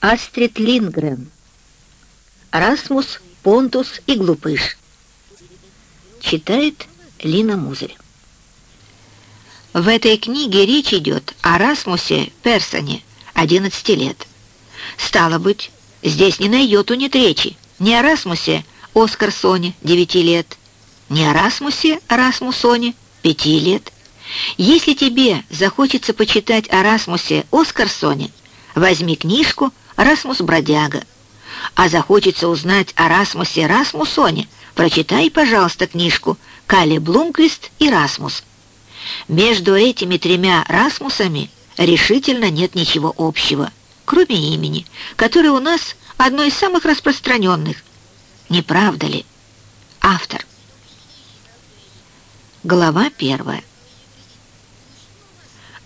Астрид Лингрен. Расмус, Понтус и Глупыш. Читает Лина Музырь. В этой книге речь идет о Расмусе Персоне, 11 лет. Стало быть, здесь не на йоту нет речи ни о Расмусе Оскарсоне, 9 лет, ни о Расмусе Расмусоне, 5 лет. Если тебе захочется почитать о Расмусе Оскарсоне, возьми книжку «Расмус Бродяга». А захочется узнать о Расмусе Расмусоне, прочитай, пожалуйста, книжку «Калли Блумквист и Расмус». Между этими тремя Расмусами решительно нет ничего общего, кроме имени, которое у нас одно из самых распространенных. Не правда ли? Автор. Глава первая.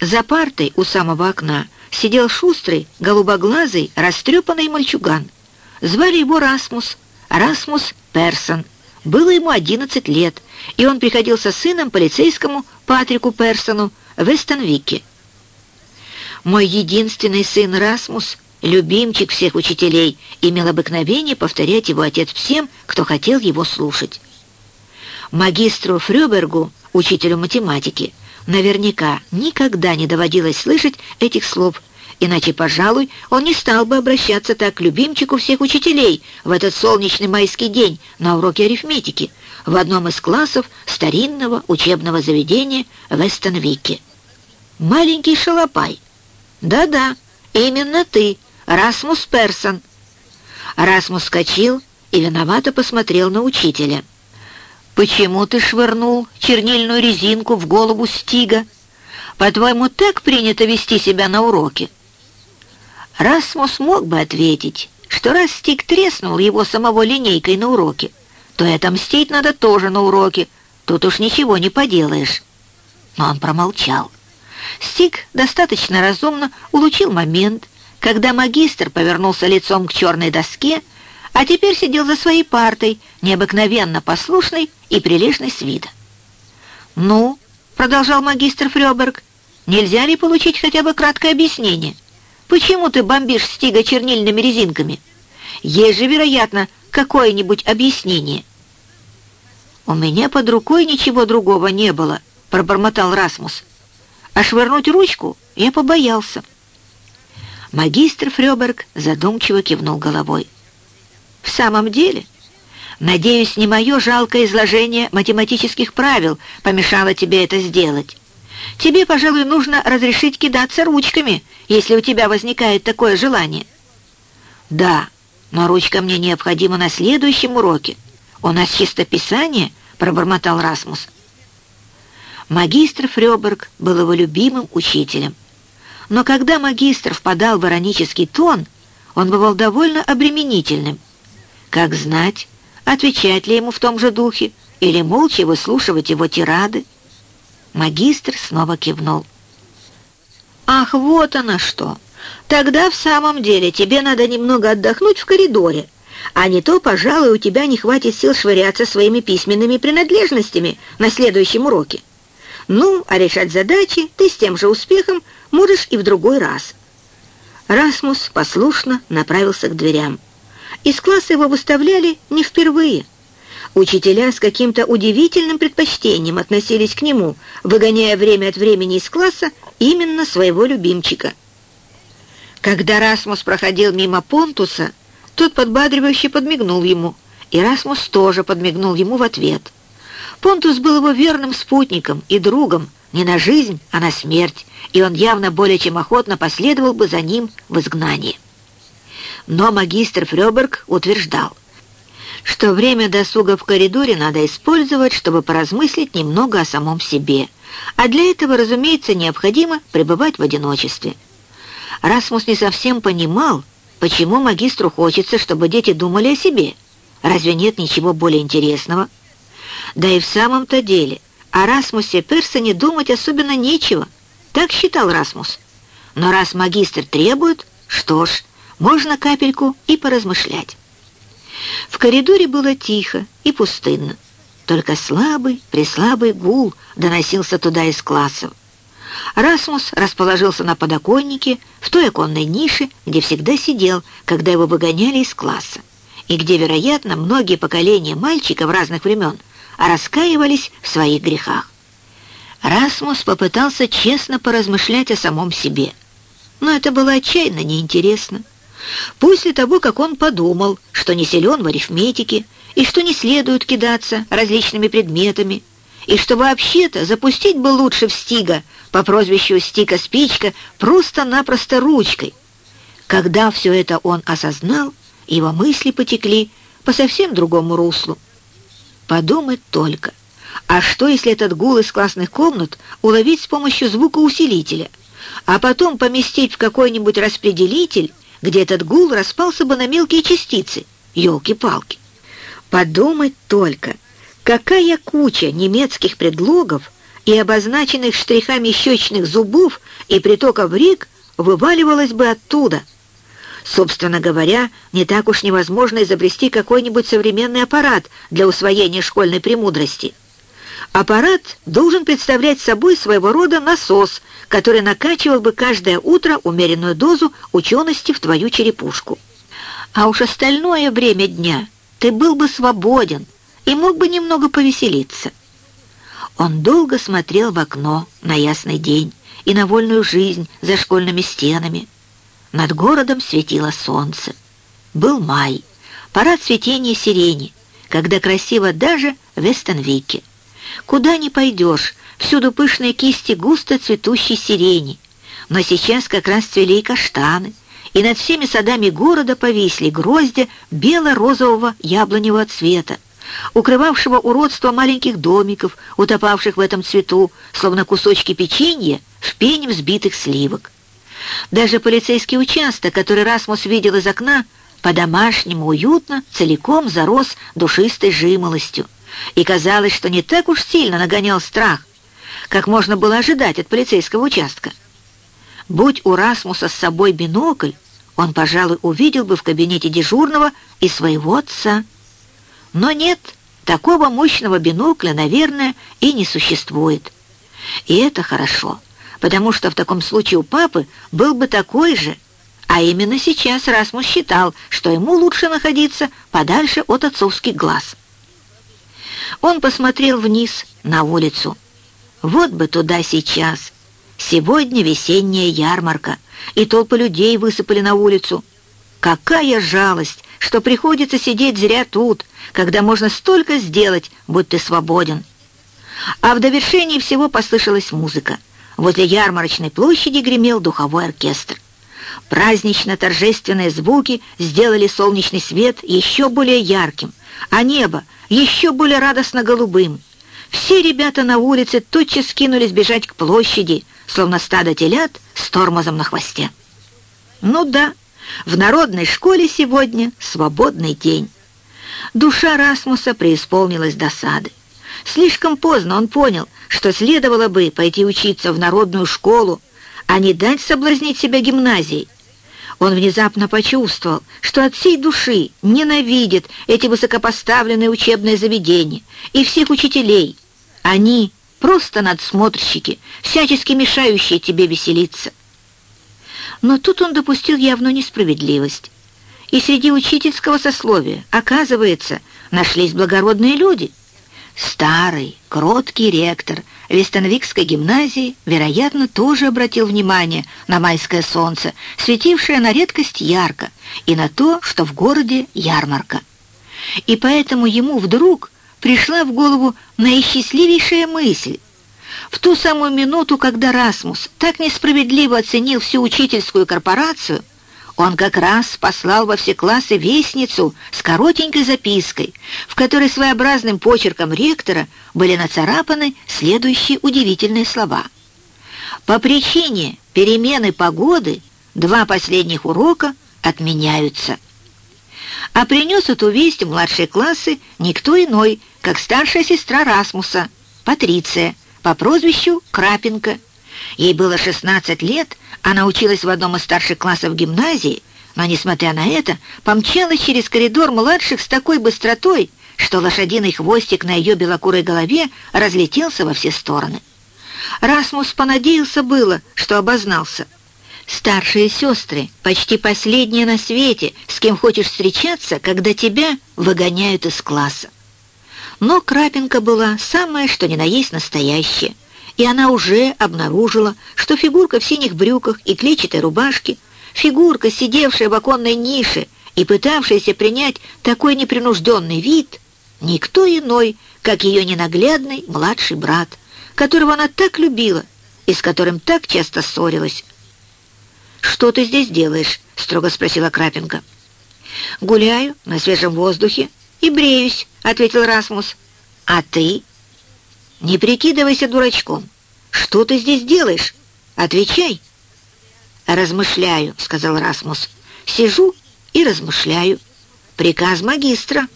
За партой у самого окна сидел шустрый, голубоглазый, растрепанный мальчуган. Звали его Расмус, Расмус Персон. Было ему 11 лет, и он приходился сыном полицейскому Патрику Персону в Эстонвике. Мой единственный сын Расмус, любимчик всех учителей, имел обыкновение повторять его отец всем, кто хотел его слушать. Магистру Фрюбергу, учителю математики, наверняка никогда не доводилось слышать этих слов, иначе, пожалуй, он не стал бы обращаться так к любимчику всех учителей в этот солнечный майский день на уроке арифметики в одном из классов старинного учебного заведения в Эстонвике. «Маленький шалопай». «Да-да, именно ты, Расмус Персон». Расмус скочил и виновато посмотрел на учителя. «Почему ты швырнул чернильную резинку в голову Стига? По-твоему, так принято вести себя на уроке?» Расмус мог бы ответить, что раз Стиг треснул его самого линейкой на уроке, то и отомстить надо тоже на уроке, тут уж ничего не поделаешь. Но он промолчал. Стиг достаточно разумно улучил момент, когда магистр повернулся лицом к черной доске, а теперь сидел за своей партой, необыкновенно послушный и прилежный с вида. «Ну», — продолжал магистр Фрёберг, — «нельзя ли получить хотя бы краткое объяснение? Почему ты бомбишь Стига чернильными резинками? Есть же, вероятно, какое-нибудь объяснение?» «У меня под рукой ничего другого не было», — пробормотал Расмус. «А швырнуть ручку я побоялся». Магистр Фрёберг задумчиво кивнул головой. «В самом деле...» Надеюсь, не мое жалкое изложение математических правил помешало тебе это сделать. Тебе, пожалуй, нужно разрешить кидаться ручками, если у тебя возникает такое желание. Да, но ручка мне необходима на следующем уроке. У нас чистописание, пробормотал Расмус. Магистр Фрёберг был его любимым учителем. Но когда магистр впадал в иронический тон, он бывал довольно обременительным. Как знать, отвечать ли ему в том же духе или молча выслушивать его тирады. Магистр снова кивнул. «Ах, вот оно что! Тогда в самом деле тебе надо немного отдохнуть в коридоре, а не то, пожалуй, у тебя не хватит сил швыряться своими письменными принадлежностями на следующем уроке. Ну, а решать задачи ты с тем же успехом можешь и в другой раз». Расмус послушно направился к дверям. Из класса его выставляли не впервые. Учителя с каким-то удивительным предпочтением относились к нему, выгоняя время от времени из класса именно своего любимчика. Когда Расмус проходил мимо Понтуса, тот подбадривающе подмигнул ему, и Расмус тоже подмигнул ему в ответ. Понтус был его верным спутником и другом не на жизнь, а на смерть, и он явно более чем охотно последовал бы за ним в изгнание. Но магистр Фрёберг утверждал, что время досуга в коридоре надо использовать, чтобы поразмыслить немного о самом себе, а для этого, разумеется, необходимо пребывать в одиночестве. Расмус не совсем понимал, почему магистру хочется, чтобы дети думали о себе. Разве нет ничего более интересного? Да и в самом-то деле о Расмусе Персоне думать особенно нечего. Так считал Расмус. Но раз магистр требует, что ж, можно капельку и поразмышлять. В коридоре было тихо и пустынно. Только слабый, преслабый гул доносился туда из классов. Расмус расположился на подоконнике в той оконной нише, где всегда сидел, когда его выгоняли из класса, и где, вероятно, многие поколения мальчиков разных времен раскаивались в своих грехах. Расмус попытался честно поразмышлять о самом себе, но это было отчаянно неинтересно. После того, как он подумал, что не силен в арифметике и что не следует кидаться различными предметами, и что вообще-то запустить бы лучше в Стига по прозвищу Стика-спичка просто-напросто ручкой. Когда все это он осознал, его мысли потекли по совсем другому руслу. Подумать только, а что, если этот гул из классных комнат уловить с помощью звукоусилителя, а потом поместить в какой-нибудь распределитель, где этот гул распался бы на мелкие частицы, елки-палки. Подумать только, какая куча немецких предлогов и обозначенных штрихами щечных зубов и притоков рек вываливалась бы оттуда. Собственно говоря, не так уж невозможно изобрести какой-нибудь современный аппарат для усвоения школьной премудрости. Аппарат должен представлять собой своего рода насос, который накачивал бы каждое утро умеренную дозу учености в твою черепушку. А уж остальное время дня ты был бы свободен и мог бы немного повеселиться. Он долго смотрел в окно на ясный день и на вольную жизнь за школьными стенами. Над городом светило солнце. Был май, пора цветения сирени, когда красиво даже в Эстенвике. Куда ни пойдешь, всюду пышные кисти густо цветущей сирени. Но сейчас как раз цвели и каштаны, и над всеми садами города повисли гроздья бело-розового яблоневого цвета, укрывавшего уродство маленьких домиков, утопавших в этом цвету, словно кусочки печенья в пене взбитых сливок. Даже полицейский участок, который Расмус видел из окна, по-домашнему уютно, целиком зарос душистой жимолостью, и казалось, что не так уж сильно нагонял страх, как можно было ожидать от полицейского участка. Будь у Расмуса с собой бинокль, он, пожалуй, увидел бы в кабинете дежурного и своего отца. Но нет, такого мощного бинокля, наверное, и не существует. И это хорошо, потому что в таком случае у папы был бы такой же, а именно сейчас Расмус считал, что ему лучше находиться подальше от отцовских глаз. Он посмотрел вниз на улицу. Вот бы туда сейчас. Сегодня весенняя ярмарка и толпы людей высыпали на улицу. Какая жалость, что приходится сидеть зря тут, когда можно столько сделать, будь ты свободен. А в довершении всего послышалась музыка. Возле ярмарочной площади гремел духовой оркестр. Празднично-торжественные звуки сделали солнечный свет еще более ярким, а небо еще более радостно голубым. Все ребята на улице тотчас кинулись бежать к площади, словно стадо телят с тормозом на хвосте. Ну да, в народной школе сегодня свободный день. Душа Расмуса преисполнилась досады. Слишком поздно он понял, что следовало бы пойти учиться в народную школу, а не дать соблазнить себя гимназией. Он внезапно почувствовал, что от всей души ненавидит эти высокопоставленные учебные заведения и всех учителей. Они просто надсмотрщики, всячески мешающие тебе веселиться. Но тут он допустил явную несправедливость. И среди учительского сословия, оказывается, нашлись благородные люди. Старый, кроткий ректор Вестонвикской гимназии, вероятно, тоже обратил внимание на майское солнце, светившее на редкость ярко, и на то, что в городе ярмарка. И поэтому ему вдруг пришла в голову наисчастливейшая мысль. В ту самую минуту, когда Расмус так несправедливо оценил всю учительскую корпорацию, он как раз послал во все классы вестницу с коротенькой запиской, в которой своеобразным почерком ректора были нацарапаны следующие удивительные слова. «По причине перемены погоды два последних урока отменяются». А принес эту весть в младшие классы никто иной, как старшая сестра Расмуса, Патриция, по прозвищу Крапенко. Ей было 16 лет, она училась в одном из старших классов гимназии, но, несмотря на это, помчалась через коридор младших с такой быстротой, что лошадиный хвостик на ее белокурой голове разлетелся во все стороны. Расмус понадеялся было, что обознался. Старшие сестры, почти последние на свете, с кем хочешь встречаться, когда тебя выгоняют из класса. Но Крапинка была самая, что ни на есть настоящая, и она уже обнаружила, что фигурка в синих брюках и клетчатой рубашке, фигурка, сидевшая в оконной нише и пытавшаяся принять такой непринужденный вид, никто иной, как ее ненаглядный младший брат, которого она так любила и с которым так часто ссорилась. «Что ты здесь делаешь?» — строго спросила Крапинка. «Гуляю на свежем воздухе и бреюсь», — ответил Расмус. «А ты?» «Не прикидывайся дурачком. Что ты здесь делаешь? Отвечай!» «Размышляю», — сказал Расмус. «Сижу и размышляю. Приказ магистра».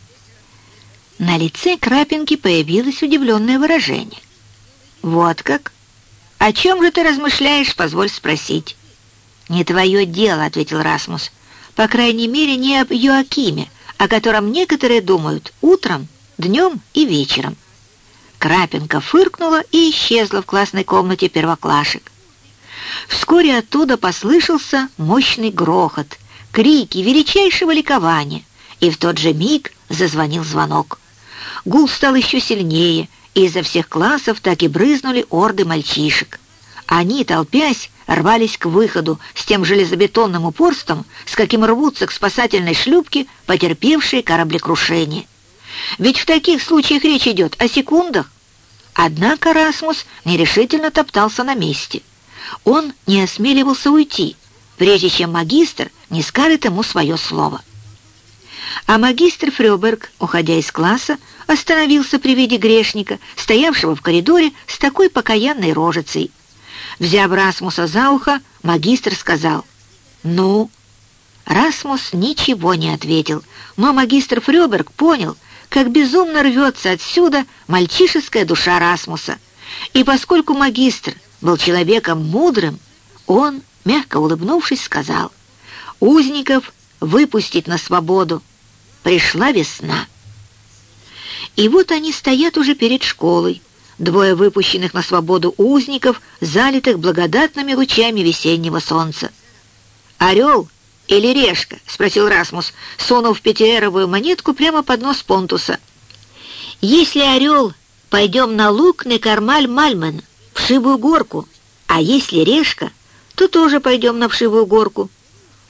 На лице Крапинки появилось удивленное выражение. «Вот как? О чем же ты размышляешь, позволь спросить?» «Не твое дело», — ответил Расмус. «По крайней мере, не об Йоакиме, о котором некоторые думают утром, днем и вечером». Крапинка фыркнула и исчезла в классной комнате первоклашек. Вскоре оттуда послышался мощный грохот, крики величайшего ликования, и в тот же миг зазвонил звонок. Гул стал еще сильнее, и изо всех классов так и брызнули орды мальчишек. Они, толпясь, рвались к выходу с тем железобетонным упорством, с каким рвутся к спасательной шлюпке потерпевшие кораблекрушение. Ведь в таких случаях речь идет о секундах. Однако Расмус нерешительно топтался на месте. Он не осмеливался уйти, прежде чем магистр не скажет ему свое слово. А магистр Фрёберг, уходя из класса, остановился при виде грешника, стоявшего в коридоре с такой покаянной рожицей. Взяв Расмуса за ухо, магистр сказал «Ну?». Расмус ничего не ответил, но магистр Фрёберг понял, как безумно рвется отсюда мальчишеская душа Расмуса. И поскольку магистр был человеком мудрым, он, мягко улыбнувшись, сказал «Узников выпустить на свободу, Пришла весна. И вот они стоят уже перед школой, двое выпущенных на свободу узников, залитых благодатными лучами весеннего солнца. «Орел или решка?» — спросил Расмус, сунув пятиэровую монетку прямо под нос Понтуса. «Если орел, пойдем на луг на Кармаль-Мальмен, в Шивую горку, а если решка, то тоже пойдем на Вшивую горку.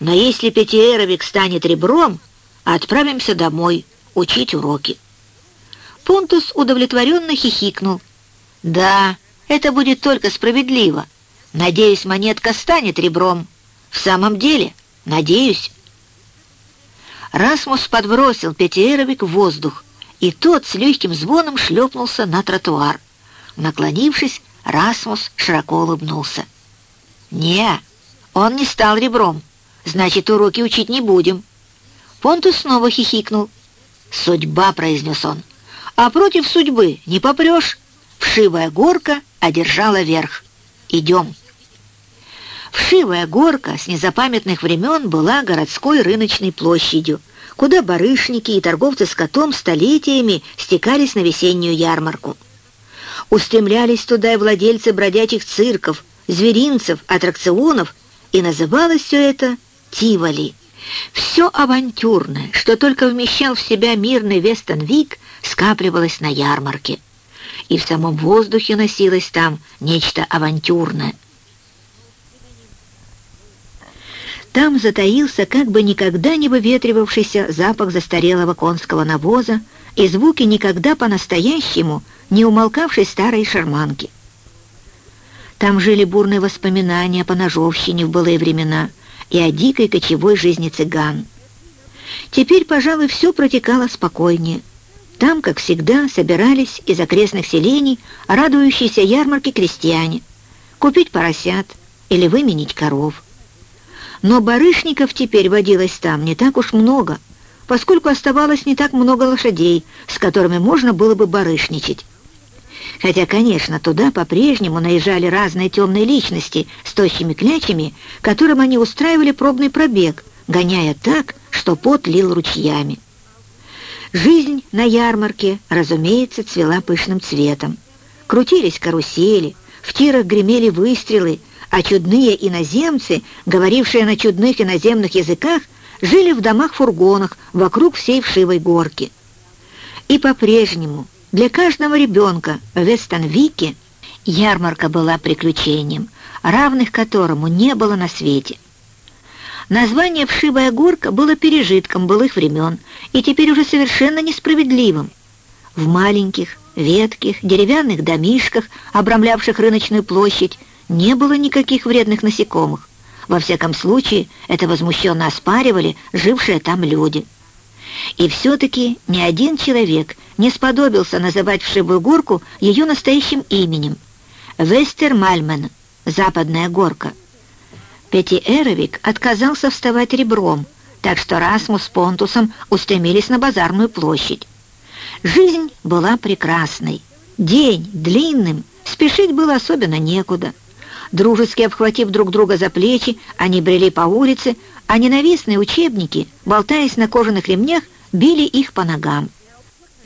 Но если пятиэровик станет ребром, отправимся домой учить уроки». Понтус удовлетворенно хихикнул. «Да, это будет только справедливо. Надеюсь, монетка станет ребром. В самом деле, надеюсь». Расмус подбросил пятиэровик в воздух, и тот с легким звоном шлепнулся на тротуар. Наклонившись, Расмус широко улыбнулся. «Не, он не стал ребром. Значит, уроки учить не будем». Понтус снова хихикнул. «Судьба», — произнес он, — «а против судьбы не попрешь». Вшивая горка одержала верх. «Идем». Вшивая горка с незапамятных времен была городской рыночной площадью, куда барышники и торговцы скотом столетиями стекались на весеннюю ярмарку. Устремлялись туда и владельцы бродячих цирков, зверинцев, аттракционов, и называлось все это Тиволи. Все авантюрное, что только вмещал в себя мирный Вестонвик, скапливалось на ярмарке. И в самом воздухе носилось там нечто авантюрное. Там затаился как бы никогда не выветривавшийся запах застарелого конского навоза и звуки никогда по-настоящему не умолкавшей старой шарманки. Там жили бурные воспоминания по ножовщине в былые времена — и о дикой кочевой жизни цыган. Теперь, пожалуй, все протекало спокойнее. Там, как всегда, собирались из окрестных селений радующиеся ярмарке крестьяне, купить поросят или выменить коров. Но барышников теперь водилось там не так уж много, поскольку оставалось не так много лошадей, с которыми можно было бы барышничать. Хотя, конечно, туда по-прежнему наезжали разные темные личности с тощими клячами, которым они устраивали пробный пробег, гоняя так, что пот лил ручьями. Жизнь на ярмарке, разумеется, цвела пышным цветом. Крутились карусели, в тирах гремели выстрелы, а чудные иноземцы, говорившие на чудных иноземных языках, жили в домах-фургонах вокруг всей вшивой горки. И по-прежнему для каждого ребенка в Вестонвике ярмарка была приключением, равных которому не было на свете. Название «Вшивая горка» было пережитком былых времен и теперь уже совершенно несправедливым. В маленьких, ветких, деревянных домишках, обрамлявших рыночную площадь, не было никаких вредных насекомых. Во всяком случае, это возмущенно оспаривали жившие там люди. И все-таки ни один человек не сподобился называть вшивую горку ее настоящим именем — Вестермальмен, западная горка. Петти Эровик отказался вставать ребром, так что Расмус с Понтусом устремились на базарную площадь. Жизнь была прекрасной, день длинным, спешить было особенно некуда. Дружески обхватив друг друга за плечи, они брели по улице, а ненавистные учебники, болтаясь на кожаных ремнях, били их по ногам.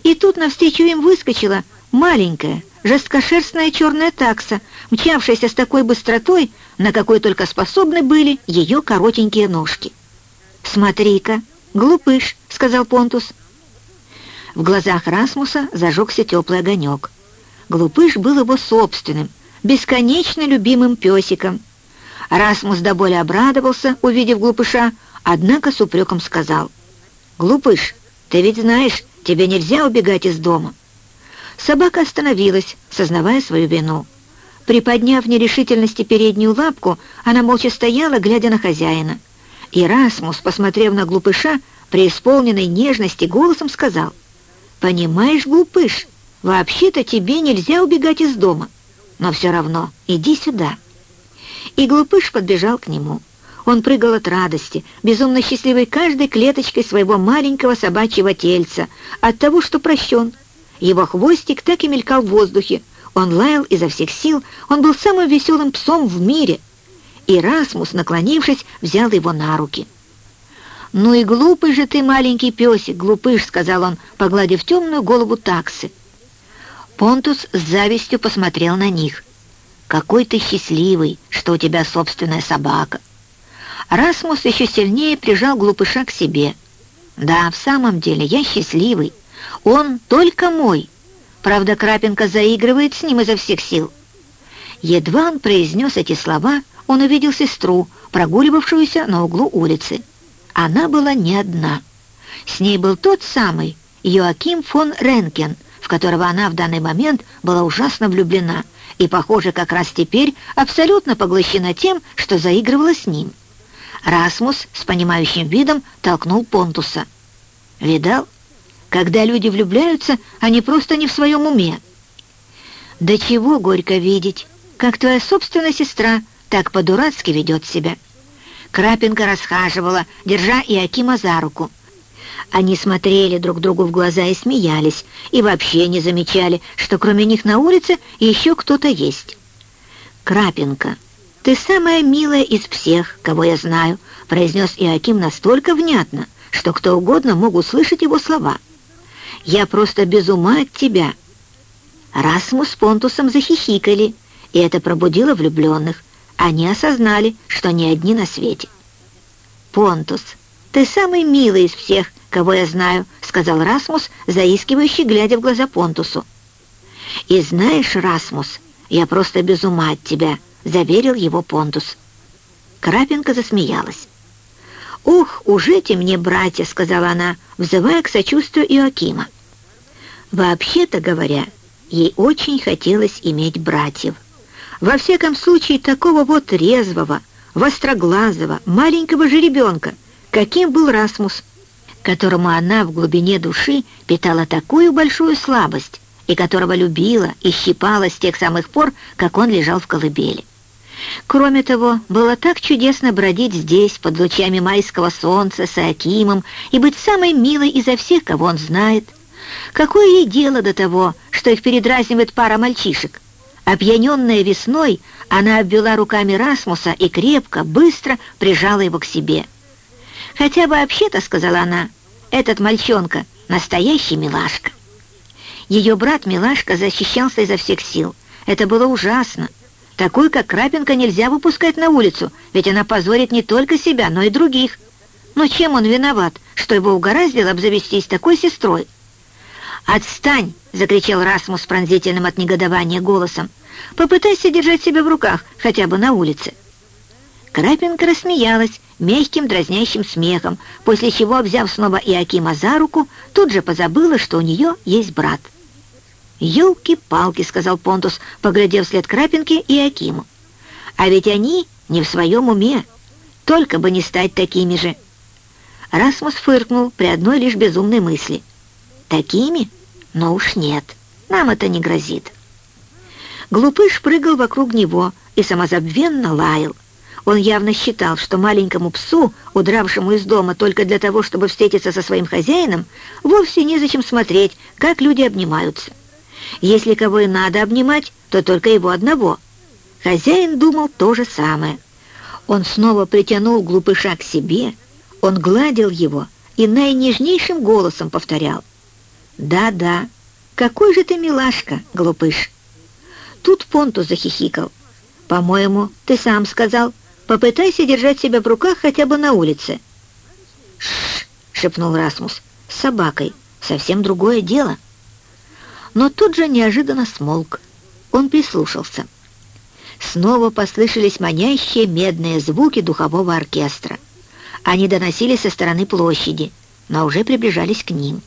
И тут навстречу им выскочила маленькая, жесткошерстная черная такса, мчавшаяся с такой быстротой, на какой только способны были ее коротенькие ножки. «Смотри-ка, глупыш», — сказал Понтус. В глазах Расмуса зажегся теплый огонек. Глупыш был его собственным, бесконечно любимым песиком. Расмус до боли обрадовался, увидев глупыша, однако с упреком сказал, «Глупыш, ты ведь знаешь, тебе нельзя убегать из дома». Собака остановилась, сознавая свою вину. Приподняв нерешительности переднюю лапку, она молча стояла, глядя на хозяина. И Расмус, посмотрев на глупыша, преисполненной нежности голосом сказал, «Понимаешь, глупыш, вообще-то тебе нельзя убегать из дома, но все равно иди сюда». И глупыш подбежал к нему. Он прыгал от радости, безумно счастливый каждой клеточкой своего маленького собачьего тельца, от того, что прощен. Его хвостик так и мелькал в воздухе, он лаял изо всех сил, он был самым веселым псом в мире. И Расмус, наклонившись, взял его на руки. «Ну и глупый же ты, маленький песик, глупыш», — сказал он, погладив темную голову таксы. Понтус с завистью посмотрел на них. «Какой ты счастливый, что у тебя собственная собака!» Расмус еще сильнее прижал глупыша к себе. «Да, в самом деле, я счастливый. Он только мой, Правда, Крапенко заигрывает с ним изо всех сил. Едва он произнес эти слова, он увидел сестру, прогуливавшуюся на углу улицы. Она была не одна. С ней был тот самый Йоаким фон Ренкен, в которого она в данный момент была ужасно влюблена и, похоже, как раз теперь абсолютно поглощена тем, что заигрывала с ним. Расмус с понимающим видом толкнул Понтуса. «Видал, когда люди влюбляются, они просто не в своем уме. Да чего горько видеть, как твоя собственная сестра так по-дурацки ведет себя. Крапинка расхаживала, держа Иакима за руку. Они смотрели друг другу в глаза и смеялись, и вообще не замечали, что кроме них на улице еще кто-то есть. «Крапинка, ты самая милая из всех, кого я знаю», произнес Иаким настолько внятно, что кто угодно мог услышать его слова. Я просто без ума от тебя». Расмус с Понтусом захихикали, и это пробудило влюбленных. Они осознали, что не одни на свете. «Понтус, ты самый милый из всех, кого я знаю», — сказал Расмус, заискивающий, глядя в глаза Понтусу. «И знаешь, Расмус, я просто без ума от тебя», — заверил его Понтус. Крапинка засмеялась. «Ух, уже темне, братья», — сказала она, взывая к сочувствию Иоакима. Вообще-то говоря, ей очень хотелось иметь братьев. Во всяком случае, такого вот резвого, востроглазого, маленького жеребенка, каким был Расмус, которому она в глубине души питала такую большую слабость и которого любила и щипала с тех самых пор, как он лежал в колыбели. Кроме того, было так чудесно бродить здесь, под лучами майского солнца, с Акимом, и быть самой милой изо всех, кого он знает. Какое ей дело до того, что их передразнивает пара мальчишек? Опьяненная весной, она обвела руками Расмуса и крепко, быстро прижала его к себе. «Хотя вообще-то, — сказала она, — этот мальчонка — настоящий милашка». Ее брат Милашка защищался изо всех сил. Это было ужасно. Такую, как Крапинка, нельзя выпускать на улицу, ведь она позорит не только себя, но и других. Но чем он виноват, что его угораздило обзавестись такой сестрой? «Отстань!» — закричал Расмус пронзительным от негодования голосом. «Попытайся держать себя в руках, хотя бы на улице». Крапинка рассмеялась мягким дразнящим смехом, после чего, взяв снова Иакима за руку, тут же позабыла, что у нее есть брат. «Елки-палки», — сказал Понтус, поглядев вслед Крапинке и Акиму. «А ведь они не в своем уме, только бы не стать такими же». Расмус фыркнул при одной лишь безумной мысли. «Такими? Но уж нет, нам это не грозит». Глупыш прыгал вокруг него и самозабвенно лаял. Он явно считал, что маленькому псу, удравшему из дома только для того, чтобы встретиться со своим хозяином, вовсе незачем смотреть, как люди обнимаются. Если кого и надо обнимать, то только его одного. Хозяин думал то же самое. Он снова притянул глупыша к себе, он гладил его и наинежнейшим голосом повторял. «Да-да, какой же ты милашка, глупыш!» Тут Понту захихикал. «По-моему, ты сам сказал, попытайся держать себя в руках хотя бы на улице». Шепнул Расмус. «С собакой. Совсем другое дело» но тут же неожиданно смолк. Он прислушался. Снова послышались манящие медные звуки духового оркестра. Они доносились со стороны площади, но уже приближались к ним.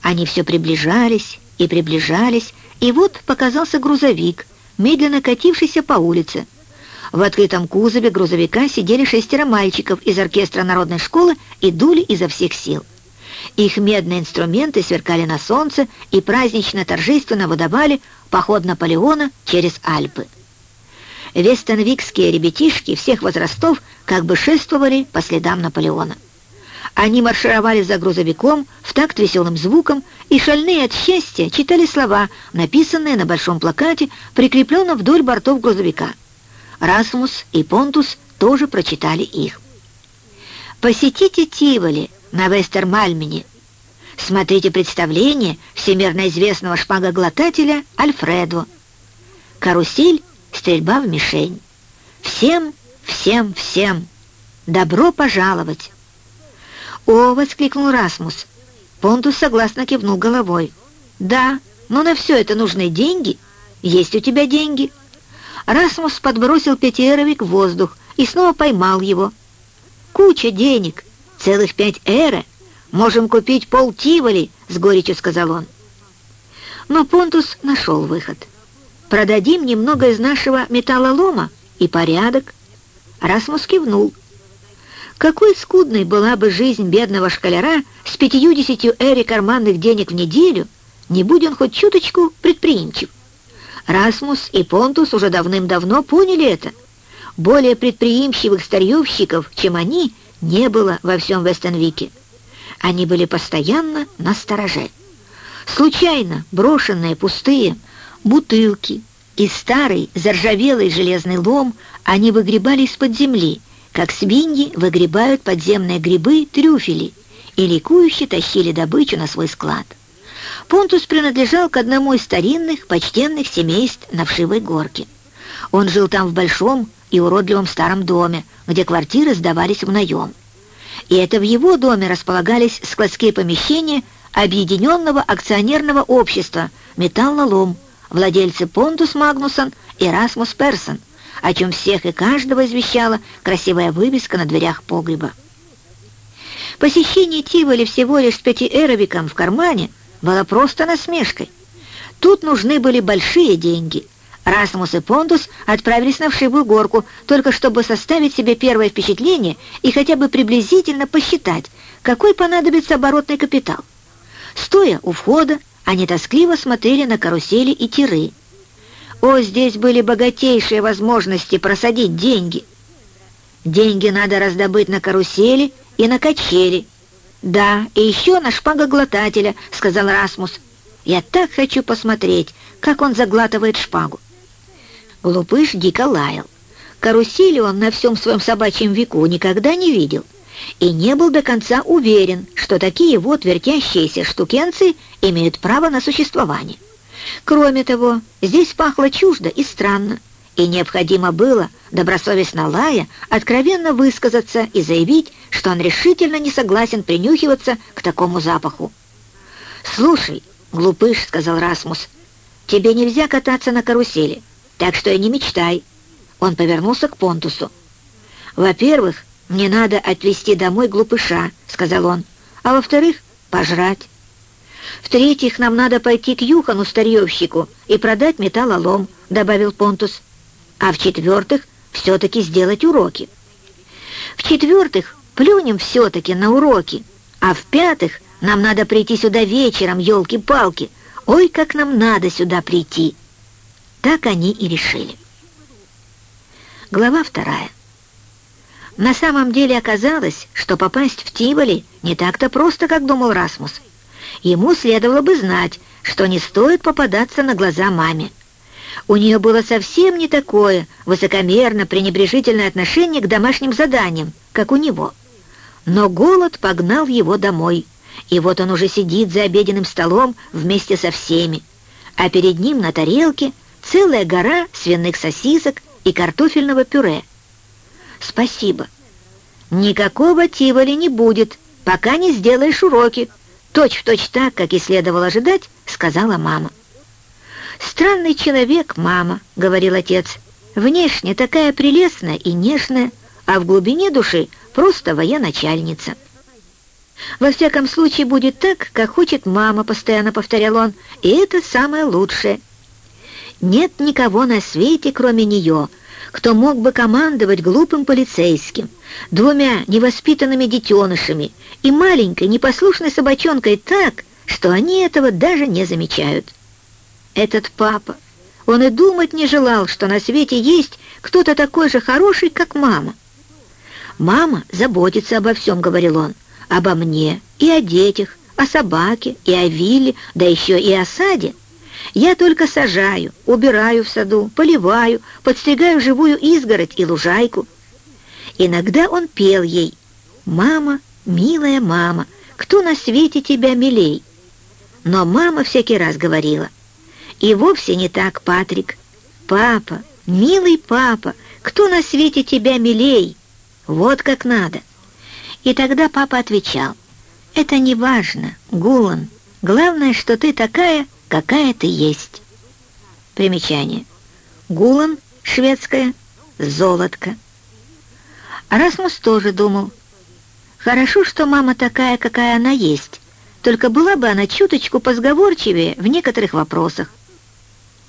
Они все приближались и приближались, и вот показался грузовик, медленно катившийся по улице. В открытом кузове грузовика сидели шестеро мальчиков из оркестра народной школы и дули изо всех сил. Их медные инструменты сверкали на солнце и празднично-торжественно выдавали поход Наполеона через Альпы. Вестонвикские ребятишки всех возрастов как бы шествовали по следам Наполеона. Они маршировали за грузовиком в такт веселым звуком и, шальные от счастья, читали слова, написанные на большом плакате, прикрепленном вдоль бортов грузовика. Расмус и Понтус тоже прочитали их. «Посетите Тиволи», на Вестермальмене. Смотрите представление всемирно известного шпагоглотателя Альфредо. Карусель, стрельба в мишень. Всем, всем, всем добро пожаловать. «О!» — воскликнул Расмус. Понтус согласно кивнул головой. «Да, но на все это нужны деньги. Есть у тебя деньги». Расмус подбросил пятиэровик в воздух и снова поймал его. «Куча денег!» целых пять эра. Можем купить пол Тиволи, — с горечью сказал он. Но Понтус нашел выход. Продадим немного из нашего металлолома и порядок. Расмус кивнул. Какой скудной была бы жизнь бедного школяра с пятью-десятью эри карманных денег в неделю, не будь он хоть чуточку предприимчив. Расмус и Понтус уже давным-давно поняли это. Более предприимчивых старьевщиков, чем они, не было во всем Вестенвике. Они были постоянно на стороже. Случайно брошенные пустые бутылки и старый заржавелый железный лом они выгребали из-под земли, как свиньи выгребают подземные грибы трюфели и ликующе тащили добычу на свой склад. Понтус принадлежал к одному из старинных, почтенных семейств на Вшивой горке. Он жил там в большом и уродливом старом доме, где квартиры сдавались в наем. И это в его доме располагались складские помещения Объединенного акционерного общества «Металлолом», владельцы Понтус Магнусон и Расмус Персон, о чем всех и каждого извещала красивая вывеска на дверях погреба. Посещение Тиволи всего лишь с пятиэровиком в кармане было просто насмешкой. Тут нужны были большие деньги, Расмус и Понтус отправились на вшивую горку, только чтобы составить себе первое впечатление и хотя бы приблизительно посчитать, какой понадобится оборотный капитал. Стоя у входа, они тоскливо смотрели на карусели и тиры. О, здесь были богатейшие возможности просадить деньги. Деньги надо раздобыть на карусели и на качели. «Да, и еще на шпагоглотателя», — сказал Расмус. «Я так хочу посмотреть, как он заглатывает шпагу». Глупыш дико лаял. Карусели он на всем своем собачьем веку никогда не видел и не был до конца уверен, что такие вот вертящиеся штукенцы имеют право на существование. Кроме того, здесь пахло чуждо и странно, и необходимо было, добросовестно лая, откровенно высказаться и заявить, что он решительно не согласен принюхиваться к такому запаху. «Слушай, глупыш», — сказал Расмус, — «тебе нельзя кататься на карусели, так что и не мечтай». Он повернулся к Понтусу. «Во-первых, мне надо отвезти домой глупыша», — сказал он, «а во-вторых, пожрать». «В-третьих, нам надо пойти к Юхану, старьевщику, и продать металлолом», — добавил Понтус а в-четвертых, все-таки сделать уроки. В-четвертых, плюнем все-таки на уроки, а в-пятых, нам надо прийти сюда вечером, елки-палки. Ой, как нам надо сюда прийти. Так они и решили. Глава вторая. На самом деле оказалось, что попасть в Тиволи не так-то просто, как думал Расмус. Ему следовало бы знать, что не стоит попадаться на глаза маме. У нее было совсем не такое высокомерно-пренебрежительное отношение к домашним заданиям, как у него. Но голод погнал его домой, и вот он уже сидит за обеденным столом вместе со всеми, а перед ним на тарелке целая гора свиных сосисок и картофельного пюре. «Спасибо. Никакого тиволи не будет, пока не сделаешь уроки», точь-в-точь точь так, как и следовало ожидать, сказала мама. «Странный человек, мама», — говорил отец. «Внешне такая прелестная и нежная, а в глубине души просто военачальница». «Во всяком случае будет так, как хочет мама», — постоянно повторял он, — «и это самое лучшее». Нет никого на свете, кроме нее, кто мог бы командовать глупым полицейским, двумя невоспитанными детенышами и маленькой непослушной собачонкой так, что они этого даже не замечают. Этот папа, он и думать не желал, что на свете есть кто-то такой же хороший, как мама. «Мама заботится обо всем», — говорил он, — «обо мне и о детях, о собаке и о вилле, да еще и о саде. Я только сажаю, убираю в саду, поливаю, подстригаю живую изгородь и лужайку». Иногда он пел ей «Мама, милая мама, кто на свете тебя милей?» Но мама всякий раз говорила — и вовсе не так, Патрик. Папа, милый папа, кто на свете тебя милей? Вот как надо. И тогда папа отвечал, это не важно, Гулан. Главное, что ты такая, какая ты есть. Примечание. Гулан, шведская, золотко. Расмус тоже думал, хорошо, что мама такая, какая она есть, только была бы она чуточку позговорчивее в некоторых вопросах.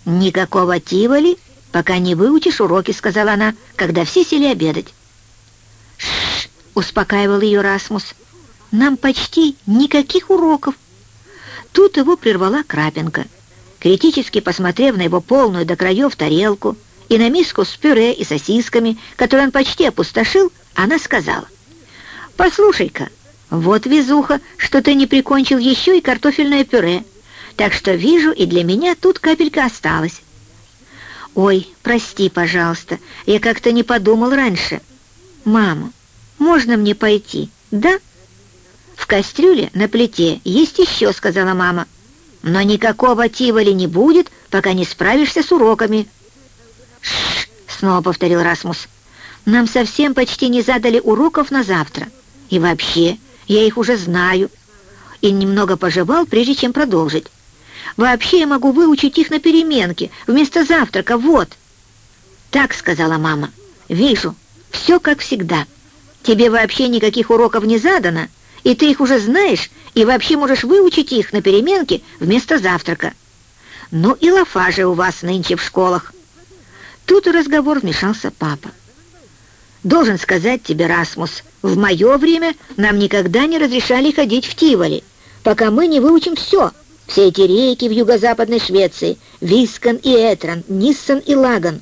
«Никакого Тиволи, пока не выучишь уроки», — сказала она, когда все сели обедать. «Шш!» — успокаивал ее Расмус. «Нам почти никаких уроков». Тут его прервала Крапенко. Критически посмотрев на его полную до краев тарелку и на миску с пюре и сосисками, которую он почти опустошил, она сказала, «Послушай-ка, вот везуха, что ты не прикончил еще и картофельное пюре» так что вижу, и для меня тут капелька осталась. Ой, прости, пожалуйста, я как-то не подумал раньше. Мама, можно мне пойти, да? В кастрюле на плите есть еще, сказала мама. Но никакого тиволи не будет, пока не справишься с уроками. Шш, снова повторил Расмус. Нам совсем почти не задали уроков на завтра. И вообще, я их уже знаю. И немного пожевал, прежде чем продолжить. Вообще я могу выучить их на переменке, вместо завтрака, вот». «Так», — сказала мама, — «вижу, все как всегда. Тебе вообще никаких уроков не задано, и ты их уже знаешь, и вообще можешь выучить их на переменке вместо завтрака. Ну и лафа же у вас нынче в школах». Тут разговор вмешался папа. «Должен сказать тебе, Расмус, в мое время нам никогда не разрешали ходить в Тиволи, пока мы не выучим все». Все эти реки в юго-западной Швеции, Вискан и Этран, Ниссан и Лаган.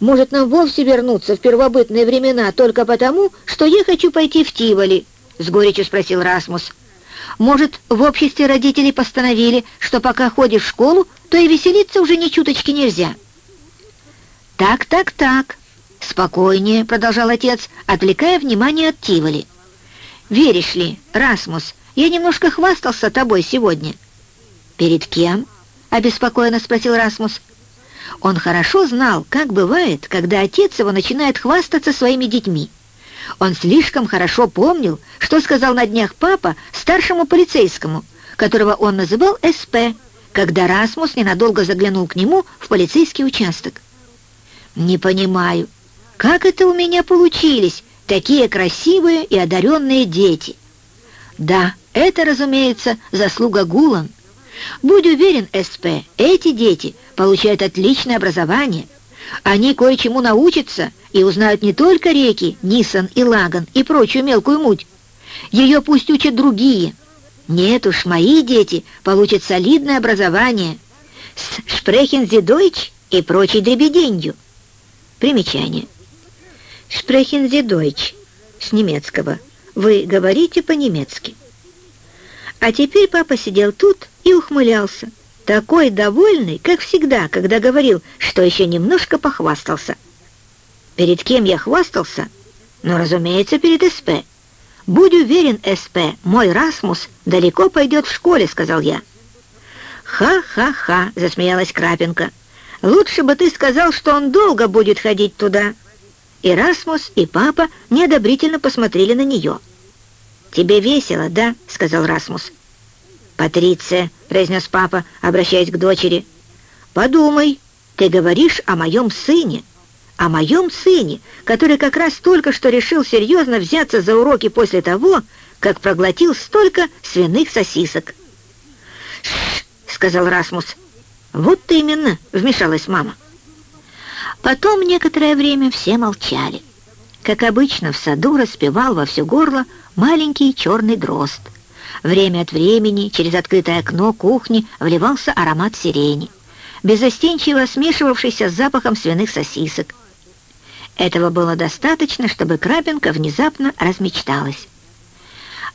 Может, нам вовсе вернуться в первобытные времена только потому, что я хочу пойти в Тиволи?» — с горечью спросил Расмус. «Может, в обществе родителей постановили, что пока ходишь в школу, то и веселиться уже ни чуточки нельзя?» «Так, так, так. Спокойнее», — продолжал отец, отвлекая внимание от Тиволи. «Веришь ли, Расмус, я немножко хвастался тобой сегодня». «Перед кем?» — обеспокоенно спросил Расмус. Он хорошо знал, как бывает, когда отец его начинает хвастаться своими детьми. Он слишком хорошо помнил, что сказал на днях папа старшему полицейскому, которого он называл СП, когда Расмус ненадолго заглянул к нему в полицейский участок. «Не понимаю, как это у меня получились такие красивые и одаренные дети?» «Да, это, разумеется, заслуга Гулан. Будь уверен, СП, эти дети получают отличное образование. Они кое-чему научатся и узнают не только реки, Нисан и Лаган и прочую мелкую муть. Ее пусть учат другие. Нет уж, мои дети получат солидное образование. С Шпрехензидойч и прочей дребеденью. Примечание. Шпрехензидойч с немецкого. Вы говорите по-немецки. А теперь папа сидел тут и ухмылялся, такой довольный, как всегда, когда говорил, что еще немножко похвастался. Перед кем я хвастался? Ну, разумеется, перед СП. «Будь уверен, СП, мой Расмус далеко пойдет в школе», — сказал я. «Ха-ха-ха», — засмеялась Крапенко. «Лучше бы ты сказал, что он долго будет ходить туда». И Расмус, и папа неодобрительно посмотрели на нее. «Тебе весело, да?» — сказал Расмус. «Патриция», — произнес папа, обращаясь к дочери, — «подумай, ты говоришь о моем сыне, о моем сыне, который как раз только что решил серьезно взяться за уроки после того, как проглотил столько свиных сосисок». «Ш-ш-ш», сказал Расмус. «Вот именно», — вмешалась мама. Потом некоторое время все молчали. Как обычно, в саду распевал во все горло маленький черный дрозд. Время от времени через открытое окно кухни вливался аромат сирени, безостенчиво смешивавшийся с запахом свиных сосисок. Этого было достаточно, чтобы Крапенко внезапно размечталась.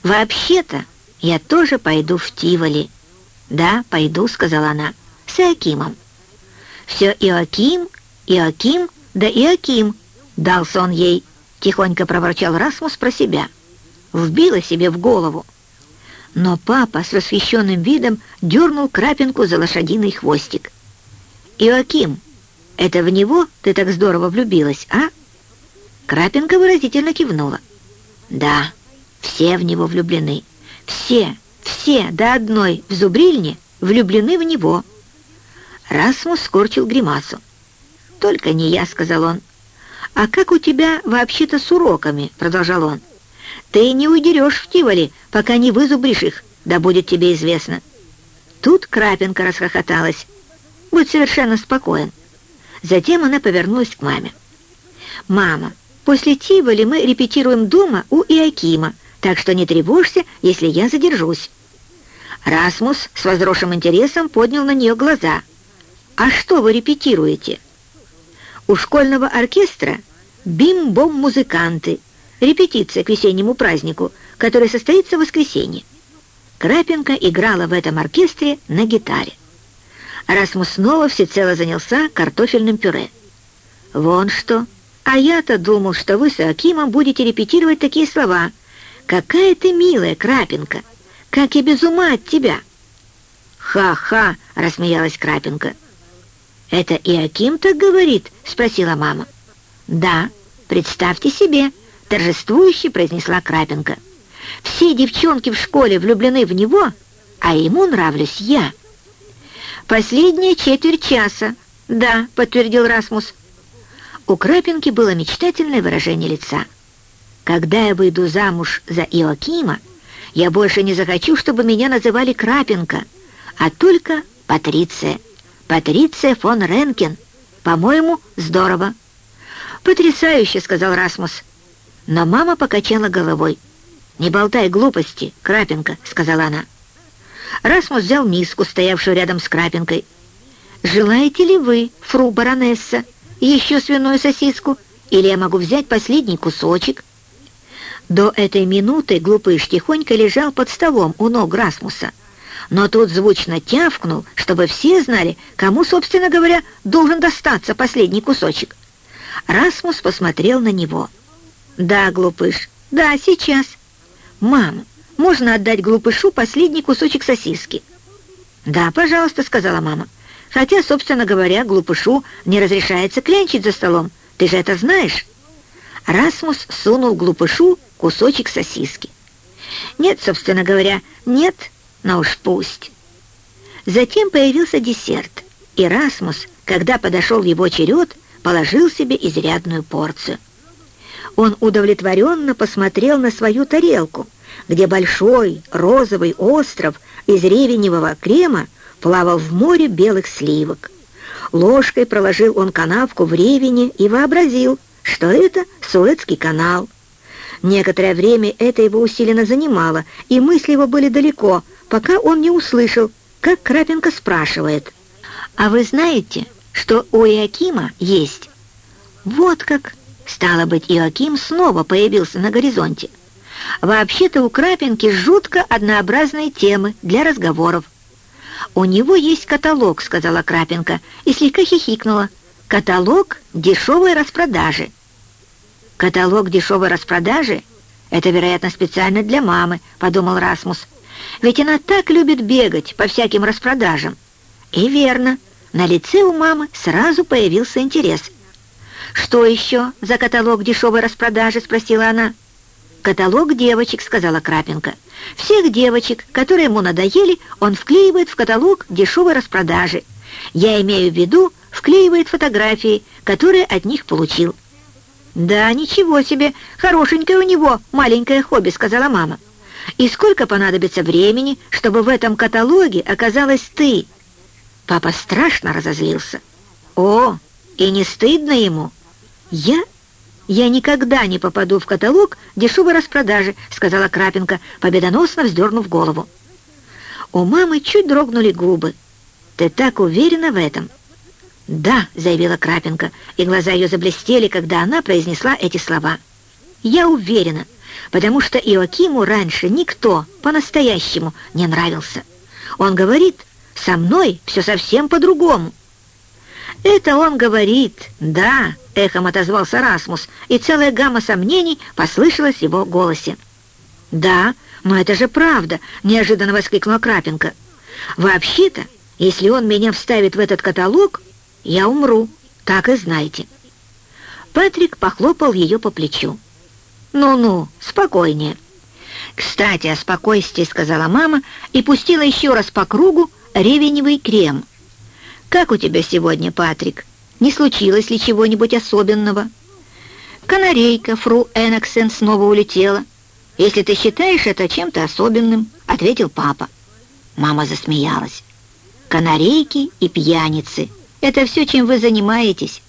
«Вообще-то я тоже пойду в Тиволи». «Да, пойду», — сказала она, — «с Иокимом». «Все Иоким, Иоким, да Иоким», — дался он ей, — тихонько проворчал Расмус про себя. Вбила себе в голову. Но папа с восхищенным видом дернул крапинку за лошадиный хвостик. «Иоаким, это в него ты так здорово влюбилась, а?» Крапинка выразительно кивнула. «Да, все в него влюблены. Все, все до одной в зубрильне влюблены в него». Расмус скорчил гримасу. «Только не я», — сказал он. «А как у тебя вообще-то с уроками?» — продолжал он. «Ты не уйдерешь в Тиволи, пока не вызубришь их, да будет тебе известно». Тут Крапенко расхохоталась. «Будь совершенно спокоен». Затем она повернулась к маме. «Мама, после Тиволи мы репетируем дома у Иакима, так что не тревожься, если я задержусь». Расмус с возросшим интересом поднял на нее глаза. «А что вы репетируете?» У школьного оркестра «Бим-бом-музыканты» — репетиция к весеннему празднику, который состоится в воскресенье. Крапенко играла в этом оркестре на гитаре. Расмус снова всецело занялся картофельным пюре. «Вон что! А я-то думал, что вы с Акимом будете репетировать такие слова. Какая ты милая, Крапенко! Как я без ума от тебя!» «Ха-ха!» — рассмеялась Крапенко. «Это и Аким так говорит?» — спросила мама. «Да, представьте себе», — торжествующе произнесла Крапенко. «Все девчонки в школе влюблены в него, а ему нравлюсь я». «Последняя четверть часа», — да», — подтвердил Расмус. У Крапенки было мечтательное выражение лица. «Когда я выйду замуж за Иоакима, я больше не захочу, чтобы меня называли Крапенко, а только Патриция». Патриция фон Ренкен. По-моему, здорово». «Потрясающе», — сказал Расмус. Но мама покачала головой. «Не болтай глупости, Крапенко», — сказала она. Расмус взял миску, стоявшую рядом с Крапенкой. «Желаете ли вы, фру баронесса, еще свиную сосиску? Или я могу взять последний кусочек?» До этой минуты глупыш тихонько лежал под столом у ног Расмуса но тут звучно тявкнул, чтобы все знали, кому, собственно говоря, должен достаться последний кусочек. Расмус посмотрел на него. «Да, глупыш, да, сейчас. Мама, можно отдать глупышу последний кусочек сосиски?» «Да, пожалуйста», — сказала мама. Хотя, собственно говоря, глупышу не разрешается клянчить за столом. Ты же это знаешь?» Расмус сунул глупышу кусочек сосиски. «Нет, собственно говоря, нет, но уж пусть». Затем появился десерт, и Расмус, когда подошел его черед, положил себе изрядную порцию. Он удовлетворенно посмотрел на свою тарелку, где большой розовый остров из ревеневого крема плавал в море белых сливок. Ложкой проложил он канавку в ревене и вообразил, что это Суэцкий канал. Некоторое время это его усиленно занимало, и мысли его были далеко, пока он не услышал, как Крапенко спрашивает. «А вы знаете, что у Иакима есть?» «Вот как!» Стало быть, Иоаким снова появился на горизонте. Вообще-то у Крапинки жутко однообразные темы для разговоров. «У него есть каталог», — сказала Крапинка и слегка хихикнула. «Каталог дешевой распродажи». «Каталог дешевой распродажи? Это, вероятно, специально для мамы», — подумал Расмус. «Ведь она так любит бегать по всяким распродажам». И верно, на лице у мамы сразу появился интерес. «Что еще за каталог дешевой распродажи?» — спросила она. «Каталог девочек», — сказала Крапенко. «Всех девочек, которые ему надоели, он вклеивает в каталог дешевой распродажи. Я имею в виду, вклеивает фотографии, которые от них получил». «Да, ничего себе, хорошенькое у него маленькое хобби», — сказала мама. «И сколько понадобится времени, чтобы в этом каталоге оказалась ты?» Папа страшно разозлился. «О, и не стыдно ему?» «Я «Я никогда не попаду в каталог дешевой распродажи», — сказала Крапенко, победоносно вздернув голову. У мамы чуть дрогнули губы. «Ты так уверена в этом?» «Да», — заявила Крапенко, и глаза ее заблестели, когда она произнесла эти слова. «Я уверена, потому что Иоакиму раньше никто по-настоящему не нравился. Он говорит, со мной все совсем по-другому». «Это он говорит, да», — эхом отозвался Расмус, и целая гамма сомнений послышалась в его голосе. «Да, но это же правда», — неожиданно воскликнула Крапенко. «Вообще-то, если он меня вставит в этот каталог, я умру, так и знайте». Патрик похлопал ее по плечу. «Ну-ну, спокойнее». «Кстати, о спокойствии», — сказала мама, и пустила еще раз по кругу ревеневый крем — «Как у тебя сегодня, Патрик? Не случилось ли чего-нибудь особенного?» «Канарейка, фру Энаксен, снова улетела. Если ты считаешь это чем-то особенным», — ответил папа. Мама засмеялась. «Канарейки и пьяницы — это все, чем вы занимаетесь».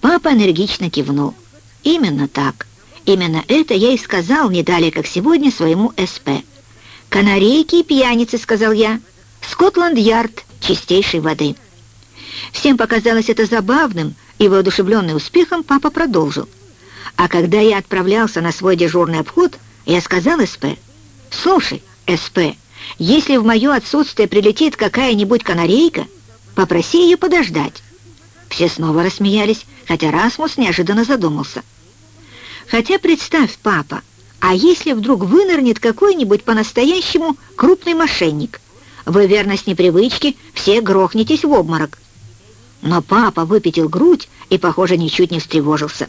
Папа энергично кивнул. «Именно так. Именно это я и сказал не далее, как сегодня, своему СП. «Канарейки и пьяницы», — сказал я. «Скотланд-Ярд чистейшей воды». Всем показалось это забавным, и, воодушевленный успехом, папа продолжил. А когда я отправлялся на свой дежурный обход, я сказал СП, «Слушай, СП, если в мое отсутствие прилетит какая-нибудь канарейка, попроси ее подождать». Все снова рассмеялись, хотя Расмус неожиданно задумался. «Хотя представь, папа, а если вдруг вынырнет какой-нибудь по-настоящему крупный мошенник? Вы, верно, с непривычки все грохнетесь в обморок. Но папа выпятил грудь и, похоже, ничуть не встревожился.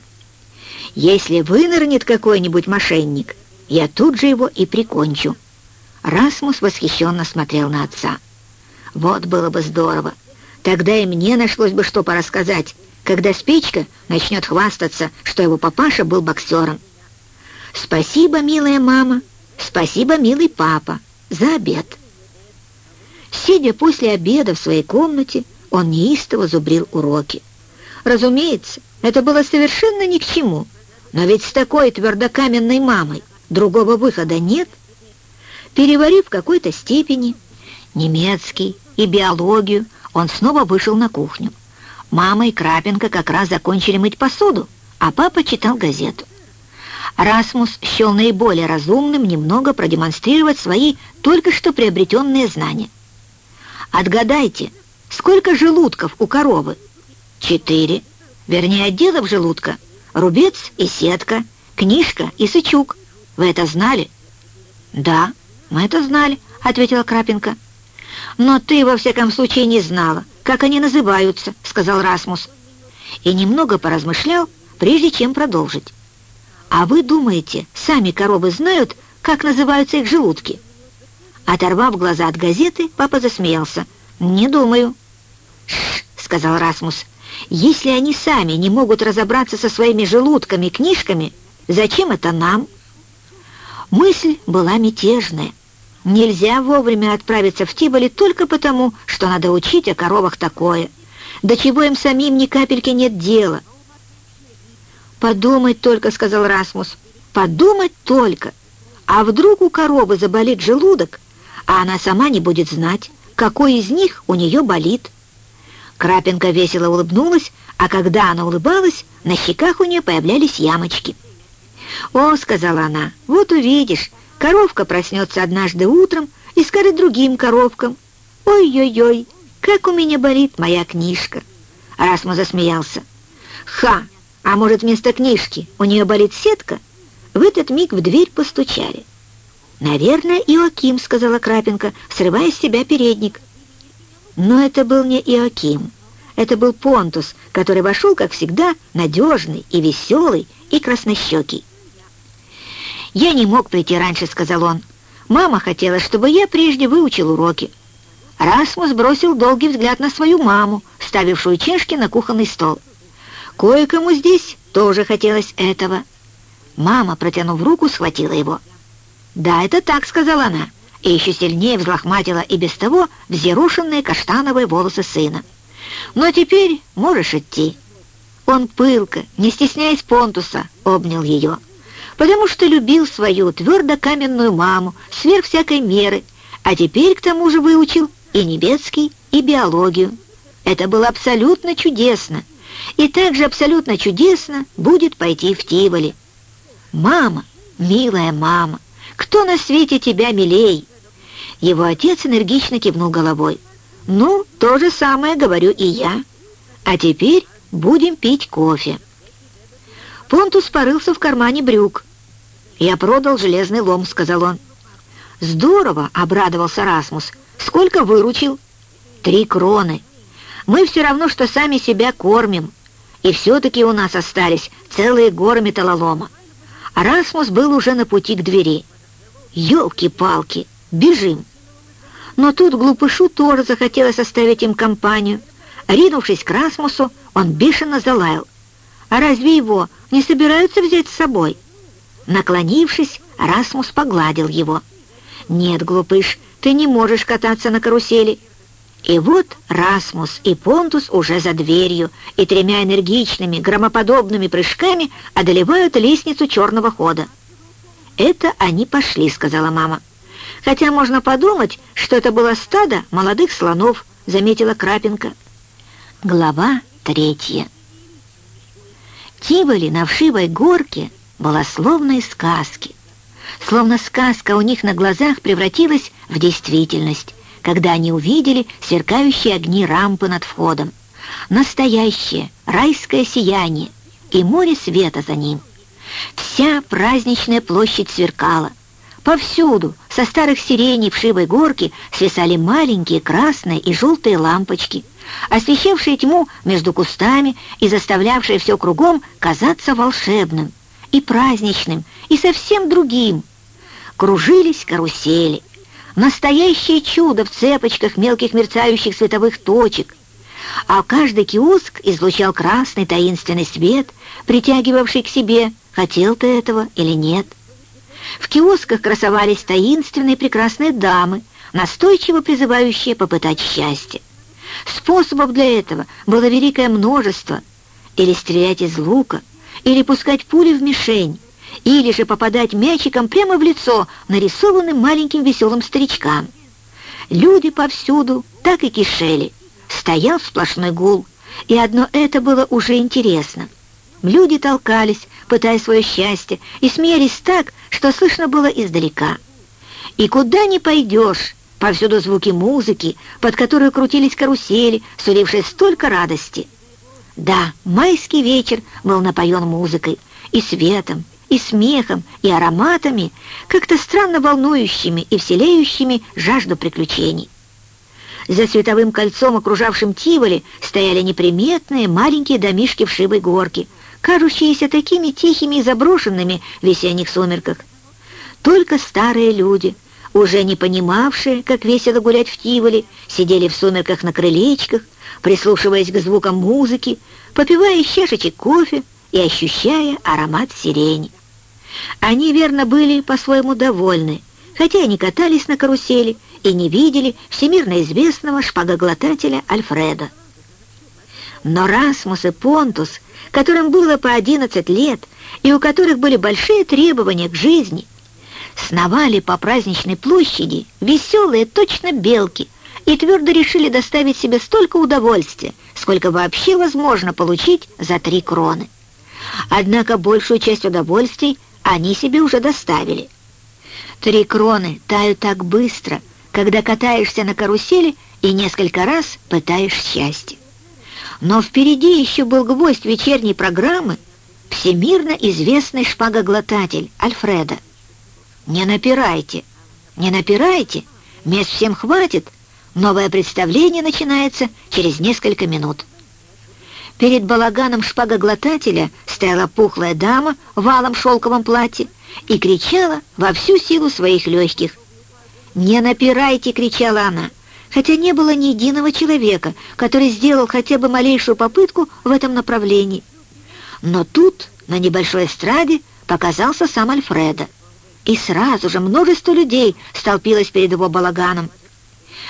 «Если вынырнет какой-нибудь мошенник, я тут же его и прикончу». Расмус восхищенно смотрел на отца. «Вот было бы здорово. Тогда и мне нашлось бы что порассказать, когда Спичка начнет хвастаться, что его папаша был боксером. Спасибо, милая мама, спасибо, милый папа, за обед». Сидя после обеда в своей комнате, он неистово зубрил уроки. Разумеется, это было совершенно ни к чему, но ведь с такой твердокаменной мамой другого выхода нет. Переварив в какой-то степени немецкий и биологию, он снова вышел на кухню. Мама и Крапенко как раз закончили мыть посуду, а папа читал газету. Расмус счел наиболее разумным немного продемонстрировать свои только что приобретенные знания. «Отгадайте, Сколько желудков у коровы? Четыре. Вернее, отделов желудка. Рубец и сетка, книжка и сычук. Вы это знали? Да, мы это знали, ответила Крапинка. Но ты, во всяком случае, не знала, как они называются», — сказал Расмус. И немного поразмышлял, прежде чем продолжить. «А вы думаете, сами коровы знают, как называются их желудки?» Оторвав глаза от газеты, папа засмеялся. «Не думаю». Сказал Расмус, — «если они сами не могут разобраться со своими желудками и книжками, зачем это нам?» Мысль была мятежная. Нельзя вовремя отправиться в Тиболи только потому, что надо учить о коровах такое. До чего им самим ни капельки нет дела. «Подумать только», — сказал Расмус, — «подумать только. А вдруг у коровы заболит желудок, а она сама не будет знать, какой из них у нее болит?» Крапинка весело улыбнулась, а когда она улыбалась, на щеках у нее появлялись ямочки. «О», — сказала она, — «вот увидишь, коровка проснется однажды утром и скажет другим коровкам, «Ой-ой-ой, как у меня болит моя книжка!» Расма засмеялся. «Ха! А может, вместо книжки у нее болит сетка?» В этот миг в дверь постучали. «Наверное, Иоаким», — сказала Крапенко, срывая с себя передник. Но это был не Иоаким. Это был Понтус, который вошел, как всегда, надежный и веселый и краснощекий. «Я не мог прийти раньше», — сказал он. «Мама хотела, чтобы я прежде выучил уроки». Расмус бросил долгий взгляд на свою маму, ставившую чешки на кухонный стол. Кое-кому здесь тоже хотелось этого. Мама, протянув руку, схватила его. «Да, это так», — сказала она, и еще сильнее взлохматила и без того взъерушенные каштановые волосы сына. «Но теперь можешь идти». Он пылко, не стесняясь Понтуса, обнял ее, потому что любил свою твердо каменную маму сверх всякой меры, а теперь к тому же выучил и немецкий, и биологию. Это было абсолютно чудесно, и также абсолютно чудесно будет пойти в Тиволи. «Мама, милая мама, кто на свете тебя милей?» Его отец энергично кивнул головой. «Ну, то же самое говорю и я. А теперь будем пить кофе». Понтус порылся в кармане брюк. «Я продал железный лом», — сказал он. «Здорово!» — обрадовался Расмус. «Сколько выручил?» «Три кроны. Мы все равно, что сами себя кормим. И все-таки у нас остались целые горы металлолома». Расмус был уже на пути к двери. «Елки-палки! Бежим!» Но тут глупышу тоже захотелось оставить им компанию. Ринувшись к Расмусу, он бешено залаял. «А разве его не собираются взять с собой?» Наклонившись, Расмус погладил его. «Нет, глупыш, ты не можешь кататься на карусели». И вот Расмус и Понтус уже за дверью, и тремя энергичными, громоподобными прыжками одолевают лестницу черного хода. «Это они пошли», — сказала мама. «Хотя можно подумать, что это было стадо молодых слонов», — заметила Крапенко. Глава третья. Тиволи на вшивой горке была словно из сказки. Словно сказка у них на глазах превратилась в действительность, когда они увидели сверкающие огни рампы над входом. Настоящее райское сияние и море света за ним. Вся праздничная площадь сверкала. Повсюду, со старых сиреней в шивой горке, свисали маленькие красные и желтые лампочки, освещавшие тьму между кустами и заставлявшие все кругом казаться волшебным и праздничным, и совсем другим. Кружились карусели. Настоящее чудо в цепочках мелких мерцающих световых точек. А каждый киоск излучал красный таинственный свет, притягивавший к себе, хотел ты этого или нет. В киосках красовались таинственные прекрасные дамы, настойчиво призывающие попытать счастье. Способов для этого было великое множество. Или стрелять из лука, или пускать пули в мишень, или же попадать мячиком прямо в лицо нарисованным маленьким веселым старичкам. Люди повсюду так и кишели. Стоял сплошной гул, и одно это было уже интересно. Люди толкались, пытая свое счастье, и смеялись так, что слышно было издалека. И куда ни пойдешь, повсюду звуки музыки, под которую крутились карусели, сулившие столько радости — да, майский вечер был напоен музыкой, и светом, и смехом, и ароматами, как-то странно волнующими и вселяющими жажду приключений. За световым кольцом, окружавшим Тиволи, стояли неприметные маленькие домишки в шибой горке, кажущиеся такими тихими и заброшенными в весенних сумерках. Только старые люди, уже не понимавшие, как весело гулять в Тиволи, сидели в сумерках на крылечках, прислушиваясь к звукам музыки, попивая из чашечек кофе и ощущая аромат сирени. Они, верно, были по-своему довольны, хотя и не катались на карусели и не видели всемирно известного шпагоглотателя Альфреда. Но Расмус и Понтус, которым было по 11 лет и у которых были большие требования к жизни, сновали по праздничной площади веселые точно белки и твердо решили доставить себе столько удовольствия, сколько вообще возможно получить за три кроны. Однако большую часть удовольствий они себе уже доставили. Три кроны тают так быстро, когда катаешься на карусели и несколько раз пытаешь счастье. Но впереди еще был гвоздь вечерней программы, всемирно известный шпагоглотатель Альфреда. «Не напирайте, не напирайте, мест всем хватит, новое представление начинается через несколько минут». Перед балаганом шпагоглотателя стояла пухлая дама в алом шелковом платье и кричала во всю силу своих легких. «Не напирайте!» — кричала она, хотя не было ни единого человека, который сделал хотя бы малейшую попытку в этом направлении. Но тут, на небольшой эстраде, показался сам Альфреда. И сразу же множество людей столпилось перед его балаганом.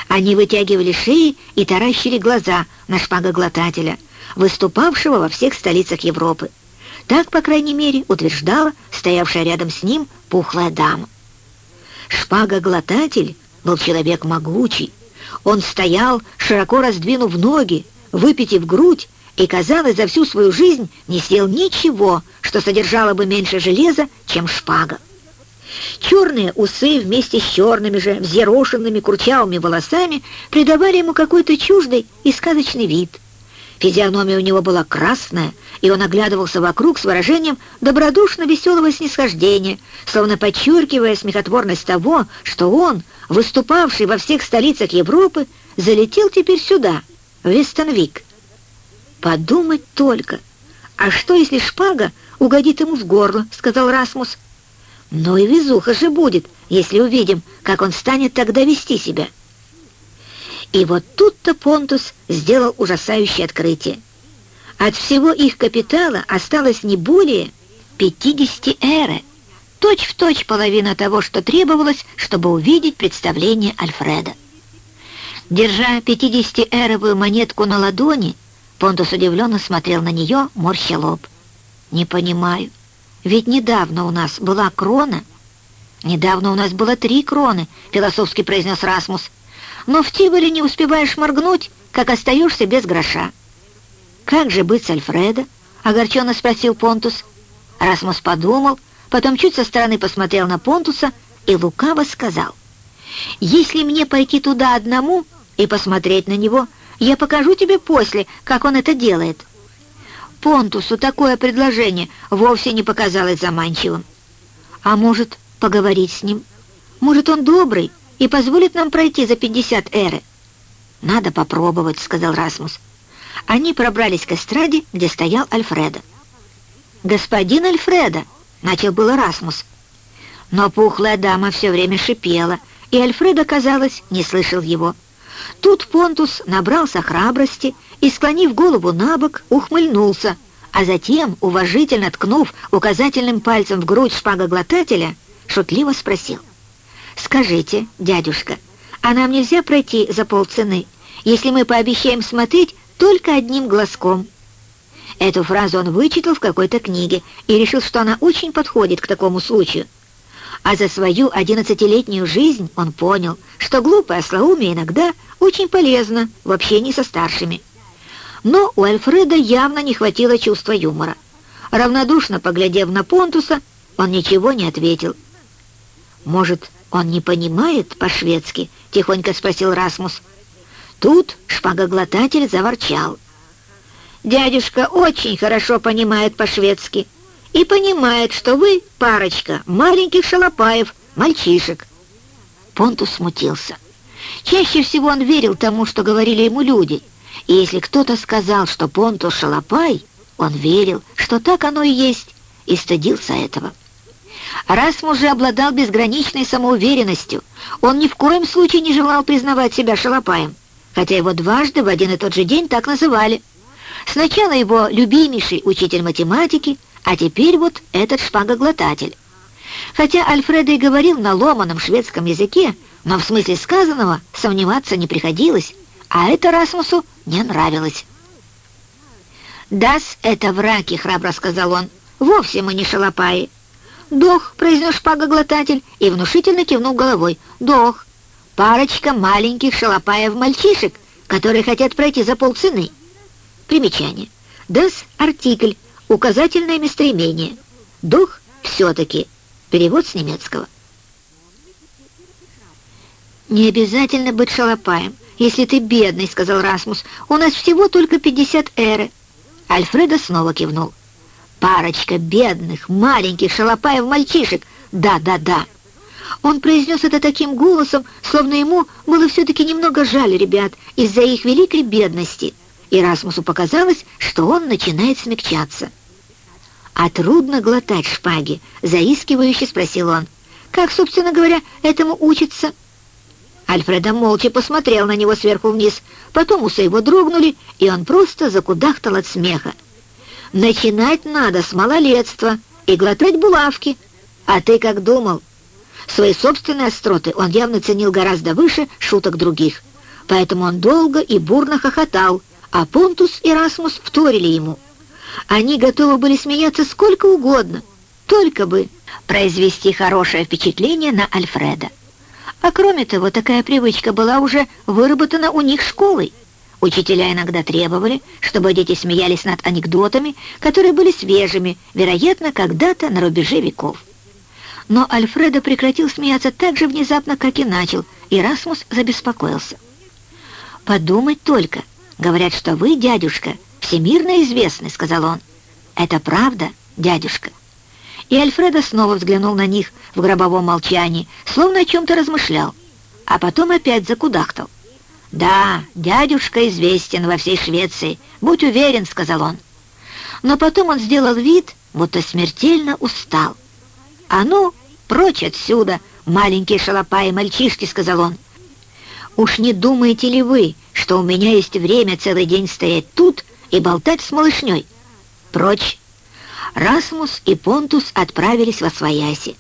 Они вытягивали шеи и таращили глаза на шпагоглотателя — выступавшего во всех столицах Европы. Так, по крайней мере, утверждала стоявшая рядом с ним пухлая дама. Шпага-глотатель был человек могучий. Он стоял, широко раздвинув ноги, выпитив грудь, и, казалось, за всю свою жизнь не съел ничего, что содержало бы меньше железа, чем шпага. Черные усы вместе с черными же, взъерошенными курчавыми волосами придавали ему какой-то чуждый и сказочный вид. Физиономия у него была красная, и он оглядывался вокруг с выражением добродушно-веселого снисхождения, словно подчеркивая смехотворность того, что он, выступавший во всех столицах Европы, залетел теперь сюда, в Вестонвик. «Подумать только! А что, если шпага угодит ему в горло?» — сказал Расмус. «Ну и везуха же будет, если увидим, как он станет тогда вести себя». И вот тут-то Понтус сделал ужасающее открытие. От всего их капитала осталось не более 50 эры, точь-в-точь точь половина того, что требовалось, чтобы увидеть представление Альфреда. Держа 50-эровую монетку на ладони, Понтус удивленно смотрел на нее, морща лоб. «Не понимаю, ведь недавно у нас была крона». «Недавно у нас было три кроны», — философски произнес Расмус но в Тиволе не успеваешь моргнуть, как остаешься без гроша. «Как же быть с Альфредо?» — огорченно спросил Понтус. Расмус подумал, потом чуть со стороны посмотрел на Понтуса и лукаво сказал. «Если мне пойти туда одному и посмотреть на него, я покажу тебе после, как он это делает». Понтусу такое предложение вовсе не показалось заманчивым. «А может, поговорить с ним? Может, он добрый?» И позволит нам пройти за 50 эры». «Надо попробовать», — сказал Расмус. Они пробрались к эстраде, где стоял Альфреда. «Господин Альфреда!» — начал было Расмус. Но пухлая дама все время шипела, и Альфреда, казалось, не слышал его. Тут Понтус набрался храбрости и, склонив голову на бок, ухмыльнулся, а затем, уважительно ткнув указательным пальцем в грудь шпагоглотателя, шутливо спросил — «Скажите, дядюшка, а нам нельзя пройти за полцены, если мы пообещаем смотреть только одним глазком?» Эту фразу он вычитал в какой-то книге и решил, что она очень подходит к такому случаю. А за свою одиннадцатилетнюю жизнь он понял, что глупое слоумие иногда очень полезно в общении со старшими. Но у Альфреда явно не хватило чувства юмора. Равнодушно поглядев на Понтуса, он ничего не ответил. «Может, «Он не понимает по-шведски?» — тихонько спросил Расмус. Тут шпагоглотатель заворчал. «Дядюшка очень хорошо понимает по-шведски и понимает, что вы парочка маленьких шалопаев, мальчишек». Понтус смутился. Чаще всего он верил тому, что говорили ему люди, и если кто-то сказал, что Понтус шалопай, он верил, что так оно и есть, и стыдился этого. Расмус же обладал безграничной самоуверенностью. Он ни в коем случае не желал признавать себя шалопаем, хотя его дважды в один и тот же день так называли. Сначала его любимейший учитель математики, а теперь вот этот шпагоглотатель. Хотя Альфредо и говорил на ломаном шведском языке, но в смысле сказанного сомневаться не приходилось, а это Расмусу не нравилось. «Дас — это враки», — храбро сказал он. «Вовсе мы не шалопаи». «Дох», — произнес шпагоглотатель и внушительно кивнул головой. «Дох. Парочка маленьких шалопаев-мальчишек, которые хотят пройти за полцены». Примечание. «Дас» — артикль, указательное местоимение. «Дох» — все-таки. Перевод с немецкого. «Не обязательно быть шалопаем, если ты бедный», — сказал Расмус. «У нас всего только 50 эры». Альфредо снова кивнул. «Парочка бедных, маленьких шалопаев-мальчишек! Да-да-да!» Он произнес это таким голосом, словно ему было все-таки немного жаль ребят из-за их великой бедности. И Расмусу показалось, что он начинает смягчаться. «А трудно глотать шпаги?» — заискивающе спросил он. «Как, собственно говоря, этому учится?» Альфреда молча посмотрел на него сверху вниз, потом усы его дрогнули, и он просто закудахтал от смеха. «Начинать надо с малолетства и глотать булавки. А ты как думал?» Свои собственные остроты он явно ценил гораздо выше шуток других, поэтому он долго и бурно хохотал, а Понтус и Расмус вторили ему. Они готовы были смеяться сколько угодно, только бы произвести хорошее впечатление на Альфреда. А кроме того, такая привычка была уже выработана у них школой. Учителя иногда требовали, чтобы дети смеялись над анекдотами, которые были свежими, вероятно, когда-то на рубеже веков. Но Альфредо прекратил смеяться так же внезапно, как и начал, и Расмус забеспокоился. «Подумать только, говорят, что вы, дядюшка, всемирно известны», — сказал он. «Это правда, дядюшка?» И Альфредо снова взглянул на них в гробовом молчании, словно о чем-то размышлял, а потом опять закудахтал. «Да, дядюшка известен во всей Швеции, будь уверен», — сказал он. Но потом он сделал вид, будто смертельно устал. «А ну, прочь отсюда, маленькие шалопаи мальчишки», — сказал он. «Уж не думаете ли вы, что у меня есть время целый день стоять тут и болтать с малышней. Прочь!» Расмус и Понтус отправились во свояси.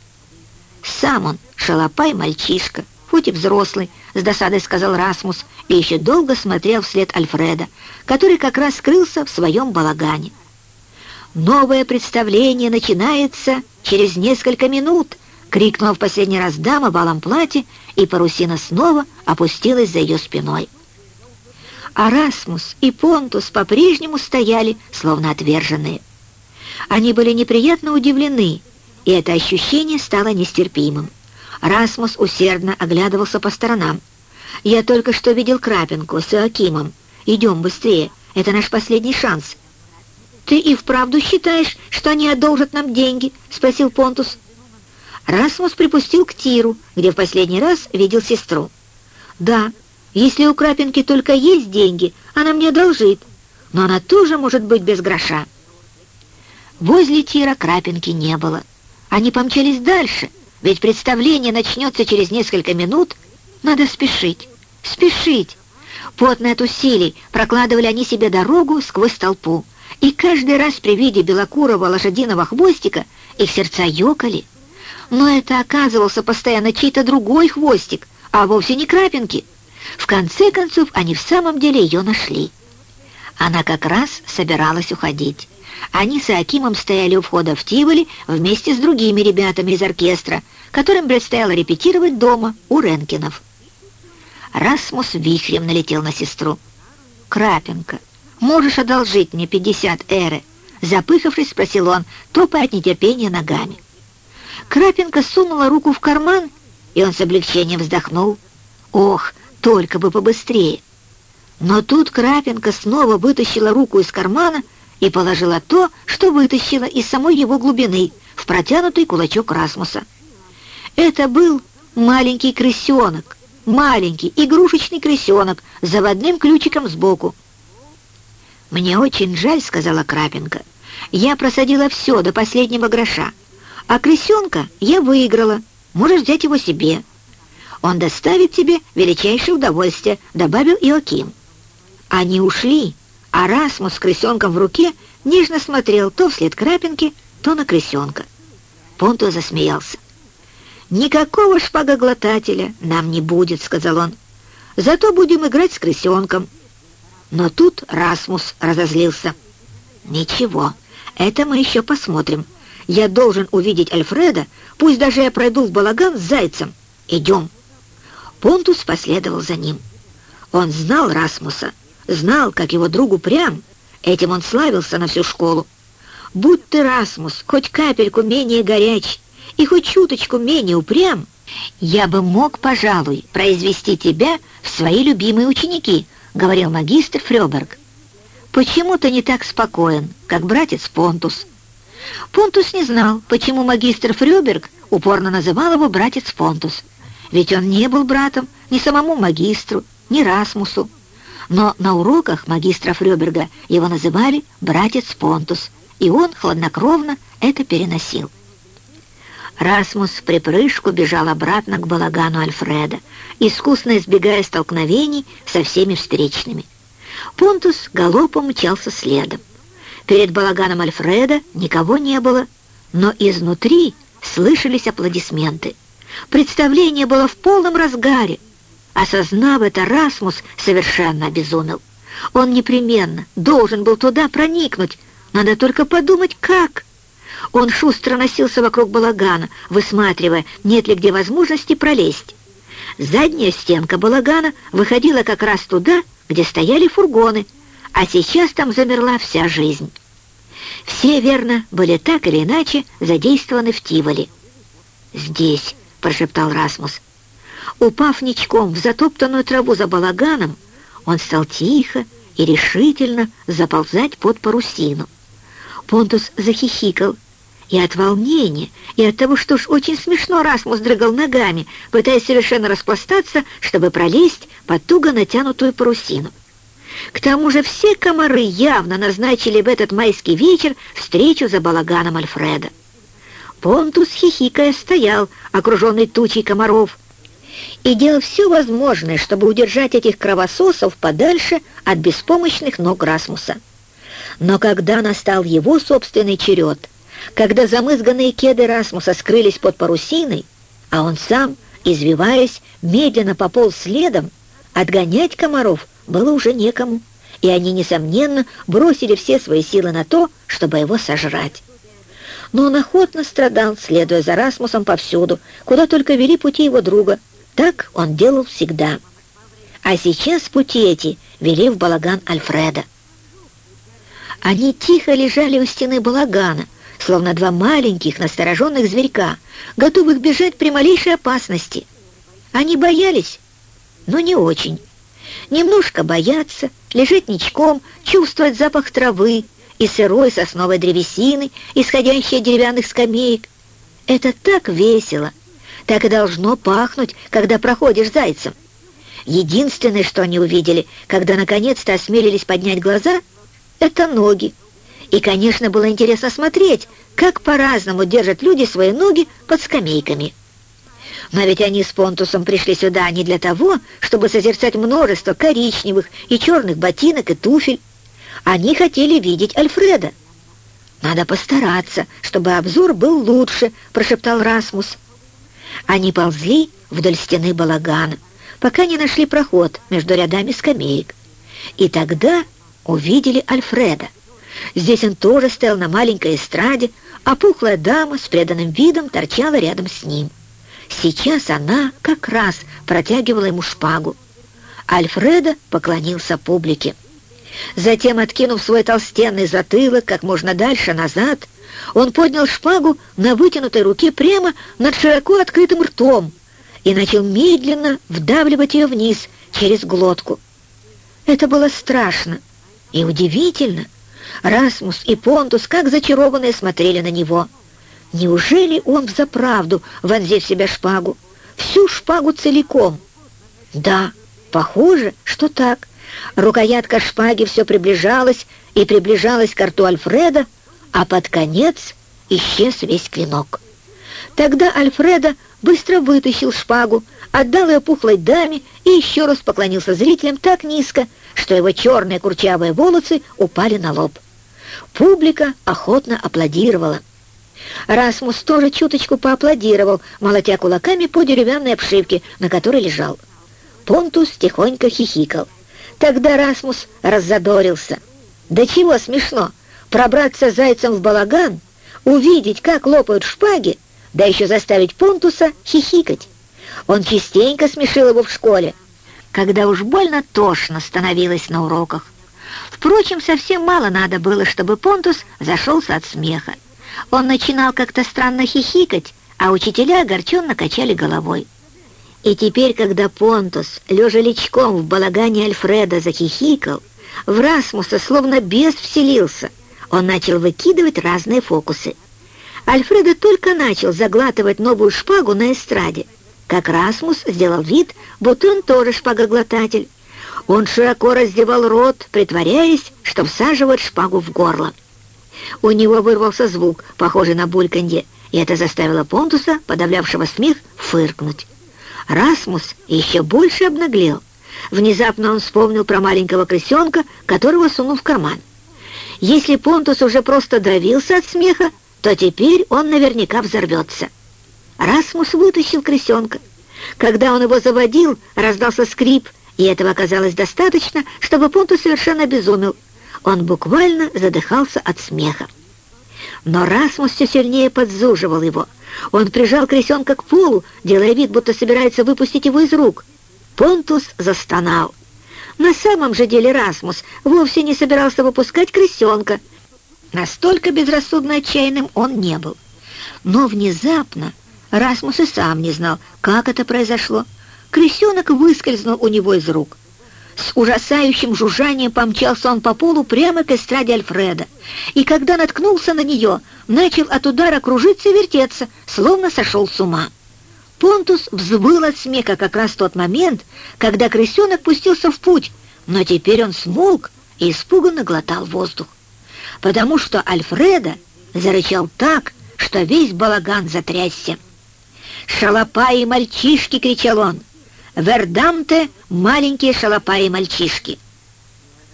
Сам он, шалопай мальчишка, хоть и взрослый, с досадой сказал Расмус, и еще долго смотрел вслед Альфреда, который как раз скрылся в своем балагане. «Новое представление начинается через несколько минут!» — крикнула в последний раз дама в алом платье, и парусина снова опустилась за ее спиной. Арасмус и Понтус по-прежнему стояли, словно отверженные. Они были неприятно удивлены, и это ощущение стало нестерпимым. Расмус усердно оглядывался по сторонам. «Я только что видел Крапинку с Иоакимом. Идем быстрее, это наш последний шанс». «Ты и вправду считаешь, что они одолжат нам деньги?» — спросил Понтус. Расмус припустил к Тиру, где в последний раз видел сестру. «Да, если у Крапинки только есть деньги, она мне одолжит, но она тоже может быть без гроша. Возле тира Крапинки не было. Они помчались дальше, ведь представление начнется через несколько минут. Надо спешить, спешить. Потно от усилий прокладывали они себе дорогу сквозь толпу, и каждый раз при виде белокурого лошадиного хвостика их сердца ёкали. Но это оказывался постоянно чей-то другой хвостик, а вовсе не Крапинки — в конце концов, они в самом деле ее нашли. Она как раз собиралась уходить. Они с Акимом стояли у входа в Тиволи вместе с другими ребятами из оркестра, которым предстояло репетировать дома у Ренкинов. Расмус вихрем налетел на сестру. «Крапенко, можешь одолжить мне пятьдесят эры?» Запыхавшись, спросил он, топая от нетерпения ногами. Крапенко сунула руку в карман, и он с облегчением вздохнул. «Ох, только бы побыстрее. Но тут Крапенко снова вытащила руку из кармана и положила то, что вытащила из самой его глубины, в протянутый кулачок Расмуса. Это был маленький крысенок, маленький игрушечный крысенок с заводным ключиком сбоку. «Мне очень жаль», — сказала Крапенко. «Я просадила все до последнего гроша, а крысенка я выиграла. Можешь взять его себе. Он доставит тебе величайшее удовольствие», — добавил Иоким. Они ушли, а Расмус с крысенком в руке нежно смотрел то вслед Крапинке, то на крысенка. Понту засмеялся. «Никакого шпагоглотателя нам не будет», — сказал он. «Зато будем играть с крысенком». Но тут Расмус разозлился. «Ничего, это мы еще посмотрим. Я должен увидеть Альфреда, пусть даже я пройду в балаган с зайцем. Идем». Понтус последовал за ним. Он знал Расмуса, знал, как его другу прям. Этим он славился на всю школу. Будь ты, Расмус, хоть капельку менее горяч и хоть чуточку менее упрям, я бы мог, пожалуй, произвести тебя в свои любимые ученики, говорил магистр Фрёберг. Почему ты не так спокоен, как братец Понтус? Понтус не знал, почему магистр Фрёберг упорно называл его братец Понтус. Ведь он не был братом ни самому магистру, ни Расмусу. Но на уроках магистра Фрёберга его называли братец Понтус, и он хладнокровно это переносил. Расмус в припрыжку бежал обратно к балагану Альфреда, искусно избегая столкновений со всеми встречными. Понтус галопом мчался следом. Перед балаганом Альфреда никого не было, но изнутри слышались аплодисменты. Представление было в полном разгаре. Осознав это, Расмус совершенно обезумел. Он непременно должен был туда проникнуть, надо только подумать, как. Он шустро носился вокруг балагана, высматривая, нет ли где возможности пролезть. Задняя стенка балагана выходила как раз туда, где стояли фургоны, а сейчас там замерла вся жизнь. Все, верно, были так или иначе задействованы в Тиволе. «Здесь», — прошептал Расмус. Упав ничком в затоптанную траву за балаганом, он стал тихо и решительно заползать под парусину. Понтус захихикал. И от волнения, и от того, что уж очень смешно Расмус дрыгал ногами, пытаясь совершенно распластаться, чтобы пролезть под туго натянутую парусину. К тому же все комары явно назначили в этот майский вечер встречу за балаганом Альфреда. Понтус, хихикая, стоял, окруженный тучей комаров, и делал все возможное, чтобы удержать этих кровососов подальше от беспомощных ног Расмуса. Но когда настал его собственный черед, когда замызганные кеды Расмуса скрылись под парусиной, а он сам, извиваясь, медленно пополз следом, отгонять комаров было уже некому, и они, несомненно, бросили все свои силы на то, чтобы его сожрать. Но он охотно страдал, следуя за Расмусом повсюду, куда только вели пути его друга. Так он делал всегда. А сейчас пути эти вели в балаган Альфреда. Они тихо лежали у стены балагана, словно два маленьких настороженных зверька, готовых бежать при малейшей опасности. Они боялись, но не очень. Немножко бояться, лежать ничком, чувствовать запах травы и сырой сосновой древесины, исходящей от деревянных скамеек. Это так весело, так и должно пахнуть, когда проходишь зайцем. Единственное, что они увидели, когда наконец-то осмелились поднять глаза — это ноги. И, конечно, было интересно смотреть, как по-разному держат люди свои ноги под скамейками. Но ведь они с Понтусом пришли сюда не для того, чтобы созерцать множество коричневых и черных ботинок и туфель. Они хотели видеть Альфреда. «Надо постараться, чтобы обзор был лучше», — прошептал Расмус. Они ползли вдоль стены балагана, пока не нашли проход между рядами скамеек. И тогда увидели Альфреда. Здесь он тоже стоял на маленькой эстраде, а пухлая дама с преданным видом торчала рядом с ним. Сейчас она как раз протягивала ему шпагу. Альфреда поклонился публике. Затем, откинув свой толстенный затылок как можно дальше назад, он поднял шпагу на вытянутой руке прямо над широко открытым ртом и начал медленно вдавливать ее вниз через глотку. Это было страшно. И удивительно, Расмус и Понтус как зачарованные смотрели на него. Неужели он взаправду вонзит в себя шпагу? Всю шпагу целиком? Да, похоже, что так. Рукоятка шпаги все приближалась и приближалась к рту Альфреда, а под конец исчез весь клинок. Тогда Альфреда быстро вытащил шпагу, отдал ее пухлой даме и еще раз поклонился зрителям так низко, что его черные курчавые волосы упали на лоб. Публика охотно аплодировала. Расмус тоже чуточку поаплодировал, молотя кулаками по деревянной обшивке, на которой лежал. Понтус тихонько хихикал. Тогда Расмус раззадорился. «Да чего смешно! Пробраться зайцем в балаган, увидеть, как лопают шпаги, да еще заставить Понтуса хихикать. Он частенько смешил его в школе, когда уж больно тошно становилось на уроках. Впрочем, совсем мало надо было, чтобы Понтус зашелся от смеха. Он начинал как-то странно хихикать, а учителя огорченно качали головой. И теперь, когда Понтус, лежа лечком в балагане Альфреда, захихикал, в Расмуса словно бес вселился. Он начал выкидывать разные фокусы. Альфреда только начал заглатывать новую шпагу на эстраде, как Расмус сделал вид, будто он тоже шпагоглотатель. Он широко раздевал рот, притворяясь, что всаживает шпагу в горло. У него вырвался звук, похожий на бульканье, и это заставило Понтуса, подавлявшего смех, фыркнуть. Расмус еще больше обнаглел. Внезапно он вспомнил про маленького крысенка, которого сунул в карман. Если Понтус уже просто давился от смеха, то теперь он наверняка взорвется. Расмус вытащил крысенка. Когда он его заводил, раздался скрип, и этого оказалось достаточно, чтобы Понтус совершенно обезумел. Он буквально задыхался от смеха. Но Расмус все сильнее подзуживал его. Он прижал крысенка к полу, делая вид, будто собирается выпустить его из рук. Понтус застонал. На самом же деле Расмус вовсе не собирался выпускать крысенка. Настолько безрассудно отчаянным он не был. Но внезапно Расмус и сам не знал, как это произошло. Крысенок выскользнул у него из рук. С ужасающим жужжанием помчался он по полу прямо к эстраде Альфреда, и когда наткнулся на нее, начал от удара кружиться и вертеться, словно сошел с ума. Понтус взвыл от смеха как раз в тот момент, когда крысенок пустился в путь, но теперь он смолк и испуганно глотал воздух, потому что Альфреда зарычал так, что весь балаган затрясся. «Шалопаи мальчишки!» — кричал он. Вердамте — маленькие шалопаи мальчишки.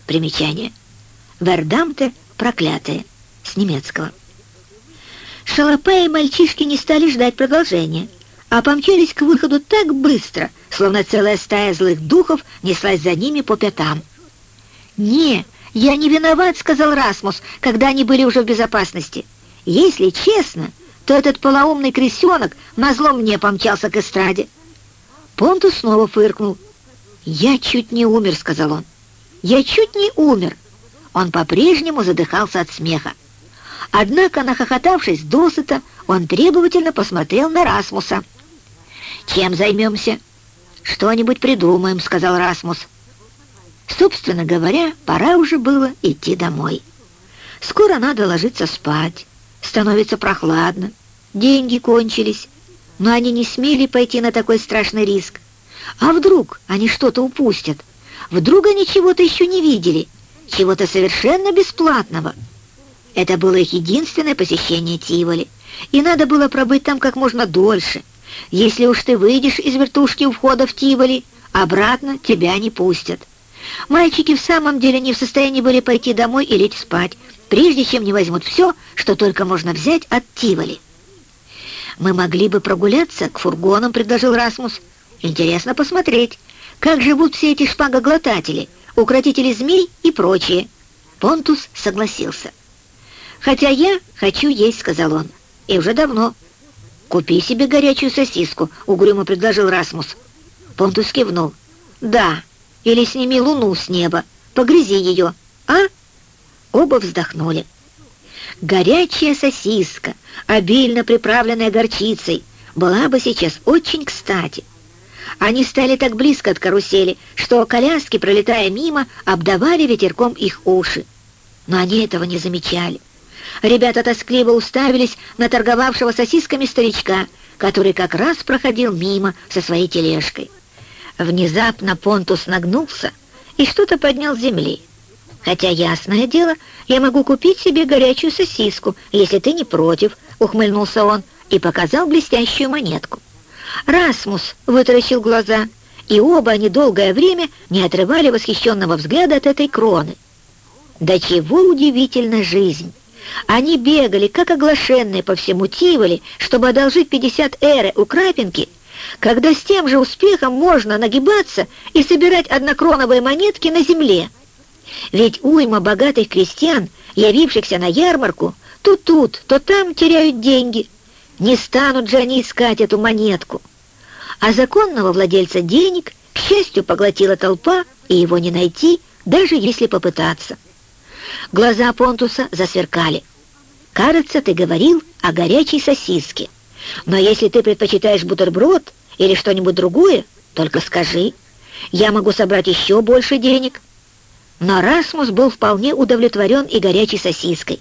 Примечание. Вердамте — проклятые, с немецкого. Шалопаи мальчишки не стали ждать продолжения, а помчались к выходу так быстро, словно целая стая злых духов неслась за ними по пятам. «Не, я не виноват», — сказал Расмус, когда они были уже в безопасности. «Если честно, то этот полоумный крысенок назло мне помчался к эстраде. Понтус снова фыркнул. «Я чуть не умер», — сказал он. «Я чуть не умер». Он по-прежнему задыхался от смеха. Однако, нахохотавшись досыта, он требовательно посмотрел на Расмуса. «Чем займемся?» «Что-нибудь придумаем», — сказал Расмус. Собственно говоря, пора уже было идти домой. Скоро надо ложиться спать. Становится прохладно. Деньги кончились но они не смели пойти на такой страшный риск. А вдруг они что-то упустят? Вдруг они чего-то еще не видели, чего-то совершенно бесплатного? Это было их единственное посещение Тиволи, и надо было пробыть там как можно дольше. Если уж ты выйдешь из вертушки у входа в Тиволи, обратно тебя не пустят. Мальчики в самом деле не в состоянии были пойти домой и лечь спать, прежде чем не возьмут все, что только можно взять от Тиволи. «Мы могли бы прогуляться к фургонам», — предложил Расмус. «Интересно посмотреть, как живут все эти шпагоглотатели, укротители змей и прочие». Понтус согласился. «Хотя я хочу есть», — сказал он, — «и уже давно». «Купи себе горячую сосиску», — угрюмо предложил Расмус. Понтус кивнул. «Да, или сними луну с неба, погрызи ее, а?» Оба вздохнули. Горячая сосиска, обильно приправленная горчицей, была бы сейчас очень кстати. Они стали так близко от карусели, что коляски, пролетая мимо, обдавали ветерком их уши. Но они этого не замечали. Ребята тоскливо уставились на торговавшего сосисками старичка, который как раз проходил мимо со своей тележкой. Внезапно Понтус нагнулся и что-то поднял с земли. «Хотя, ясное дело, я могу купить себе горячую сосиску, если ты не против», — ухмыльнулся он и показал блестящую монетку. Расмус вытаращил глаза, и оба они долгое время не отрывали восхищенного взгляда от этой кроны. Да чего удивительна жизнь! Они бегали, как оглашенные по всему Тиволи, чтобы одолжить 50 эры у Крапинки, когда с тем же успехом можно нагибаться и собирать однокроновые монетки на земле. Ведь уйма богатых крестьян, явившихся на ярмарку, то тут, то там теряют деньги. Не станут же они искать эту монетку. А законного владельца денег, к счастью, поглотила толпа, и его не найти, даже если попытаться. Глаза Понтуса засверкали. «Кажется, ты говорил о горячей сосиске. Но если ты предпочитаешь бутерброд или что-нибудь другое, только скажи. Я могу собрать еще больше денег». Но Расмус был вполне удовлетворен и горячей сосиской.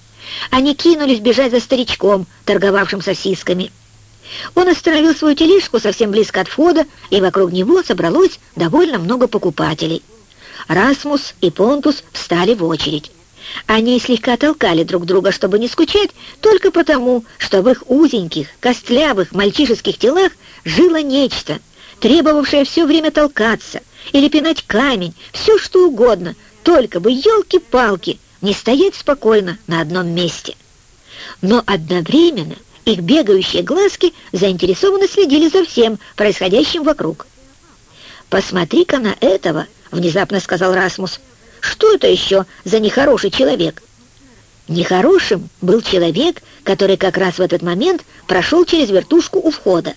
Они кинулись бежать за старичком, торговавшим сосисками. Он остановил свою тележку совсем близко от входа, и вокруг него собралось довольно много покупателей. Расмус и Понтус встали в очередь. Они слегка толкали друг друга, чтобы не скучать, только потому, что в их узеньких, костлявых, мальчишеских телах жило нечто, требовавшее все время толкаться или пинать камень, все что угодно, только бы, елки-палки, не стоять спокойно на одном месте. Но одновременно их бегающие глазки заинтересованно следили за всем происходящим вокруг. «Посмотри-ка на этого!» — внезапно сказал Расмус. Что это еще за нехороший человек? Нехорошим был человек, который как раз в этот момент прошел через вертушку у входа.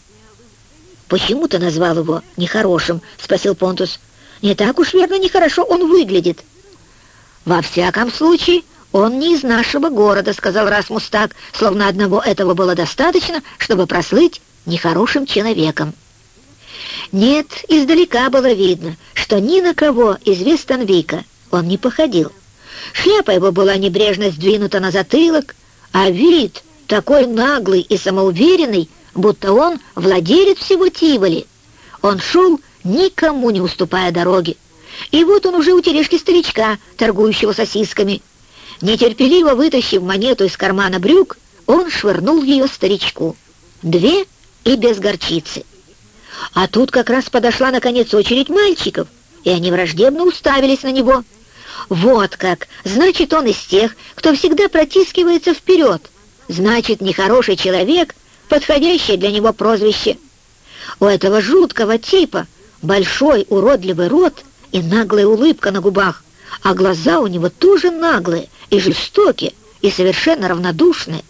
«Почему ты назвал его нехорошим?» — спросил Понтус. «Не так уж верно нехорошо он выглядит». «Во всяком случае, он не из нашего города», — сказал Расмус так, словно одного этого было достаточно, чтобы прослыть нехорошим человеком. Нет, издалека было видно, что ни на кого из Вестанвика он не походил. Шляпа его была небрежно сдвинута на затылок, а вид такой наглый и самоуверенный, будто он владелец всего Тиволи. Он шел, никому не уступая дороги. И вот он уже у тележки старичка, торгующего сосисками. Нетерпеливо вытащив монету из кармана брюк, он швырнул ее старичку. Две и без горчицы. А тут как раз подошла, наконец, очередь мальчиков, и они враждебно уставились на него — вот как! Значит, он из тех, кто всегда протискивается вперед. Значит, нехороший человек, подходящее для него прозвище. У этого жуткого типа большой уродливый рот и наглая улыбка на губах, а глаза у него тоже наглые и жестокие, и совершенно равнодушные.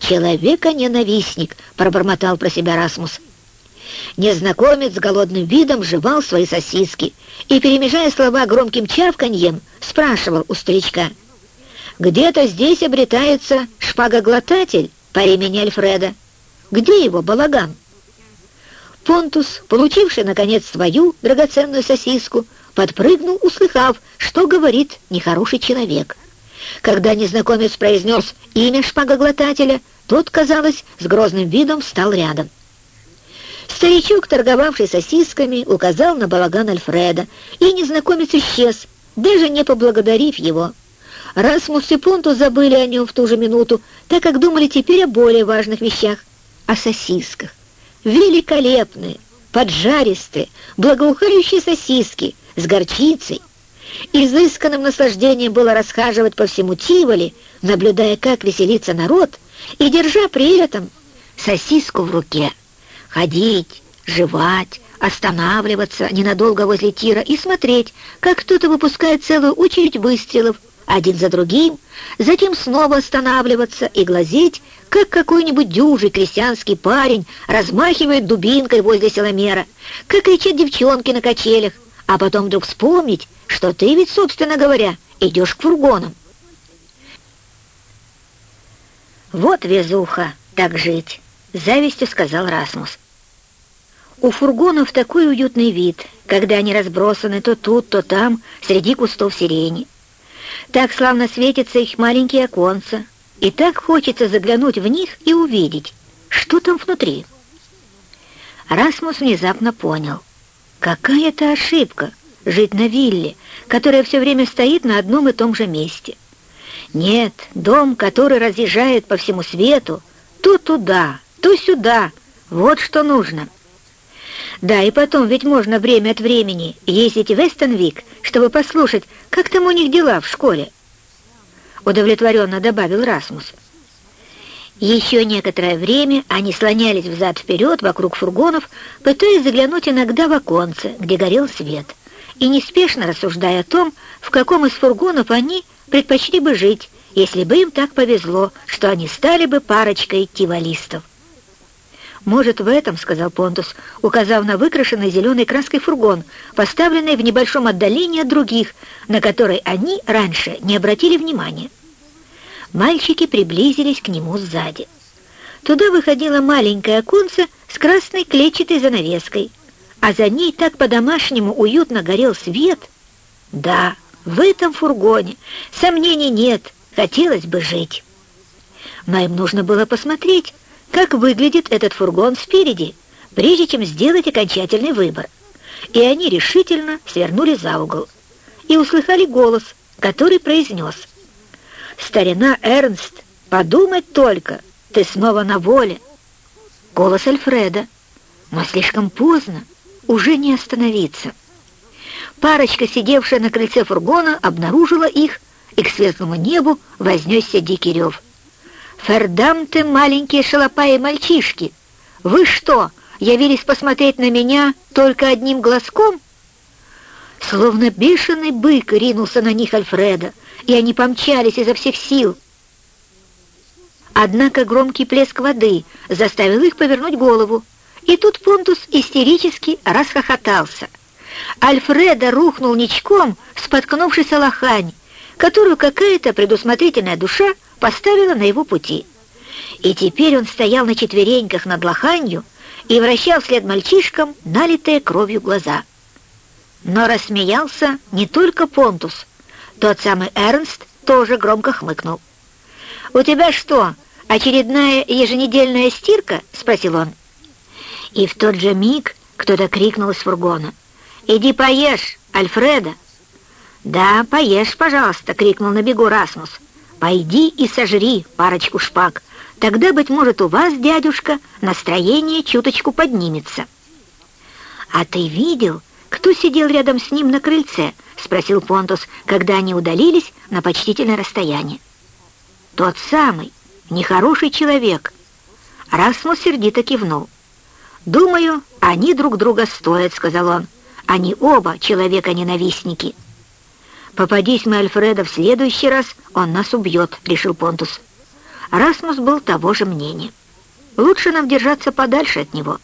«Человека-ненавистник», — пробормотал про себя Расмус. Незнакомец с голодным видом жевал свои сосиски и, перемежая слова громким чавканьем, спрашивал у старичка. «Где-то здесь обретается шпагоглотатель по имени Альфреда. Где его балаган?» Понтус, получивший, наконец, свою драгоценную сосиску, подпрыгнул, услыхав, что говорит нехороший человек. Когда незнакомец произнес имя шпагоглотателя, тот, казалось, с грозным видом встал рядом. Старичок, торговавший сосисками, указал на балаган Альфреда, и незнакомец исчез, даже не поблагодарив его. Расмус и Понту забыли о нем в ту же минуту, так как думали теперь о более важных вещах, о сосисках. Великолепные, поджаристые, благоухающие сосиски с горчицей. Изысканным наслаждением было расхаживать по всему Тиволи, наблюдая, как веселится народ, и держа при этом сосиску в руке ходить, жевать, останавливаться ненадолго возле тира и смотреть, как кто-то выпускает целую очередь выстрелов, один за другим, затем снова останавливаться и глазеть, как какой-нибудь дюжий крестьянский парень размахивает дубинкой возле селомера, как кричат девчонки на качелях, а потом вдруг вспомнить, что ты ведь, собственно говоря, идешь к фургонам. «Вот везуха, так жить», — завистью сказал Расмус. У фургонов такой уютный вид, когда они разбросаны то тут, то там, среди кустов сирени. Так славно светятся их маленькие оконца, и так хочется заглянуть в них и увидеть, что там внутри. Расмус внезапно понял. Какая-то ошибка жить на вилле, которая все время стоит на одном и том же месте. Нет, дом, который разъезжает по всему свету, то туда, то сюда, вот что нужно. Да, и потом ведь можно время от времени ездить в Эстонвик, чтобы послушать, как там у них дела в школе. Удовлетворенно добавил Расмус. Еще некоторое время они слонялись взад-вперед вокруг фургонов, пытаясь заглянуть иногда в оконце, где горел свет, и неспешно рассуждая о том, в каком из фургонов они предпочли бы жить, если бы им так повезло, что они стали бы парочкой тивалистов. «Может, в этом, — сказал Понтус, указав на выкрашенный зеленой краской фургон, поставленный в небольшом отдалении от других, на который они раньше не обратили внимания. Мальчики приблизились к нему сзади. Туда выходило маленькое оконце с красной клетчатой занавеской, а за ней так по-домашнему уютно горел свет. Да, в этом фургоне, сомнений нет, хотелось бы жить. Но им нужно было посмотреть, как выглядит этот фургон спереди, прежде чем сделать окончательный выбор. И они решительно свернули за угол и услыхали голос, который произнес «Старина Эрнст, подумать только, ты снова на воле!» Голос Альфреда, но слишком поздно, уже не остановиться. Парочка, сидевшая на крыльце фургона, обнаружила их, и к светлому небу вознесся дикий рев. «Фердамты, маленькие шалопаи мальчишки! Вы что, явились посмотреть на меня только одним глазком?» Словно бешеный бык ринулся на них Альфреда, и они помчались изо всех сил. Однако громкий плеск воды заставил их повернуть голову, и тут Понтус истерически расхохотался. Альфреда рухнул ничком, споткнувшись о лохань, которую какая-то предусмотрительная душа поставила на его пути. И теперь он стоял на четвереньках над лоханью и вращал вслед мальчишкам налитые кровью глаза. Но рассмеялся не только Понтус. Тот самый Эрнст тоже громко хмыкнул. «У тебя что, очередная еженедельная стирка?» — спросил он. И в тот же миг кто-то крикнул из фургона. «Иди поешь, Альфреда!» «Да, поешь, пожалуйста!» — крикнул на бегу Расмус. «Пойди и сожри парочку шпаг. Тогда, быть может, у вас, дядюшка, настроение чуточку поднимется». «А ты видел, кто сидел рядом с ним на крыльце?» — спросил Понтус, когда они удалились на почтительное расстояние. «Тот самый, нехороший человек». Расмус сердито кивнул. «Думаю, они друг друга стоят», — сказал он. «Они оба человека-ненавистники». «Попадись мы Альфреда в следующий раз, он нас убьет», — решил Понтус. Расмус был того же мнения. «Лучше нам держаться подальше от него».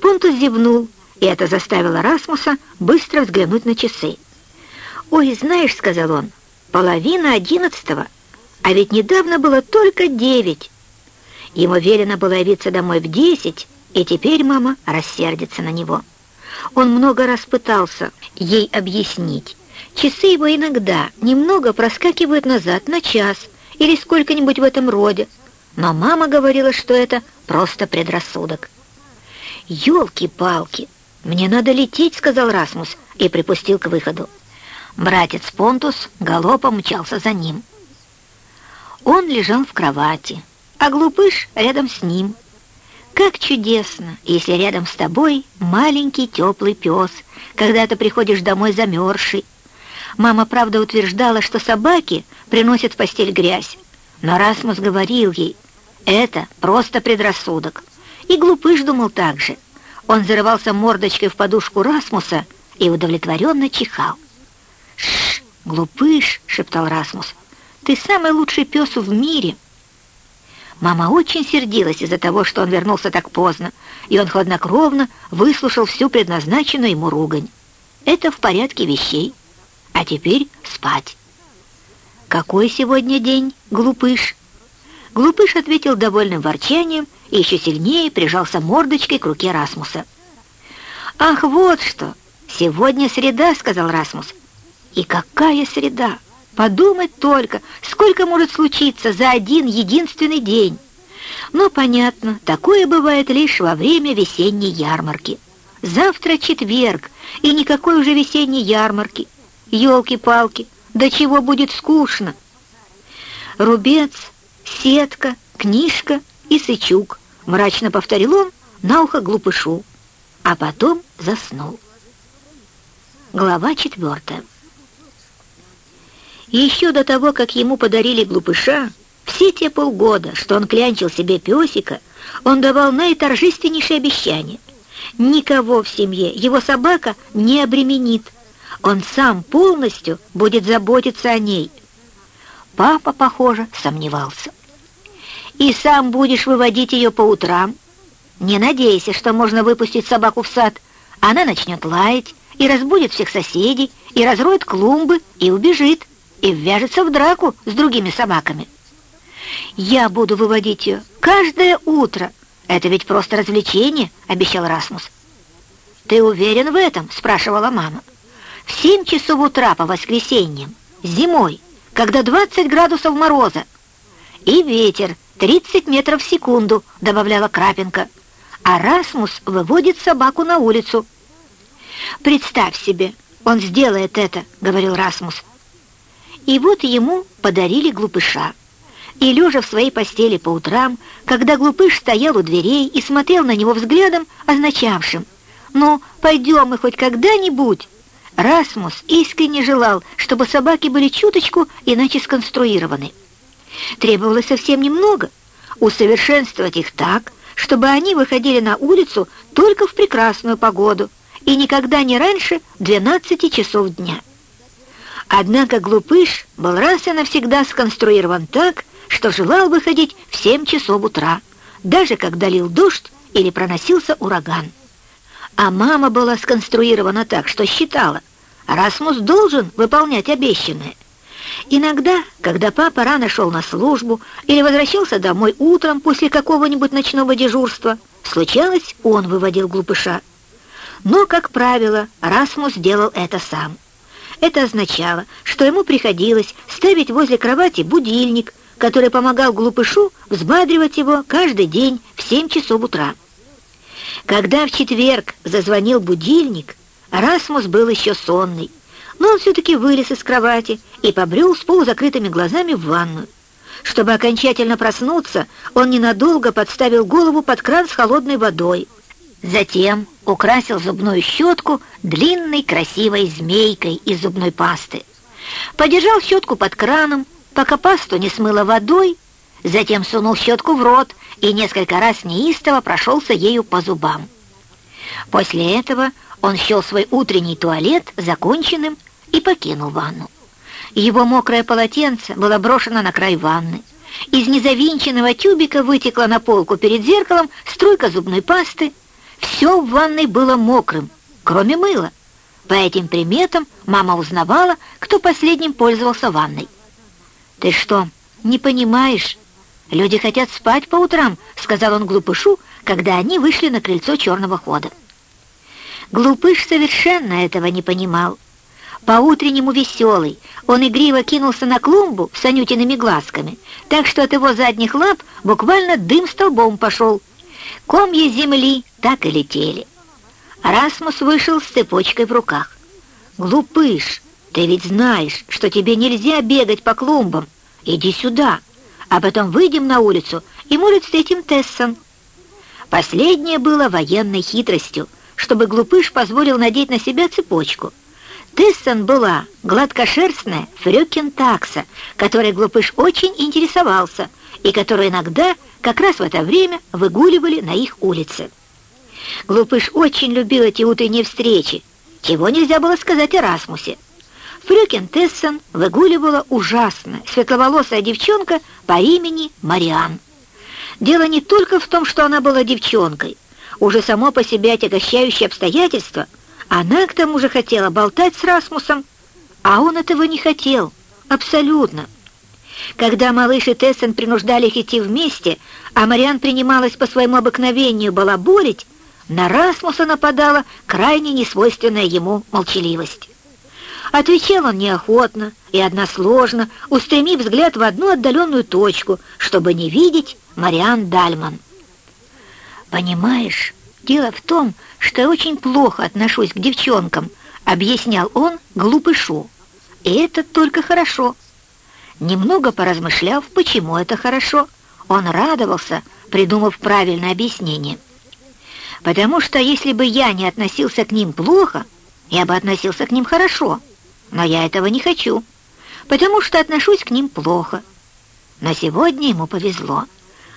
Понтус зевнул, и это заставило Расмуса быстро взглянуть на часы. «Ой, знаешь», — сказал он, — «половина одиннадцатого, а ведь недавно было только девять». Ему велено было явиться домой в десять, и теперь мама рассердится на него. Он много раз пытался ей объяснить. Часы его иногда немного проскакивают назад на час или сколько-нибудь в этом роде, но мама говорила, что это просто предрассудок. «Елки-палки! Мне надо лететь», — сказал Расмус и припустил к выходу. Братец Понтус галопом мчался за ним. Он лежал в кровати, а глупыш рядом с ним — как чудесно, если рядом с тобой маленький теплый пес, когда ты приходишь домой замерзший. Мама, правда, утверждала, что собаки приносят в постель грязь, но Расмус говорил ей, это просто предрассудок. И глупыш думал так же. Он зарывался мордочкой в подушку Расмуса и удовлетворенно чихал. «Шш, глупыш!» — шептал Расмус. «Ты самый лучший пес в мире!» Мама очень сердилась из-за того, что он вернулся так поздно, и он хладнокровно выслушал всю предназначенную ему ругань. Это в порядке вещей. А теперь спать. «Какой сегодня день, глупыш?» Глупыш ответил довольным ворчанием и еще сильнее прижался мордочкой к руке Расмуса. «Ах, вот что! Сегодня среда», — сказал Расмус. «И какая среда!» Подумать только, сколько может случиться за один единственный день. Но понятно, такое бывает лишь во время весенней ярмарки. Завтра четверг, и никакой уже весенней ярмарки. Елки-палки, до чего будет скучно. Рубец, сетка, книжка и сычук, мрачно повторил он на ухо глупышу, а потом заснул. Глава четвертая. Еще до того, как ему подарили глупыша, все те полгода, что он клянчил себе песика, он давал наиторжественнейшие обещания. Никого в семье его собака не обременит. Он сам полностью будет заботиться о ней. Папа, похоже, сомневался. «И сам будешь выводить ее по утрам? Не надейся, что можно выпустить собаку в сад. Она начнет лаять и разбудит всех соседей, и разроет клумбы, и убежит, и ввяжется в драку с другими собаками. Я буду выводить ее каждое утро. Это ведь просто развлечение, обещал Расмус. Ты уверен в этом? спрашивала мама. В семь часов утра по воскресеньям, зимой, когда 20 градусов мороза. И ветер 30 метров в секунду, добавляла Крапенко. А Расмус выводит собаку на улицу. «Представь себе, он сделает это», — говорил Расмус. И вот ему подарили глупыша. И, лежа в своей постели по утрам, когда глупыш стоял у дверей и смотрел на него взглядом, означавшим «Ну, пойдем мы хоть когда-нибудь», Расмус искренне желал, чтобы собаки были чуточку иначе сконструированы. Требовалось совсем немного — усовершенствовать их так, чтобы они выходили на улицу только в прекрасную погоду и никогда не раньше 12 часов дня. Однако глупыш был раз и навсегда сконструирован так, что желал выходить в 7 часов утра, даже когда лил дождь или проносился ураган. А мама была сконструирована так, что считала, Расмус должен выполнять обещанное. Иногда, когда папа рано шел на службу или возвращался домой утром после какого-нибудь ночного дежурства, случалось, он выводил глупыша. Но, как правило, Расмус делал это сам. Это означало, что ему приходилось ставить возле кровати будильник, который помогал глупышу взбадривать его каждый день в 7 часов утра. Когда в четверг зазвонил будильник, Расмус был еще сонный, но он все-таки вылез из кровати и побрел с полузакрытыми глазами в ванную. Чтобы окончательно проснуться, он ненадолго подставил голову под кран с холодной водой. Затем украсил зубную щетку длинной красивой змейкой из зубной пасты. Подержал щетку под краном, пока пасту не смыло водой, затем сунул щетку в рот и несколько раз неистово прошелся ею по зубам. После этого он счел свой утренний туалет законченным и покинул ванну. Его мокрое полотенце было брошено на край ванны. Из незавинченного тюбика вытекла на полку перед зеркалом струйка зубной пасты. Все в ванной было мокрым, кроме мыла. По этим приметам мама узнавала, кто последним пользовался ванной. «Ты что, не понимаешь? Люди хотят спать по утрам», — сказал он глупышу, когда они вышли на крыльцо черного хода. Глупыш совершенно этого не понимал. По-утреннему веселый, он игриво кинулся на клумбу с анютиными глазками, так что от его задних лап буквально дым столбом пошел. Комья земли так и летели. Расмус вышел с цепочкой в руках. «Глупыш, ты ведь знаешь, что тебе нельзя бегать по клумбам. Иди сюда, а потом выйдем на улицу, и, может, встретим Тессон». Последнее было военной хитростью, чтобы глупыш позволил надеть на себя цепочку. Тессон была гладкошерстная фрёкин-такса, которой глупыш очень интересовался и которую иногда как раз в это время выгуливали на их улице. Глупыш очень любил эти утренние встречи, чего нельзя было сказать о Расмусе. Фрюкен Тессон выгуливала ужасно светловолосая девчонка по имени Мариан. Дело не только в том, что она была девчонкой, уже само по себе отягощающее обстоятельство, она к тому же хотела болтать с Расмусом, а он этого не хотел, абсолютно. Когда малыш и Тессен принуждали их идти вместе, а Мариан принималась по своему обыкновению балаболить, на Расмуса нападала крайне несвойственная ему молчаливость. Отвечал он неохотно и односложно, устремив взгляд в одну отдаленную точку, чтобы не видеть Мариан Дальман. «Понимаешь, «Дело в том, что я очень плохо отношусь к девчонкам», — объяснял он глупышу. «И это только хорошо». Немного поразмышляв, почему это хорошо, он радовался, придумав правильное объяснение. «Потому что если бы я не относился к ним плохо, я бы относился к ним хорошо, но я этого не хочу, потому что отношусь к ним плохо». Но сегодня ему повезло.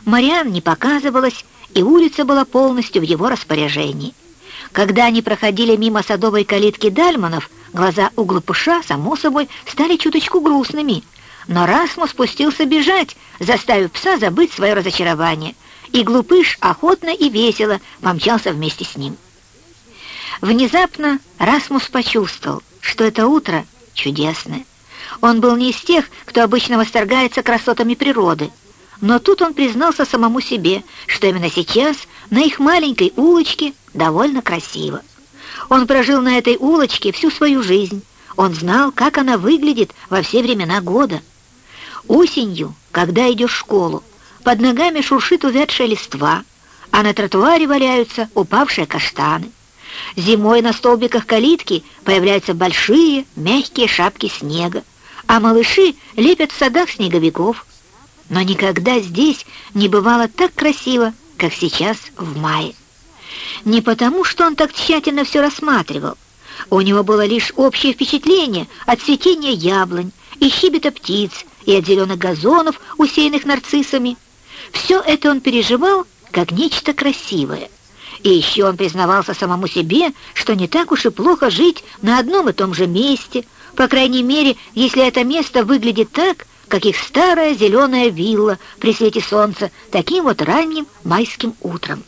Мариан не показывалась, и улица была полностью в его распоряжении. Когда они проходили мимо садовой калитки Дальманов, глаза у глупыша, само собой, стали чуточку грустными. Но Расмус спустился бежать, заставив пса забыть свое разочарование, и глупыш охотно и весело помчался вместе с ним. Внезапно Расмус почувствовал, что это утро чудесное. Он был не из тех, кто обычно восторгается красотами природы, но тут он признался самому себе, что именно сейчас на их маленькой улочке довольно красиво. Он прожил на этой улочке всю свою жизнь. Он знал, как она выглядит во все времена года. Осенью, когда идешь в школу, под ногами шуршит увядшая листва, а на тротуаре валяются упавшие каштаны. Зимой на столбиках калитки появляются большие мягкие шапки снега, а малыши лепят в садах снеговиков — но никогда здесь не бывало так красиво, как сейчас в мае. Не потому, что он так тщательно все рассматривал. У него было лишь общее впечатление от цветения яблонь и щебета птиц, и от зеленых газонов, усеянных нарциссами. Все это он переживал как нечто красивое. И еще он признавался самому себе, что не так уж и плохо жить на одном и том же месте, по крайней мере, если это место выглядит так, как их старая зеленая вилла при свете солнца таким вот ранним майским утром.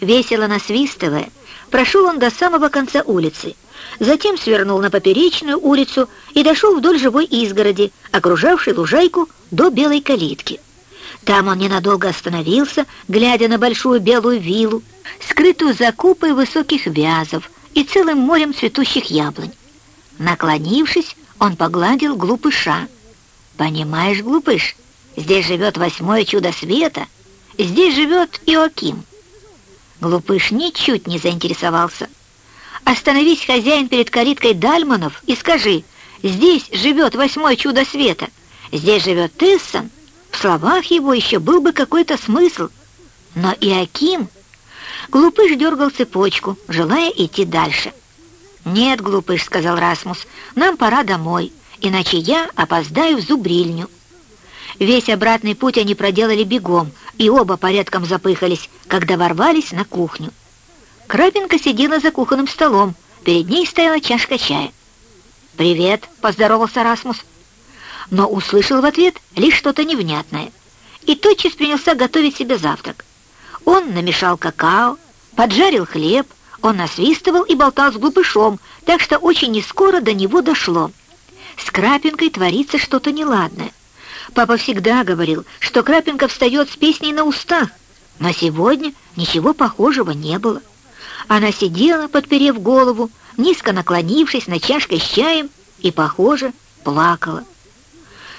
Весело насвистывая, прошел он до самого конца улицы, затем свернул на поперечную улицу и дошел вдоль живой изгороди, окружавшей лужайку до белой калитки. Там он ненадолго остановился, глядя на большую белую виллу, скрытую за купой высоких вязов и целым морем цветущих яблонь. Наклонившись, он погладил глупыша. «Понимаешь, глупыш, здесь живет восьмое чудо света, здесь живет Иоаким». Глупыш ничуть не заинтересовался. «Остановись, хозяин, перед калиткой Дальманов и скажи, здесь живет восьмое чудо света, здесь живет Тессон». В словах его еще был бы какой-то смысл. Но Иоаким... Глупыш дергал цепочку, желая идти дальше. «Нет, глупыш», — сказал Расмус, — «нам пора домой, иначе я опоздаю в зубрильню». Весь обратный путь они проделали бегом, и оба порядком запыхались, когда ворвались на кухню. Крапинка сидела за кухонным столом, перед ней стояла чашка чая. «Привет», — поздоровался Расмус, но услышал в ответ лишь что-то невнятное и тотчас принялся готовить себе завтрак. Он намешал какао, поджарил хлеб, он насвистывал и болтал с глупышом, так что очень нескоро до него дошло. С Крапинкой творится что-то неладное. Папа всегда говорил, что Крапинка встает с песней на устах, но сегодня ничего похожего не было. Она сидела, подперев голову, низко наклонившись на чашкой с чаем, и, похоже, плакала.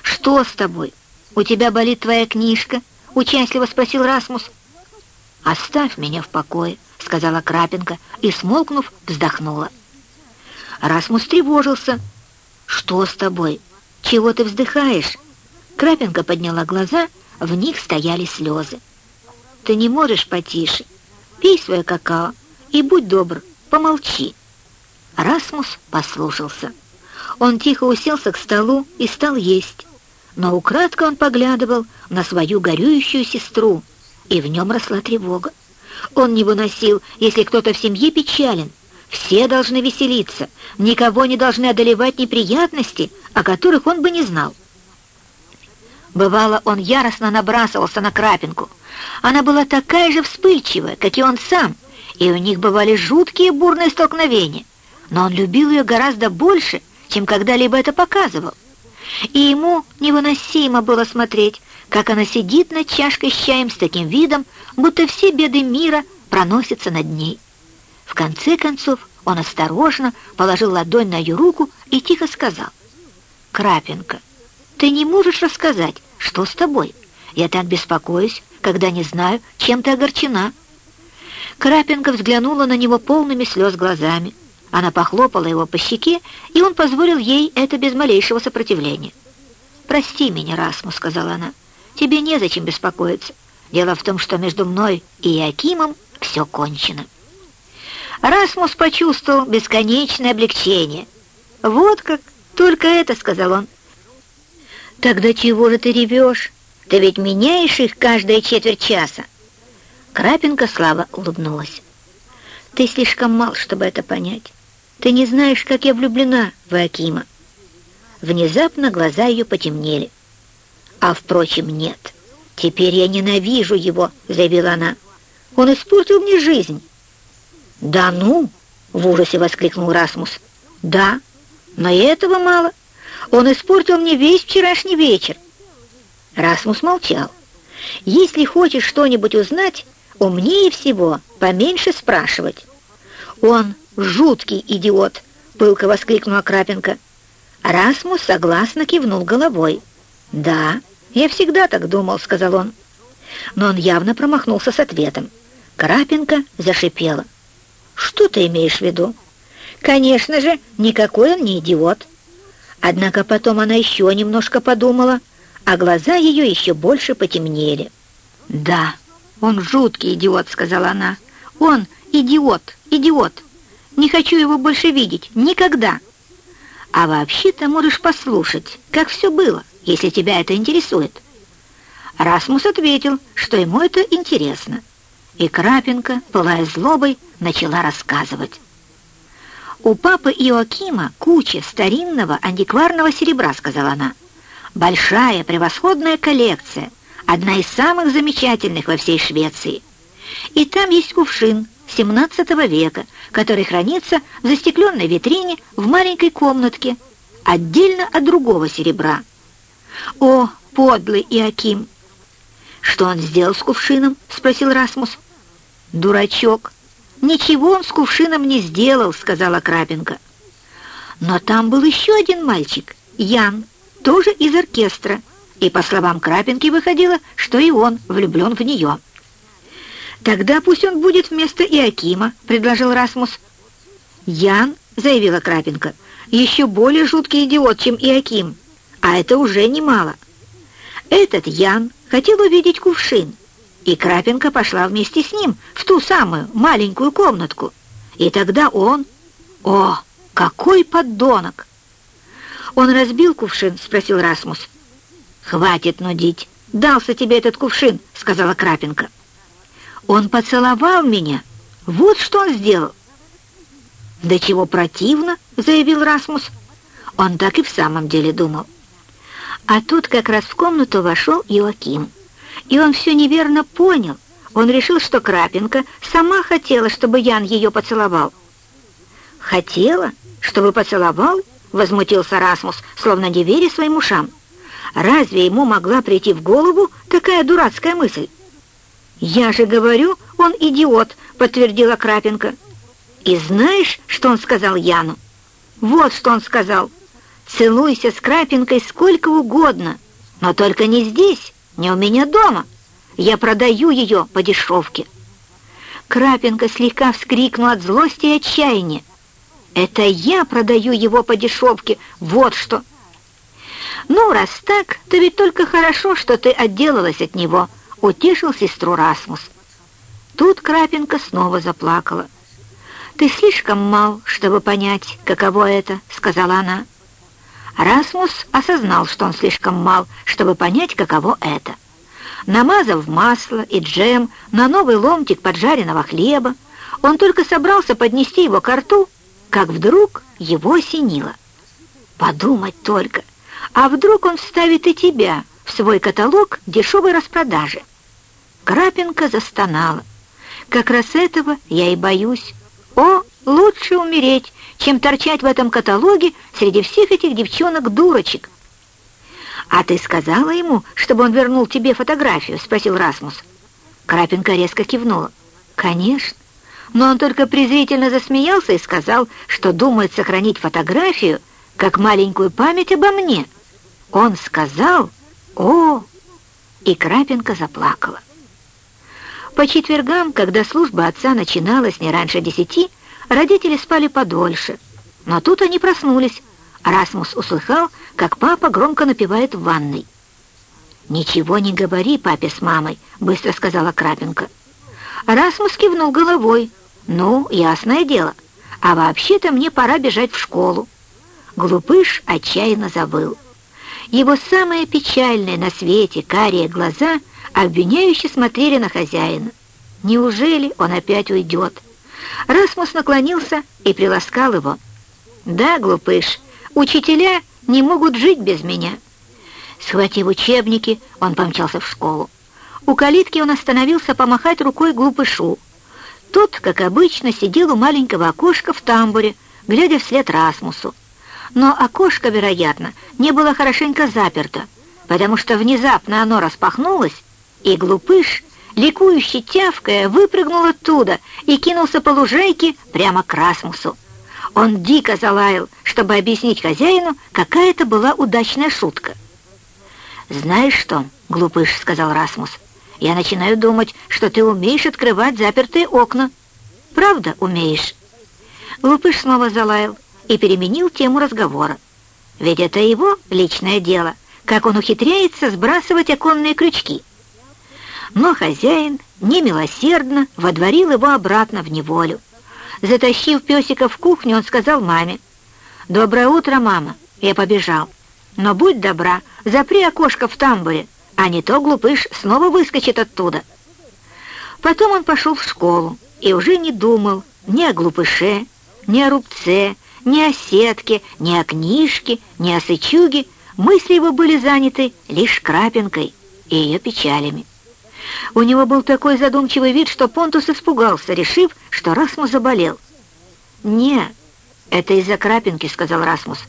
«Что с тобой? У тебя болит твоя книжка?» — участливо спросил Расмус. «Оставь меня в покое», — сказала Крапенко и, смолкнув, вздохнула. Расмус тревожился. «Что с тобой? Чего ты вздыхаешь?» Крапенко подняла глаза, в них стояли слезы. «Ты не можешь потише. Пей свое какао и будь добр, помолчи». Расмус послушался. Он тихо уселся к столу и стал есть, но украдко он поглядывал на свою горюющую сестру, и в нем росла тревога. Он не выносил, если кто-то в семье печален. Все должны веселиться, никого не должны одолевать неприятности, о которых он бы не знал. Бывало, он яростно набрасывался на Крапинку. Она была такая же вспыльчивая, как и он сам, и у них бывали жуткие бурные столкновения. Но он любил ее гораздо больше, чем когда-либо это показывал. И ему невыносимо было смотреть, как она сидит над чашкой с чаем с таким видом, будто все беды мира проносятся над ней. В конце концов он осторожно положил ладонь на ее руку и тихо сказал, «Крапинка, ты не можешь рассказать, что с тобой? Я так беспокоюсь, когда не знаю, чем ты огорчена». Крапенко взглянула на него полными слез глазами. Она похлопала его по щеке, и он позволил ей это без малейшего сопротивления. «Прости меня, Расмус», — сказала она. «Тебе незачем беспокоиться. Дело в том, что между мной и Якимом все кончено». Расмус почувствовал бесконечное облегчение. «Вот как! Только это!» — сказал он. «Тогда чего же ты ревешь? Ты ведь меняешь их каждые четверть часа!» Крапинка слава улыбнулась. «Ты слишком мал, чтобы это понять. Ты не знаешь, как я влюблена в Акима». Внезапно глаза ее потемнели. «А, впрочем, нет. Теперь я ненавижу его», — заявила она. «Он испортил мне жизнь». «Да ну!» — в ужасе воскликнул Расмус. «Да, но и этого мало. Он испортил мне весь вчерашний вечер». Расмус молчал. «Если хочешь что-нибудь узнать, умнее всего поменьше спрашивать». «Он жуткий идиот!» — пылко воскликнула Крапенко. Расмус согласно кивнул головой. «Да, я всегда так думал», — сказал он. Но он явно промахнулся с ответом. Крапенко зашипела. Что ты имеешь в виду? Конечно же, никакой он не идиот. Однако потом она еще немножко подумала, а глаза ее еще больше потемнели. «Да, он жуткий идиот», — сказала она. «Он идиот, идиот. Не хочу его больше видеть, никогда». «А вообще-то можешь послушать, как все было, если тебя это интересует». Расмус ответил, что ему это интересно. И Крапенко, пылая злобой, начала рассказывать. «У папы Иоакима куча старинного антикварного серебра», — сказала она. «Большая, превосходная коллекция, одна из самых замечательных во всей Швеции. И там есть кувшин XVII века, который хранится в застекленной витрине в маленькой комнатке, отдельно от другого серебра. О, подлый Иоаким!» «Что он сделал с кувшином?» — спросил Расмус. «Дурачок! Ничего он с кувшином не сделал», — сказала Крапенко. Но там был еще один мальчик, Ян, тоже из оркестра, и, по словам Крапенки, выходило, что и он влюблен в нее. «Тогда пусть он будет вместо Иакима», — предложил Расмус. «Ян», — заявила Крапенко, — «еще более жуткий идиот, чем Иаким, а это уже немало». Этот Ян хотел увидеть кувшин, и Крапенко пошла вместе с ним в ту самую маленькую комнатку. И тогда он... О, какой поддонок! «Он разбил кувшин?» — спросил Расмус. «Хватит нудить. Дался тебе этот кувшин», — сказала Крапенко. «Он поцеловал меня. Вот что он сделал». «Да чего противно», — заявил Расмус. Он так и в самом деле думал. А тут как раз в комнату вошел Иоаким и он все неверно понял. Он решил, что Крапенко сама хотела, чтобы Ян ее поцеловал. «Хотела, чтобы поцеловал?» — возмутился Расмус, словно не веря своим ушам. «Разве ему могла прийти в голову такая дурацкая мысль?» «Я же говорю, он идиот», — подтвердила Крапенко. «И знаешь, что он сказал Яну?» «Вот что он сказал. Целуйся с Крапенкой сколько угодно, но только не здесь, не у меня дома. Я продаю ее по дешевке». Крапенко слегка вскрикнул от злости и отчаяния. «Это я продаю его по дешевке, вот что!» «Ну, раз так, то ведь только хорошо, что ты отделалась от него», — утешил сестру Расмус. Тут Крапенко снова заплакала. «Ты слишком мал, чтобы понять, каково это», — сказала она. Расмус осознал, что он слишком мал, чтобы понять, каково это. Намазав масло и джем на новый ломтик поджаренного хлеба, он только собрался поднести его к рту, как вдруг его осенило. Подумать только, а вдруг он вставит и тебя в свой каталог дешевой распродажи? Крапинка застонала. Как раз этого я и боюсь. О, лучше умереть, чем торчать в этом каталоге среди всех этих девчонок-дурочек. «А ты сказала ему, чтобы он вернул тебе фотографию?» — спросил Расмус. Крапенко резко кивнула. «Конечно. Но он только презрительно засмеялся и сказал, что думает сохранить фотографию как маленькую память обо мне. Он сказал «О!» И Крапенко заплакала. По четвергам, когда служба отца начиналась не раньше десяти, родители спали подольше. Но тут они проснулись. Расмус услыхал, как папа громко напевает в ванной. «Ничего не говори папе с мамой», — быстро сказала Крапенко. Расмус кивнул головой. «Ну, ясное дело. А вообще-то мне пора бежать в школу». Глупыш отчаянно завыл. Его самые печальные на свете карие глаза обвиняюще смотрели на хозяина. Неужели он опять уйдет? Расмус наклонился и приласкал его. «Да, глупыш, учителя не могут жить без меня». Схватив учебники, он помчался в школу. У калитки он остановился помахать рукой глупышу. Тот, как обычно, сидел у маленького окошка в тамбуре, глядя вслед Расмусу. Но окошко, вероятно, не было хорошенько заперто, потому что внезапно оно распахнулось, и глупыш, ликующий тявкая, выпрыгнул оттуда и кинулся по лужайке прямо к Расмусу. Он дико залаял, чтобы объяснить хозяину, какая это была удачная шутка. «Знаешь что, глупыш», — сказал Расмус, — «я начинаю думать, что ты умеешь открывать запертые окна. Правда умеешь?» Глупыш снова залаял и переменил тему разговора. Ведь это его личное дело, как он ухитряется сбрасывать оконные крючки. Но хозяин немилосердно водворил его обратно в неволю. Затащив песика в кухню, он сказал маме, «Доброе утро, мама!» Я побежал. Но будь добра, запри окошко в тамбуре, а не то глупыш снова выскочит оттуда. Потом он пошел в школу и уже не думал ни о глупыше, ни о рубце, ни о сетке, ни о книжке, ни о сычуге. Мысли его были заняты лишь крапинкой и ее печалями. У него был такой задумчивый вид, что Понтус испугался, решив, что Расмус заболел. «Не, это из-за крапинки», — сказал Расмус.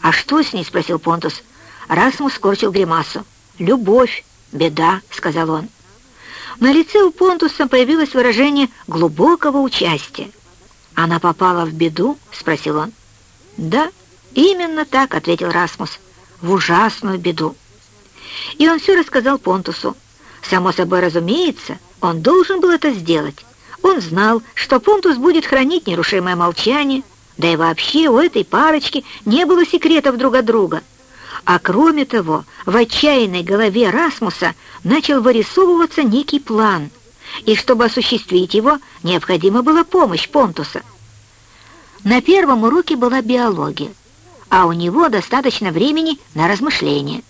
«А что с ней?» — спросил Понтус. Расмус скорчил гримасу. «Любовь, беда», — сказал он. На лице у Понтуса появилось выражение глубокого участия. «Она попала в беду?» — спросил он. «Да, именно так», — ответил Расмус. «В ужасную беду». И он все рассказал Понтусу. Само собой разумеется, он должен был это сделать. Он знал, что Понтус будет хранить нерушимое молчание, да и вообще у этой парочки не было секретов друг от друга. А кроме того, в отчаянной голове Расмуса начал вырисовываться некий план, и чтобы осуществить его, необходима была помощь Понтуса. На первом уроке была биология, а у него достаточно времени на размышления.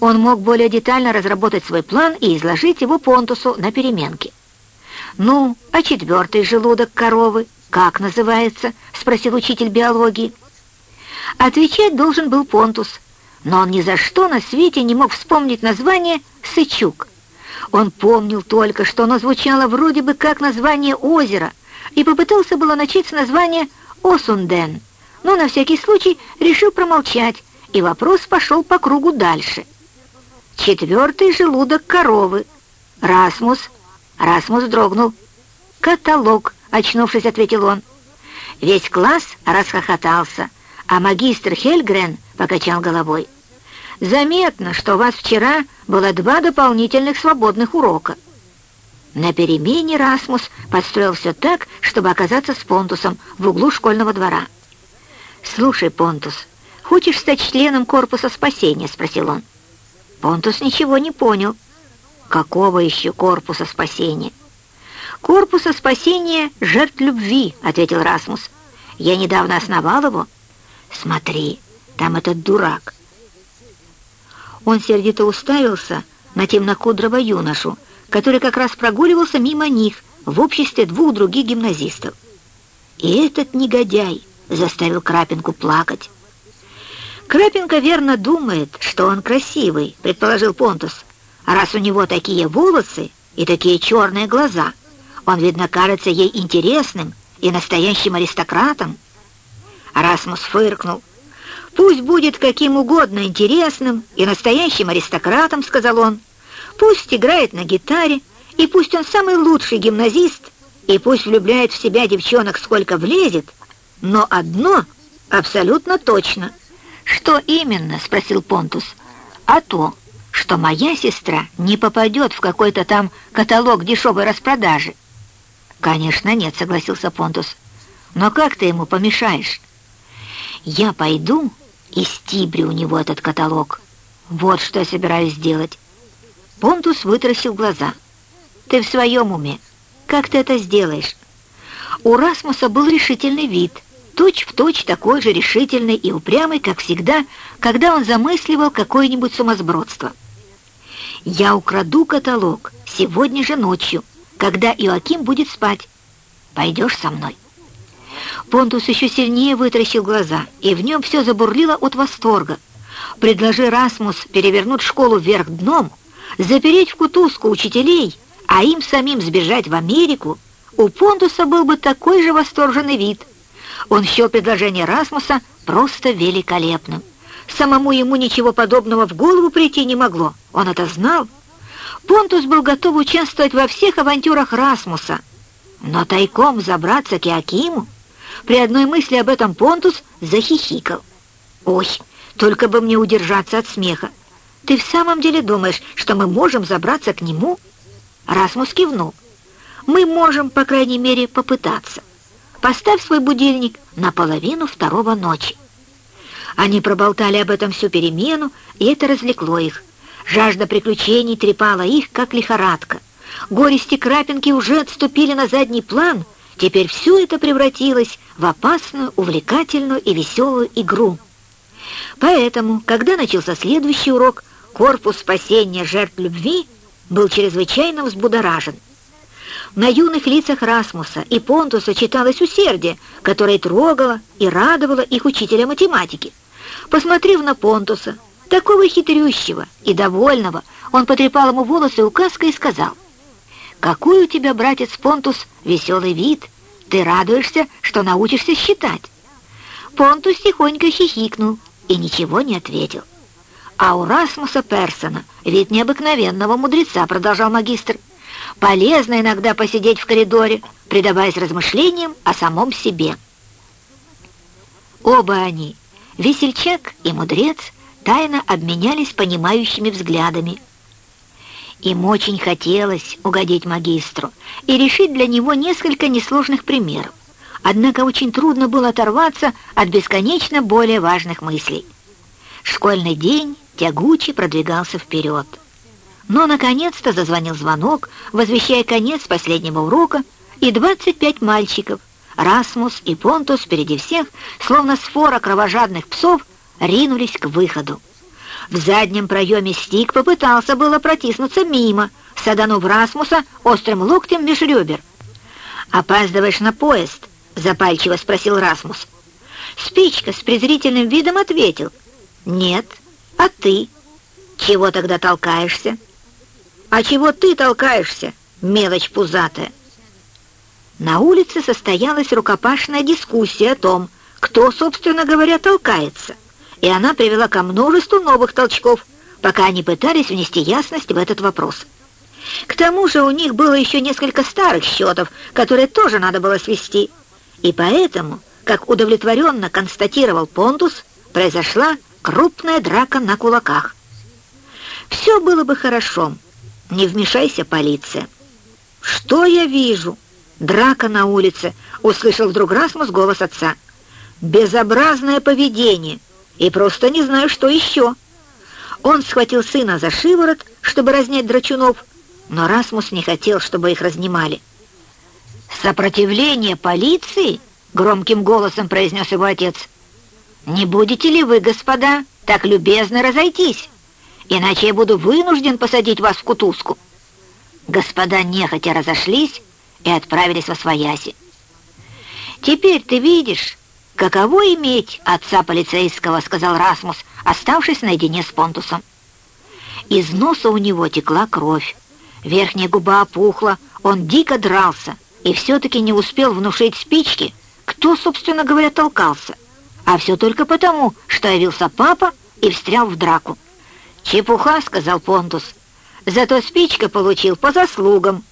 Он мог более детально разработать свой план и изложить его Понтусу на переменке. «Ну, а четвертый желудок коровы?» «Как называется?» — спросил учитель биологии. Отвечать должен был Понтус, но он ни за что на свете не мог вспомнить название «Сычук». Он помнил только, что оно звучало вроде бы как название озера, и попытался было начать с названия «Осунден», но на всякий случай решил промолчать, и вопрос пошел по кругу дальше. Четвертый желудок коровы. Расмус. Расмус дрогнул. Каталог очнувшись, ответил он. Весь класс расхохотался, а магистр Хельгрен покачал головой. «Заметно, что у вас вчера было два дополнительных свободных урока». На перемене Расмус подстроил все так, чтобы оказаться с Понтусом в углу школьного двора. «Слушай, Понтус, хочешь стать членом корпуса спасения?» — спросил он. Понтус ничего не понял. «Какого еще корпуса спасения?» «Корпуса спасения жертв любви», — ответил Расмус. «Я недавно основал его». «Смотри, там этот дурак». Он сердито уставился на темнокудрого юношу, который как раз прогуливался мимо них в обществе двух других гимназистов. И этот негодяй заставил Крапинку плакать. «Крапинка верно думает, что он красивый», — предположил Понтус, «раз у него такие волосы и такие черные глаза». Он, видно, кажется ей интересным и настоящим аристократом. Расмус фыркнул. «Пусть будет каким угодно интересным и настоящим аристократом», — сказал он. «Пусть играет на гитаре, и пусть он самый лучший гимназист, и пусть влюбляет в себя девчонок сколько влезет, но одно абсолютно точно». «Что именно?» — спросил Понтус. «А то, что моя сестра не попадет в какой-то там каталог дешевой распродажи. «Конечно нет», — согласился Понтус. «Но как ты ему помешаешь?» «Я пойду и стибрю у него этот каталог. Вот что я собираюсь сделать». Понтус вытаращил глаза. «Ты в своем уме? Как ты это сделаешь?» У Расмуса был решительный вид, точь-в-точь точь такой же решительный и упрямый, как всегда, когда он замысливал какое-нибудь сумасбродство. «Я украду каталог сегодня же ночью», когда Иоаким будет спать. Пойдешь со мной?» Понтус еще сильнее вытращил глаза, и в нем все забурлило от восторга. Предложи Расмус перевернуть школу вверх дном, запереть в кутузку учителей, а им самим сбежать в Америку, у Понтуса был бы такой же восторженный вид. Он счел предложение Расмуса просто великолепным. Самому ему ничего подобного в голову прийти не могло. Он это знал. Понтус был готов участвовать во всех авантюрах Расмуса, но тайком забраться к Иакиму, при одной мысли об этом Понтус захихикал. «Ой, только бы мне удержаться от смеха. Ты в самом деле думаешь, что мы можем забраться к нему?» Расмус кивнул. «Мы можем, по крайней мере, попытаться. Поставь свой будильник на половину второго ночи». Они проболтали об этом всю перемену, и это развлекло их. Жажда приключений трепала их, как лихорадка. Горести крапинки уже отступили на задний план, теперь все это превратилось в опасную, увлекательную и веселую игру. Поэтому, когда начался следующий урок, корпус спасения жертв любви был чрезвычайно взбудоражен. На юных лицах Расмуса и Понтуса читалось усердие, которое трогало и радовало их учителя математики. Посмотрев на Понтуса, Такого хитрющего и довольного он потрепал ему волосы указкой и сказал, «Какой у тебя, братец Понтус, веселый вид! Ты радуешься, что научишься считать!» Понтус тихонько хихикнул и ничего не ответил. «А у Расмуса Персона вид необыкновенного мудреца», — продолжал магистр. «Полезно иногда посидеть в коридоре, предаваясь размышлениям о самом себе». Оба они, весельчак и мудрец, — тайно обменялись понимающими взглядами. Им очень хотелось угодить магистру и решить для него несколько несложных примеров. Однако очень трудно было оторваться от бесконечно более важных мыслей. Школьный день тягуче продвигался вперед. Но, наконец-то, зазвонил звонок, возвещая конец последнего урока, и 25 мальчиков, Расмус и Понтус впереди всех, словно сфора кровожадных псов, ринулись к выходу. В заднем проеме Стик попытался было протиснуться мимо, саданув Расмуса острым локтем меж ребер. «Опаздываешь на поезд?» — запальчиво спросил Расмус. Спичка с презрительным видом ответил. «Нет, а ты? Чего тогда толкаешься?» «А чего ты толкаешься, мелочь пузатая?» На улице состоялась рукопашная дискуссия о том, кто, собственно говоря, толкается и она привела ко множеству новых толчков, пока они пытались внести ясность в этот вопрос. К тому же у них было еще несколько старых счетов, которые тоже надо было свести. И поэтому, как удовлетворенно констатировал Понтус, произошла крупная драка на кулаках. Все было бы хорошо, не вмешайся, полиция. «Что я вижу?» «Драка на улице», — услышал вдруг Расмус голос отца. «Безобразное поведение» и просто не знаю, что еще». Он схватил сына за шиворот, чтобы разнять драчунов, но Расмус не хотел, чтобы их разнимали. «Сопротивление полиции?» — громким голосом произнес его отец. «Не будете ли вы, господа, так любезно разойтись? Иначе я буду вынужден посадить вас в кутузку». Господа нехотя разошлись и отправились во свояси. «Теперь ты видишь, «Каково иметь отца полицейского?» — сказал Расмус, оставшись наедине с Понтусом. Из носа у него текла кровь. Верхняя губа опухла, он дико дрался и все-таки не успел внушить спички, кто, собственно говоря, толкался. А все только потому, что явился папа и встрял в драку. «Чепуха», — сказал Понтус. «Зато спичка получил по заслугам.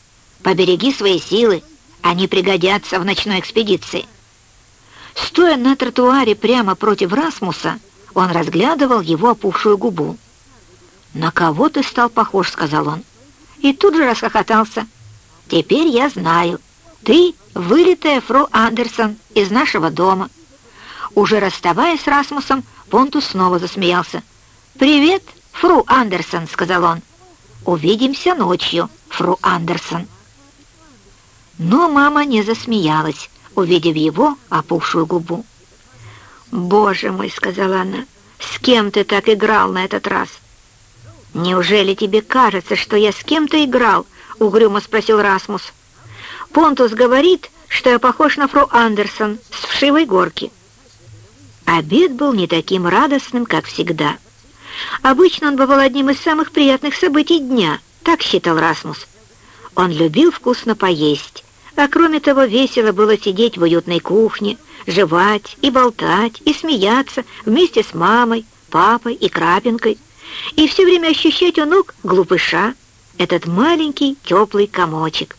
Побереги свои силы, они пригодятся в ночной экспедиции». Стоя на тротуаре прямо против Расмуса, он разглядывал его опухшую губу. «На кого ты стал похож?» — сказал он. И тут же расхохотался. «Теперь я знаю. Ты — вылитая фру Андерсон из нашего дома». Уже расставаясь с Расмусом, Понтус снова засмеялся. «Привет, фру Андерсон», — сказал он. «Увидимся ночью, фру Андерсон». Но мама не засмеялась, увидев его опухшую губу. «Боже мой», — сказала она, — «с кем ты так играл на этот раз?» «Неужели тебе кажется, что я с кем-то играл?» — угрюмо спросил Расмус. «Понтус говорит, что я похож на фру Андерсон с вшивой горки». Обед был не таким радостным, как всегда. Обычно он бывал одним из самых приятных событий дня, так считал Расмус. Он любил вкусно поесть, а кроме того весело было сидеть в уютной кухне, жевать и болтать, и смеяться вместе с мамой, папой и Крапинкой, и все время ощущать у ног глупыша, этот маленький теплый комочек.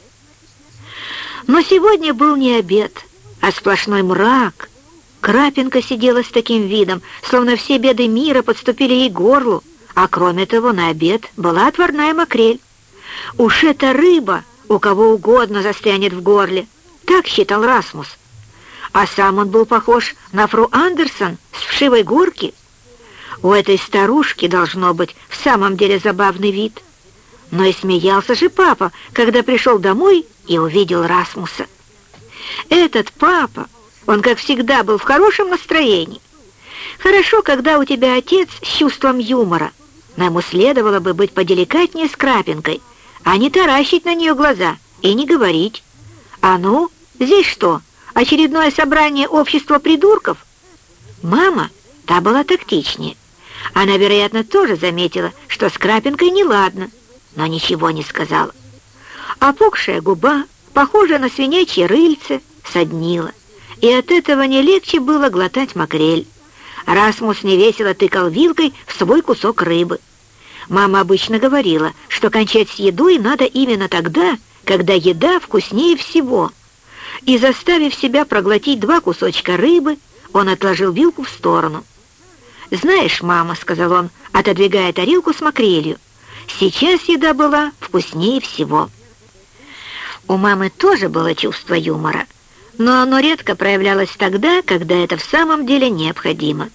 Но сегодня был не обед, а сплошной мрак. Крапинка сидела с таким видом, словно все беды мира подступили ей к горлу, а кроме того на обед была отварная макрель. Уж эта рыба у кого угодно застрянет в горле, так считал Расмус. А сам он был похож на фру Андерсон с вшивой горки, у этой старушки должно быть в самом деле забавный вид. Но и смеялся же папа, когда пришел домой и увидел Расмуса. Этот папа, он, как всегда, был в хорошем настроении. Хорошо, когда у тебя отец с чувством юмора, но ему следовало бы быть поделикатнее с крапинкой, а не таращить на нее глаза и не говорить. «А ну, здесь что, очередное собрание общества придурков?» Мама, та была тактичнее. Она, вероятно, тоже заметила, что с крапинкой неладно, но ничего не сказала. Опухшая губа, похожая на свинячье рыльце, соднила, и от этого не легче было глотать макрель. Расмус невесело тыкал вилкой в свой кусок рыбы. Мама обычно говорила, что кончать с едой надо именно тогда, когда еда вкуснее всего. И заставив себя проглотить два кусочка рыбы, он отложил вилку в сторону. «Знаешь, мама», — сказал он, отодвигая тарелку с макрелью, «сейчас еда была вкуснее всего». У мамы тоже было чувство юмора, но оно редко проявлялось тогда, когда это в самом деле необходимо.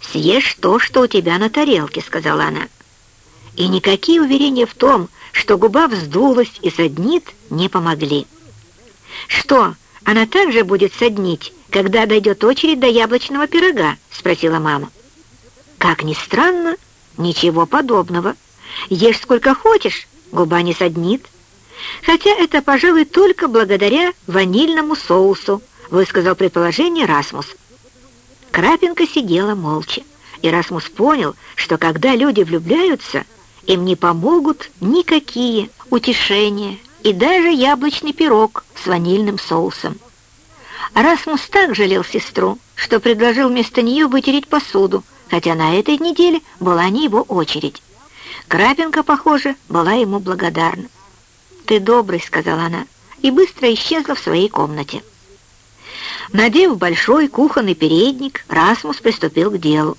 «Съешь то, что у тебя на тарелке», — сказала она. И никакие уверения в том, что губа вздулась и соднит, не помогли. «Что, она также будет соднить, когда дойдет очередь до яблочного пирога?» — спросила мама. Как ни странно, ничего подобного. Ешь сколько хочешь, губа не саднит. Хотя это, пожалуй, только благодаря ванильному соусу, высказал предположение Расмус. Крапинка сидела молча, и Расмус понял, что когда люди влюбляются, им не помогут никакие утешения и даже яблочный пирог с ванильным соусом. Расмус так жалел сестру, что предложил вместо нее вытереть посуду, хотя на этой неделе была не его очередь. Крапинка, похоже, была ему благодарна. «Ты добрый», — сказала она, и быстро исчезла в своей комнате. Надев большой кухонный передник, Расмус приступил к делу.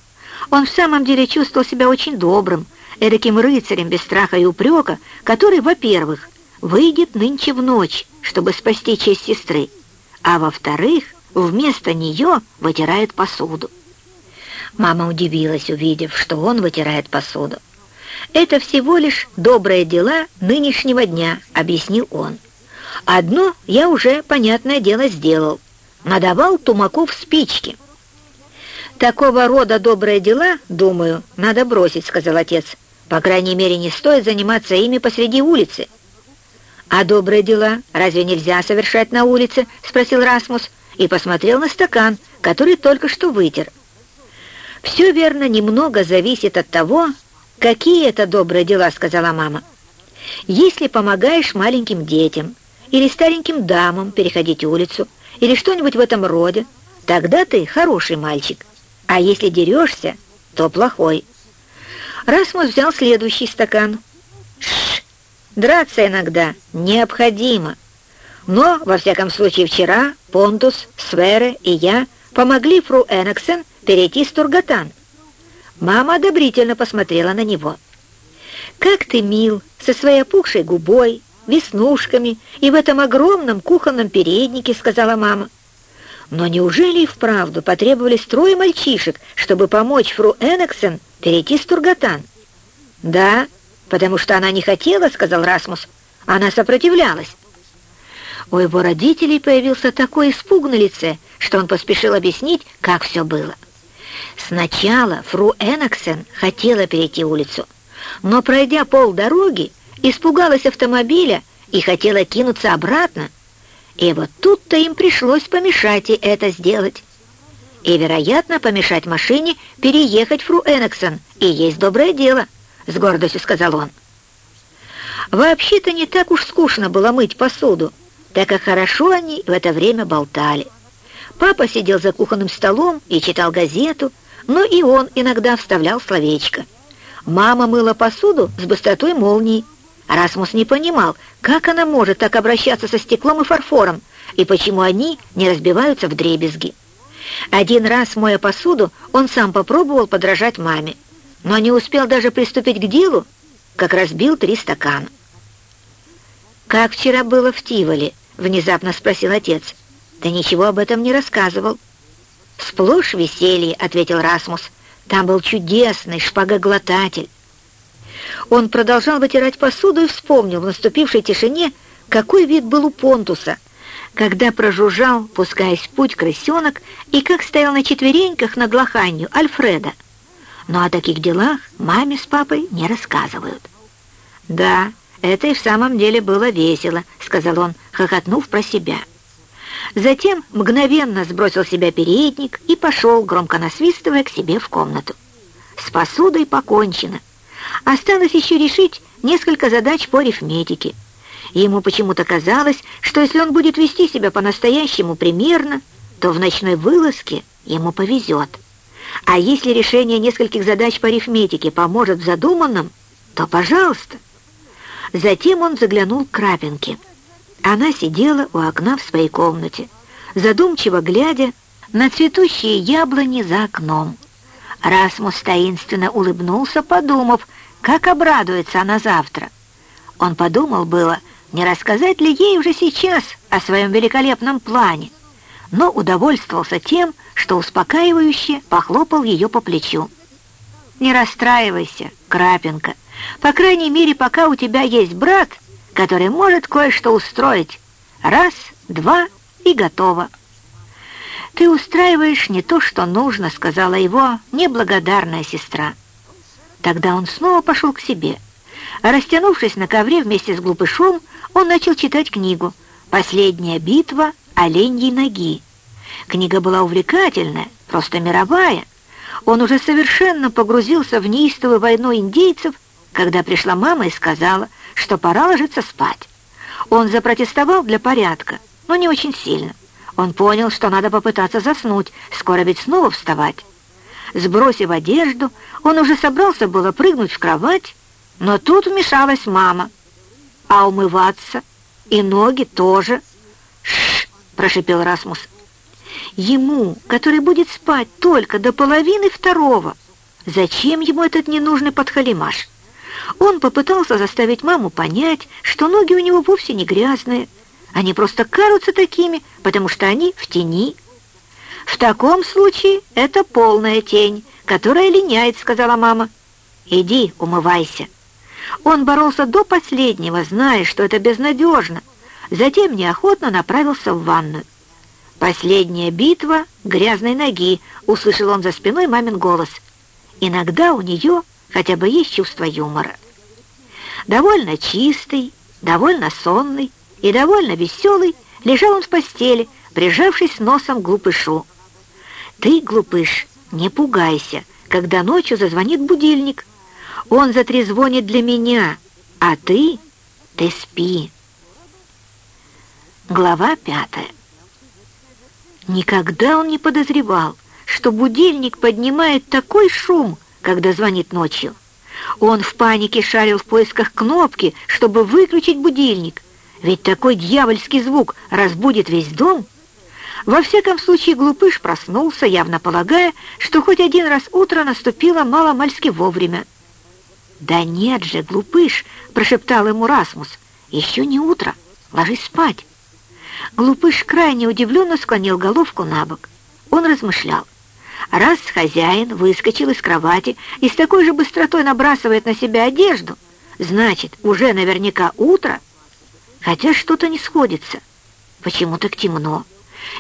Он в самом деле чувствовал себя очень добрым, эдаким рыцарем без страха и упрека, который, во-первых, выйдет нынче в ночь, чтобы спасти честь сестры, а во-вторых, вместо нее вытирает посуду. Мама удивилась, увидев, что он вытирает посуду. «Это всего лишь добрые дела нынешнего дня», — объяснил он. «Одно я уже, понятное дело, сделал. Надавал Тумаков спички». «Такого рода добрые дела, думаю, надо бросить», — сказал отец. «По крайней мере, не стоит заниматься ими посреди улицы». «А добрые дела разве нельзя совершать на улице?» — спросил Расмус и посмотрел на стакан, который только что вытер. «Все верно, немного зависит от того, какие это добрые дела», — сказала мама. «Если помогаешь маленьким детям или стареньким дамам переходить улицу, или что-нибудь в этом роде, тогда ты хороший мальчик, а если дерешься, то плохой». Расмус взял следующий стакан. «Шш, драться иногда необходимо. Но, во всяком случае, вчера Понтус, Свере и я помогли фру Энаксен перейти с Тургатан. Мама одобрительно посмотрела на него. как ты мил, со своей опухшей губой, веснушками и в этом огромном кухонном переднике», — сказала мама. Но неужели и вправду потребовались трое мальчишек, чтобы помочь фру Эннексен перейти с Тургатан? «Да, потому что она не хотела», — сказал Расмус. «Она сопротивлялась». У его родителей появился такой испуг на лице, что он поспешил объяснить, как все было. Сначала фру Эннексен хотела перейти улицу, но, пройдя полдороги, испугалась автомобиля и хотела кинуться обратно. И вот тут-то им пришлось помешать ей это сделать. И, вероятно, помешать машине переехать фру Эннексон, и есть доброе дело, — с гордостью сказал он. Вообще-то не так уж скучно было мыть посуду, так как хорошо они в это время болтали. Папа сидел за кухонным столом и читал газету, но и он иногда вставлял словечко. Мама мыла посуду с быстротой молнии. Расмус не понимал, как она может так обращаться со стеклом и фарфором, и почему они не разбиваются в дребезги. Один раз, моя посуду, он сам попробовал подражать маме, но не успел даже приступить к делу, как разбил три стакана. «Как вчера было в Тиволе?» — внезапно спросил отец. «Ты ничего об этом не рассказывал». «Сплошь веселье», — ответил Расмус. «Там был чудесный шпагоглотатель». Он продолжал вытирать посуду и вспомнил в наступившей тишине, какой вид был у Понтуса, когда прожужжал, пускаясь в путь крысенок, и как стоял на четвереньках над лоханью Альфреда. Но о таких делах маме с папой не рассказывают. «Да, это и в самом деле было весело», — сказал он, хохотнув про себя. Затем мгновенно сбросил себя передник и пошел, громко насвистывая, к себе в комнату. С посудой покончено. Осталось еще решить несколько задач по арифметике. Ему почему-то казалось, что если он будет вести себя по-настоящему примерно, то в ночной вылазке ему повезет. А если решение нескольких задач по арифметике поможет в задуманном, то пожалуйста. Затем он заглянул к Крапинке. Она сидела у окна в своей комнате, задумчиво глядя на цветущие яблони за окном. Расмус таинственно улыбнулся, подумав, как обрадуется она завтра. Он подумал было, не рассказать ли ей уже сейчас о своем великолепном плане, но удовольствовался тем, что успокаивающе похлопал ее по плечу. «Не расстраивайся, Крапенко. По крайней мере, пока у тебя есть брат, который может кое-что устроить. Раз, два и готово. «Ты устраиваешь не то, что нужно», — сказала его неблагодарная сестра. Тогда он снова пошел к себе. Растянувшись на ковре вместе с глупышом, он начал читать книгу «Последняя битва оленьей ноги». Книга была увлекательная, просто мировая. Он уже совершенно погрузился в неистовую войну индейцев, когда пришла мама и сказала, что пора ложиться спать. Он запротестовал для порядка, но не очень сильно. Он понял, что надо попытаться заснуть, скоро ведь снова вставать. Сбросив одежду, он уже собрался было прыгнуть в кровать, но тут вмешалась мама. А умываться? И ноги тоже. «Шш!» — прошипел Расмус. Ему, который будет спать только до половины второго, зачем ему этот ненужный подхалимаш? Он попытался заставить маму понять, что ноги у него вовсе не грязные. Они просто кажутся такими, потому что они в тени. «В таком случае это полная тень, которая линяет», — сказала мама. «Иди, умывайся». Он боролся до последнего, зная, что это безнадежно. Затем неохотно направился в ванную. «Последняя битва грязной ноги», — услышал он за спиной мамин голос. «Иногда у нее хотя бы есть чувство юмора. Довольно чистый, довольно сонный и довольно веселый лежал он в постели, прижавшись носом к глупышу. «Ты, глупыш, не пугайся, когда ночью зазвонит будильник. Он затрезвонит для меня, а ты, ты спи». Глава пятая. Никогда он не подозревал, что будильник поднимает такой шум, когда звонит ночью. Он в панике шарил в поисках кнопки, чтобы выключить будильник, ведь такой дьявольский звук разбудит весь дом. Во всяком случае, глупыш проснулся, явно полагая, что хоть один раз утро наступило мало-мальски вовремя. «Да нет же, глупыш!» — прошептал ему Расмус. «Еще не утро. Ложись спать». Глупыш крайне удивленно склонил головку на бок. Он размышлял. Раз хозяин выскочил из кровати и с такой же быстротой набрасывает на себя одежду, значит, уже наверняка утро, хотя что-то не сходится. Почему так темно?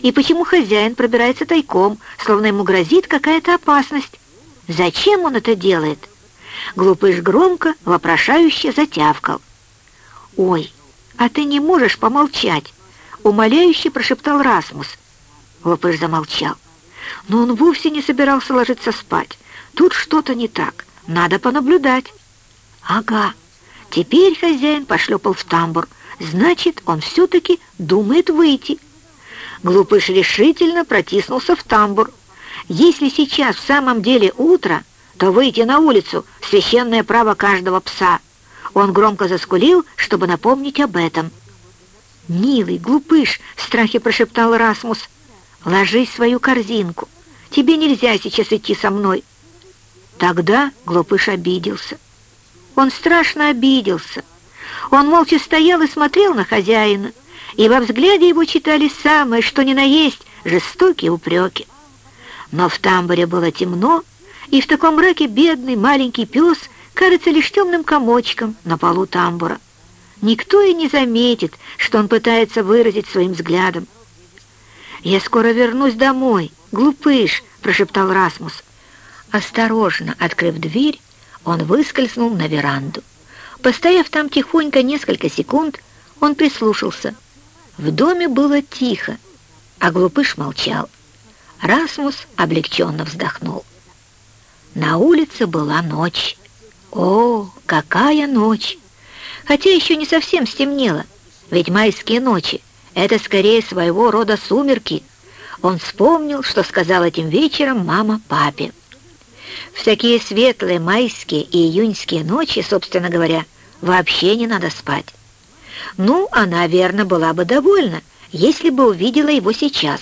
И почему хозяин пробирается тайком, словно ему грозит какая-то опасность? Зачем он это делает? Глупыш громко, вопрошающе затявкал. «Ой, а ты не можешь помолчать?» Умоляюще прошептал Расмус. Глупыш замолчал. Но он вовсе не собирался ложиться спать. Тут что-то не так. Надо понаблюдать. Ага, теперь хозяин пошлепал в тамбур. Значит, он все-таки думает выйти. Глупыш решительно протиснулся в тамбур. Если сейчас в самом деле утро, то выйти на улицу — священное право каждого пса. Он громко заскулил, чтобы напомнить об этом. «Милый, глупыш!» — в страхе прошептал Расмус. «Ложись в свою корзинку. Тебе нельзя сейчас идти со мной». Тогда глупыш обиделся. Он страшно обиделся. Он молча стоял и смотрел на хозяина, и во взгляде его читали самые, что ни на есть, жестокие упреки. Но в тамбуре было темно, и в таком мраке бедный маленький пес кажется лишь темным комочком на полу тамбура. Никто и не заметит, что он пытается выразить своим взглядом. «Я скоро вернусь домой, глупыш!» — прошептал Расмус. Осторожно открыв дверь, он выскользнул на веранду. Постояв там тихонько несколько секунд, он прислушался. В доме было тихо, а глупыш молчал. Расмус облегченно вздохнул. На улице была ночь. О, какая ночь! Хотя еще не совсем стемнело, ведь майские ночи — это скорее своего рода сумерки. Он вспомнил, что сказал этим вечером мама папе. В такие светлые майские и июньские ночи, собственно говоря, вообще не надо спать. Ну, она, верно, была бы довольна, если бы увидела его сейчас.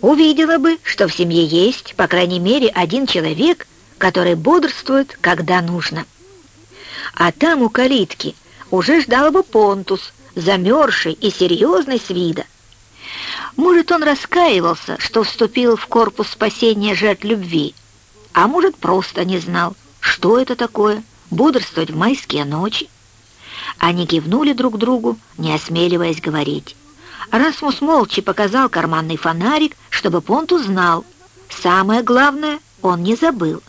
Увидела бы, что в семье есть, по крайней мере, один человек — который бодрствует, когда нужно. А там у калитки уже ждал его Понтус, замерзший и серьезный с вида. Может, он раскаивался, что вступил в корпус спасения жертв любви, а может, просто не знал, что это такое — бодрствовать в майские ночи. Они кивнули друг другу, не осмеливаясь говорить. Расмус молча показал карманный фонарик, чтобы Понтус знал. Самое главное, он не забыл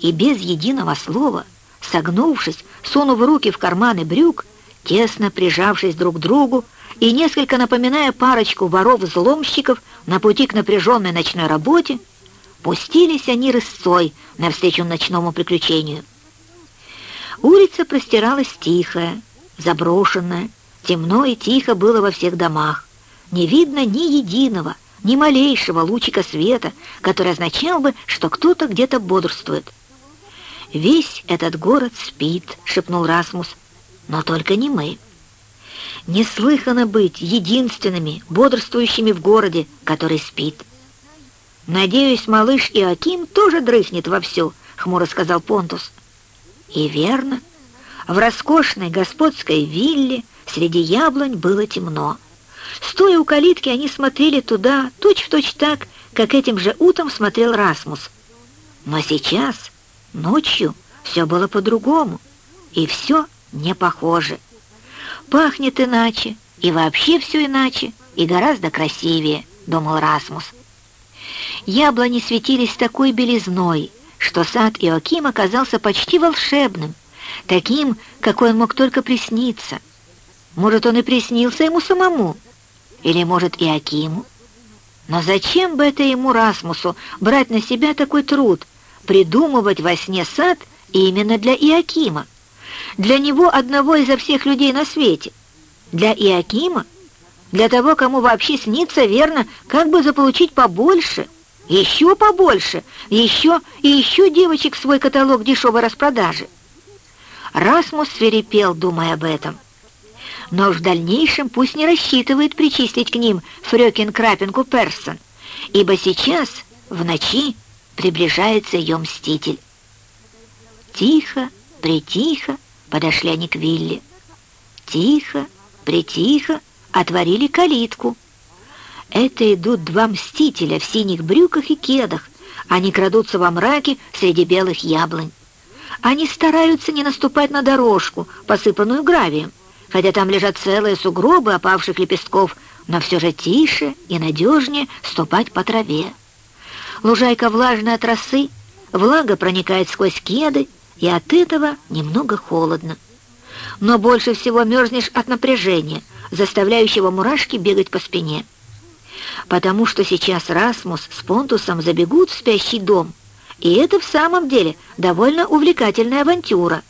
и без единого слова, согнувшись, сунув руки в карманы брюк, тесно прижавшись друг к другу и несколько напоминая парочку воров-взломщиков на пути к напряженной ночной работе, пустились они рысцой навстречу ночному приключению. Улица простиралась тихая, заброшенная, темно и тихо было во всех домах. Не видно ни единого, ни малейшего лучика света, который означал бы, что кто-то где-то бодрствует. «Весь этот город спит», — шепнул Расмус, — «но только не мы». Неслыханно быть единственными, бодрствующими в городе, который спит. «Надеюсь, малыш Иоаким тоже дрыхнет вовсю», — хмуро сказал Понтус. И верно, в роскошной господской вилле среди яблонь было темно. Стоя у калитки, они смотрели туда точь-в-точь точь так, как этим же утром смотрел Расмус. Но сейчас Ночью все было по-другому, и все не похоже. Пахнет иначе, и вообще все иначе, и гораздо красивее, думал Расмус. Яблони светились такой белизной, что сад Иоаким оказался почти волшебным, таким, какой он мог только присниться. Может, он и приснился ему самому, или, может, Иоакиму. Но зачем бы это ему, Расмусу, брать на себя такой труд, придумывать во сне сад именно для Иакима, для него одного изо всех людей на свете, для Иакима, для того, кому вообще снится верно, как бы заполучить побольше, еще побольше, еще и еще девочек в свой каталог дешевой распродажи. Расмус свирепел, думая об этом. Но в дальнейшем пусть не рассчитывает причислить к ним Фрёкин Крапинку Персон, ибо сейчас, в ночи, приближается ее мститель. Тихо, притихо подошли они к вилле. Тихо, притихо отворили калитку. Это идут два мстителя в синих брюках и кедах. Они крадутся во мраке среди белых яблонь. Они стараются не наступать на дорожку, посыпанную гравием, хотя там лежат целые сугробы опавших лепестков, но все же тише и надежнее ступать по траве. Лужайка влажная от росы, влага проникает сквозь кеды, и от этого немного холодно. Но больше всего мерзнешь от напряжения, заставляющего мурашки бегать по спине. Потому что сейчас Расмус с Понтусом забегут в спящий дом, и это в самом деле довольно увлекательная авантюра.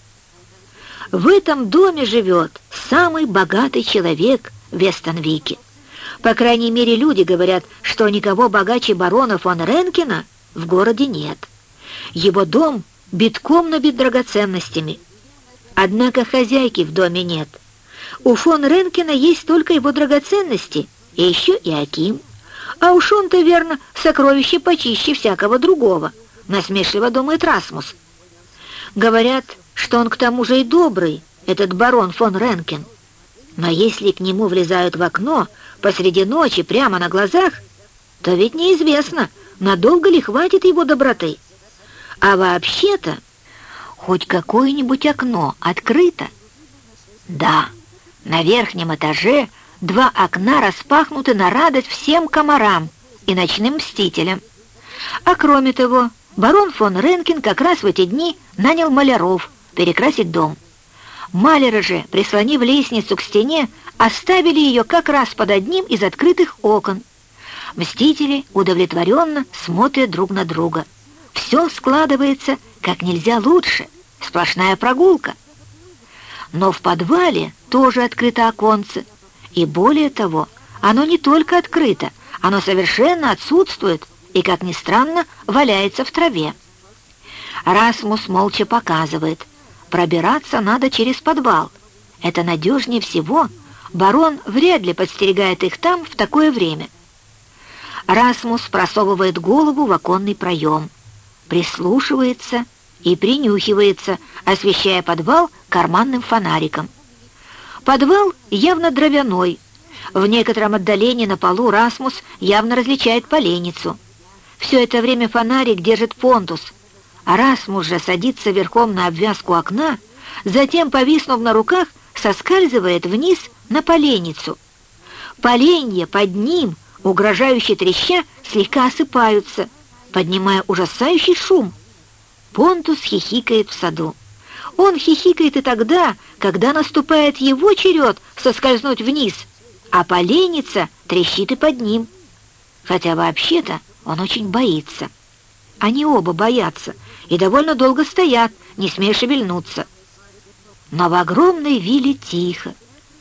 В этом доме живет самый богатый человек в Вестонвике. По крайней мере, люди говорят, что никого богаче барона фон Ренкина в городе нет. Его дом битком набит драгоценностями. Однако хозяйки в доме нет. У фон Ренкина есть только его драгоценности, и еще и Аким. А уж он-то, верно, сокровище почище всякого другого, насмешливо думает Расмус. Говорят, что он к тому же и добрый, этот барон фон Ренкин. Но если к нему влезают в окно посреди ночи прямо на глазах, то ведь неизвестно, надолго ли хватит его доброты. А вообще-то хоть какое-нибудь окно открыто. Да, на верхнем этаже два окна распахнуты на радость всем комарам и ночным мстителям. А кроме того, барон фон Ренкин как раз в эти дни нанял маляров перекрасить дом. Маляры же, прислонив лестницу к стене, оставили ее как раз под одним из открытых окон. Мстители удовлетворенно смотрят друг на друга. Все складывается как нельзя лучше, сплошная прогулка. Но в подвале тоже открыто оконце, и более того, оно не только открыто, оно совершенно отсутствует и, как ни странно, валяется в траве. Расмус молча показывает, пробираться надо через подвал. Это надежнее всего, барон вряд ли подстерегает их там в такое время. Расмус просовывает голову в оконный проем прислушивается и принюхивается, освещая подвал карманным фонариком. Подвал явно дровяной. В некотором отдалении на полу Расмус явно различает поленницу. Все это время фонарик держит понтус, а Расмус же садится верхом на обвязку окна, затем, повиснув на руках, соскальзывает вниз на поленницу. Поленья под ним, угрожающе треща, слегка осыпаются — поднимая ужасающий шум. Понтус хихикает в саду. Он хихикает и тогда, когда наступает его черед соскользнуть вниз, а поленница трещит и под ним. Хотя вообще-то он очень боится. Они оба боятся и довольно долго стоят, не смея шевельнуться. Но в огромной вилле тихо,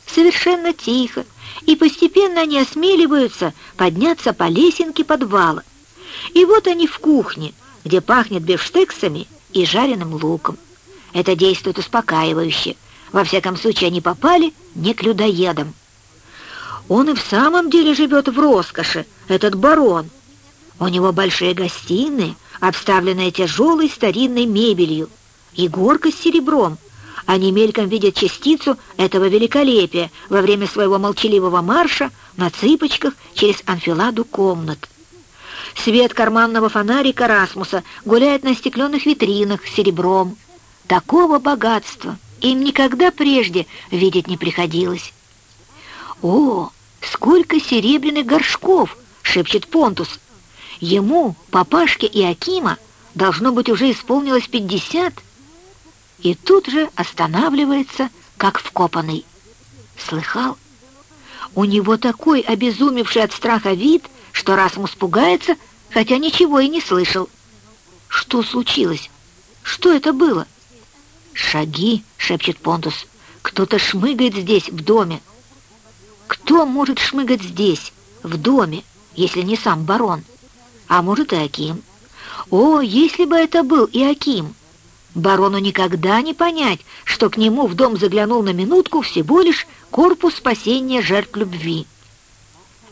совершенно тихо, и постепенно они осмеливаются подняться по лесенке подвала. И вот они в кухне, где пахнет бифштексами и жареным луком. Это действует успокаивающе. Во всяком случае, они попали не к людоедам. Он и в самом деле живет в роскоши, этот барон. У него большие гостиные, обставленные тяжелой старинной мебелью, и горка с серебром. Они мельком видят частицу этого великолепия во время своего молчаливого марша на цыпочках через анфиладу комнат. Свет карманного фонарика Расмуса гуляет на стекленных витринах с серебром. Такого богатства им никогда прежде видеть не приходилось. «О, сколько серебряных горшков!» — шепчет Понтус. Ему, папашке и Акима, должно быть, уже исполнилось пятьдесят. И тут же останавливается, как вкопанный. Слыхал? У него такой обезумевший от страха вид — что Расмус пугается, хотя ничего и не слышал. Что случилось? Что это было? «Шаги!» — шепчет Понтус. «Кто-то шмыгает здесь, в доме». «Кто может шмыгать здесь, в доме, если не сам барон? А может и Аким?» «О, если бы это был и Аким!» Барону никогда не понять, что к нему в дом заглянул на минутку всего лишь корпус спасения жертв любви.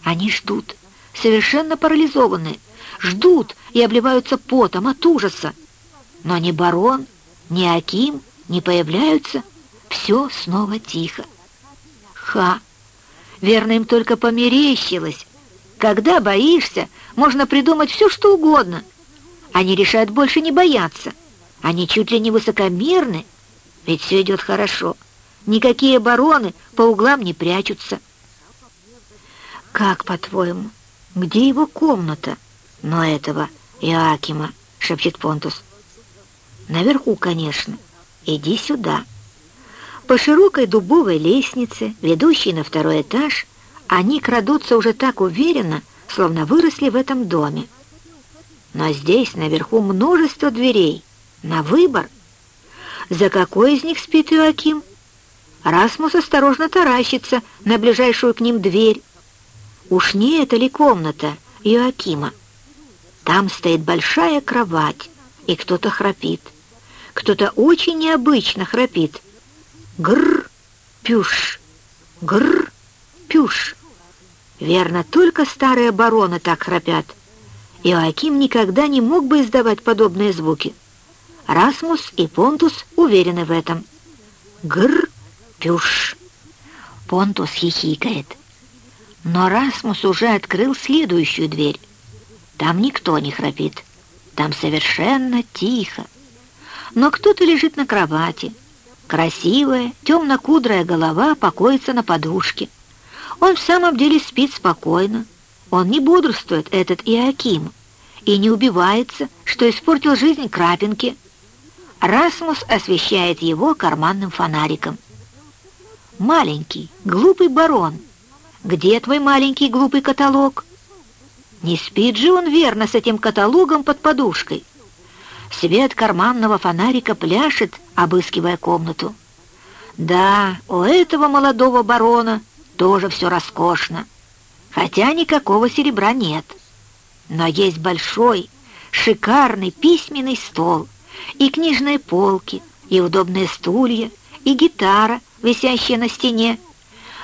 Они ждут, совершенно парализованы, ждут и обливаются потом от ужаса. Но ни барон, ни Аким не появляются, все снова тихо. Ха! Верно, им только померещилось. Когда боишься, можно придумать все, что угодно. Они решают больше не бояться. Они чуть ли не высокомерны, ведь все идет хорошо. Никакие бароны по углам не прячутся. «Как, по-твоему, где его комната?» «Но этого Иоакима», — шепчет Понтус. «Наверху, конечно. Иди сюда». По широкой дубовой лестнице, ведущей на второй этаж, они крадутся уже так уверенно, словно выросли в этом доме. Но здесь наверху множество дверей, на выбор. За какой из них спит Иоаким? Расмус осторожно таращится на ближайшую к ним дверь. Уж не это ли комната Иоакима? Там стоит большая кровать, и кто-то храпит. Кто-то очень необычно храпит. Гр, пюш, гр, пюш. Верно, только старые бароны так храпят. Иоаким никогда не мог бы издавать подобные звуки. Расмус и Понтус уверены в этом. Гр, пюш. Понтус хихикает. Но Расмус уже открыл следующую дверь. Там никто не храпит. Там совершенно тихо. Но кто-то лежит на кровати. Красивая, темно-кудрая голова покоится на подушке. Он в самом деле спит спокойно. Он не бодрствует, этот Иоаким, и не убивается, что испортил жизнь крапинки. Расмус освещает его карманным фонариком. «Маленький, глупый барон, где твой маленький глупый каталог?» Не спит же он верно с этим каталогом под подушкой. Свет карманного фонарика пляшет, обыскивая комнату. Да, у этого молодого барона тоже все роскошно, хотя никакого серебра нет. Но есть большой, шикарный письменный стол, и книжные полки, и удобные стулья, и гитара, висящая на стене,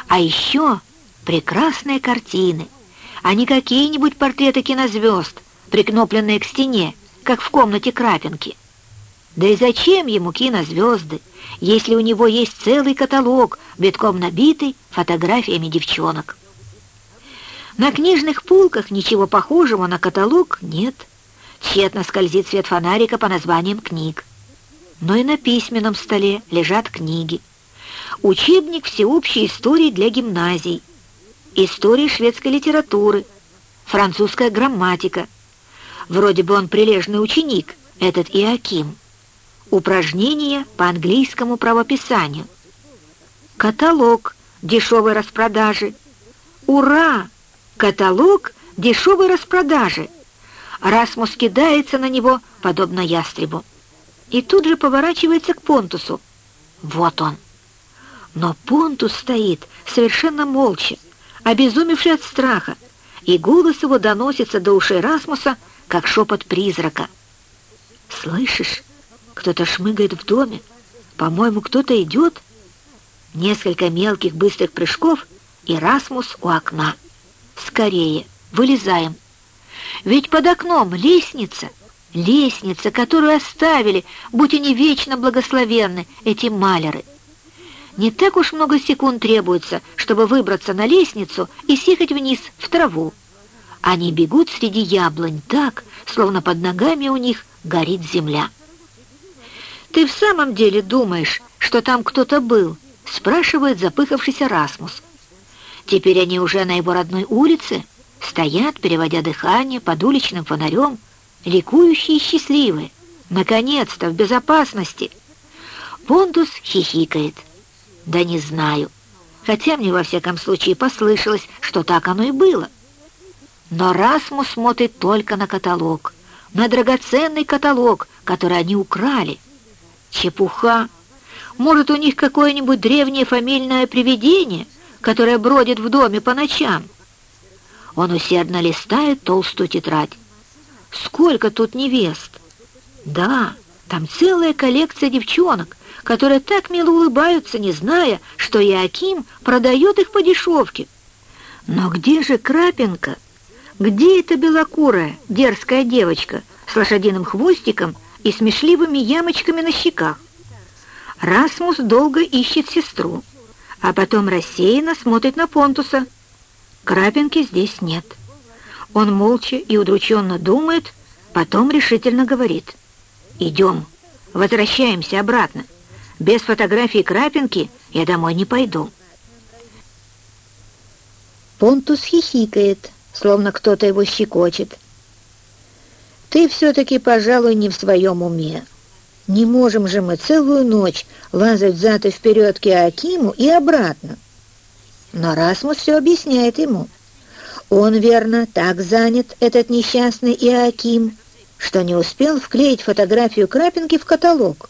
а еще прекрасные картины, а не какие-нибудь портреты кинозвезд, прикнопленные к стене, как в комнате Крапинки. Да и зачем ему кинозвезды, если у него есть целый каталог, битком набитый фотографиями девчонок? На книжных полках ничего похожего на каталог нет. Тщетно скользит свет фонарика по названиям книг. Но и на письменном столе лежат книги. Учебник всеобщей истории для гимназий — истории шведской литературы, французская грамматика. Вроде бы он прилежный ученик, этот Иаким. Упражнения по английскому правописанию. Каталог дешевой распродажи. Ура! Каталог дешевой распродажи. Расмус кидается на него, подобно ястребу. И тут же поворачивается к Понтусу. Вот он. Но Понтус стоит совершенно молча, обезумевший от страха, и голос его доносится до ушей Расмуса, как шепот призрака. «Слышишь, кто-то шмыгает в доме. По-моему, кто-то идет». Несколько мелких быстрых прыжков, и Расмус у окна. «Скорее, вылезаем. Ведь под окном лестница, лестница, которую оставили, будь они вечно благословенны, эти маляры». Не так уж много секунд требуется, чтобы выбраться на лестницу и съехать вниз, в траву. Они бегут среди яблонь так, словно под ногами у них горит земля. «Ты в самом деле думаешь, что там кто-то был?» — спрашивает запыхавшийся Расмус. Теперь они уже на его родной улице, стоят, переводя дыхание под уличным фонарем, ликующие и счастливые. Наконец-то в безопасности. Пондус хихикает. Да не знаю. Хотя мне во всяком случае послышалось, что так оно и было. Но Расмус смотрит только на каталог, на драгоценный каталог, который они украли. Чепуха! Может, у них какое-нибудь древнее фамильное привидение, которое бродит в доме по ночам? Он усердно листает толстую тетрадь. Сколько тут невест! Да, там целая коллекция девчонок, которые так мило улыбаются, не зная, что Иаким продает их по дешевке. Но где же Крапинка? Где эта белокурая, дерзкая девочка с лошадиным хвостиком и смешливыми ямочками на щеках? Расмус долго ищет сестру, а потом рассеянно смотрит на Понтуса. Крапинки здесь нет. Он молча и удрученно думает, потом решительно говорит. «Идем, возвращаемся обратно. Без фотографии Крапинки я домой не пойду». Понтус хихикает, словно кто-то его щекочет. «Ты все-таки, пожалуй, не в своем уме. Не можем же мы целую ночь лазать взад и вперед к Иоакиму и обратно». Но Расмус все объясняет ему. Он, верно, так занят, этот несчастный Иоаким, что не успел вклеить фотографию Крапинки в каталог.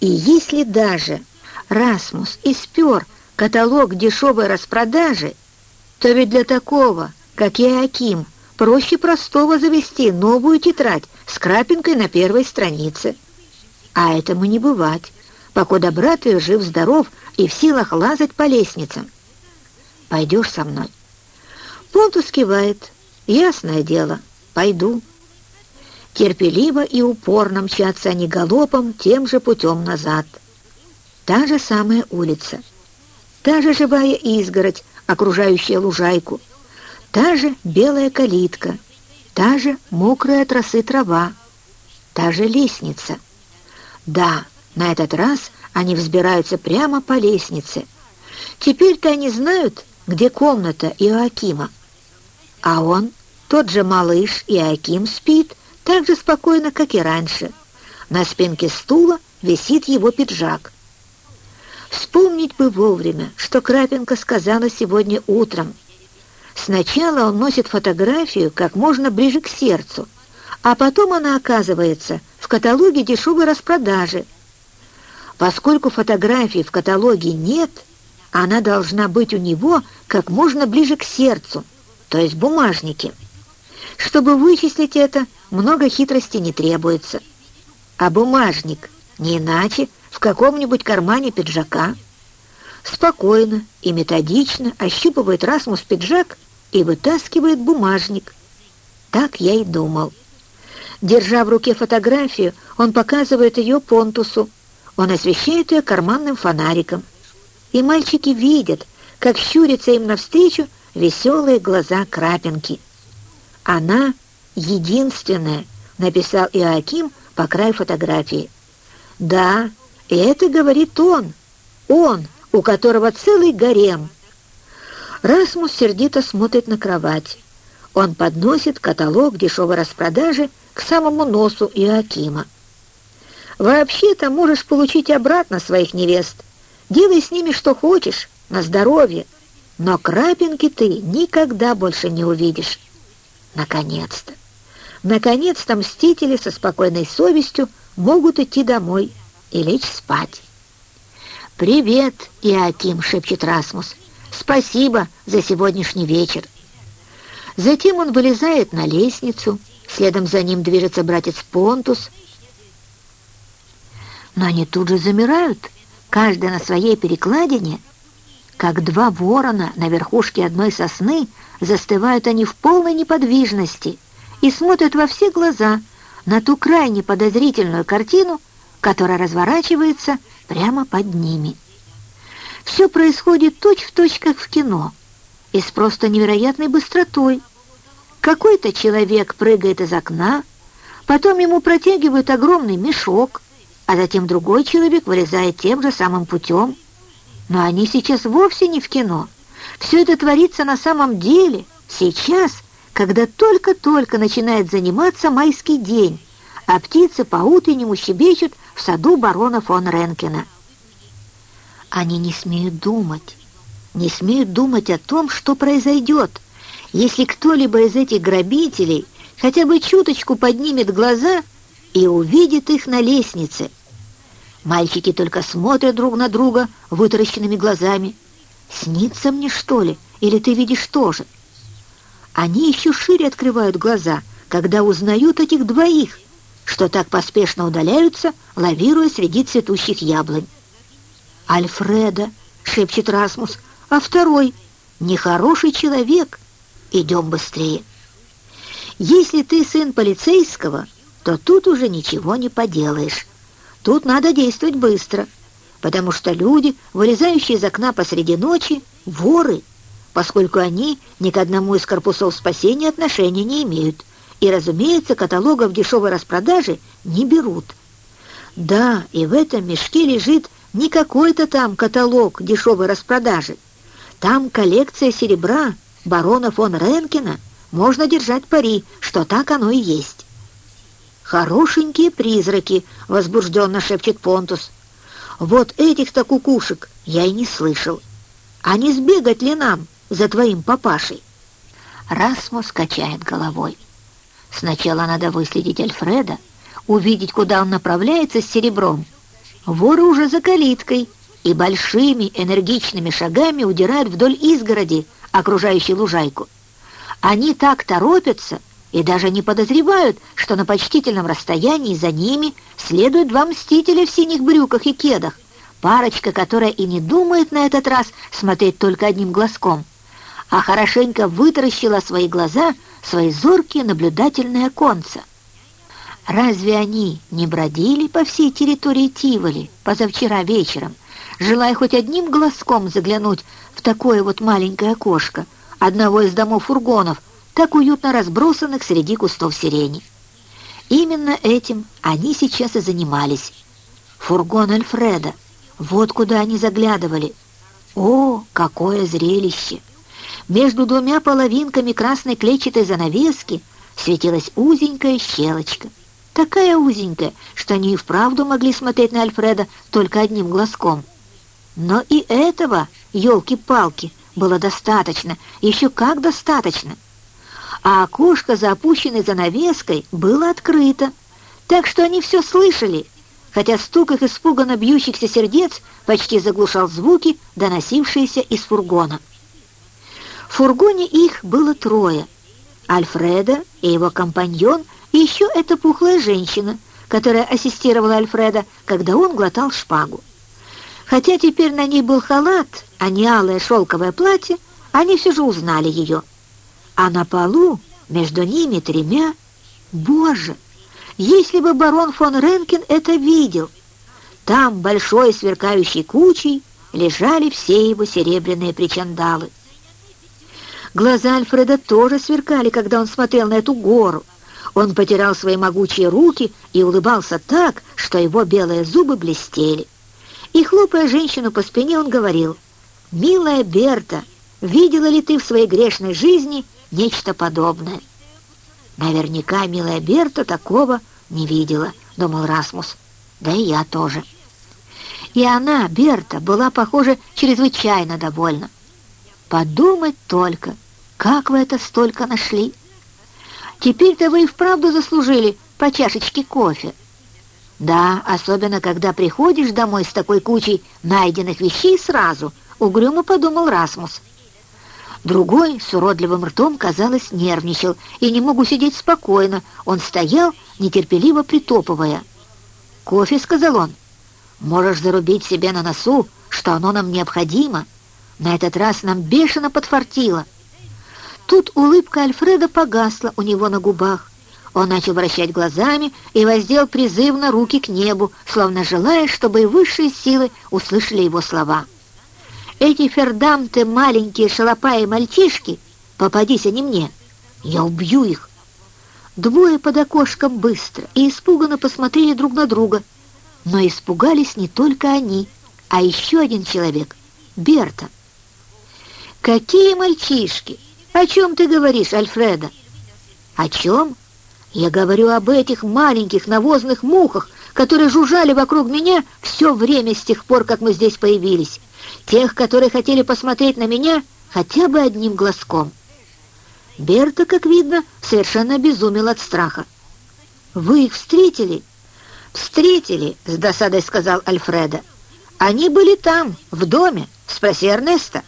И если даже Расмус испер каталог дешевой распродажи, то ведь для такого, как Иоаким, проще простого завести новую тетрадь с крапинкой на первой странице. А этому не бывать, покуда брат ее жив-здоров и в силах лазать по лестницам. Пойдешь со мной?» Понтус кивает. «Ясное дело, пойду». Терпеливо и упорно мчатся они галопом тем же путем назад. Та же самая улица, та же живая изгородь, окружающая лужайку, та же белая калитка, та же мокрая от трава, та же лестница. Да, на этот раз они взбираются прямо по лестнице. Теперь-то они знают, где комната Иоакима. А он, тот же малыш Иоаким, спит так же спокойно, как и раньше. На спинке стула висит его пиджак. Вспомнить бы вовремя, что Крапенко сказала сегодня утром. Сначала он носит фотографию как можно ближе к сердцу, а потом она оказывается в каталоге дешевой распродажи. Поскольку фотографий в каталоге нет, она должна быть у него как можно ближе к сердцу, то есть бумажнике. Чтобы вычислить это, много хитрости не требуется. А бумажник не иначе в каком-нибудь кармане пиджака. Спокойно и методично ощупывает Расмус пиджак и вытаскивает бумажник. Так я и думал. Держа в руке фотографию, он показывает ее Понтусу. Он освещает ее карманным фонариком и мальчики видят, как щурятся им навстречу веселые глаза крапинки. «Она единственная», — написал Иоаким по краю фотографии. «Да, и это говорит он, он, у которого целый гарем». Расмус сердито смотрит на кровать. Он подносит каталог дешевой распродажи к самому носу Иоакима. «Вообще-то можешь получить обратно своих невест», Делай с ними что хочешь, на здоровье, но крапинки ты никогда больше не увидишь. Наконец-то! Наконец-то мстители со спокойной совестью могут идти домой и лечь спать. «Привет, Иоаким!» — шепчет Расмус. «Спасибо за сегодняшний вечер». Затем он вылезает на лестницу, следом за ним движется братец Понтус. Но они тут же замирают, каждый на своей перекладине, как два ворона на верхушке одной сосны, застывают они в полной неподвижности и смотрят во все глаза на ту крайне подозрительную картину, которая разворачивается прямо под ними. Все происходит точь-в-точь, точь, как в кино, и с просто невероятной быстротой. Какой-то человек прыгает из окна, потом ему протягивают огромный мешок, а затем другой человек вылезает тем же самым путем. Но они сейчас вовсе не в кино. Все это творится на самом деле, сейчас, когда только-только начинает заниматься майский день, а птицы по-утреннему щебечут в саду барона фон Ренкена. Они не смеют думать, не смеют думать о том, что произойдет, если кто-либо из этих грабителей хотя бы чуточку поднимет глаза и увидит их на лестнице. Мальчики только смотрят друг на друга вытаращенными глазами. «Снится мне, что ли? Или ты видишь тоже?» Они еще шире открывают глаза, когда узнают этих двоих, что так поспешно удаляются, лавируя среди цветущих яблонь. «Альфреда!» — шепчет Расмус, а второй — «Нехороший человек! Идем быстрее!» Если ты сын полицейского, то тут уже ничего не поделаешь. Тут надо действовать быстро, потому что люди, вылезающие из окна посреди ночи, воры, поскольку они ни к одному из корпусов спасения отношения не имеют и, разумеется, каталогов дешевой распродажи не берут. Да, и в этом мешке лежит не какой-то там каталог дешевой распродажи. Там коллекция серебра барона фон Ренкина. Можно держать пари, что так оно и есть. «Хорошенькие призраки», — возбужденно шепчет Понтус. «Вот этих-то кукушек я и не слышал. А не сбегать ли нам за твоим папашей?» Расмус качает головой. Сначала надо выследить Альфреда, увидеть, куда он направляется с серебром. Воры уже за калиткой и большими энергичными шагами удирают вдоль изгороди, окружающей лужайку. Они так торопятся и даже не подозревают, что на почтительном расстоянии за ними следуют два мстителя в синих брюках и кедах, парочка, которая и не думает на этот раз смотреть только одним глазком, а хорошенько вытаращила свои глаза, свои зоркие наблюдательные оконца. Разве они не бродили по всей территории Тиволи позавчера вечером, желая хоть одним глазком заглянуть в такое вот маленькое окошко одного из домов фургонов, так уютно разбросанных среди кустов сирени? Именно этим они сейчас и занимались. Фургон Альфреда, вот куда они заглядывали. О, какое зрелище! Между двумя половинками красной клетчатой занавески светилась узенькая щелочка — такая узенькая, что они и вправду могли смотреть на Альфреда только одним глазком. Но и этого, елки-палки, было достаточно, еще как достаточно. А окошко за опущенной занавеской было открыто, так что они все слышали, хотя стук их испуганно бьющихся сердец почти заглушал звуки, доносившиеся из фургона. В фургоне их было трое. Альфреда и его компаньон и еще эта пухлая женщина, которая ассистировала Альфреда, когда он глотал шпагу. Хотя теперь на ней был халат, а не алое шелковое платье, они все же узнали ее. А на полу между ними тремя... Боже! Если бы барон фон Ренкин это видел! Там, большой сверкающей кучей, лежали все его серебряные причандалы. Глаза Альфреда тоже сверкали, когда он смотрел на эту гору, он потирал свои могучие руки и улыбался так, что его белые зубы блестели. И, хлопая женщину по спине, он говорил, «Милая Берта, видела ли ты в своей грешной жизни нечто подобное?» «Наверняка милая Берта такого не видела», — думал Расмус. «Да и я тоже». И она, Берта, была, похоже, чрезвычайно довольна. «Подумать только, как вы это столько нашли!» Теперь-то вы и вправду заслужили по чашечке кофе. Да, особенно когда приходишь домой с такой кучей найденных вещей сразу, угрюмо подумал Расмус. Другой с уродливым ртом, казалось, нервничал и не мог усидеть спокойно. Он стоял, нетерпеливо притопывая. «Кофе», — сказал он, — «можешь зарубить себе на носу, что оно нам необходимо. На этот раз нам бешено подфартило». Тут улыбка Альфреда погасла у него на губах. Он начал вращать глазами и воздел призывно руки к небу, словно желая, чтобы и высшие силы услышали его слова. «Эти фердамты маленькие шалопаи мальчишки, попадись они мне, я убью их!» Двое под окошком быстро и испуганно посмотрели друг на друга, но испугались не только они, а еще один человек — Берта. «Какие мальчишки!» «О чем ты говоришь, Альфреда?» «О чем?» «Я говорю об этих маленьких навозных мухах, которые жужжали вокруг меня все время с тех пор, как мы здесь появились. Тех, которые хотели посмотреть на меня хотя бы одним глазком». Берта, как видно, совершенно обезумел от страха. «Вы их встретили?» «Встретили», — с досадой сказал Альфреда. «Они были там, в доме. Спроси Эрнеста».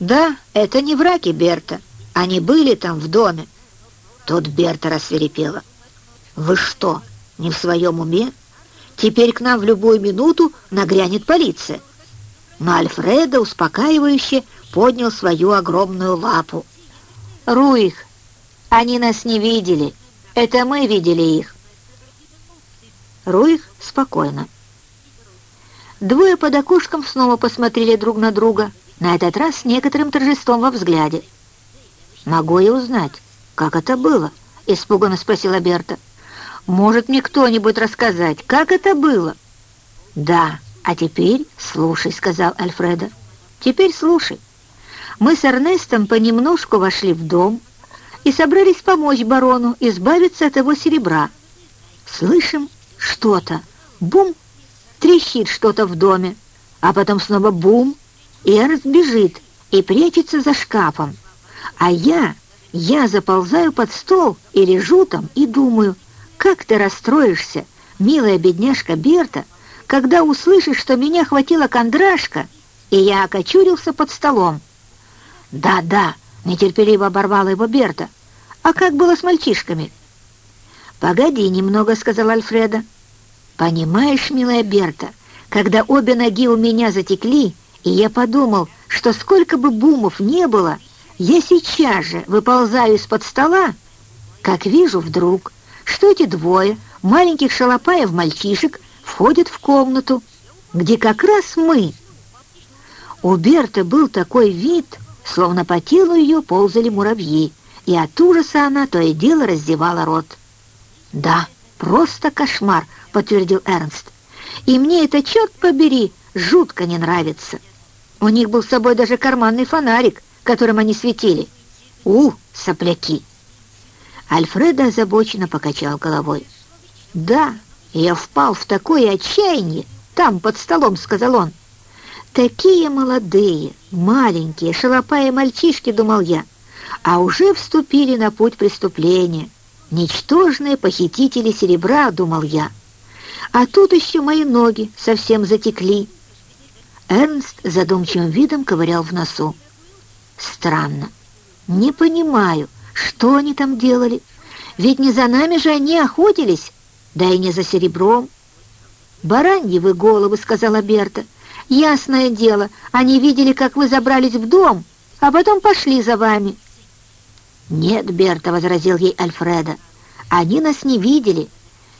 Да, это не враки Берта. Они были там в доме. Тут Берта рассверепела. Вы что, не в своем уме? Теперь к нам в любую минуту нагрянет полиция. Но Альфреда успокаивающе поднял свою огромную лапу. «Руих, они нас не видели. Это мы видели их». Руих спокойно. Двое под окошком снова посмотрели друг на друга, на этот раз с некоторым торжеством во взгляде. «Могу я узнать, как это было?» — испуганно спросила Берта. «Может мне кто-нибудь рассказать, как это было?» «Да, а теперь слушай», — сказал Альфреда. «Теперь слушай. Мы с Эрнестом понемножку вошли в дом и собрались помочь барону избавиться от его серебра. Слышим что-то. Бум! Трещит что-то в доме. А потом снова бум! И Эрнст бежит и прячется за шкафом. А я, я заползаю под стол и лежу там и думаю, как ты расстроишься, милая бедняжка Берта, когда услышишь, что меня хватила кондрашка, и я окочурился под столом. «Да-да», — нетерпеливо оборвала его Берта. «А как было с мальчишками?» «Погоди немного», — сказал Альфреда. «Понимаешь, милая Берта, когда обе ноги у меня затекли, и я подумал, что сколько бы бумов не было, я сейчас же выползаю из-под стола, как вижу вдруг, что эти двое маленьких шалопаев-мальчишек входят в комнату, где как раз мы. У Берты был такой вид, словно по телу ее ползали муравьи, и от ужаса она то и дело раздевала рот. «Да, просто кошмар», — подтвердил Эрнст. «И мне это, черт побери, жутко не нравится. У них был с собой даже карманный фонарик, которым они светили. У, сопляки!» Альфредо озабоченно покачал головой. «Да, я впал в такое отчаяние, там, под столом», — сказал он. «Такие молодые, маленькие, шалопая мальчишки», — думал я, «а уже вступили на путь преступления. Ничтожные похитители серебра», — думал я. «А тут еще мои ноги совсем затекли». Эрнст задумчивым видом ковырял в носу. «Странно. Не понимаю, что они там делали. Ведь не за нами же они охотились, да и не за серебром». «Бараньи вы головы», — сказала Берта. Ясное дело, они видели, как вы забрались в дом, а потом пошли за вами». «Нет, Берта», — возразил ей Альфреда, — «они нас не видели,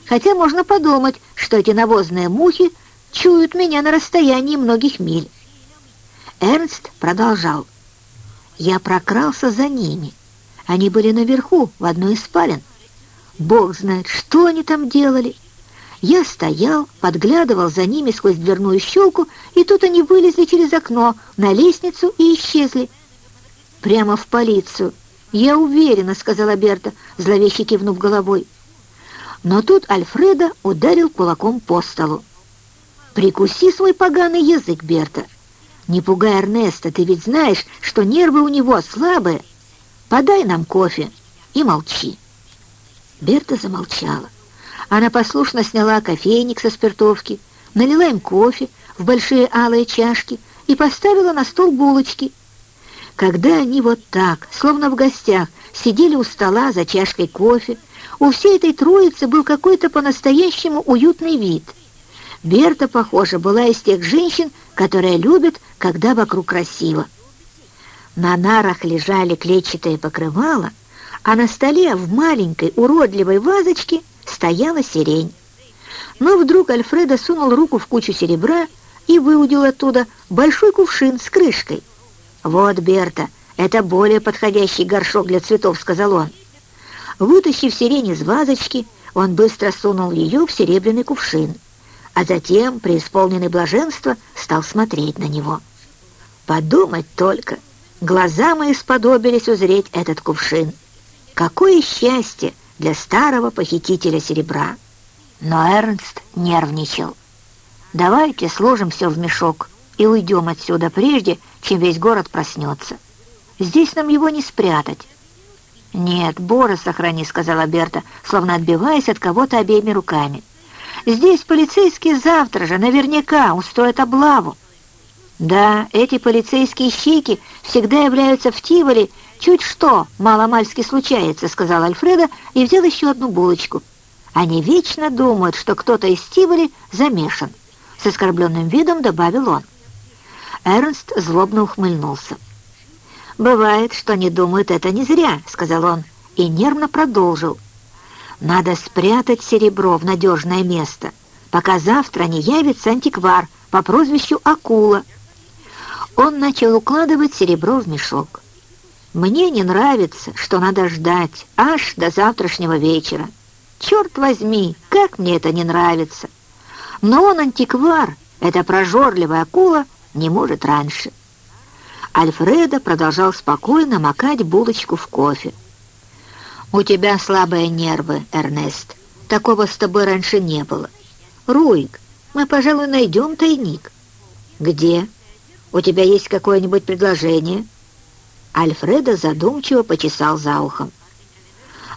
хотя можно подумать, что эти навозные мухи чуют меня на расстоянии многих миль». Эрнст продолжал. «Я прокрался за ними. Они были наверху, в одной из спален. Бог знает, что они там делали». Я стоял, подглядывал за ними сквозь дверную щелку, и тут они вылезли через окно на лестницу и исчезли. Прямо в полицию. «Я уверена», — сказала Берта, зловеще кивнув головой. Но тут Альфреда ударил кулаком по столу. «Прикуси свой поганый язык, Берта. Не пугай Эрнеста, ты ведь знаешь, что нервы у него слабые. Подай нам кофе и молчи». Берта замолчала. Она послушно сняла кофейник со спиртовки, налила им кофе в большие алые чашки и поставила на стол булочки. Когда они вот так, словно в гостях, сидели у стола за чашкой кофе, у всей этой троицы был какой-то по-настоящему уютный вид. Берта, похоже, была из тех женщин, которые любят, когда вокруг красиво. На нарах лежали клетчатые покрывала, а на столе в маленькой уродливой вазочке стояла сирень. Но вдруг Альфредо сунул руку в кучу серебра и выудил оттуда большой кувшин с крышкой. «Вот, Берта, это более подходящий горшок для цветов», — сказал он. Вытащив сирень из вазочки, он быстро сунул ее в серебряный кувшин, а затем, преисполненный блаженства, стал смотреть на него. Подумать только, глаза мои сподобились узреть этот кувшин. Какое счастье! для старого похитителя серебра. Но Эрнст нервничал. «Давайте сложим все в мешок и уйдем отсюда прежде, чем весь город проснется. Здесь нам его не спрятать». «Нет, Бора сохрани», — сказала Берта, словно отбиваясь от кого-то обеими руками. «Здесь полицейские завтра же наверняка устроят облаву». «Да, эти полицейские щеки всегда являются в Тиволе «Чуть что, маломальски случается», — сказал Альфреда и взял еще одну булочку. «Они вечно думают, что кто-то из Тиволи замешан», — с оскорбленным видом добавил он. Эрнст злобно ухмыльнулся. «Бывает, что они думают это не зря», — сказал он, и нервно продолжил. «Надо спрятать серебро в надежное место, пока завтра не явится антиквар, по прозвищу Акула. Он начал укладывать серебро в мешок. «Мне не нравится, что надо ждать аж до завтрашнего вечера. Черт возьми, как мне это не нравится! Но он антиквар, эта прожорливая акула не может раньше». Альфредо продолжал спокойно макать булочку в кофе. «У тебя слабые нервы, Эрнест. Такого с тобой раньше не было. Руик, мы, пожалуй, найдем тайник». «Где? У тебя есть какое-нибудь предложение?» Альфредо задумчиво почесал за ухом.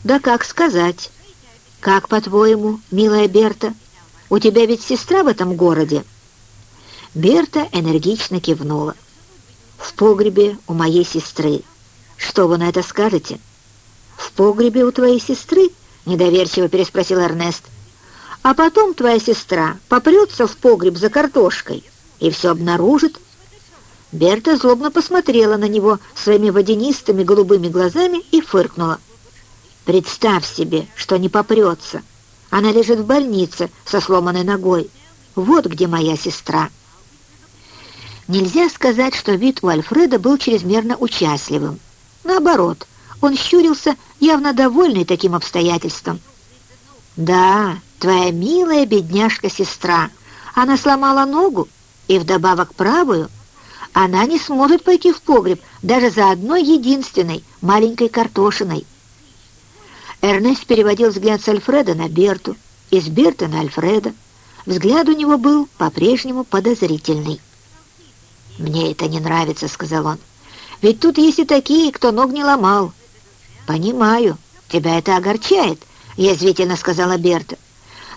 «Да как сказать? Как, по-твоему, милая Берта? У тебя ведь сестра в этом городе?» Берта энергично кивнула. «В погребе у моей сестры. Что вы на это скажете?» «В погребе у твоей сестры?» — недоверчиво переспросил Эрнест. «А потом твоя сестра попрется в погреб за картошкой и все обнаружит». Берта злобно посмотрела на него своими водянистыми голубыми глазами и фыркнула. «Представь себе, что не попрется. Она лежит в больнице со сломанной ногой. Вот где моя сестра». Нельзя сказать, что вид у Альфреда был чрезмерно участливым. Наоборот, он щурился, явно довольный таким обстоятельством. «Да, твоя милая бедняжка-сестра. Она сломала ногу, и вдобавок правую. Она не сможет пойти в погреб даже за одной единственной маленькой картошиной». Эрнест переводил взгляд с Альфреда на Берту, из Берты на Альфреда. Взгляд у него был по-прежнему подозрительный. «Мне это не нравится», — сказал он. «Ведь тут есть и такие, кто ног не ломал, «Понимаю, тебя это огорчает», — язвительно сказала Берта.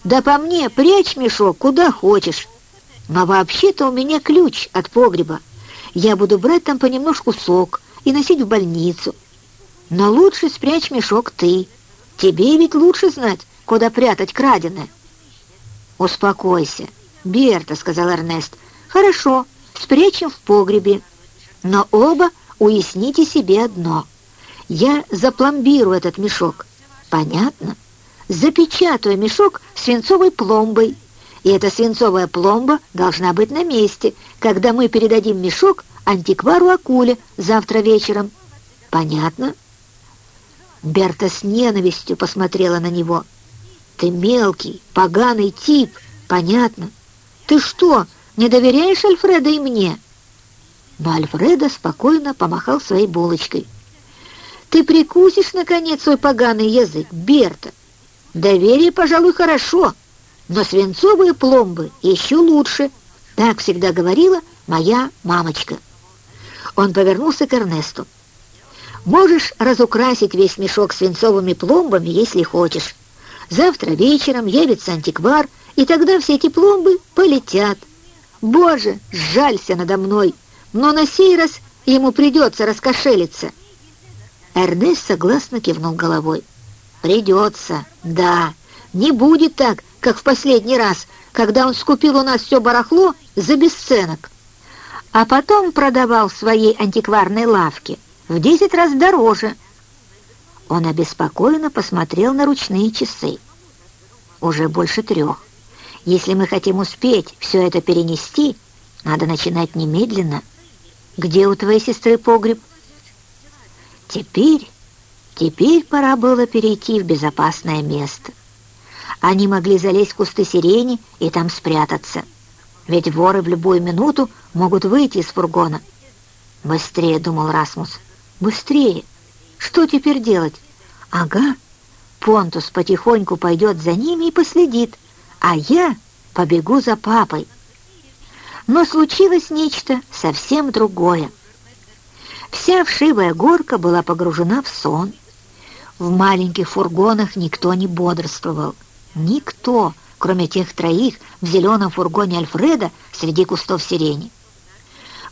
«Да по мне прячь мешок куда хочешь. Но вообще-то у меня ключ от погреба. Я буду брать там понемножку сок и носить в больницу. Но лучше спрячь мешок ты. Тебе ведь лучше знать, куда прятать краденое». «Успокойся, Берта», — сказал Эрнест. «Хорошо, спрячем в погребе. Но оба уясните себе одно — я запломбирую этот мешок. Понятно? Запечатаю мешок свинцовой пломбой. И эта свинцовая пломба должна быть на месте, когда мы передадим мешок антиквару Акуле завтра вечером. Понятно? Берта с ненавистью посмотрела на него. «Ты мелкий, поганый тип, понятно. Ты что, не доверяешь Альфреда и мне?» Но Альфреда спокойно помахал своей булочкой. Ты прикусишь, наконец, свой поганый язык, Берта. Доверие, пожалуй, хорошо, но свинцовые пломбы еще лучше. Так всегда говорила моя мамочка. Он повернулся к Эрнесту. Можешь разукрасить весь мешок свинцовыми пломбами, если хочешь. Завтра вечером явится антиквар, и тогда все эти пломбы полетят. Боже, жалься надо мной, но на сей раз ему придется раскошелиться. Эрнест согласно кивнул головой. «Придется, да. Не будет так, как в последний раз, когда он скупил у нас все барахло за бесценок, а потом продавал в своей антикварной лавке в десять раз дороже». Он обеспокоенно посмотрел на ручные часы. «Уже больше трех. Если мы хотим успеть все это перенести, надо начинать немедленно. Где у твоей сестры погреб?» Теперь, теперь пора было перейти в безопасное место. Они могли залезть в кусты сирени и там спрятаться. Ведь воры в любую минуту могут выйти из фургона. «Быстрее», — думал Расмус, — «быстрее! Что теперь делать?» «Ага, Понтус потихоньку пойдет за ними и последит, а я побегу за папой». Но случилось нечто совсем другое. Вся вшивая горка была погружена в сон. В маленьких фургонах никто не бодрствовал. Никто, кроме тех троих в зеленом фургоне Альфреда среди кустов сирени.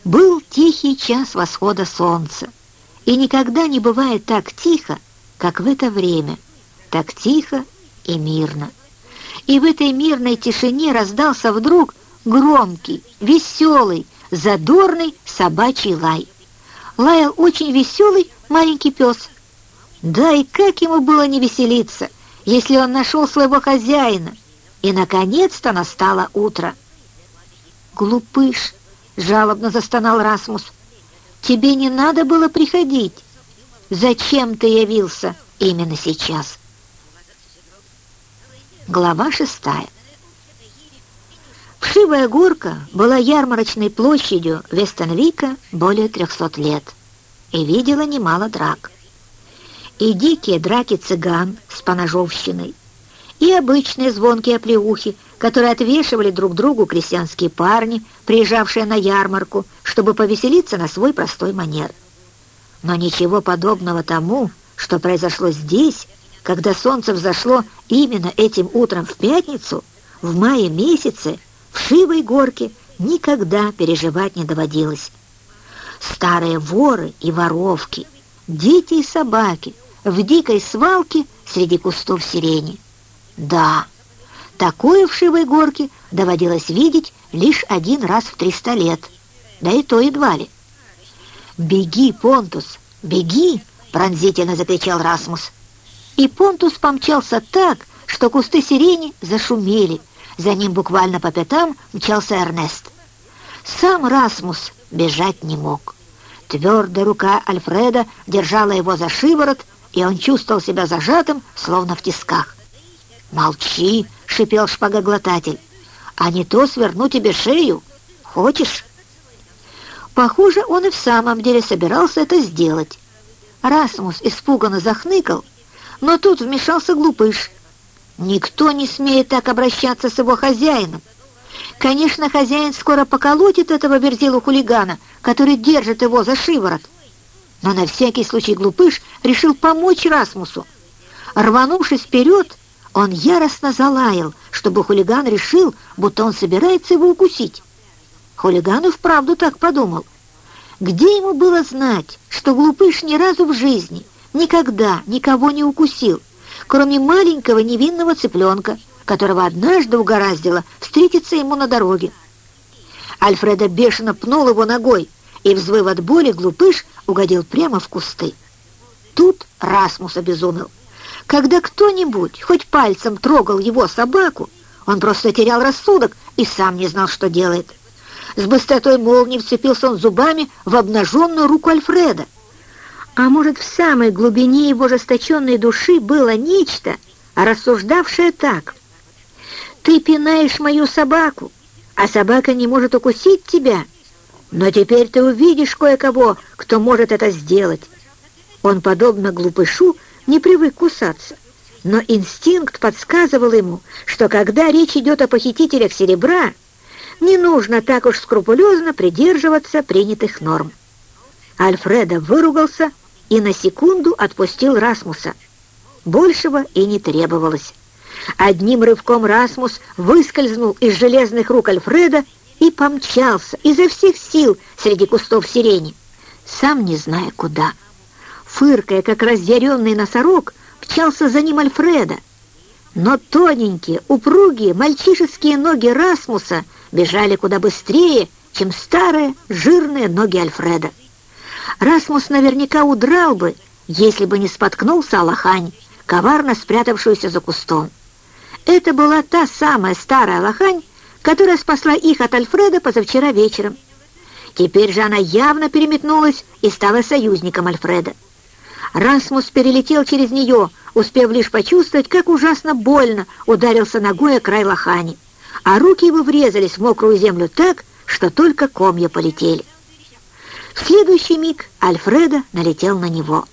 Был тихий час восхода солнца, и никогда не бывает так тихо, как в это время, так тихо и мирно. И в этой мирной тишине раздался вдруг громкий, веселый, задорный собачий лай лаял очень веселый маленький пес. Да и как ему было не веселиться, если он нашел своего хозяина, и наконец-то настало утро. «Глупыш!» — жалобно застонал Расмус. «Тебе не надо было приходить. Зачем ты явился именно сейчас?» Глава шестая. Вшивая горка была ярмарочной площадью Вестонвика более трехсот лет и видела немало драк. И дикие драки цыган с поножовщиной, и обычные звонкие оплеухи, которые отвешивали друг другу крестьянские парни, приезжавшие на ярмарку, чтобы повеселиться на свой простой манер. Но ничего подобного тому, что произошло здесь, когда солнце взошло именно этим утром в пятницу, в мае месяце, в Шивой горке никогда переживать не доводилось. Старые воры и воровки, дети и собаки в дикой свалке среди кустов сирени. Да, такое в Шивой горке доводилось видеть лишь один раз в триста лет, да и то едва ли. «Беги, Понтус, беги!» — пронзительно закричал Расмус. И Понтус помчался так, что кусты сирени зашумели, за ним буквально по пятам мчался Эрнест. Сам Расмус бежать не мог. Твердая рука Альфреда держала его за шиворот, и он чувствовал себя зажатым, словно в тисках. «Молчи!» — шипел шпагоглотатель. «А не то сверну тебе шею. Хочешь?» Похоже, он и в самом деле собирался это сделать. Расмус испуганно захныкал, но тут вмешался глупыш — Никто не смеет так обращаться с его хозяином. Конечно, хозяин скоро поколотит этого верзилу-хулигана, который держит его за шиворот. Но на всякий случай глупыш решил помочь Расмусу. Рванувшись вперед, он яростно залаял, чтобы хулиган решил, будто он собирается его укусить. Хулиган и вправду так подумал. Где ему было знать, что глупыш ни разу в жизни никогда никого не укусил, кроме маленького невинного цыпленка, которого однажды угораздило встретиться ему на дороге. Альфреда бешено пнул его ногой, и, взвыв от боли, глупыш угодил прямо в кусты. Тут Расмус обезумел. Когда кто-нибудь хоть пальцем трогал его собаку, он просто терял рассудок и сам не знал, что делает. С быстротой молнии вцепился он зубами в обнаженную руку Альфреда. А может, в самой глубине его жесточенной души было нечто, рассуждавшее так. «Ты пинаешь мою собаку, а собака не может укусить тебя, но теперь ты увидишь кое-кого, кто может это сделать». Он, подобно глупышу, не привык кусаться, но инстинкт подсказывал ему, что когда речь идет о похитителях серебра, не нужно так уж скрупулезно придерживаться принятых норм. Альфреда выругался и на секунду отпустил Расмуса. Большего и не требовалось. Одним рывком Расмус выскользнул из железных рук Альфреда и помчался изо всех сил среди кустов сирени, сам не зная куда. Фыркая, как разъяренный носорог, пчался за ним Альфреда. Но тоненькие, упругие, мальчишеские ноги Расмуса бежали куда быстрее, чем старые, жирные ноги Альфреда. Расмус наверняка удрал бы, если бы не споткнулся Аллахань, коварно спрятавшуюся за кустом. Это была та самая старая Аллахань, которая спасла их от Альфреда позавчера вечером. Теперь же она явно переметнулась и стала союзником Альфреда. Расмус перелетел через нее, успев лишь почувствовать, как ужасно больно ударился ногой о край лохани, а руки его врезались в мокрую землю так, что только комья полетели. В следующий миг Альфреда налетел на него.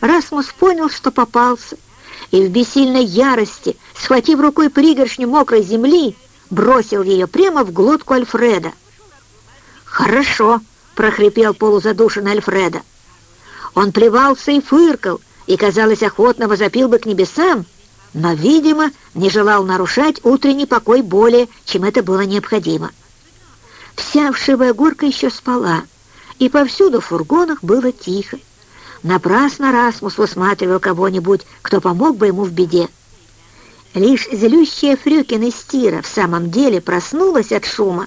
Расмус понял, что попался, и в бессильной ярости, схватив рукой пригоршню мокрой земли, бросил ее прямо в глотку Альфреда. «Хорошо!» — прохрипел полузадушенный Альфреда. Он плевался и фыркал, и, казалось, охотно возопил бы к небесам, но, видимо, не желал нарушать утренний покой более, чем это было необходимо. Вся вшивая горка еще спала, и повсюду в фургонах было тихо. Напрасно Расмус высматривал кого-нибудь, кто помог бы ему в беде. Лишь злющая Фрюкин из тира в самом деле проснулась от шума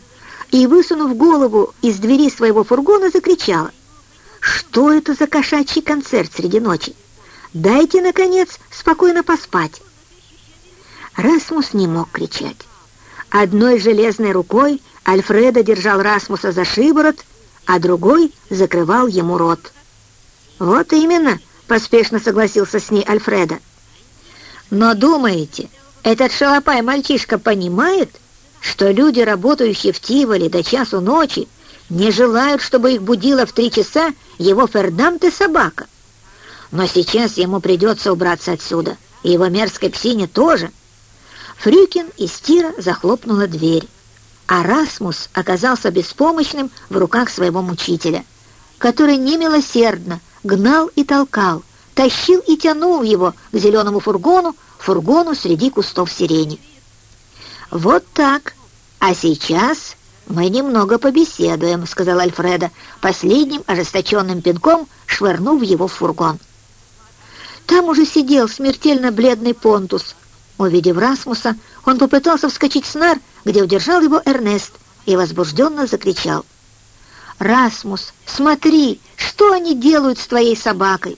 и, высунув голову из двери своего фургона, закричала. «Что это за кошачий концерт среди ночи? Дайте, наконец, спокойно поспать!» Расмус не мог кричать. Одной железной рукой Альфреда держал Расмуса за шиворот, а другой закрывал ему рот. «Вот именно», — поспешно согласился с ней Альфреда. «Но думаете, этот шалопай-мальчишка понимает, что люди, работающие в Тиволе до часу ночи, не желают, чтобы их будила в три часа его Фердамт и собака? Но сейчас ему придется убраться отсюда, и его мерзкой псине тоже». Фрюкин и Стира захлопнула дверь а Расмус оказался беспомощным в руках своего мучителя, который немилосердно гнал и толкал, тащил и тянул его к зеленому фургону, фургону среди кустов сирени. «Вот так. А сейчас мы немного побеседуем», — сказал Альфреда, последним ожесточенным пинком швырнув его в фургон. Там уже сидел смертельно бледный Понтус. Увидев Расмуса, он попытался вскочить с нар, где удержал его Эрнест, и возбужденно закричал. «Расмус, смотри, что они делают с твоей собакой!»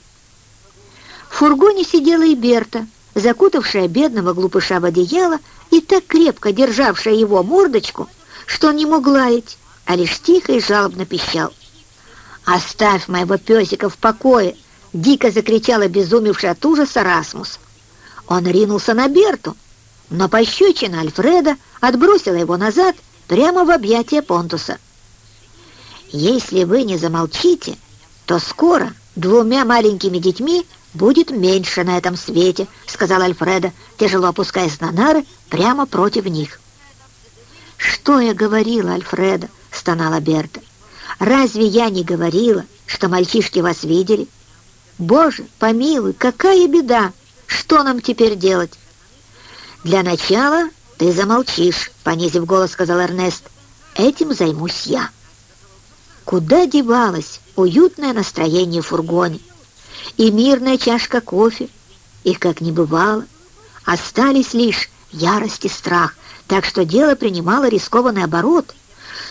В фургоне сидела и Берта, закутавшая бедного глупыша в одеяло и так крепко державшая его мордочку, что он не мог лаять, а лишь тихо и жалобно пищал. «Оставь моего песика в покое!» — дико закричал обезумевший от ужаса Расмус. Он ринулся на Берту, но пощечина Альфреда отбросила его назад прямо в объятия Понтуса. «Если вы не замолчите, то скоро двумя маленькими детьми будет меньше на этом свете», сказал Альфреда, тяжело опускаясь на нары прямо против них. «Что я говорила, Альфреда?» — стонала Берта. «Разве я не говорила, что мальчишки вас видели? Боже, помилуй, какая беда! Что нам теперь делать?» «Для начала ты замолчишь», — понизив голос, сказал Эрнест. «Этим займусь я». Куда девалось уютное настроение в фургоне и мирная чашка кофе? Их как не бывало. Остались лишь ярость и страх, так что дело принимало рискованный оборот.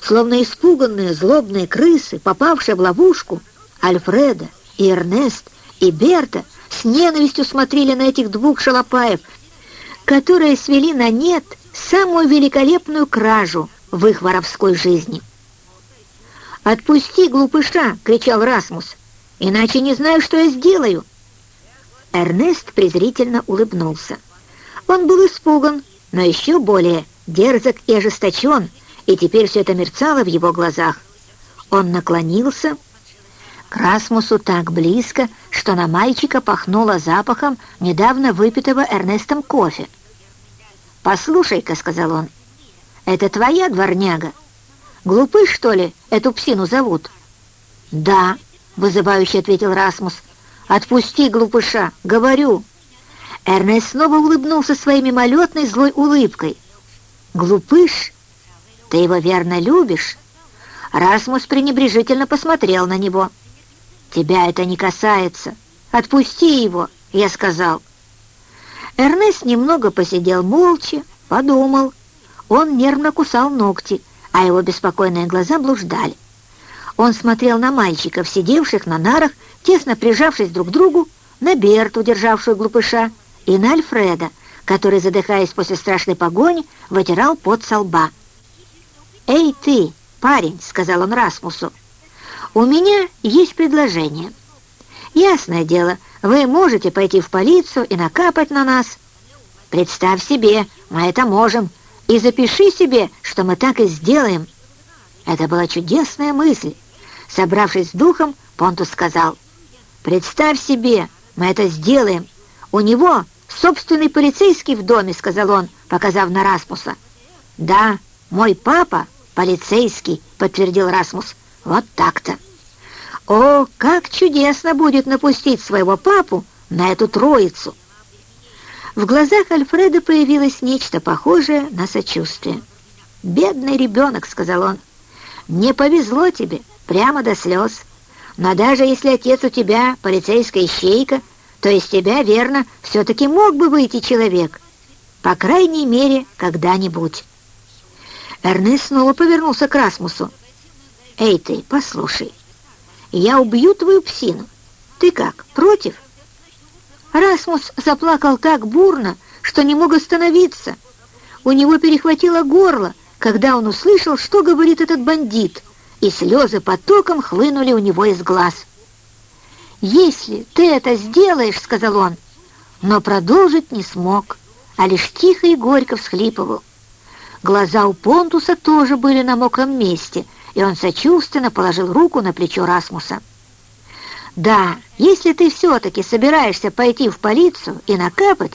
Словно испуганные злобные крысы, попавшие в ловушку, Альфреда и Эрнест и Берта с ненавистью смотрели на этих двух шалопаев, которые свели на нет самую великолепную кражу в их воровской жизни. «Отпусти, глупыша!» — кричал Расмус. «Иначе не знаю, что я сделаю!» Эрнест презрительно улыбнулся. Он был испуган, но еще более дерзок и ожесточен, и теперь все это мерцало в его глазах. Он наклонился к Расмусу так близко, что на мальчика пахнуло запахом недавно выпитого Эрнестом кофе. «Послушай-ка», — сказал он, — «это твоя дворняга? Глупы, что ли, эту псину зовут?» «Да», — вызывающе ответил Расмус. «Отпусти, глупыша, говорю». Эрнест снова улыбнулся своей мимолетной злой улыбкой. «Глупыш? Ты его верно любишь?» Расмус пренебрежительно посмотрел на него. «Тебя это не касается. Отпусти его», — я сказал. Эрнест немного посидел молча, подумал. Он нервно кусал ногти, а его беспокойные глаза блуждали. Он смотрел на мальчиков, сидевших на нарах, тесно прижавшись друг к другу, на Берту, державшую глупыша, и на Альфреда, который, задыхаясь после страшной погони, вытирал пот со лба. «Эй ты, парень!» — сказал он Расмусу. «У меня есть предложение. Ясное дело, вы можете пойти в полицию и накапать на нас. Представь себе, мы это можем, и запиши себе, что мы так и сделаем». Это была чудесная мысль. Собравшись с духом, Понтус сказал, «Представь себе, мы это сделаем. У него собственный полицейский в доме», — сказал он, показав на Расмуса. «Да, мой папа полицейский», — подтвердил Расмус. «Вот так-то». О, как чудесно будет напустить своего папу на эту троицу! В глазах Альфреда появилось нечто похожее на сочувствие. «Бедный ребенок», — сказал он, — «не повезло тебе, прямо до слез. Но даже если отец у тебя полицейская ищейка, то из тебя, верно, все-таки мог бы выйти человек. По крайней мере, когда-нибудь». Эрнест снова повернулся к Расмусу. «Эй ты, послушай» я убью твою псину. Ты как, против?» Расмус заплакал так бурно, что не мог остановиться. У него перехватило горло, когда он услышал, что говорит этот бандит, и слезы потоком хлынули у него из глаз. «Если ты это сделаешь, — сказал он, — но продолжить не смог, а лишь тихо и горько всхлипывал. Глаза у Понтуса тоже были на мокром месте, и он сочувственно положил руку на плечо Расмуса. «Да, если ты все-таки собираешься пойти в полицию и накапать,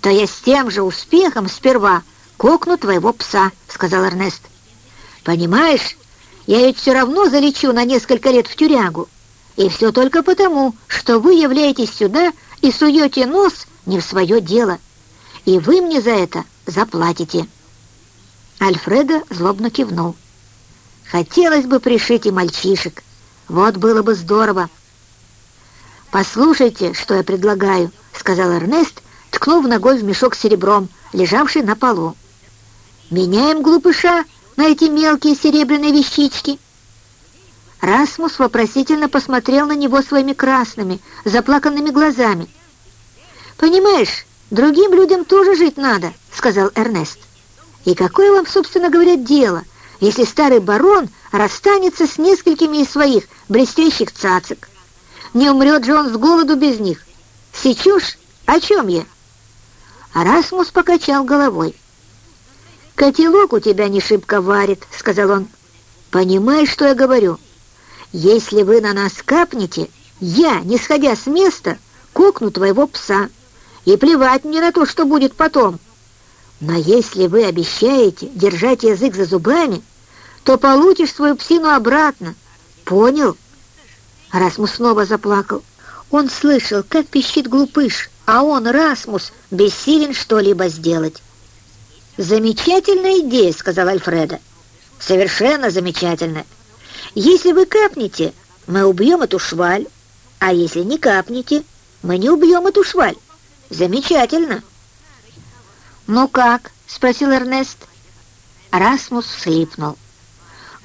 то я с тем же успехом сперва кокну твоего пса», — сказал Эрнест. «Понимаешь, я ведь все равно залечу на несколько лет в тюрягу, и все только потому, что вы являетесь сюда и суете нос не в свое дело, и вы мне за это заплатите». Альфредо злобно кивнул. «Хотелось бы пришить и мальчишек. Вот было бы здорово». «Послушайте, что я предлагаю», — сказал Эрнест, ткнув ногой в мешок с серебром, лежавший на полу. «Меняем глупыша на эти мелкие серебряные вещички». Расмус вопросительно посмотрел на него своими красными, заплаканными глазами. «Понимаешь, другим людям тоже жить надо», — сказал Эрнест. И какое вам, собственно говоря, дело, если старый барон расстанется с несколькими из своих блестящих цацик? Не умрет же он с голоду без них. Сечешь? О чем я?» Арасмус покачал головой. «Котелок у тебя не шибко варит», — сказал он. «Понимаешь, что я говорю? Если вы на нас капнете, я, не сходя с места, кокну твоего пса. И плевать мне на то, что будет потом. Но если вы обещаете держать язык за зубами, то получишь свою псину обратно. Понял?» Расмус снова заплакал. Он слышал, как пищит глупыш, а он, Расмус, бессилен что-либо сделать. «Замечательная идея», — сказал Альфреда. «Совершенно замечательная. Если вы капнете, мы убьем эту шваль, а если не капнете, мы не убьем эту шваль. Замечательно». «Ну как?» — спросил Эрнест. Расмус всхлипнул.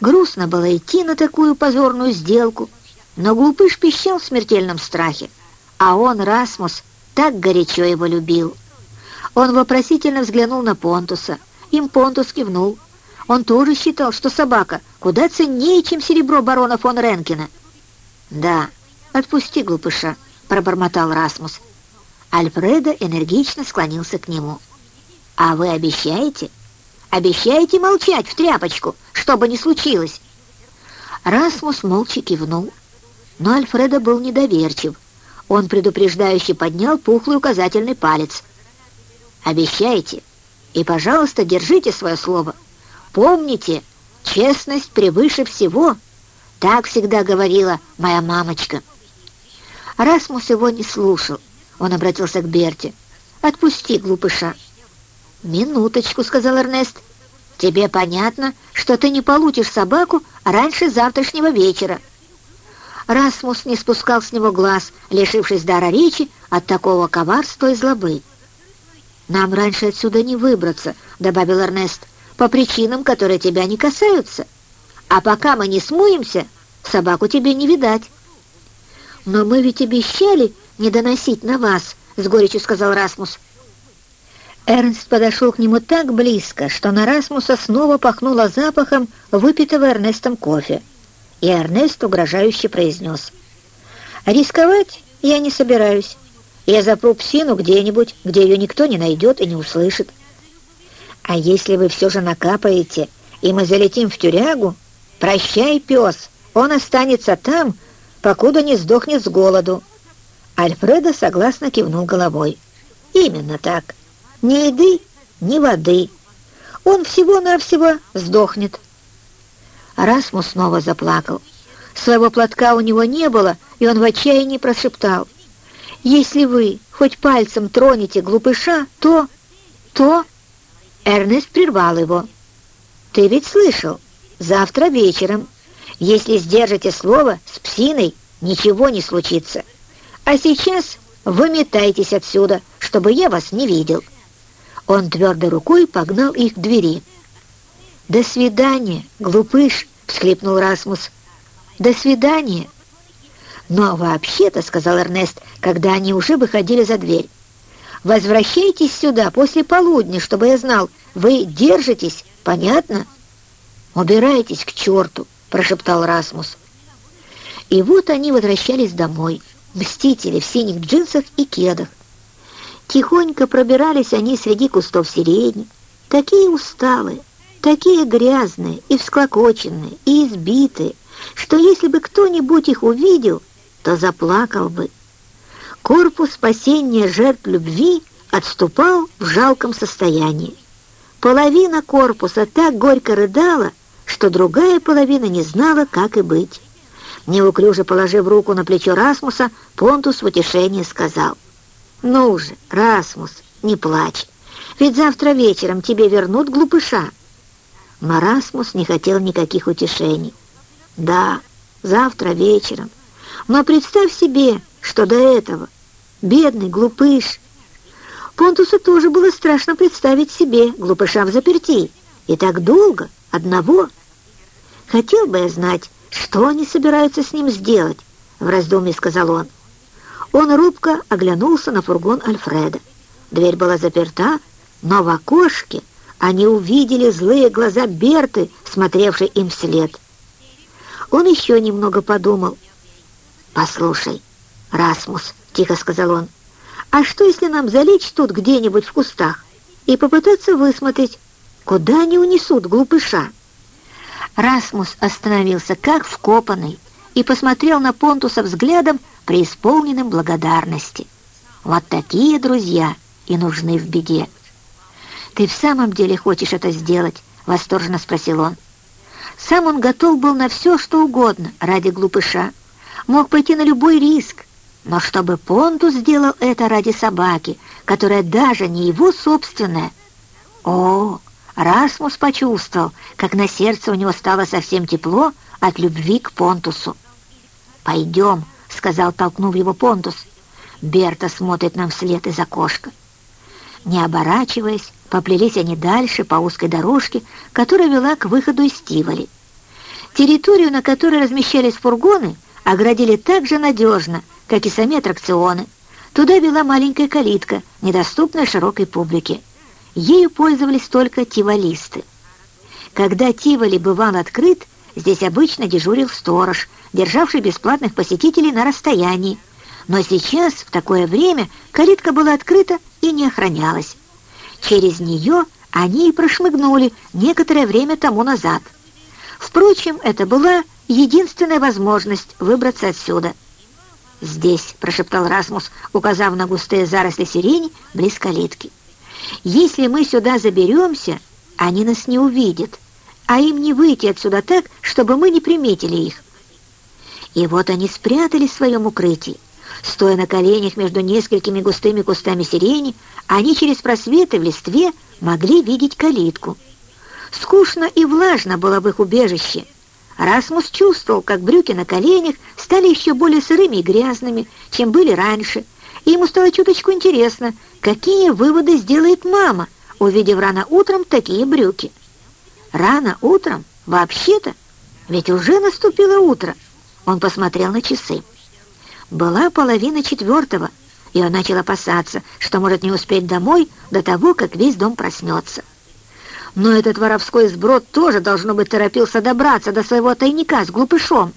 Грустно было идти на такую позорную сделку, но глупыш пищал в смертельном страхе, а он, Расмус, так горячо его любил. Он вопросительно взглянул на Понтуса. Им Понтус кивнул. Он тоже считал, что собака куда ценнее, чем серебро барона фон Ренкина. «Да, отпусти глупыша», — пробормотал Расмус. Альфредо энергично склонился к нему. «А вы обещаете? Обещаете молчать в тряпочку, что бы ни случилось?» Расмус молча кивнул, но Альфредо был недоверчив. Он предупреждающе поднял пухлый указательный палец. «Обещайте, и, пожалуйста, держите свое слово. Помните, честность превыше всего», — так всегда говорила моя мамочка. Расмус его не слушал. Он обратился к Берте. «Отпусти, глупыша». «Минуточку», — сказал Эрнест. «Тебе понятно, что ты не получишь собаку раньше завтрашнего вечера». Расмус не спускал с него глаз, лишившись дара речи от такого коварства и злобы. «Нам раньше отсюда не выбраться», — добавил Эрнест, «по причинам, которые тебя не касаются. А пока мы не смоемся, собаку тебе не видать». «Но мы ведь обещали не доносить на вас», — с горечью сказал Расмус. Эрнст подошел к нему так близко, что на Расмуса снова пахнуло запахом выпитого Эрнестом кофе. И Эрнест угрожающе произнес. «Рисковать я не собираюсь. Я запру псину где-нибудь, где ее никто не найдет и не услышит. А если вы все же накапаете, и мы залетим в тюрягу, прощай, пес, он останется там, покуда не сдохнет с голоду». Альфредо согласно кивнул головой. «Именно так». Ни еды, ни воды. Он всего-навсего сдохнет. Расмус снова заплакал. Своего платка у него не было, и он в отчаянии прошептал. «Если вы хоть пальцем тронете глупыша, то... то...» Эрнест прервал его. «Ты ведь слышал? Завтра вечером. Если сдержите слово, с псиной ничего не случится. А сейчас выметайтесь отсюда, чтобы я вас не видел». Он твердой рукой погнал их к двери. «До свидания, глупыш!» — всхлипнул Расмус. «До свидания!» «Но вообще-то», — сказал Эрнест, когда они уже выходили за дверь, «возвращайтесь сюда после полудня, чтобы я знал, вы держитесь, понятно?» «Убирайтесь к черту!» — прошептал Расмус. И вот они возвращались домой, мстители в синих джинсах и кедах. Тихонько пробирались они среди кустов сирени, такие усталые, такие грязные и всклокоченные, и избитые, что если бы кто-нибудь их увидел, то заплакал бы. Корпус спасения жертв любви отступал в жалком состоянии. Половина корпуса так горько рыдала, что другая половина не знала, как и быть. Неуклюже положив руку на плечо Расмуса, Понтус в утешении сказал, «Ну же, Расмус, не плачь, ведь завтра вечером тебе вернут глупыша». Но Расмус не хотел никаких утешений. «Да, завтра вечером. Но представь себе, что до этого бедный глупыш Понтусу тоже было страшно представить себе глупыша в заперти. И так долго, одного. Хотел бы я знать, что они собираются с ним сделать, в раздумье сказал он. Он робко оглянулся на фургон Альфреда. Дверь была заперта, но в окошке они увидели злые глаза Берты, смотревшей им вслед. Он еще немного подумал. «Послушай, Расмус», — тихо сказал он, — а что, если нам залечь тут где-нибудь в кустах и попытаться высмотреть, куда они унесут глупыша?» Расмус остановился как вкопанный и посмотрел на Понтуса взглядом, преисполненным благодарности. «Вот такие друзья и нужны в беде». «Ты в самом деле хочешь это сделать?» — восторженно спросил он. Сам он готов был на все, что угодно ради глупыша. Мог пойти на любой риск, но чтобы Понтус сделал это ради собаки, которая даже не его собственная. О, Расмус почувствовал, как на сердце у него стало совсем тепло от любви к Понтусу. «Пойдем», — сказал, толкнув его Понтус. Берта смотрит нам вслед из окошка. Не оборачиваясь, поплелись они дальше по узкой дорожке, которая вела к выходу из Тиволи. Территорию, на которой размещались фургоны, оградили так же надежно, как и сами аттракционы. Туда вела маленькая калитка, недоступная широкой публике. Ею пользовались только тивалисты. Когда Тиволи бывал открыт, здесь обычно дежурил сторож, державший бесплатных посетителей на расстоянии. Но сейчас, в такое время, калитка была открыта и не охранялась. Через нее они и прошмыгнули некоторое время тому назад. Впрочем, это была единственная возможность выбраться отсюда — «Здесь», — прошептал Расмус, указав на густые заросли сирени близ калитки. «Если мы сюда заберемся, они нас не увидят, а им не выйти отсюда так, чтобы мы не приметили их». И вот они спрятались в своем укрытии. Стоя на коленях между несколькими густыми кустами сирени, они через просветы в листве могли видеть калитку. Скучно и влажно было в их убежище — Расмус чувствовал, как брюки на коленях стали еще более сырыми и грязными, чем были раньше, и ему стало чуточку интересно, какие выводы сделает мама, увидев рано утром такие брюки. Рано утром? Вообще-то? Ведь уже наступило утро. Он посмотрел на часы. Была половина четвертого, и он начал опасаться, что может не успеть домой до того, как весь дом проснется. Но этот воровской сброд тоже, должно быть, торопился добраться до своего тайника с глупышом.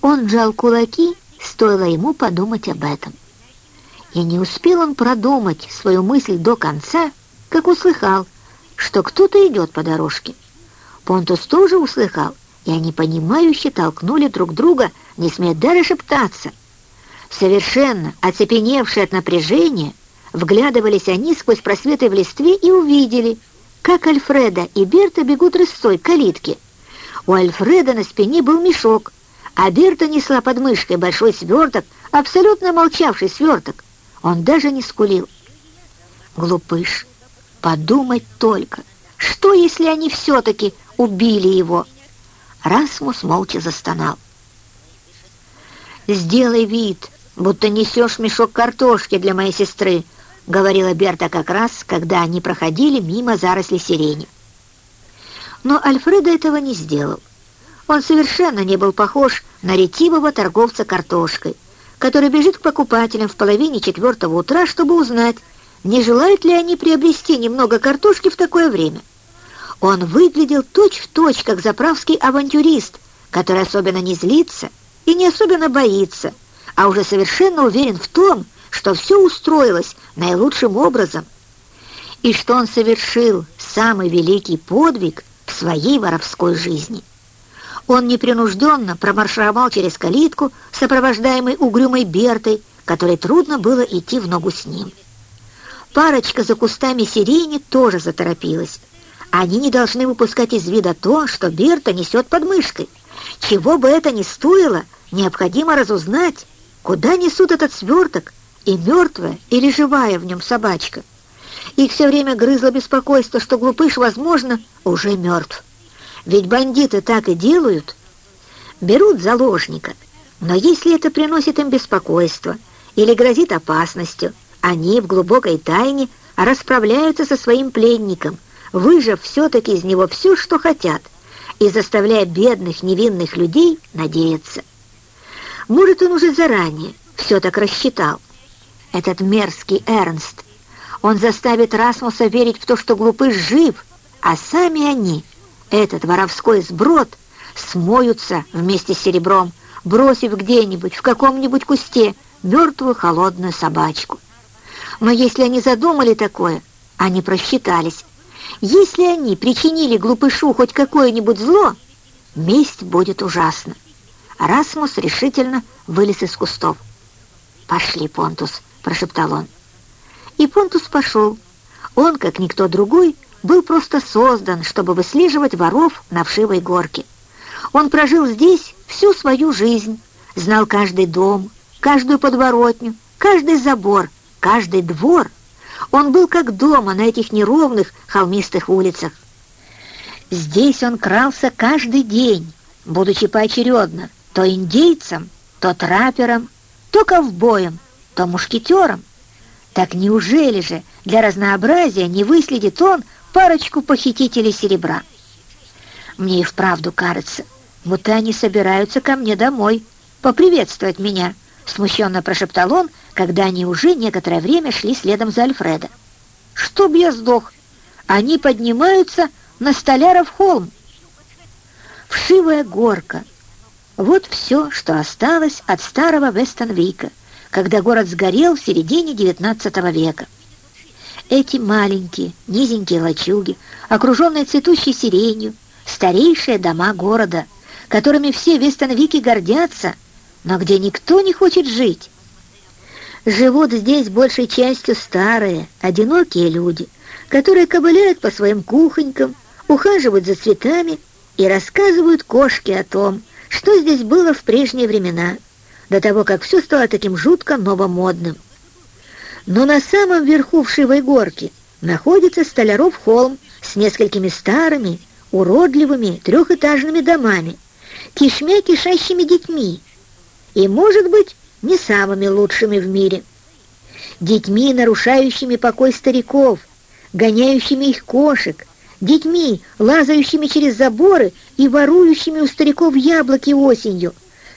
Он сжал кулаки, стоило ему подумать об этом. И не успел он продумать свою мысль до конца, как услыхал, что кто-то идет по дорожке. Понтус тоже услыхал, и они понимающе толкнули друг друга, не смея даже шептаться. Совершенно оцепеневшие от напряжения, вглядывались они сквозь просветы в листве и увидели — как Альфреда и Берта бегут рысцой к калитке. У Альфреда на спине был мешок, а Берта несла под мышкой большой сверток, абсолютно молчавший сверток. Он даже не скулил. Глупыш, подумать только, что если они все-таки убили его? Расмус молча застонал. «Сделай вид, будто несешь мешок картошки для моей сестры», — говорила Берта как раз, когда они проходили мимо заросли сирени. Но Альфредо этого не сделал. Он совершенно не был похож на ретивого торговца картошкой, который бежит к покупателям в половине четвертого утра, чтобы узнать, не желают ли они приобрести немного картошки в такое время. Он выглядел точь-в-точь, точь, как заправский авантюрист, который особенно не злится и не особенно боится, а уже совершенно уверен в том, что все устроилось наилучшим образом, и что он совершил самый великий подвиг в своей воровской жизни. Он непринужденно промаршировал через калитку, сопровождаемый угрюмой Бертой, которой трудно было идти в ногу с ним. Парочка за кустами сирени тоже заторопилась. Они не должны выпускать из вида то, что Берта несет под мышкой. Чего бы это ни стоило, необходимо разузнать, куда несут этот сверток, и мертвая или живая в нем собачка. Их все время грызло беспокойство, что глупыш, возможно, уже мертв. Ведь бандиты так и делают. Берут заложника, но если это приносит им беспокойство или грозит опасностью, они в глубокой тайне расправляются со своим пленником, выжав все-таки из него все, что хотят, и заставляя бедных невинных людей надеяться. Может, он уже заранее все так рассчитал. Этот мерзкий Эрнст. Он заставит Расмуса верить в то, что глупыш жив, а сами они — этот воровской сброд смоются вместе с серебром, бросив где-нибудь в каком-нибудь кусте мертвую холодную собачку. Но если они задумали такое, они просчитались. Если они причинили глупышу хоть какое-нибудь зло, месть будет ужасна. Расмус решительно вылез из кустов. «Пошли, Понтус», — прошептал он. И Понтус пошел. Он, как никто другой, был просто создан, чтобы выслеживать воров на вшивой горке. Он прожил здесь всю свою жизнь, знал каждый дом, каждую подворотню, каждый забор, каждый двор. Он был как дома на этих неровных холмистых улицах. Здесь он крался каждый день, будучи поочередно то индейцем, то трапером, то ковбоем, то мушкетером. Так неужели же для разнообразия не выследит он парочку похитителей серебра. Мне и вправду кажется, будто они собираются ко мне домой, поприветствовать меня, смущенно прошептал он, когда они уже некоторое время шли следом за Альфредо. «Чтоб я сдох! Они поднимаются на Столяров холм!» Вшивая горка. Вот все, что осталось от старого Вестонвика, когда город сгорел в середине XIX века. Эти маленькие, низенькие лачуги, окруженные цветущей сиренью, старейшие дома города, которыми все вестоновики гордятся, но где никто не хочет жить. Живут здесь большей частью старые, одинокие люди, которые ковыляют по своим кухонькам, ухаживают за цветами и рассказывают кошке о том, что здесь было в прежние времена, до того, как все стало таким жутко новомодным. Но на самом верху вшивой горки находится Столяров холм с несколькими старыми, уродливыми трехэтажными домами, кишмя кишащими детьми и, может быть, не самыми лучшими в мире. Детьми, нарушающими покой стариков, гоняющими их кошек, детьми, лазающими через заборы и ворующими у стариков яблоки осенью,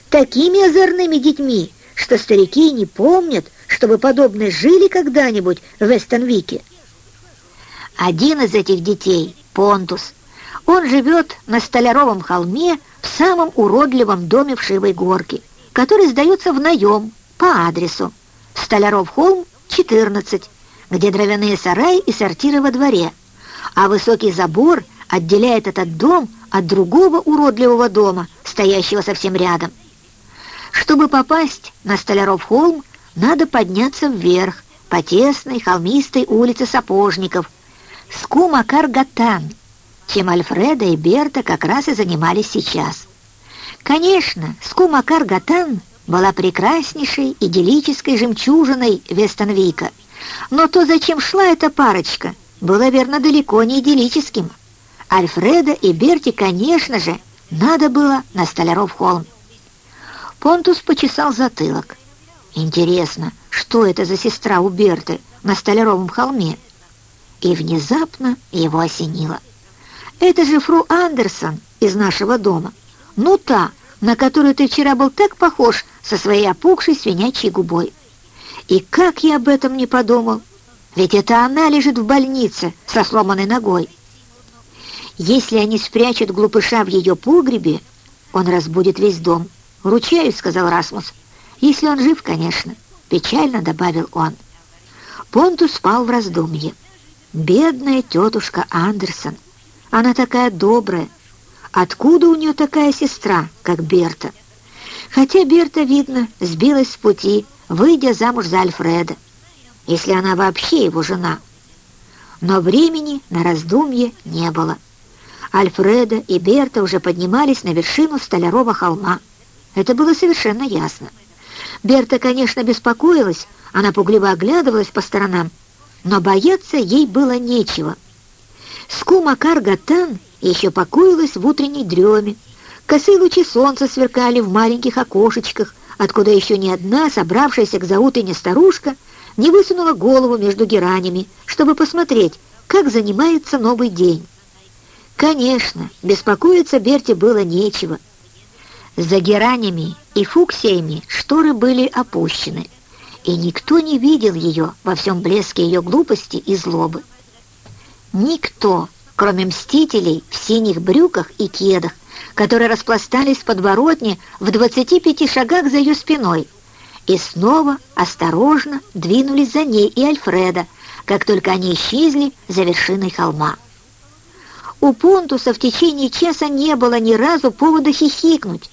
такими озорными детьми, что старики не помнят, чтобы подобные жили когда-нибудь в Вестонвике. Один из этих детей, Понтус, он живет на Столяровом холме в самом уродливом доме в Шивой горке, который сдается в наем по адресу Столяров холм, 14, где дровяные сараи и сортиры во дворе, а высокий забор отделяет этот дом от другого уродливого дома, стоящего совсем рядом. Чтобы попасть на Столяров холм, надо подняться вверх по тесной холмистой улице Сапожников, Скумакар-Гатан, чем Альфреда и Берта как раз и занимались сейчас. Конечно, Скумакар-Гатан была прекраснейшей идиллической жемчужиной Вестонвика, но то, зачем шла эта парочка, было, верно, далеко не идиллическим. Альфреда и Берти, конечно же, надо было на Столяров холм. Понтус почесал затылок. Интересно, что это за сестра у Берты на Столяровом холме? И внезапно его осенило. Это же фру Андерсон из нашего дома. Ну та, на которую ты вчера был так похож со своей опухшей свинячьей губой. И как я об этом не подумал? Ведь это она лежит в больнице со сломанной ногой. Если они спрячут глупыша в ее погребе, он разбудит весь дом. «Ручаюсь», — сказал Расмус. «Если он жив, конечно», — печально добавил он. Понтус спал в раздумье. Бедная тетушка Андерсон. Она такая добрая. Откуда у нее такая сестра, как Берта? Хотя Берта, видно, сбилась с пути, выйдя замуж за Альфреда, если она вообще его жена. Но времени на раздумье не было. Альфреда и Берта уже поднимались на вершину Столярова холма. Это было совершенно ясно. Берта, конечно, беспокоилась, она пугливо оглядывалась по сторонам, но бояться ей было нечего. Скумакар Гатан еще покоилась в утренней дреме. Косые лучи солнца сверкали в маленьких окошечках, откуда еще ни одна собравшаяся к заутренне старушка не высунула голову между геранями, чтобы посмотреть, как занимается новый день. Конечно, беспокоиться Берте было нечего. За геранями и фуксиями шторы были опущены, и никто не видел ее во всем блеске ее глупости и злобы. Никто, кроме мстителей в синих брюках и кедах, которые распластались в подворотне в 25 шагах за ее спиной, и снова осторожно двинулись за ней и Альфреда, как только они исчезли за вершиной холма. У Понтуса в течение часа не было ни разу повода хихикнуть,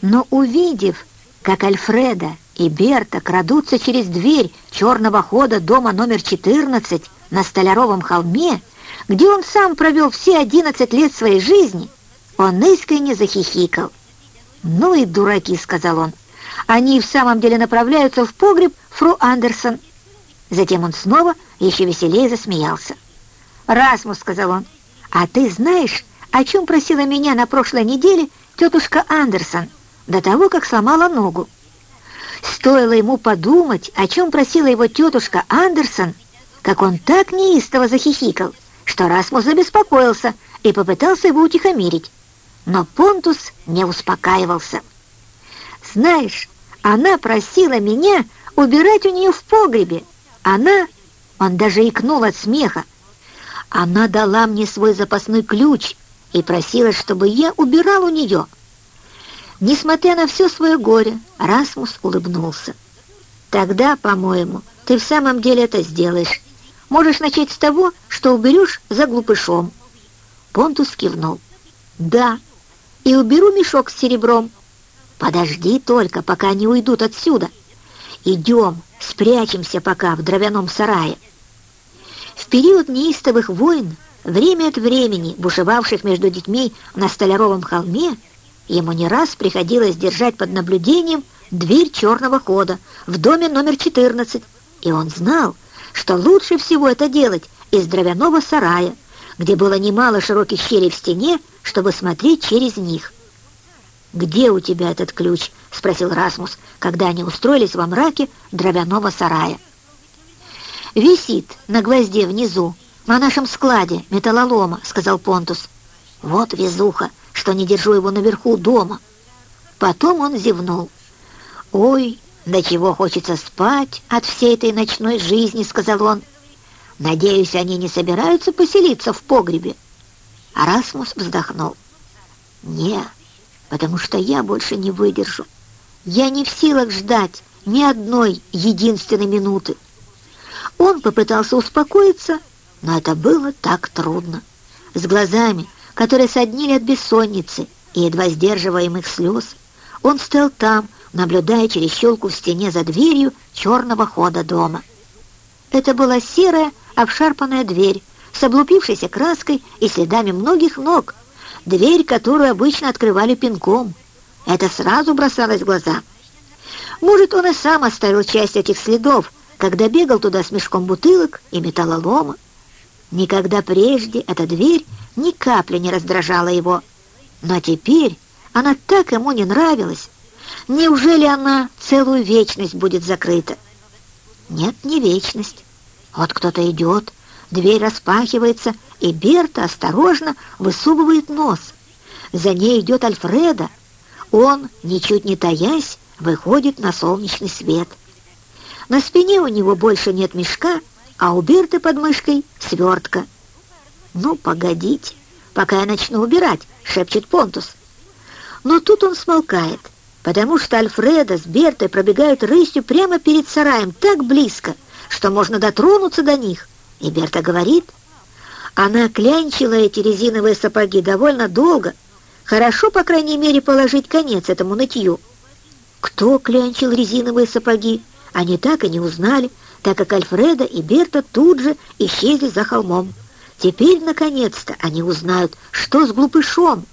но увидев, как Альфреда и Берта крадутся через дверь черного хода дома номер 14 на Столяровом холме, где он сам провел все 11 лет своей жизни, он искренне захихикал. «Ну и дураки», — сказал он, — «они в самом деле направляются в погреб фру Андерсон». Затем он снова еще веселее засмеялся. «Расмус», — сказал он, — «а ты знаешь, о чем просила меня на прошлой неделе тетушка Андерсон до того, как сломала ногу?» Стоило ему подумать, о чем просила его тетушка Андерсон, как он так неистово захихикал, что Расмус забеспокоился и попытался его утихомирить. Но Понтус не успокаивался. «Знаешь, она просила меня убирать у нее в погребе. Она...» Он даже икнул от смеха. «Она дала мне свой запасной ключ и просила, чтобы я убирал у нее». Несмотря на все свое горе, Расмус улыбнулся. «Тогда, по-моему, ты в самом деле это сделаешь. Можешь начать с того, что уберешь за глупышом». Понтус кивнул. «Да, и уберу мешок с серебром. Подожди только, пока они уйдут отсюда. Идем, спрячемся пока в дровяном сарае». В период неистовых войн, время от времени бушевавших между детьми на Столяровом холме, Ему не раз приходилось держать под наблюдением дверь черного хода в доме номер 14, и он знал, что лучше всего это делать из дровяного сарая, где было немало широких щелей в стене, чтобы смотреть через них. «Где у тебя этот ключ?» — спросил Расмус, когда они устроились во мраке дровяного сарая. «Висит на гвозде внизу, на нашем складе металлолома», — сказал Понтус. «Вот везуха!» что не держу его наверху дома. Потом он зевнул. «Ой, до чего хочется спать от всей этой ночной жизни», — сказал он. «Надеюсь, они не собираются поселиться в погребе». Арасмус вздохнул. «Не, потому что я больше не выдержу. Я не в силах ждать ни одной единственной минуты». Он попытался успокоиться, но это было так трудно. С глазами, которые соднили от бессонницы и едва сдерживаемых слез, он стоял там, наблюдая через щелку в стене за дверью черного хода дома. Это была серая, обшарпанная дверь с облупившейся краской и следами многих ног, дверь, которую обычно открывали пинком. Это сразу бросалось в глаза. Может, он и сам оставил часть этих следов, когда бегал туда с мешком бутылок и металлолома. Никогда прежде эта дверь ни капли не раздражала его. Но теперь она так ему не нравилась. Неужели она целую вечность будет закрыта? Нет, не вечность. Вот кто-то идет, дверь распахивается, и Берта осторожно высовывает нос. За ней идет Альфреда. Он, ничуть не таясь, выходит на солнечный свет. На спине у него больше нет мешка, а у Берты под мышкой свертка. Ну, погодите, пока я начну убирать», — шепчет Понтус. Но тут он смолкает, потому что Альфреда с Бертой пробегают рысью прямо перед сараем так близко, что можно дотронуться до них. И Берта говорит, она клянчила эти резиновые сапоги довольно долго. Хорошо, по крайней мере, положить конец этому нытью. Кто клянчил резиновые сапоги, они так и не узнали, так как Альфреда и Берта тут же исчезли за холмом. Теперь, наконец-то, они узнают, что с глупышом.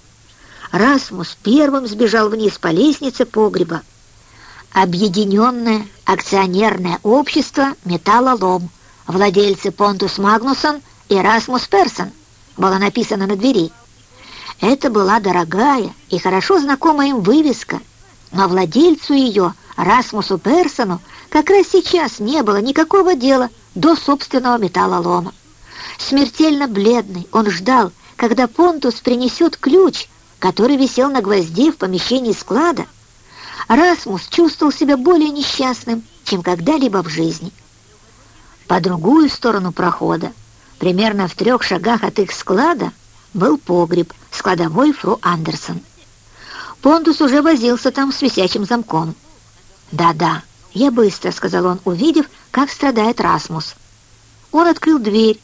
Расмус первым сбежал вниз по лестнице погреба. Объединенное акционерное общество «Металлолом», владельцы Понтус Магнусон и Расмус Персон, было написано на двери. Это была дорогая и хорошо знакомая им вывеска, но владельцу ее, Расмусу Персону, как раз сейчас не было никакого дела до собственного металлолома. Смертельно бледный, он ждал, когда Понтус принесет ключ, который висел на гвозде в помещении склада. Расмус чувствовал себя более несчастным, чем когда-либо в жизни. По другую сторону прохода, примерно в трех шагах от их склада, был погреб с кладовой фру Андерсон. Понтус уже возился там с висячим замком. «Да-да, я быстро», — сказал он, увидев, как страдает Расмус. Он открыл дверь,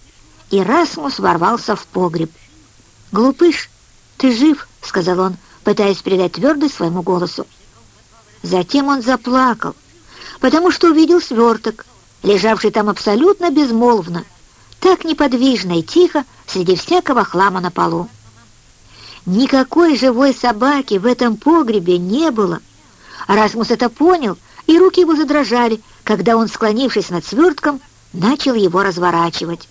и Расмус ворвался в погреб. «Глупыш, ты жив?» — сказал он, пытаясь придать твердость своему голосу. Затем он заплакал, потому что увидел сверток, лежавший там абсолютно безмолвно, так неподвижно и тихо среди всякого хлама на полу. Никакой живой собаки в этом погребе не было. Расмус это понял, и руки его задрожали, когда он, склонившись над свертком, начал его разворачивать.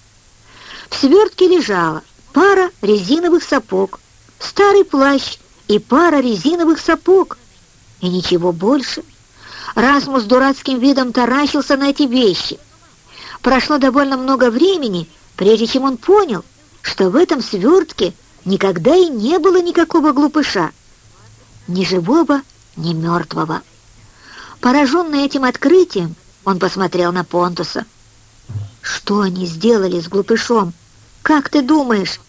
В свертке лежала пара резиновых сапог, старый плащ и пара резиновых сапог. И ничего больше. Расмус дурацким видом таращился на эти вещи. Прошло довольно много времени, прежде чем он понял, что в этом свертке никогда и не было никакого глупыша. Ни живого, ни мертвого. Пораженный этим открытием, он посмотрел на Понтуса. Что они сделали с глупышом? Как ты думаешь?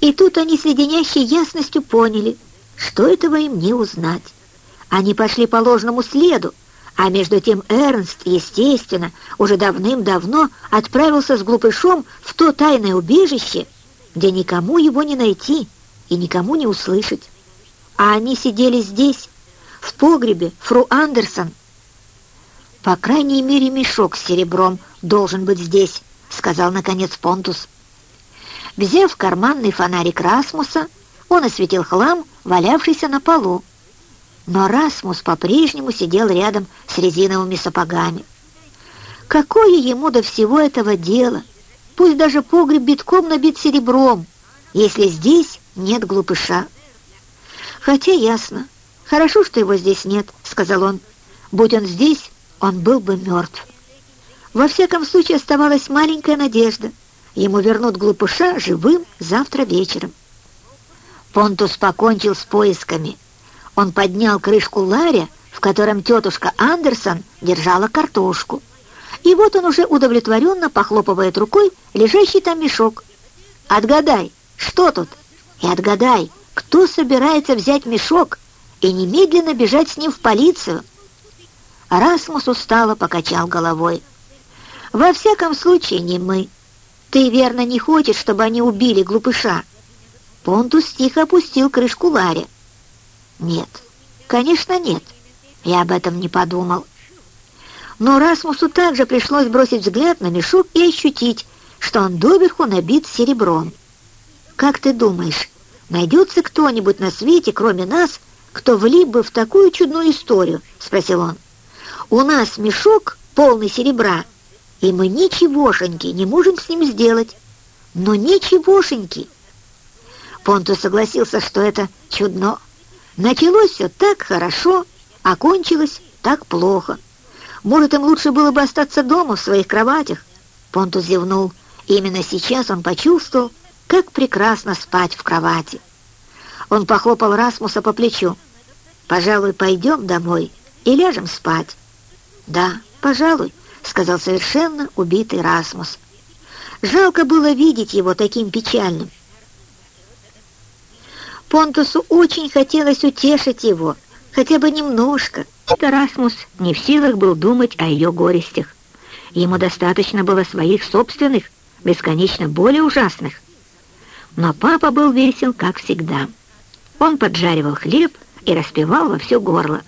И тут они с леденящей ясностью поняли, что этого им не узнать. Они пошли по ложному следу, а между тем Эрнст, естественно, уже давным-давно отправился с глупышом в то тайное убежище, где никому его не найти и никому не услышать. А они сидели здесь, в погребе, фру Андерсон. По крайней мере, мешок с серебром должен быть здесь, сказал, наконец, Понтус. Взяв карманный фонарик Расмуса, он осветил хлам, валявшийся на полу. Но Расмус по-прежнему сидел рядом с резиновыми сапогами. Какое ему до всего этого дело? Пусть даже погреб битком набит серебром, если здесь нет глупыша. Хотя ясно. Хорошо, что его здесь нет, сказал он. Будь он здесь, он был бы мертв. Во всяком случае оставалась маленькая надежда. Ему вернут глупыша живым завтра вечером. Понтус покончил с поисками. Он поднял крышку ларя, в котором тетушка Андерсон держала картошку. И вот он уже удовлетворенно похлопывает рукой лежащий там мешок. «Отгадай, что тут?» «И отгадай, кто собирается взять мешок и немедленно бежать с ним в полицию?» Расмус устало покачал головой. «Во всяком случае, не мы. Ты верно не хочешь, чтобы они убили глупыша?» Понтус тихо опустил крышку ларя. «Нет, конечно нет. Я об этом не подумал». Но Расмусу также пришлось бросить взгляд на мешок и ощутить, что он доверху набит серебром. «Как ты думаешь, найдется кто-нибудь на свете, кроме нас, кто влип бы в такую чудную историю?» — спросил он. «У нас мешок полный серебра, и мы ничегошеньки не можем с ним сделать. Но ничегошеньки!» Понту согласился, что это чудно. Началось все так хорошо, а кончилось так плохо. Может, им лучше было бы остаться дома в своих кроватях? Понтус зевнул. Именно сейчас он почувствовал, как прекрасно спать в кровати. Он похлопал Расмуса по плечу. «Пожалуй, пойдем домой и ляжем спать». «Да, пожалуй», — сказал совершенно убитый Расмус. Жалко было видеть его таким печальным. Понтусу очень хотелось утешить его, хотя бы немножко. Расмус не в силах был думать о ее горестях. Ему достаточно было своих собственных, бесконечно более ужасных. Но папа был весел, как всегда. Он поджаривал хлеб и распевал во все горло.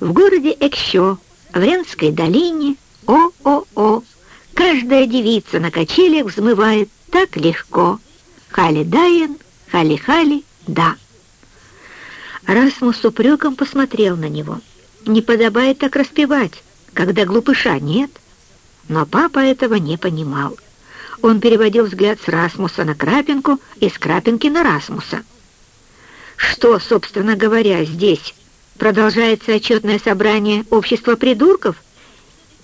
В городе Экщо, в Ренской долине, о-о-о, каждая девица на качелях взмывает так легко. Хали-даен, хали-хали, да. Расмус с упреком посмотрел на него. Не подобает так распевать, когда глупыша нет. Но папа этого не понимал. Он переводил взгляд с Расмуса на Крапинку и с Крапинки на Расмуса. Что, собственно говоря, здесь? Продолжается отчетное собрание общества придурков?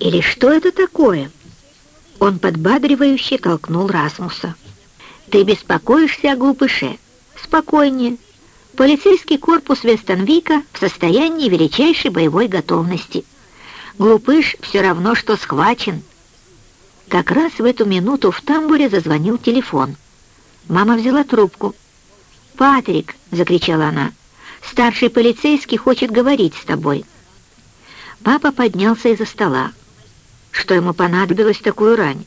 Или что это такое? Он подбадривающе толкнул Расмуса. Ты беспокоишься о глупыше. Спокойнее. Полицейский корпус Вестонвика в состоянии величайшей боевой готовности. Глупыш все равно, что схвачен. Как раз в эту минуту в тамбуре зазвонил телефон. Мама взяла трубку. «Патрик!» — закричала она. «Старший полицейский хочет говорить с тобой». Папа поднялся из-за стола. Что ему понадобилось такую рань?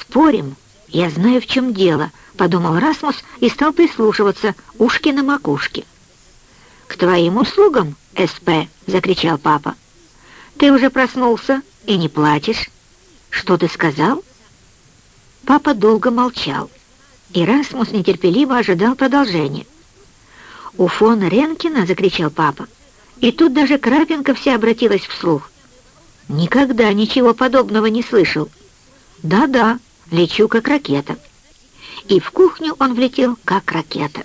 «Спорим? Я знаю, в чем дело», — подумал Расмус и стал прислушиваться, ушки на макушке. «К твоим услугам, СП!» — закричал папа. «Ты уже проснулся и не плачешь. Что ты сказал?» Папа долго молчал, и Расмус нетерпеливо ожидал продолжения. «У фона Ренкина!» — закричал папа. И тут даже Крапинка вся обратилась вслух. «Никогда ничего подобного не слышал. Да-да, лечу как ракета» и в кухню он влетел, как ракета.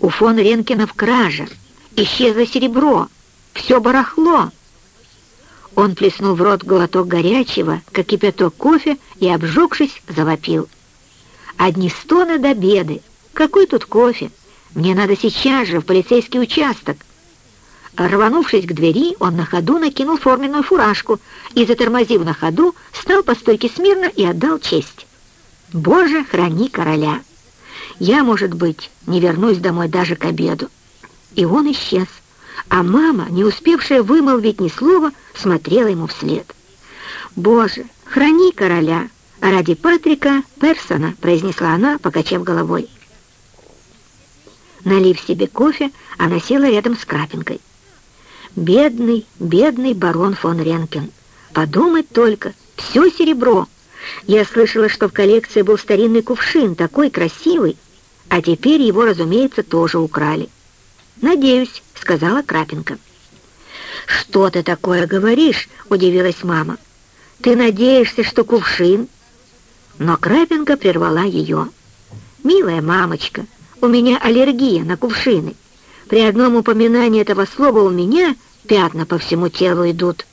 У фон Ренкина кража, исчезло серебро, все барахло. Он плеснул в рот глоток горячего, как кипяток кофе, и, обжегшись, завопил. «Одни стоны до беды! Какой тут кофе? Мне надо сейчас же в полицейский участок!» Рванувшись к двери, он на ходу накинул форменную фуражку и, затормозив на ходу, стал по стойке смирно и отдал честь. Боже, храни короля! Я, может быть, не вернусь домой даже к обеду. И он исчез, а мама, не успевшая вымолвить ни слова, смотрела ему вслед. «Боже, храни короля!» «Ради Патрика Персона», — произнесла она, покачав головой. Налив себе кофе, она села рядом с Крапинкой. «Бедный, бедный барон фон Ренкен! Подумать только, все серебро!» Я слышала, что в коллекции был старинный кувшин, такой красивый, а теперь его, разумеется, тоже украли. «Надеюсь», — сказала Крапинка. «Что ты такое говоришь?» — удивилась мама. «Ты надеешься, что кувшин?» Но Крапинка прервала ее. «Милая мамочка, у меня аллергия на кувшины. При одном упоминании этого слова у меня пятна по всему телу идут».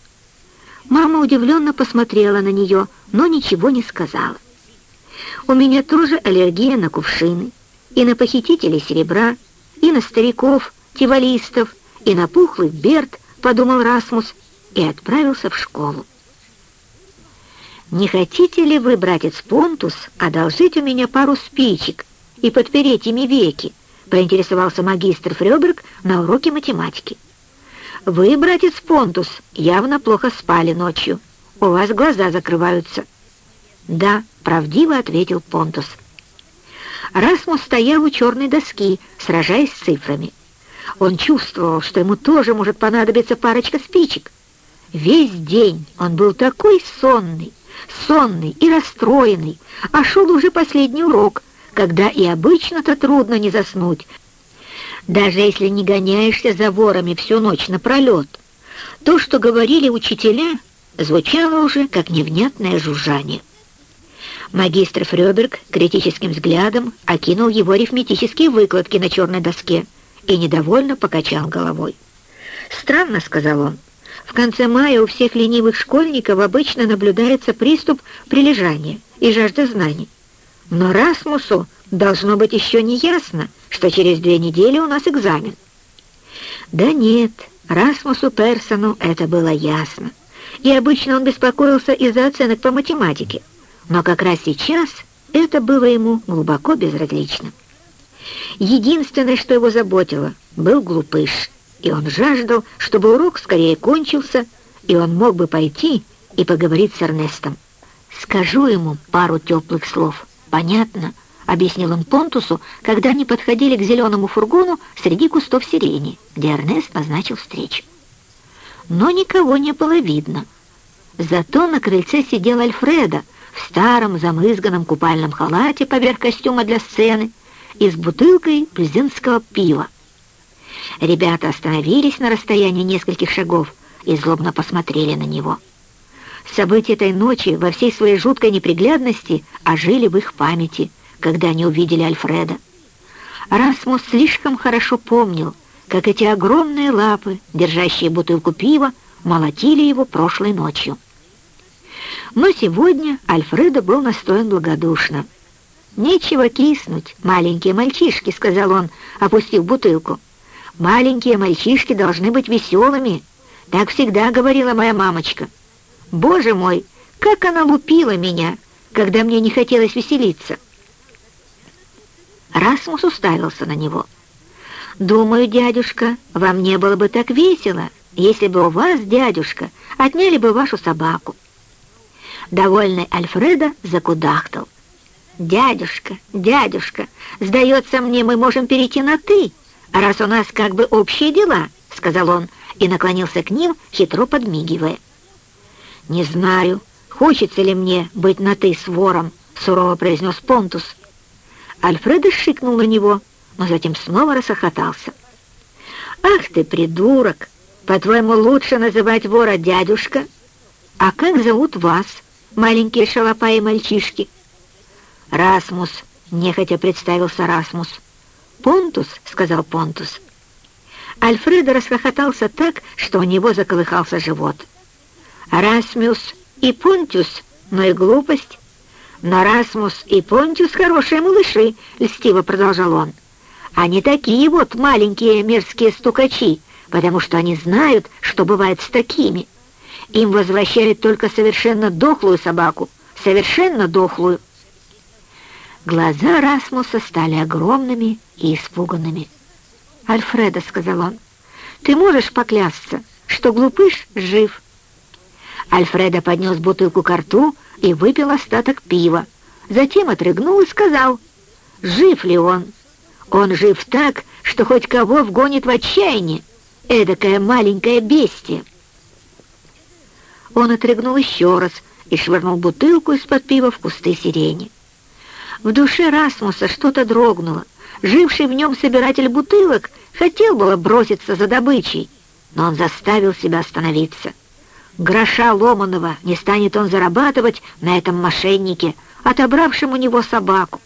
Мама удивленно посмотрела на нее, но ничего не сказала. «У меня тоже аллергия на кувшины, и на похитителей серебра, и на стариков, тивалистов, и на пухлый Берт», — подумал Расмус, и отправился в школу. «Не хотите ли вы, братец Понтус, одолжить у меня пару спичек и подпереть ими веки?» — поинтересовался магистр Фрёберг на уроке математики. «Вы, братец Понтус, явно плохо спали ночью. У вас глаза закрываются». «Да», — правдиво ответил Понтус. Расмус стоял у черной доски, сражаясь с цифрами. Он чувствовал, что ему тоже может понадобиться парочка спичек. Весь день он был такой сонный, сонный и расстроенный, а шел уже последний урок, когда и обычно-то трудно не заснуть, даже если не гоняешься за ворами всю ночь напролет. То, что говорили учителя, звучало уже как невнятное жужжание. Магистр Фрёберг критическим взглядом окинул его арифметические выкладки на черной доске и недовольно покачал головой. «Странно», — сказал он, — «в конце мая у всех ленивых школьников обычно наблюдается приступ прилежания и жажда знаний. Но Расмусу должно быть еще не ясно, что через две недели у нас экзамен. Да нет, Расмусу Персону это было ясно. И обычно он беспокоился из-за оценок по математике. Но как раз сейчас это было ему глубоко безразлично. Единственное, что его заботило, был глупыш, и он жаждал, чтобы урок скорее кончился, и он мог бы пойти и поговорить с Эрнестом. «Скажу ему пару теплых слов. Понятно?» — объяснил он Понтусу, когда они подходили к зеленому фургону среди кустов сирени, где Эрнест назначил встречу. Но никого не было видно. Зато на крыльце сидел Альфреда в старом замызганном купальном халате поверх костюма для сцены и с бутылкой плезинского пива. Ребята остановились на расстоянии нескольких шагов и злобно посмотрели на него. События этой ночи во всей своей жуткой неприглядности ожили в их памяти, когда они увидели Альфреда. Расмус слишком хорошо помнил, как эти огромные лапы, держащие бутылку пива, молотили его прошлой ночью. Но сегодня Альфредо был настроен благодушно. «Нечего киснуть, маленькие мальчишки», — сказал он, опустив бутылку. «Маленькие мальчишки должны быть веселыми», — так всегда говорила моя мамочка. Боже мой, как она лупила меня, когда мне не хотелось веселиться. Расмус уставился на него. «Думаю, дядюшка, вам не было бы так весело, если бы у вас, дядюшка, отняли бы вашу собаку». Довольный Альфреда закудахтал. «Дядюшка, дядюшка, сдается мне, мы можем перейти на «ты», раз у нас как бы общие дела», — сказал он и наклонился к ним, хитро подмигивая. «Не знаю, хочется ли мне быть на «ты» с вором», — сурово произнес Понтус. Альфредо шикнул на него, но затем снова расхохотался. «Ах ты, придурок! По-твоему, лучше называть вора дядюшка? А как зовут вас, маленькие шалопаи мальчишки?» «Расмус», — нехотя представился Расмус. «Понтус», — сказал Понтус. Альфредо расхохотался так, что у него заколыхался живот. Расмус и Понтиус, но и глупость. Но Расмус и Понтиус хорошие малыши, льстиво продолжал он. Они такие вот маленькие мерзкие стукачи, потому что они знают, что бывает с такими. Им возвращают только совершенно дохлую собаку, совершенно дохлую. Глаза Расмуса стали огромными и испуганными. «Альфреда», — сказал он, — «ты можешь поклясться, что глупыш жив?» Альфреда поднес бутылку к рту и выпил остаток пива. Затем отрыгнул и сказал, жив ли он? Он жив так, что хоть кого вгонит в отчаяние. Эдакое маленькое бестие. Он отрыгнул еще раз и швырнул бутылку из-под пива в кусты сирени. В душе Расмуса что-то дрогнуло. Живший в нем собиратель бутылок хотел было броситься за добычей, но он заставил себя остановиться. Гроша ломаного не станет он зарабатывать на этом мошеннике, отобравшем у него собаку.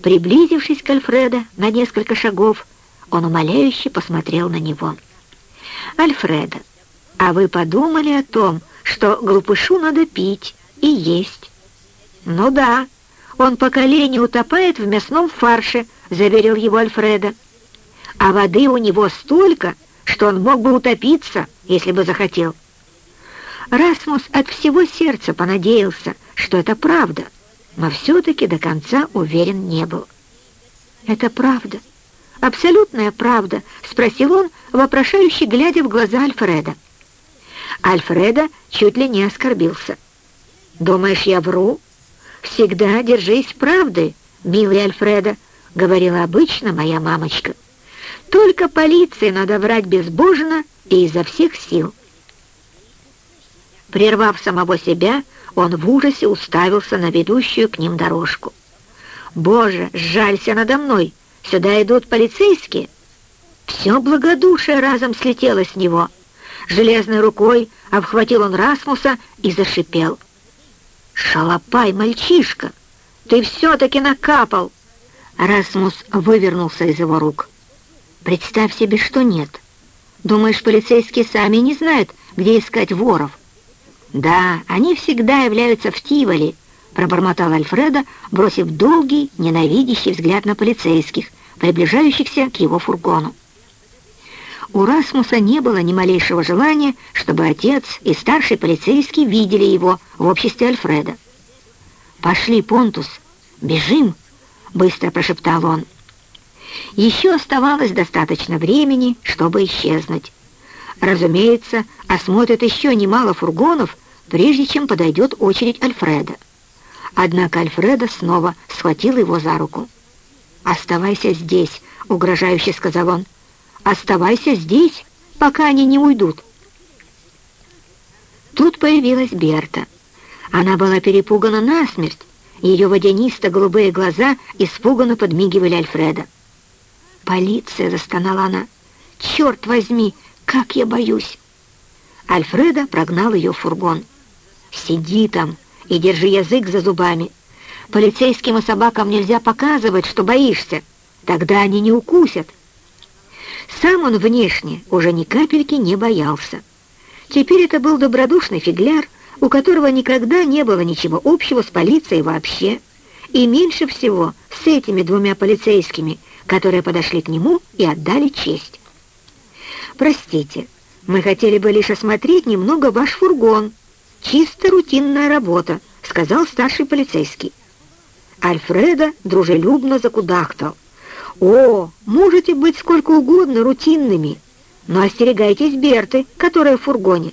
Приблизившись к Альфреда на несколько шагов, он умоляюще посмотрел на него. «Альфреда, а вы подумали о том, что глупышу надо пить и есть?» «Ну да, он по колени утопает в мясном фарше», — заверил его Альфреда. «А воды у него столько, что он мог бы утопиться, если бы захотел». Расмус от всего сердца понадеялся, что это правда, но все-таки до конца уверен не был. «Это правда, абсолютная правда?» — спросил он, вопрошающе глядя в глаза Альфреда. Альфреда чуть ли не оскорбился. «Думаешь, я вру? Всегда держись правды, милый Альфреда», — говорила обычно моя мамочка. «Только полиции надо врать безбожно и изо всех сил». Прервав самого себя, он в ужасе уставился на ведущую к ним дорожку. «Боже, сжалься надо мной! Сюда идут полицейские!» Все благодушие разом слетело с него. Железной рукой обхватил он Расмуса и зашипел. «Шалопай, мальчишка! Ты все-таки накапал!» Расмус вывернулся из его рук. «Представь себе, что нет. Думаешь, полицейские сами не знают, где искать воров?» «Да, они всегда являются в Тиволи», — пробормотал Альфреда, бросив долгий, ненавидящий взгляд на полицейских, приближающихся к его фургону. У Расмуса не было ни малейшего желания, чтобы отец и старший полицейский видели его в обществе Альфреда. «Пошли, Понтус, бежим!» — быстро прошептал он. Еще оставалось достаточно времени, чтобы исчезнуть. Разумеется, осмотрят еще немало фургонов, прежде чем подойдет очередь Альфреда. Однако Альфреда снова схватил его за руку. «Оставайся здесь», — угрожающе сказал он. «Оставайся здесь, пока они не уйдут». Тут появилась Берта. Она была перепугана насмерть. Ее водянисто-голубые глаза испуганно подмигивали Альфреда. «Полиция!» — застонала она. «Черт возьми, как я боюсь!» Альфреда прогнал ее в фургон. «Сиди там и держи язык за зубами. Полицейским и собакам нельзя показывать, что боишься. Тогда они не укусят». Сам он внешне уже ни капельки не боялся. Теперь это был добродушный фигляр, у которого никогда не было ничего общего с полицией вообще, и меньше всего с этими двумя полицейскими, которые подошли к нему и отдали честь. «Простите, мы хотели бы лишь осмотреть немного ваш фургон. Чисто рутинная работа», — сказал старший полицейский. Альфреда дружелюбно закудахтал. «О, можете быть сколько угодно рутинными, но остерегайтесь Берты, которая в фургоне.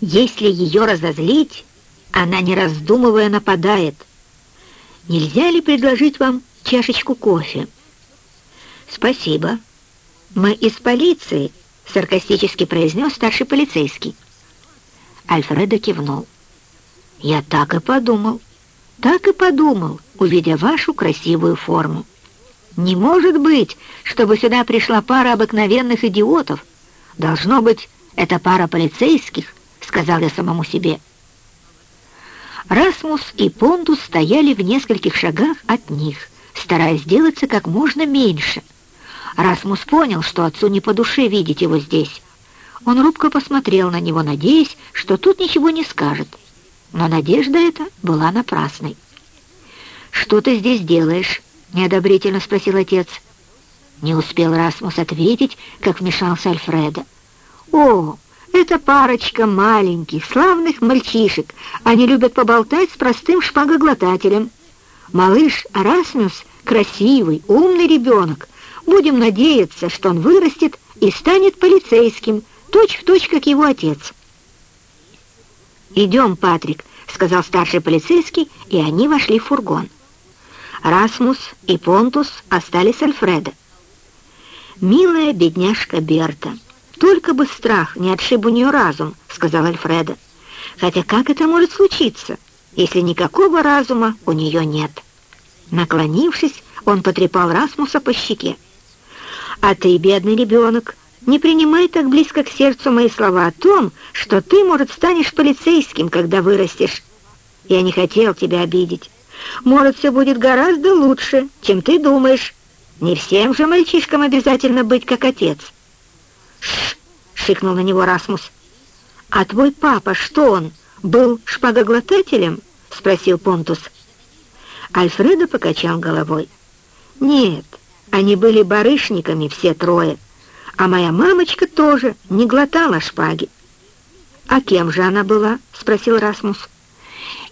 Если ее разозлить, она, не раздумывая, нападает. Нельзя ли предложить вам чашечку кофе?» «Спасибо. Мы из полиции», — саркастически произнес старший полицейский. Альфредо кивнул. «Я так и подумал, так и подумал, увидя вашу красивую форму. Не может быть, чтобы сюда пришла пара обыкновенных идиотов. Должно быть, это пара полицейских», — сказал я самому себе. Расмус и Понтус стояли в нескольких шагах от них, стараясь сделаться как можно меньше — Расмус понял, что отцу не по душе видеть его здесь. Он робко посмотрел на него, надеясь, что тут ничего не скажет. Но надежда эта была напрасной. «Что ты здесь делаешь?» — неодобрительно спросил отец. Не успел Расмус ответить, как вмешался Альфреда. «О, это парочка маленьких, славных мальчишек. Они любят поболтать с простым шпагоглотателем. Малыш Расмус — красивый, умный ребенок, Будем надеяться, что он вырастет и станет полицейским, точь-в-точь, точь, как его отец. «Идем, Патрик», — сказал старший полицейский, и они вошли в фургон. Расмус и Понтус остались с Альфредо. «Милая бедняжка Берта, только бы страх не отшиб у нее разум», — сказал Альфредо. «Хотя как это может случиться, если никакого разума у нее нет?» Наклонившись, он потрепал Расмуса по щеке. А ты, бедный ребенок, не принимай так близко к сердцу мои слова о том, что ты, может, станешь полицейским, когда вырастешь. Я не хотел тебя обидеть. Может, все будет гораздо лучше, чем ты думаешь. Не всем же мальчишкам обязательно быть как отец. Ш! шикнул на него Расмус. А твой папа, что он, был шпагоглотателем? спросил Понтус. Альфредо покачал головой. Нет, они были барышниками все трое, а моя мамочка тоже не глотала шпаги. «А кем же она была?» — спросил Расмус.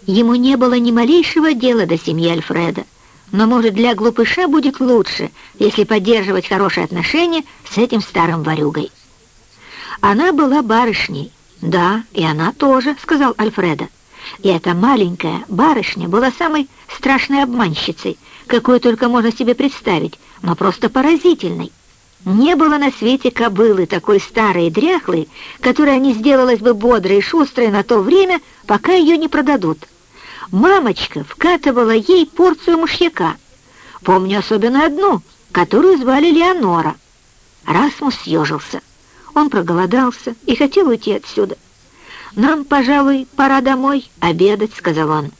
Ему не было ни малейшего дела до семьи Альфреда, но, может, для глупыша будет лучше, если поддерживать хорошие отношения с этим старым ворюгой. Она была барышней. «Да, и она тоже», — сказал Альфреда. И эта маленькая барышня была самой страшной обманщицей, какую только можно себе представить, но просто поразительной. Не было на свете кобылы такой старой и дряхлой, которая не сделалась бы бодрой и шустрой на то время, пока ее не продадут. Мамочка вкатывала ей порцию мышьяка. Помню особенно одну, которую звали Леонора. Расмус съежился. Он проголодался и хотел уйти отсюда. «Нам, пожалуй, пора домой обедать», — сказал он.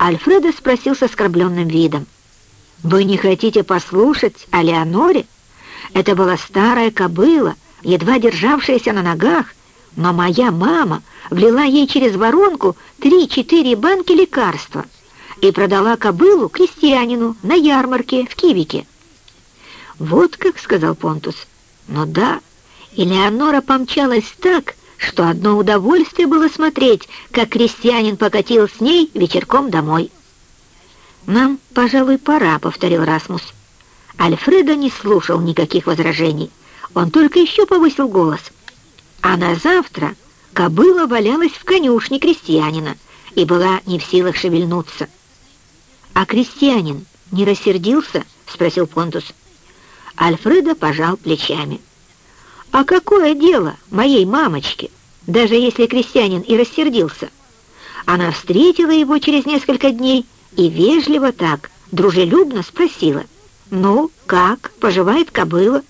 Альфредо спросил с оскорбленным видом. «Вы не хотите послушать о Леоноре? Это была старая кобыла, едва державшаяся на ногах, но моя мама влила ей через воронку три-четыре банки лекарства и продала кобылу крестьянину на ярмарке в Кивике». «Вот как», — сказал Понтус. «Ну да, и Леонора помчалась так, что одно удовольствие было смотреть, как крестьянин покатил с ней вечерком домой». «Нам, пожалуй, пора», — повторил Расмус. Альфредо не слушал никаких возражений. Он только еще повысил голос. А на завтра кобыла валялась в конюшне крестьянина и была не в силах шевельнуться. «А крестьянин не рассердился?» — спросил Понтус. Альфредо пожал плечами. «А какое дело моей мамочке, даже если крестьянин и рассердился?» Она встретила его через несколько дней и вежливо так, дружелюбно спросила, «Ну, как поживает кобыла?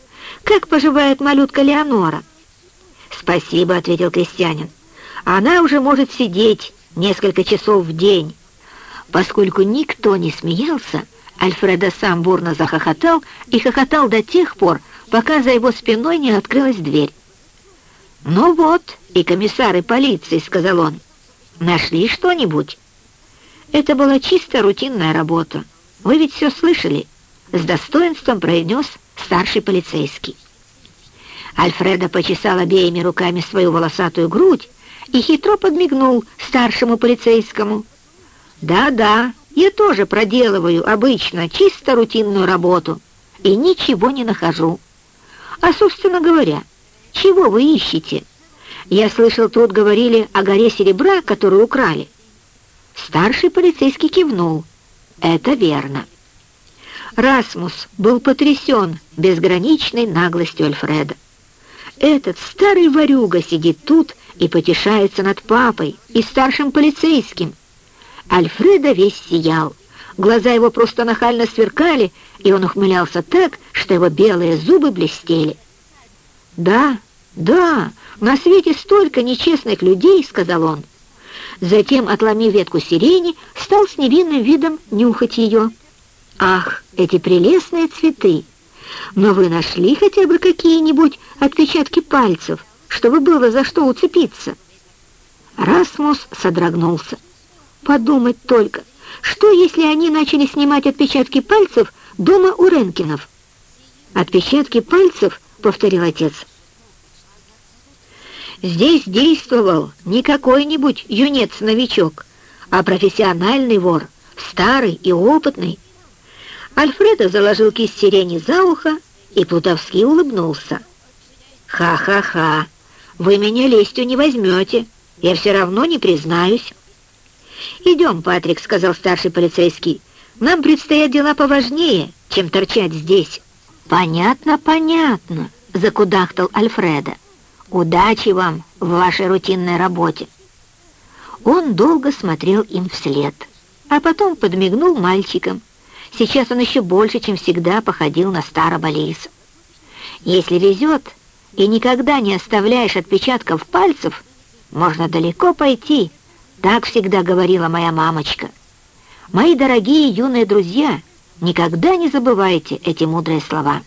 Как поживает малютка Леонора?» «Спасибо», — ответил крестьянин. «Она уже может сидеть несколько часов в день». Поскольку никто не смеялся, Альфредо сам бурно захохотал и хохотал до тех пор, пока за его спиной не открылась дверь. «Ну вот, и комиссары полиции», — сказал он. «Нашли что-нибудь?» Это была чисто рутинная работа. Вы ведь все слышали, — с достоинством произнес старший полицейский. Альфредо почесал обеими руками свою волосатую грудь и хитро подмигнул старшему полицейскому. «Да-да, я тоже проделываю обычно чисто рутинную работу и ничего не нахожу. А, собственно говоря, чего вы ищете? Я слышал, тут говорили о горе серебра, которую украли». Старший полицейский кивнул. «Это верно». Расмус был потрясен безграничной наглостью Альфреда. Этот старый ворюга сидит тут и потешается над папой и старшим полицейским. Альфреда весь сиял. Глаза его просто нахально сверкали, и он ухмылялся так, что его белые зубы блестели. «Да, да, на свете столько нечестных людей», — сказал он. Затем, отломив ветку сирени, стал с невинным видом нюхать ее. «Ах, эти прелестные цветы! Но вы нашли хотя бы какие-нибудь отпечатки пальцев, чтобы было за что уцепиться?» Расмус содрогнулся. «Подумать только, что если они начали снимать отпечатки пальцев дома у Ренкинов?» «Отпечатки пальцев?» — повторил отец. Здесь действовал не какой-нибудь юнец-новичок, а профессиональный вор, старый и опытный. Альфредо заложил кисть сирени за ухо и плутовски улыбнулся. «Ха-ха-ха, вы меня лестью не возьмете, я все равно не признаюсь». «Идем, Патрик», — сказал старший полицейский, «нам предстоят дела поважнее, чем торчать здесь». «Понятно, понятно», — закудахтал Альфредо. Удачи вам в вашей рутинной работе!» Он долго смотрел им вслед, а потом подмигнул мальчикам. Сейчас он еще больше, чем всегда, походил на старого лиса. «Если везет и никогда не оставляешь отпечатков пальцев, можно далеко пойти», — так всегда говорила моя мамочка. «Мои дорогие юные друзья, никогда не забывайте эти мудрые слова».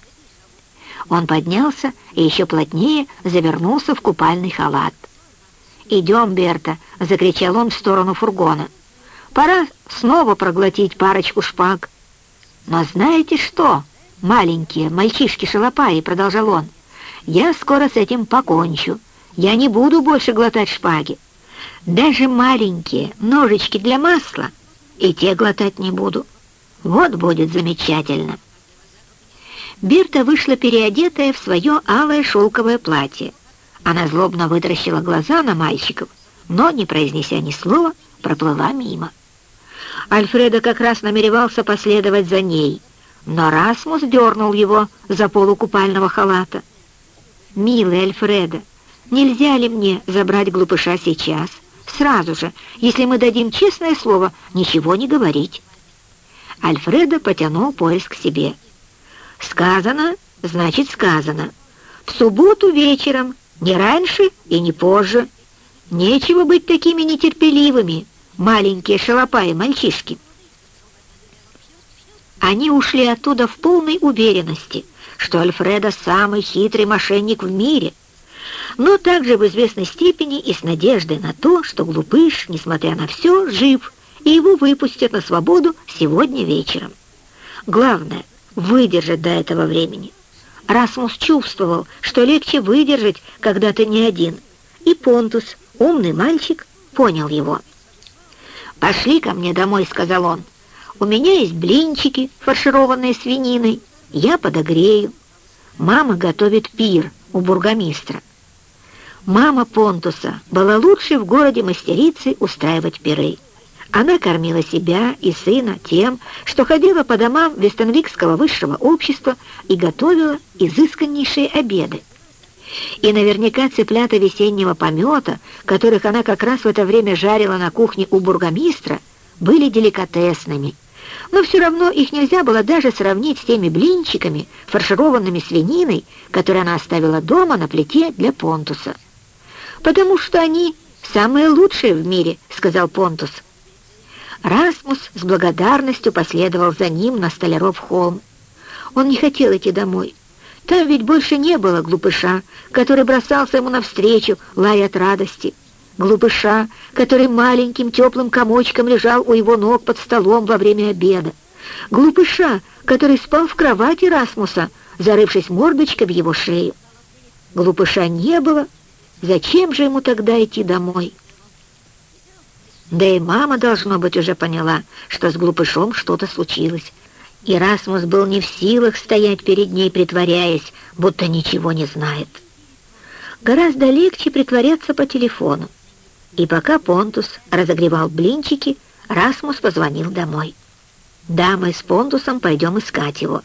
Он поднялся и еще плотнее завернулся в купальный халат. «Идем, Берта!» — закричал он в сторону фургона. «Пора снова проглотить парочку шпаг». «Но знаете что, маленькие мальчишки-шалопаи?» — продолжал он. «Я скоро с этим покончу. Я не буду больше глотать шпаги. Даже маленькие ножички для масла и те глотать не буду. Вот будет замечательно». Берта вышла переодетая в свое алое шелковое платье. Она злобно вытаращила глаза на мальчиков, но, не произнеся ни слова, проплыла мимо. Альфреда как раз намеревался последовать за ней, но Расмус дернул его за полукупального халата. «Милый Альфреда, нельзя ли мне забрать глупыша сейчас, сразу же, если мы дадим честное слово ничего не говорить?» Альфреда потянул пояс к себе. Сказано, значит сказано. В субботу вечером, не раньше и не позже. Нечего быть такими нетерпеливыми, маленькие шалопаи мальчишки. Они ушли оттуда в полной уверенности, что Альфреда самый хитрый мошенник в мире, но также в известной степени и с надеждой на то, что глупыш, несмотря на все, жив, и его выпустят на свободу сегодня вечером. Главное, выдержать до этого времени. Расмус чувствовал, что легче выдержать, когда ты не один, и Понтус, умный мальчик, понял его. «Пошли ко мне домой», — сказал он. «У меня есть блинчики, фаршированные свининой, я подогрею. Мама готовит пир у бургомистра. Мама Понтуса была лучшей в городе мастерицей устраивать пиры. Она кормила себя и сына тем, что ходила по домам Вестенвикского высшего общества и готовила изысканнейшие обеды. И наверняка цыплята весеннего помета, которых она как раз в это время жарила на кухне у бургомистра, были деликатесными. Но все равно их нельзя было даже сравнить с теми блинчиками, фаршированными свининой, которые она оставила дома на плите для Понтуса. «Потому что они самые лучшие в мире», — сказал Понтус. Расмус с благодарностью последовал за ним на Столяров холм. Он не хотел идти домой. Там ведь больше не было глупыша, который бросался ему навстречу, лая от радости. Глупыша, который маленьким теплым комочком лежал у его ног под столом во время обеда. Глупыша, который спал в кровати Расмуса, зарывшись мордочкой в его шею. Глупыша не было. Зачем же ему тогда идти домой? Да и мама, должно быть, уже поняла, что с глупышом что-то случилось. И Расмус был не в силах стоять перед ней, притворяясь, будто ничего не знает. Гораздо легче притворяться по телефону. И пока Понтус разогревал блинчики, Расмус позвонил домой. «Да, мы с Понтусом пойдем искать его.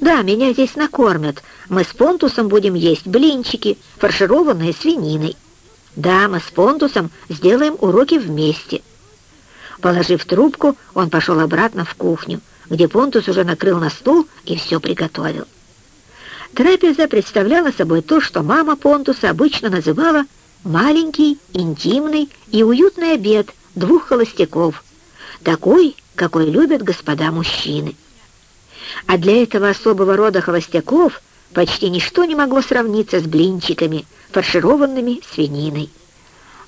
Да, меня здесь накормят. Мы с Понтусом будем есть блинчики, фаршированные свининой». «Да, мы с Понтусом сделаем уроки вместе». Положив трубку, он пошел обратно в кухню, где Понтус уже накрыл на стол и все приготовил. Трапеза представляла собой то, что мама Понтуса обычно называла «маленький, интимный и уютный обед двух холостяков», такой, какой любят господа мужчины. А для этого особого рода холостяков почти ничто не могло сравниться с блинчиками – фаршированными свининой.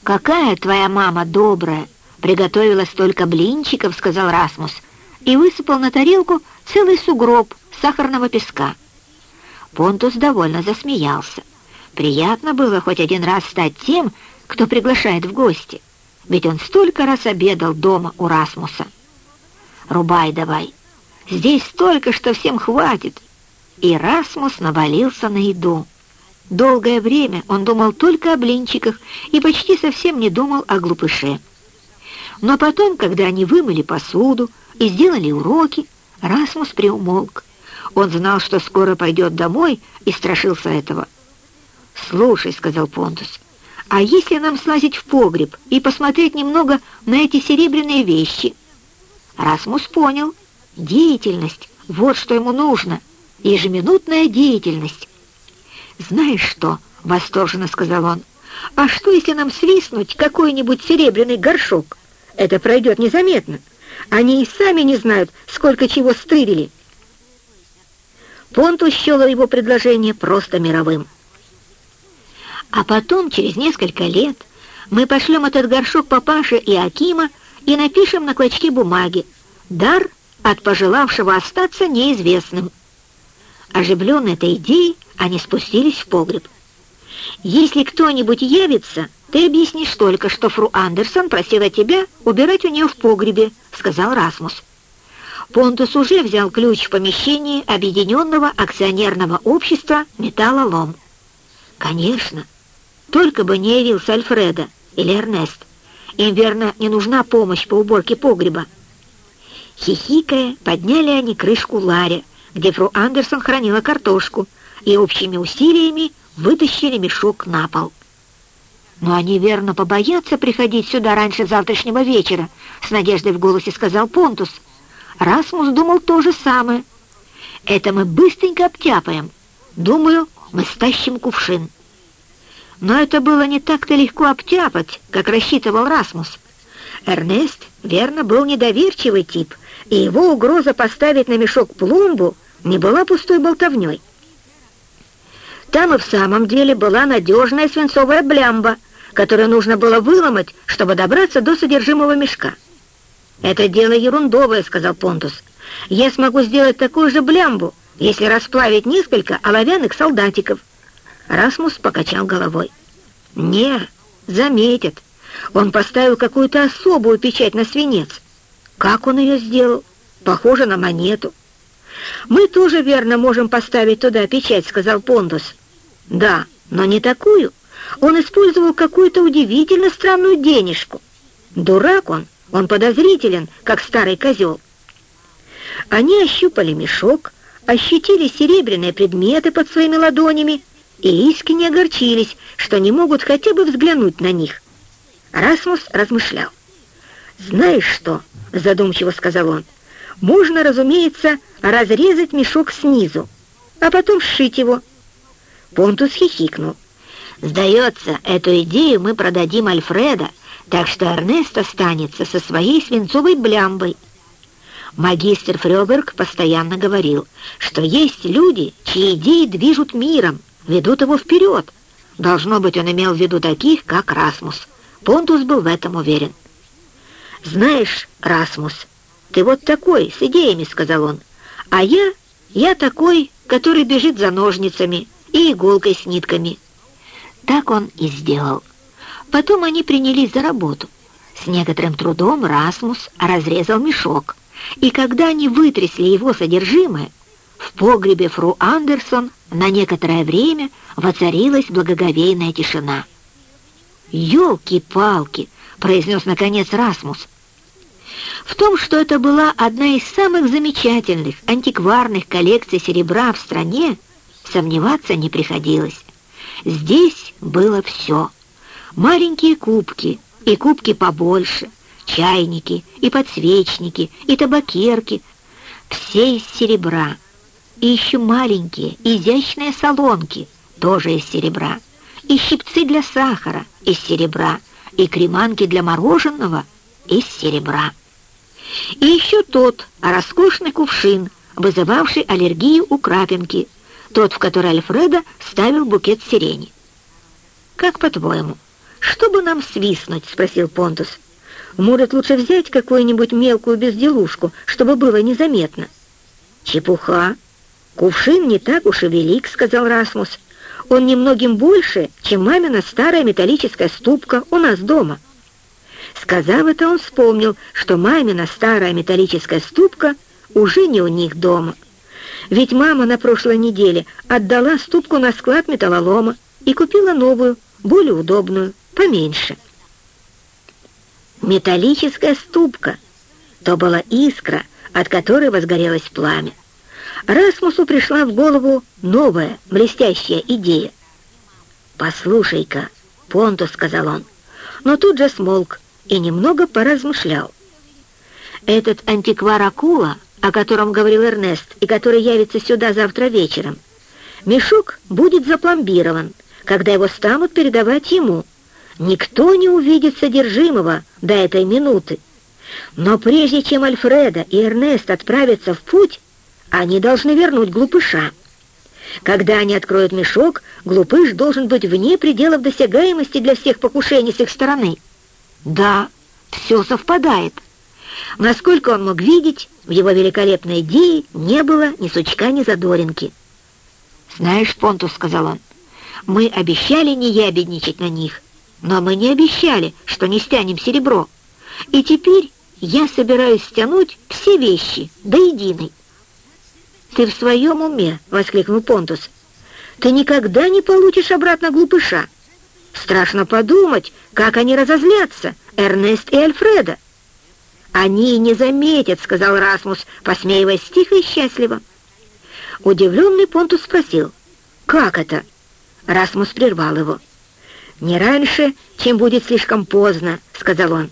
«Какая твоя мама добрая!» «Приготовила столько блинчиков», — сказал Расмус, и высыпал на тарелку целый сугроб сахарного песка. Понтус довольно засмеялся. Приятно было хоть один раз стать тем, кто приглашает в гости, ведь он столько раз обедал дома у Расмуса. «Рубай давай, здесь столько, что всем хватит!» И Расмус навалился на еду. Долгое время он думал только о блинчиках и почти совсем не думал о глупыше. Но потом, когда они вымыли посуду и сделали уроки, Расмус приумолк. Он знал, что скоро пойдет домой, и страшился этого. «Слушай», — сказал Понтус, — «а если нам слазить в погреб и посмотреть немного на эти серебряные вещи?» Расмус понял. Деятельность — вот что ему нужно. Ежеминутная деятельность. «Знаешь что?» — восторженно сказал он. «А что, если нам свистнуть какой-нибудь серебряный горшок? Это пройдет незаметно. Они и сами не знают, сколько чего стырили». Понту счел его предложение просто мировым. А потом, через несколько лет, мы пошлем этот горшок папаше и Акима и напишем на клочке бумаги «Дар от пожелавшего остаться неизвестным». Оживленный этой идеей, они спустились в погреб. «Если кто-нибудь явится, ты объяснишь только, что фру Андерсон просила тебя убирать у нее в погребе», — сказал Расмус. Понтус уже взял ключ в помещении Объединенного акционерного общества «Металлолом». «Конечно, только бы не явился Альфреда или Эрнест. Им, верно, не нужна помощь по уборке погреба». Хихикая, подняли они крышку ларя, где фру Андерсон хранила картошку, и общими усилиями вытащили мешок на пол. «Но они верно побоятся приходить сюда раньше завтрашнего вечера», — с надеждой в голосе сказал Понтус. Расмус думал то же самое. «Это мы быстренько обтяпаем. Думаю, мы стащим кувшин». Но это было не так-то легко обтяпать, как рассчитывал Расмус. Эрнест, верно, был недоверчивый тип, и его угроза поставить на мешок пломбу не была пустой болтовней. Там и в самом деле была надежная свинцовая блямба, которую нужно было выломать, чтобы добраться до содержимого мешка. «Это дело ерундовое», — сказал Понтус. «Я смогу сделать такую же блямбу, если расплавить несколько оловянных солдатиков». Расмус покачал головой. «Не, заметят. Он поставил какую-то особую печать на свинец. Как он ее сделал? Похоже на монету. «Мы тоже, верно, можем поставить туда печать», — сказал Пондус. «Да, но не такую. Он использовал какую-то удивительно странную денежку. Дурак он, он подозрителен, как старый козел». Они ощупали мешок, ощутили серебряные предметы под своими ладонями и искренне огорчились, что не могут хотя бы взглянуть на них. Расмус размышлял. «Знаешь что?» — задумчиво сказал он. «Можно, разумеется, разрезать мешок снизу, а потом сшить его». Понтус хихикнул. «Сдается, эту идею мы продадим Альфреда, так что Эрнест останется со своей свинцовой блямбой». Магистр Фрёберг постоянно говорил, что есть люди, чьи идеи движут миром, ведут его вперед. Должно быть, он имел в виду таких, как Расмус. Понтус был в этом уверен. «Знаешь, Расмус, ты вот такой, с идеями», — сказал он. «А я, я такой, который бежит за ножницами и иголкой с нитками». Так он и сделал. Потом они принялись за работу. С некоторым трудом Расмус разрезал мешок, и когда они вытрясли его содержимое, в погребе фру Андерсон на некоторое время воцарилась благоговейная тишина. «Елки-палки!» — произнес наконец Расмус. В том, что это была одна из самых замечательных антикварных коллекций серебра в стране, сомневаться не приходилось. Здесь было все. Маленькие кубки и кубки побольше, чайники и подсвечники и табакерки, все из серебра. И еще маленькие изящные солонки, тоже из серебра и щипцы для сахара из серебра, и креманки для мороженого из серебра. И еще тот роскошный кувшин, вызывавший аллергию у крапинки, тот, в который Альфреда ставил букет сирени. «Как по-твоему, что бы нам свистнуть?» — спросил Понтус. «Может, лучше взять какую-нибудь мелкую безделушку, чтобы было незаметно?» «Чепуха! Кувшин не так уж и велик», — сказал Расмус. Он немногим больше, чем мамина старая металлическая ступка у нас дома. Сказав это, он вспомнил, что мамина старая металлическая ступка уже не у них дома. Ведь мама на прошлой неделе отдала ступку на склад металлолома и купила новую, более удобную, поменьше. Металлическая ступка — то была искра, от которой возгорелось пламя. Расмусу пришла в голову новая, блестящая идея. «Послушай-ка», — Понтус сказал он, но тут же смолк и немного поразмышлял. «Этот антиквар-акула, о котором говорил Эрнест, и который явится сюда завтра вечером, мешок будет запломбирован, когда его станут передавать ему. Никто не увидит содержимого до этой минуты. Но прежде чем Альфреда и Эрнест отправятся в путь, они должны вернуть глупыша. Когда они откроют мешок, глупыш должен быть вне пределов досягаемости для всех покушений с их стороны. Да, все совпадает. Насколько он мог видеть, в его великолепной идее не было ни сучка, ни задоринки. «Знаешь, Понтус, — сказал он, — мы обещали не ябедничать на них, но мы не обещали, что не стянем серебро. И теперь я собираюсь стянуть все вещи до единой. «Ты в своем уме?» — воскликнул Понтус. «Ты никогда не получишь обратно глупыша. Страшно подумать, как они разозлятся, Эрнест и Альфреда». «Они не заметят», — сказал Расмус, посмеиваясь тихо и счастливо. Удивленный Понтус спросил, «Как это?» Расмус прервал его. «Не раньше, чем будет слишком поздно», — сказал он.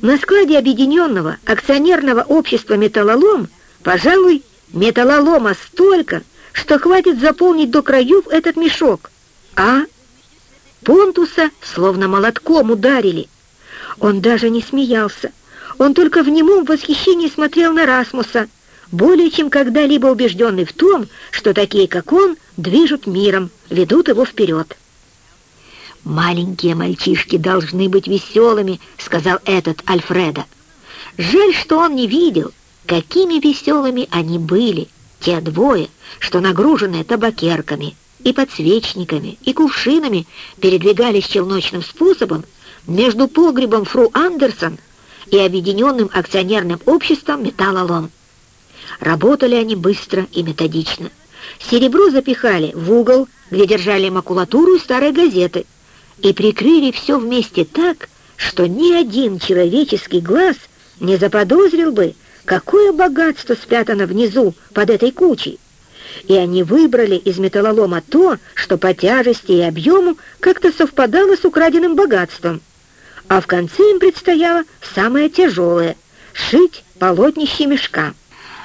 «На складе объединенного акционерного общества «Металлолом», пожалуй, Металлолома столько, что хватит заполнить до краев этот мешок. А? Понтуса словно молотком ударили. Он даже не смеялся. Он только в немом восхищении смотрел на Расмуса, более чем когда-либо убежденный в том, что такие, как он, движут миром, ведут его вперед. «Маленькие мальчишки должны быть веселыми», — сказал этот Альфреда. «Жаль, что он не видел, Какими веселыми они были, те двое, что нагруженные табакерками и подсвечниками и кувшинами передвигались челночным способом между погребом фру Андерсон и объединенным акционерным обществом «Металлолом». Работали они быстро и методично. Серебро запихали в угол, где держали макулатуру и старые газеты, и прикрыли все вместе так, что ни один человеческий глаз не заподозрил бы, какое богатство спрятано внизу под этой кучей. И они выбрали из металлолома то, что по тяжести и объему как-то совпадало с украденным богатством. А в конце им предстояло самое тяжелое — шить полотнище мешка.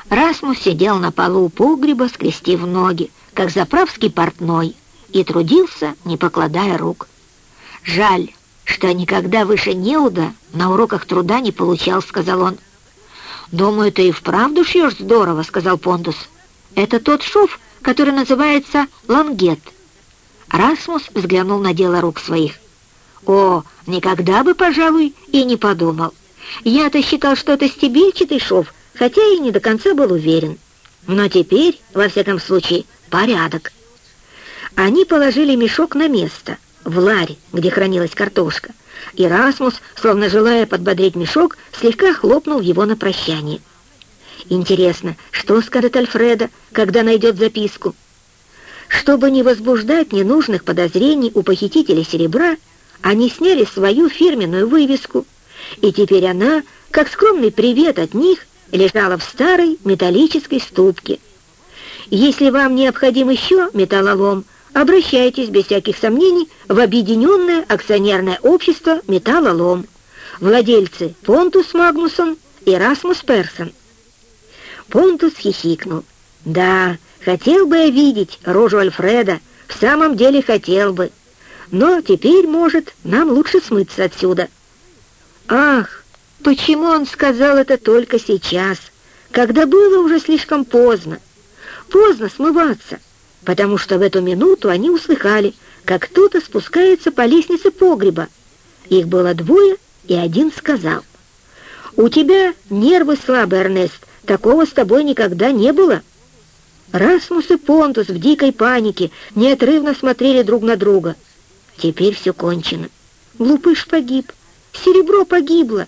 Расмус сидел на полу погреба, скрестив ноги, как заправский портной, и трудился, не покладая рук. «Жаль, что никогда выше Неуда на уроках труда не получал», — сказал он. «Думаю, ты и вправду шьешь здорово», — сказал Пондус. «Это тот шов, который называется лангет». Расмус взглянул на дело рук своих. «О, никогда бы, пожалуй, и не подумал. Я-то считал, что это стебельчатый шов, хотя и не до конца был уверен. Но теперь, во всяком случае, порядок. Они положили мешок на место, в ларь, где хранилась картошка, и Расмус, словно желая подбодрить мешок, слегка хлопнул его на прощание. Интересно, что скажет Альфреда, когда найдет записку? Чтобы не возбуждать ненужных подозрений у похитителя серебра, они сняли свою фирменную вывеску, и теперь она, как скромный привет от них, лежала в старой металлической ступке. Если вам необходим еще металлолом, обращайтесь без всяких сомнений в Объединенное акционерное общество «Металлолом». Владельцы Понтус Магнусон и Расмус Персон. Понтус хихикнул. «Да, хотел бы я видеть рожу Альфреда, в самом деле хотел бы. Но теперь, может, нам лучше смыться отсюда». «Ах, Почему он сказал это только сейчас, когда было уже слишком поздно? Поздно смываться, потому что в эту минуту они услыхали, как кто-то спускается по лестнице погреба. Их было двое, и один сказал, «У тебя нервы слабые, Эрнест, такого с тобой никогда не было». Расмус и Понтус в дикой панике неотрывно смотрели друг на друга. Теперь все кончено. Глупыш погиб, серебро погибло.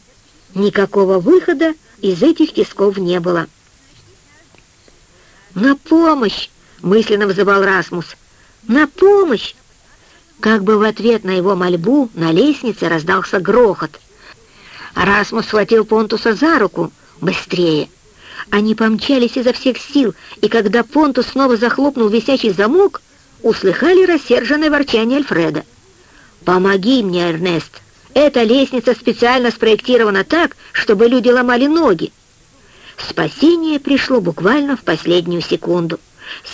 Никакого выхода из этих тисков не было. «На помощь!» — мысленно взывал Расмус. «На помощь!» Как бы в ответ на его мольбу на лестнице раздался грохот. Расмус схватил Понтуса за руку. «Быстрее!» Они помчались изо всех сил, и когда Понтус снова захлопнул висячий замок, услыхали рассерженное ворчание Альфреда. «Помоги мне, Эрнест!» Эта лестница специально спроектирована так, чтобы люди ломали ноги. Спасение пришло буквально в последнюю секунду.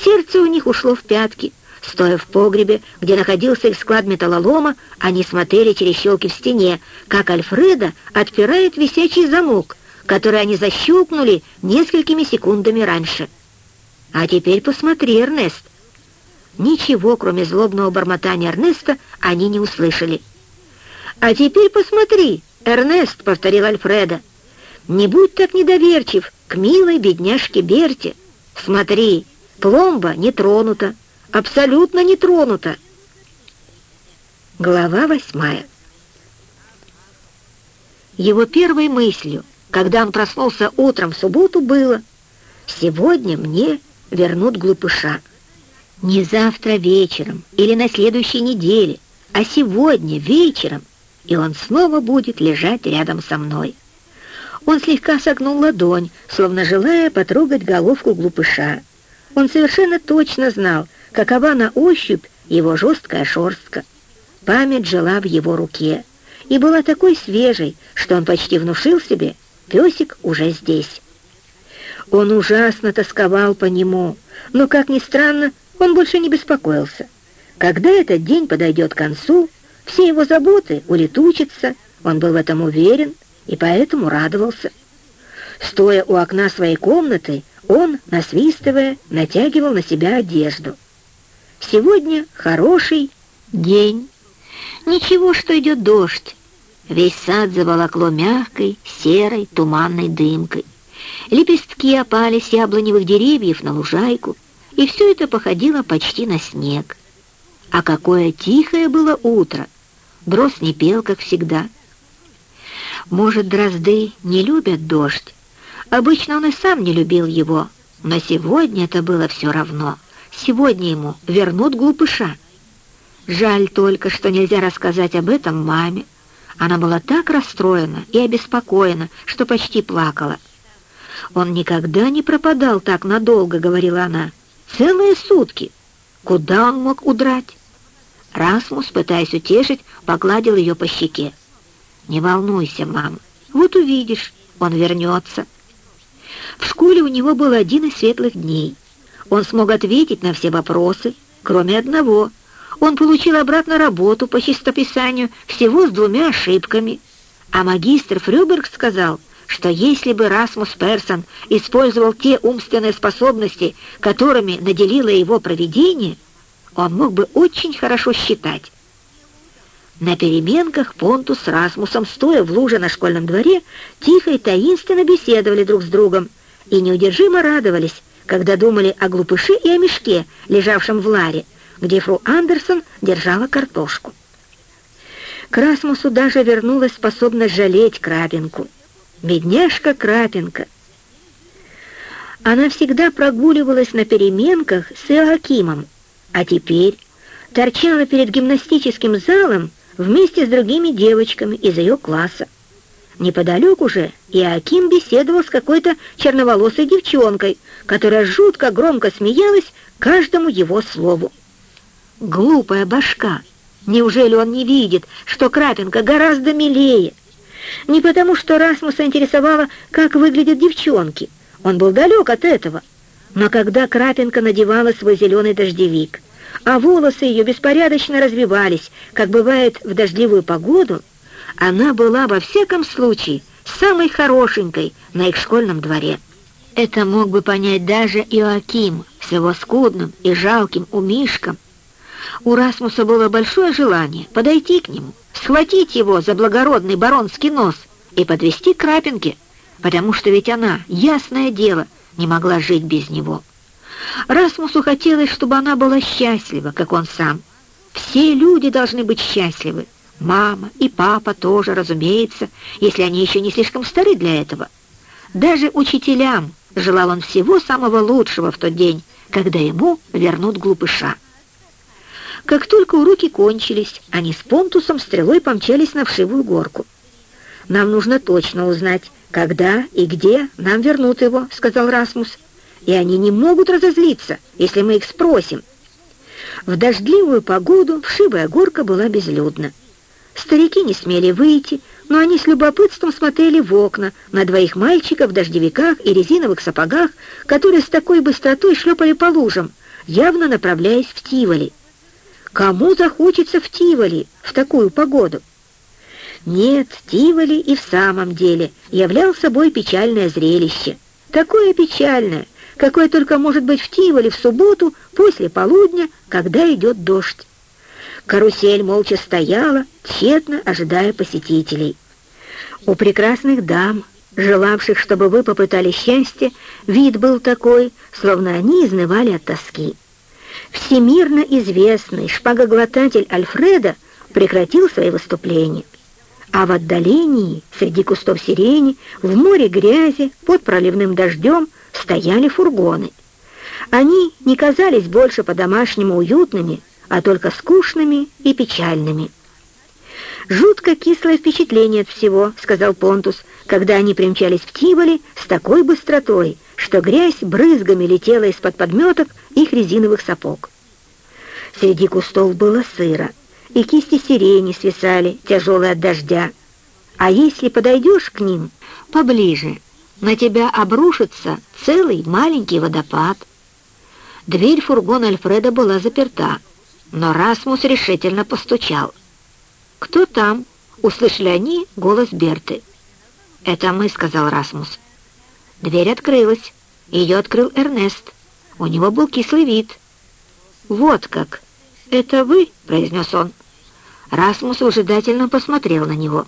Сердце у них ушло в пятки. Стоя в погребе, где находился их склад металлолома, они смотрели через щелки в стене, как Альфреда отпирает висячий замок, который они защелкнули несколькими секундами раньше. «А теперь посмотри, Эрнест!» Ничего, кроме злобного бормотания Эрнеста, они не услышали. «А теперь посмотри, Эрнест», — повторил Альфреда. «Не будь так недоверчив к милой бедняжке Берте. Смотри, пломба не тронута, абсолютно не тронута». Глава восьмая. Его первой мыслью, когда он проснулся утром в субботу, было «Сегодня мне вернут глупыша». Не завтра вечером или на следующей неделе, а сегодня вечером и он снова будет лежать рядом со мной. Он слегка согнул ладонь, словно желая потрогать головку глупыша. Он совершенно точно знал, какова на ощупь его жесткая шерстка. Память жила в его руке и была такой свежей, что он почти внушил себе, песик уже здесь. Он ужасно тосковал по нему, но, как ни странно, он больше не беспокоился. Когда этот день подойдет к концу, все его заботы улетучатся, он был в этом уверен и поэтому радовался. Стоя у окна своей комнаты, он, насвистывая, натягивал на себя одежду. Сегодня хороший день. Ничего, что идет дождь. Весь сад заволокло мягкой, серой, туманной дымкой. Лепестки опали с яблоневых деревьев на лужайку, и все это походило почти на снег. А какое тихое было утро! Дрозд не пел, как всегда. Может, дрозды не любят дождь, Обычно он и сам не любил его, но сегодня это было все равно. Сегодня ему вернут глупыша. Жаль только, что нельзя рассказать об этом маме. Она была так расстроена и обеспокоена, что почти плакала. «Он никогда не пропадал так надолго», — говорила она. «Целые сутки. Куда он мог удрать?» Расмус, пытаясь утешить, погладил ее по щеке. «Не волнуйся, мам. Вот увидишь, он вернется». В школе у него был один из светлых дней. Он смог ответить на все вопросы, кроме одного. Он получил обратно работу по чистописанию всего с двумя ошибками. А магистр Фрюберг сказал, что если бы Расмус Персон использовал те умственные способности, которыми наделило его провидение, он мог бы очень хорошо считать. На переменках Понтус с Расмусом, стоя в луже на школьном дворе, тихо и таинственно беседовали друг с другом и неудержимо радовались, когда думали о глупыше и о мешке, лежавшем в ларе, где фру Андерсон держала картошку. К Расмусу даже вернулась способность жалеть Крапинку. Бедняжка Крапинка! Она всегда прогуливалась на переменках с Иоакимом, а теперь торчала перед гимнастическим залом вместе с другими девочками из ее класса. Неподалеку же Иоаким беседовал с какой-то черноволосой девчонкой, которая жутко громко смеялась каждому его слову. Глупая башка! Неужели он не видит, что Крапинка гораздо милее? Не потому, что Расмуса интересовало, как выглядят девчонки. Он был далек от этого. Но когда Крапинка надевала свой зеленый дождевик, а волосы ее беспорядочно развивались, как бывает в дождливую погоду, она была во всяком случае самой хорошенькой на их школьном дворе. Это мог бы понять даже Иоаким с его скудным и жалким умишком. У Расмуса было большое желание подойти к нему, схватить его за благородный баронский нос и подвести к крапинке, потому что ведь она, ясное дело, не могла жить без него. Расмусу хотелось, чтобы она была счастлива, как он сам. Все люди должны быть счастливы. Мама и папа тоже, разумеется, если они еще не слишком стары для этого. Даже учителям желал он всего самого лучшего в тот день, когда ему вернут глупыша. Как только уроки кончились, они с Понтусом стрелой помчались на вшивую горку. «Нам нужно точно узнать, когда и где нам вернут его», — сказал Расмус и они не могут разозлиться, если мы их спросим. В дождливую погоду вшивая горка была безлюдна. Старики не смели выйти, но они с любопытством смотрели в окна на двоих мальчиков в дождевиках и резиновых сапогах, которые с такой быстротой шлепали по лужам, явно направляясь в Тиволи. Кому захочется в Тиволи в такую погоду? Нет, Тиволи и в самом деле являл собой печальное зрелище. Такое печальное, какое только может быть в Тиволе в субботу после полудня, когда идет дождь. Карусель молча стояла, тщетно ожидая посетителей. У прекрасных дам, желавших, чтобы вы попытали счастье, вид был такой, словно они изнывали от тоски. Всемирно известный шпагоглотатель Альфреда прекратил свои выступления. А в отдалении, среди кустов сирени, в море грязи, под проливным дождем, стояли фургоны. Они не казались больше по-домашнему уютными, а только скучными и печальными. «Жутко кислое впечатление от всего», — сказал Понтус, когда они примчались в Тиволи с такой быстротой, что грязь брызгами летела из-под подметок их резиновых сапог. Среди кустов было сыро, и кисти сирени свисали, тяжелые от дождя. А если подойдешь к ним поближе, на тебя обрушится целый маленький водопад. Дверь фургона Альфреда была заперта, но Расмус решительно постучал. «Кто там?» — услышали они голос Берты. «Это мы», — сказал Расмус. Дверь открылась. Ее открыл Эрнест. У него был кислый вид. «Вот как! Это вы?» — произнес он. Расмус ужидательно посмотрел на него.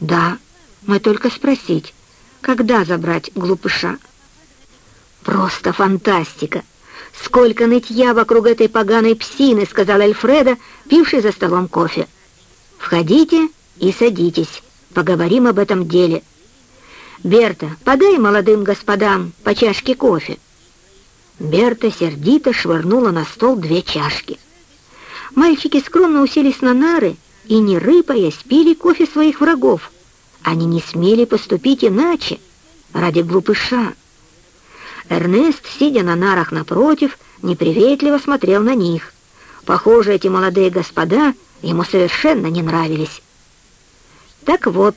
«Да, мы только спросить, когда забрать глупыша. «Просто фантастика! Сколько нытья вокруг этой поганой псины!» — сказал Альфреда, пивший за столом кофе. «Входите и садитесь, поговорим об этом деле». «Берта, подай молодым господам по чашке кофе». Берта сердито швырнула на стол две чашки. Мальчики скромно уселись на нары и, не рыпаясь, пили кофе своих врагов. Они не смели поступить иначе, ради глупыша. Эрнест, сидя на нарах напротив, неприветливо смотрел на них. Похоже, эти молодые господа ему совершенно не нравились. «Так вот,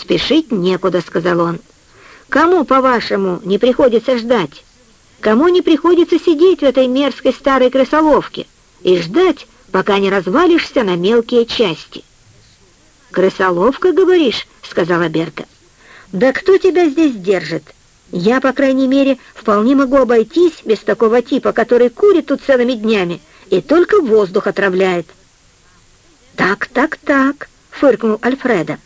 спешить некуда», — сказал он. «Кому, по-вашему, не приходится ждать? Кому не приходится сидеть в этой мерзкой старой крысоловке и ждать, пока не развалишься на мелкие части?» «Крысоловка, говоришь?» — сказала Берта. «Да кто тебя здесь держит? Я, по крайней мере, вполне могу обойтись без такого типа, который курит тут целыми днями и только воздух отравляет». «Так, так, так», — фыркнул Альфреда.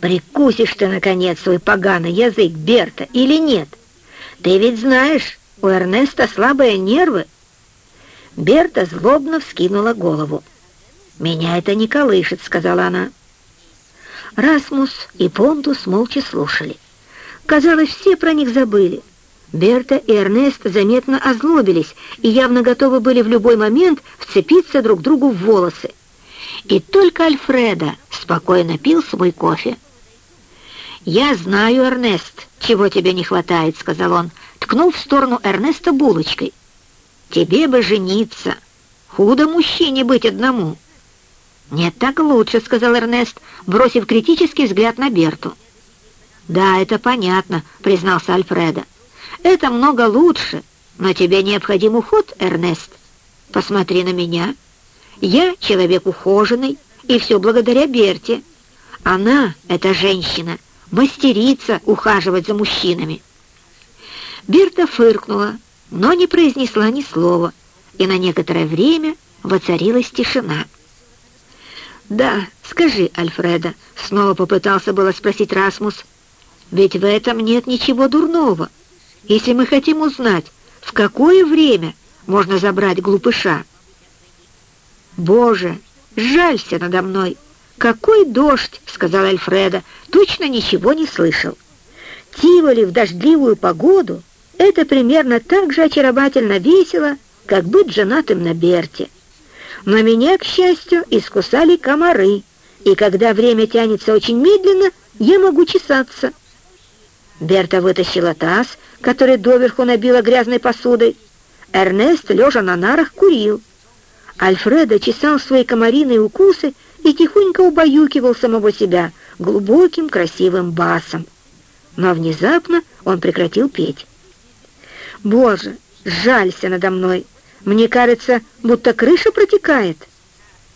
«Прикусишь ты, наконец, свой поганый язык, Берта, или нет? Ты ведь знаешь, у Эрнеста слабые нервы». Берта злобно вскинула голову. «Меня это не колышет», — сказала она. Расмус и Понтус молча слушали. Казалось, все про них забыли. Берта и Эрнест заметно озлобились и явно готовы были в любой момент вцепиться друг другу в волосы. И только Альфреда спокойно пил свой кофе. «Я знаю, Эрнест, чего тебе не хватает», — сказал он, ткнув в сторону Эрнеста булочкой. «Тебе бы жениться. Худо мужчине быть одному». «Нет, так лучше», — сказал Эрнест, бросив критический взгляд на Берту. «Да, это понятно», — признался Альфреда. «Это много лучше, но тебе необходим уход, Эрнест. Посмотри на меня. Я человек ухоженный, и все благодаря Берте. Она, эта женщина, мастерица ухаживать за мужчинами». Берта фыркнула, но не произнесла ни слова, и на некоторое время воцарилась тишина. «Да, скажи, Альфреда», — снова попытался было спросить Расмус, «ведь в этом нет ничего дурного. Если мы хотим узнать, в какое время можно забрать глупыша». «Боже, жалься надо мной! Какой дождь!» — сказал Альфреда, точно ничего не слышал. «Тиволи в дождливую погоду — это примерно так же очаровательно весело, как быть женатым на Берте». Но меня, к счастью, искусали комары, и когда время тянется очень медленно, я могу чесаться. Берта вытащила таз, который доверху набила грязной посудой. Эрнест, лежа на нарах, курил. Альфредо чесал свои комариные укусы и тихонько убаюкивал самого себя глубоким красивым басом. Но внезапно он прекратил петь. «Боже, жалься надо мной!» Мне кажется, будто крыша протекает».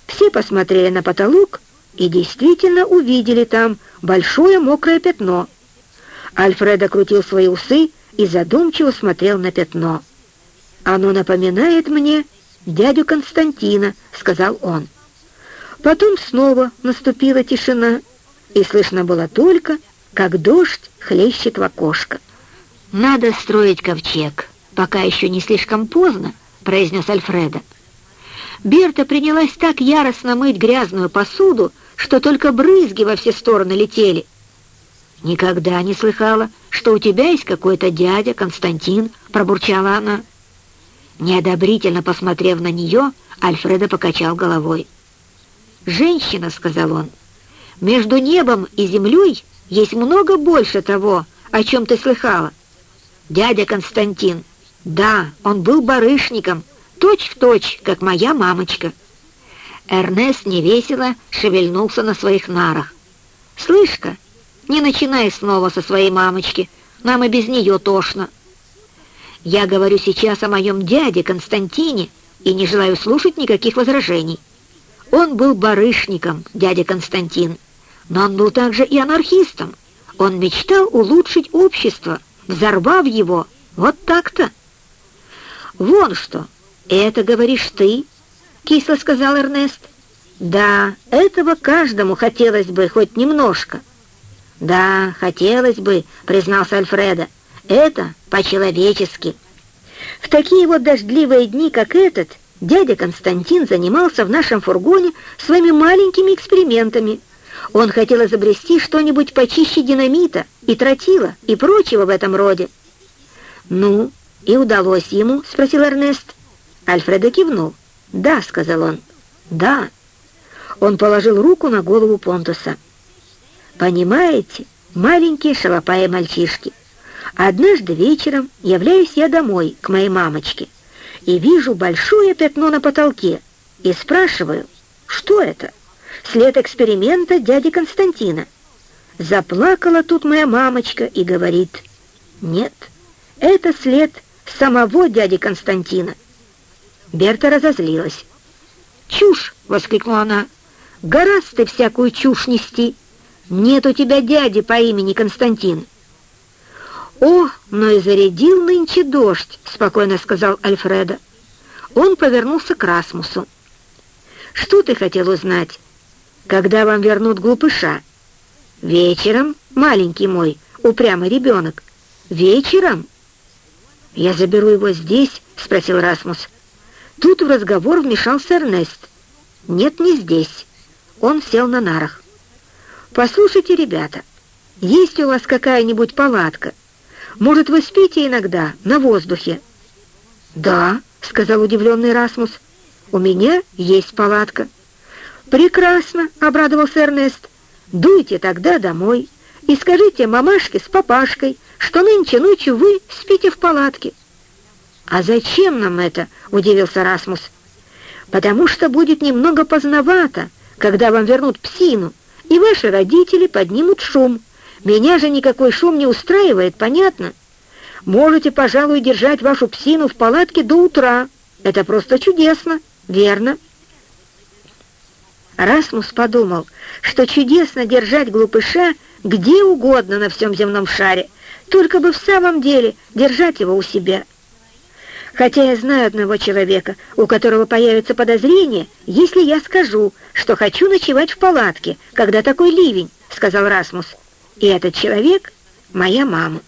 Все посмотрели на потолок и действительно увидели там большое мокрое пятно. Альфредо крутил свои усы и задумчиво смотрел на пятно. «Оно напоминает мне дядю Константина», — сказал он. Потом снова наступила тишина, и слышно было только, как дождь хлещет в окошко. «Надо строить ковчег, пока еще не слишком поздно», произнес Альфреда. Берта принялась так яростно мыть грязную посуду, что только брызги во все стороны летели. «Никогда не слыхала, что у тебя есть какой-то дядя, Константин», — пробурчала она. Неодобрительно посмотрев на нее, Альфреда покачал головой. «Женщина», — сказал он, — «между небом и землей есть много больше того, о чем ты слыхала. Дядя Константин да, он был барышником, точь-в-точь, точь, как моя мамочка. Эрнест невесело шевельнулся на своих нарах. «Слышь-ка, не начинай снова со своей мамочки, нам и без нее тошно. Я говорю сейчас о моем дяде Константине и не желаю слушать никаких возражений. Он был барышником, дядя Константин, но он был также и анархистом. Он мечтал улучшить общество, взорвав его. Вот так-то. «Вон что! Это говоришь ты?» — кисло сказал Эрнест. «Да, этого каждому хотелось бы хоть немножко». «Да, хотелось бы», — признался Альфреда. «Это по-человечески». В такие вот дождливые дни, как этот, дядя Константин занимался в нашем фургоне своими маленькими экспериментами. Он хотел изобрести что-нибудь почище динамита и тротила и прочего в этом роде. «Ну, и удалось ему?» — спросил Эрнест. Альфредо кивнул. «Да», — сказал он. «Да». Он положил руку на голову Понтуса. «Понимаете, маленькие шалопаи мальчишки, однажды вечером являюсь я домой к моей мамочке и вижу большое пятно на потолке и спрашиваю, что это? След эксперимента дяди Константина. Заплакала тут моя мамочка и говорит, нет, это след самого дяди Константина. Берта разозлилась. «Чушь!» — воскликнула она. «Гораздо ты всякую чушь нести! Нет у тебя дяди по имени Константин!» «О, но и зарядил нынче дождь!» — спокойно сказал Альфреда. Он повернулся к Расмусу. «Что ты хотел узнать? Когда вам вернут глупыша?» «Вечером, маленький мой, упрямый ребенок. Вечером?» «Я заберу его здесь?» — спросил Расмус. Тут в разговор вмешался Эрнест. «Нет, не здесь». Он сел на нарах. «Послушайте, ребята, есть у вас какая-нибудь палатка? Может, вы спите иногда на воздухе?» «Да», — сказал удивленный Расмус. «У меня есть палатка». «Прекрасно», — обрадовался Эрнест. «Дуйте тогда домой и скажите мамашке с папашкой, что нынче ночью вы спите в палатке». «А зачем нам это?» — удивился Расмус. «Потому что будет немного поздновато, когда вам вернут псину, и ваши родители поднимут шум. Меня же никакой шум не устраивает, понятно? Можете, пожалуй, держать вашу псину в палатке до утра. Это просто чудесно, верно?» Расмус подумал, что чудесно держать глупыша где угодно на всем земном шаре, только бы в самом деле держать его у себя — Хотя я знаю одного человека, у которого появится подозрение, если я скажу, что хочу ночевать в палатке, когда такой ливень, — сказал Расмус. И этот человек — моя мама.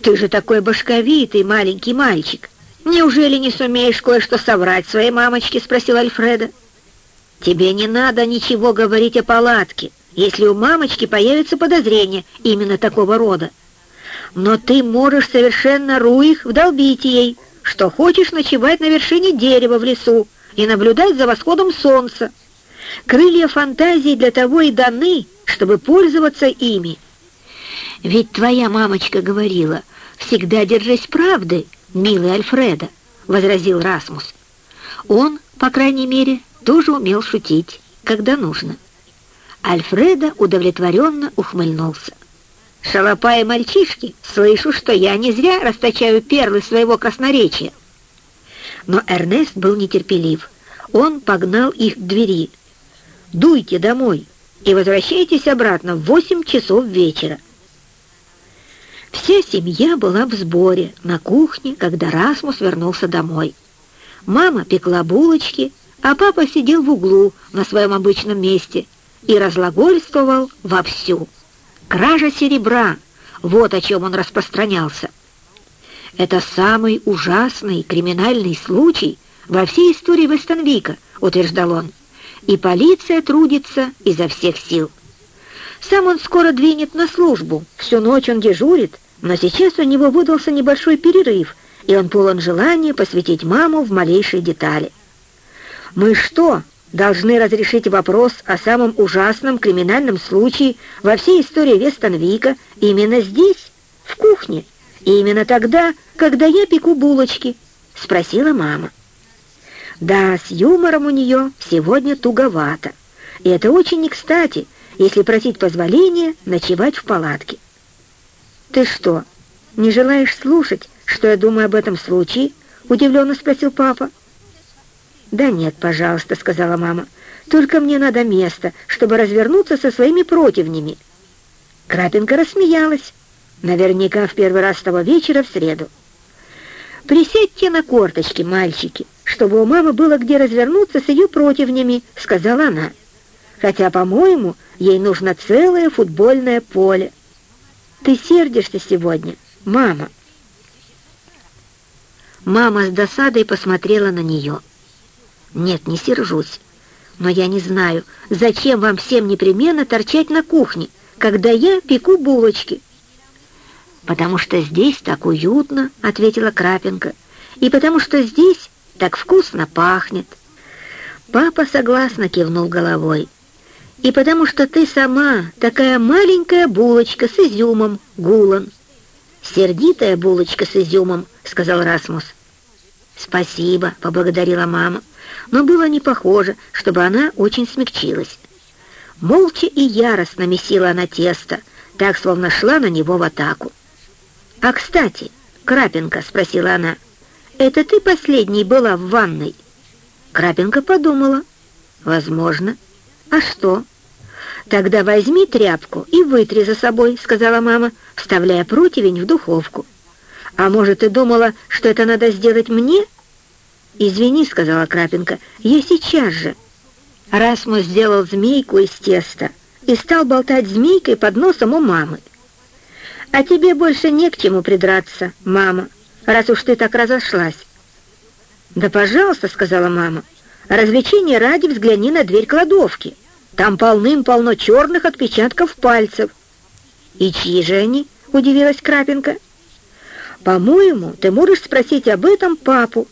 Ты же такой башковитый маленький мальчик. Неужели не сумеешь кое-что соврать своей мамочке? — спросил Альфреда. Тебе не надо ничего говорить о палатке, если у мамочки появится подозрение именно такого рода. Но ты можешь совершенно руих вдолбить ей, что хочешь ночевать на вершине дерева в лесу и наблюдать за восходом солнца. Крылья фантазии для того и даны, чтобы пользоваться ими. Ведь твоя мамочка говорила, всегда держись правды, милый Альфреда, — возразил Расмус. Он, по крайней мере, тоже умел шутить, когда нужно. Альфреда удовлетворенно ухмыльнулся. Шалопаи мальчишки, слышу, что я не зря расточаю перлы своего красноречия. Но Эрнест был нетерпелив. Он погнал их к двери. «Дуйте домой и возвращайтесь обратно в восемь часов вечера». Вся семья была в сборе на кухне, когда Расмус вернулся домой. Мама пекла булочки, а папа сидел в углу на своем обычном месте и разлагольствовал вовсю. Кража серебра — вот о чем он распространялся. Это самый ужасный криминальный случай во всей истории Вестонвика, утверждал он, и полиция трудится изо всех сил. Сам он скоро двинет на службу, всю ночь он дежурит, но сейчас у него выдался небольшой перерыв, и он полон желания посвятить маму в малейшие детали. «Мы что, должны разрешить вопрос о самом ужасном криминальном случае во всей истории Вестонвика именно здесь, в кухне, и именно тогда, когда я пеку булочки?» — спросила мама. Да, с юмором у нее сегодня туговато, и это очень не кстати, если просить позволения ночевать в палатке. «Ты что, не желаешь слушать, что я думаю об этом случае?» — удивленно спросил папа. «Да нет, пожалуйста», — сказала мама. «Только мне надо место, чтобы развернуться со своими противнями». Крапинка рассмеялась. Наверняка в первый раз того вечера в среду. «Присядьте на корточки, мальчики, чтобы у мамы было где развернуться с ее противнями», — сказала она. «Хотя, по-моему, ей нужно целое футбольное поле». «Ты сердишься сегодня, мама?» Мама с досадой посмотрела на нее. «Нет, не сержусь. Но я не знаю, зачем вам всем непременно торчать на кухне, когда я пеку булочки?» «Потому что здесь так уютно», — ответила Крапенко, «и потому что здесь так вкусно пахнет». Папа согласно кивнул головой. «И потому что ты сама такая маленькая булочка с изюмом, Гулан». «Сердитая булочка с изюмом», — сказал Расмус. «Спасибо», — поблагодарила мама, но было не похоже, чтобы она очень смягчилась. Молча и яростно месила она тесто, так, словно шла на него в атаку. «А, кстати, Крапенко», — спросила она, — «это ты последней была в ванной?» Крапенко подумала. «Возможно. А что?» «Тогда возьми тряпку и вытри за собой», — сказала мама, вставляя противень в духовку. «А может, ты думала, что это надо сделать мне?» «Извини», — сказала Крапенко, — «я сейчас же». Расмус сделал змейку из теста и стал болтать змейкой под носом у мамы. «А тебе больше не к чему придраться, мама, раз уж ты так разошлась». «Да, пожалуйста», — сказала мама, — «развлечение ради взгляни на дверь кладовки. Там полным-полно черных отпечатков пальцев». «И чьи же они?» — удивилась Крапенко. «По-моему, ты можешь спросить об этом папу.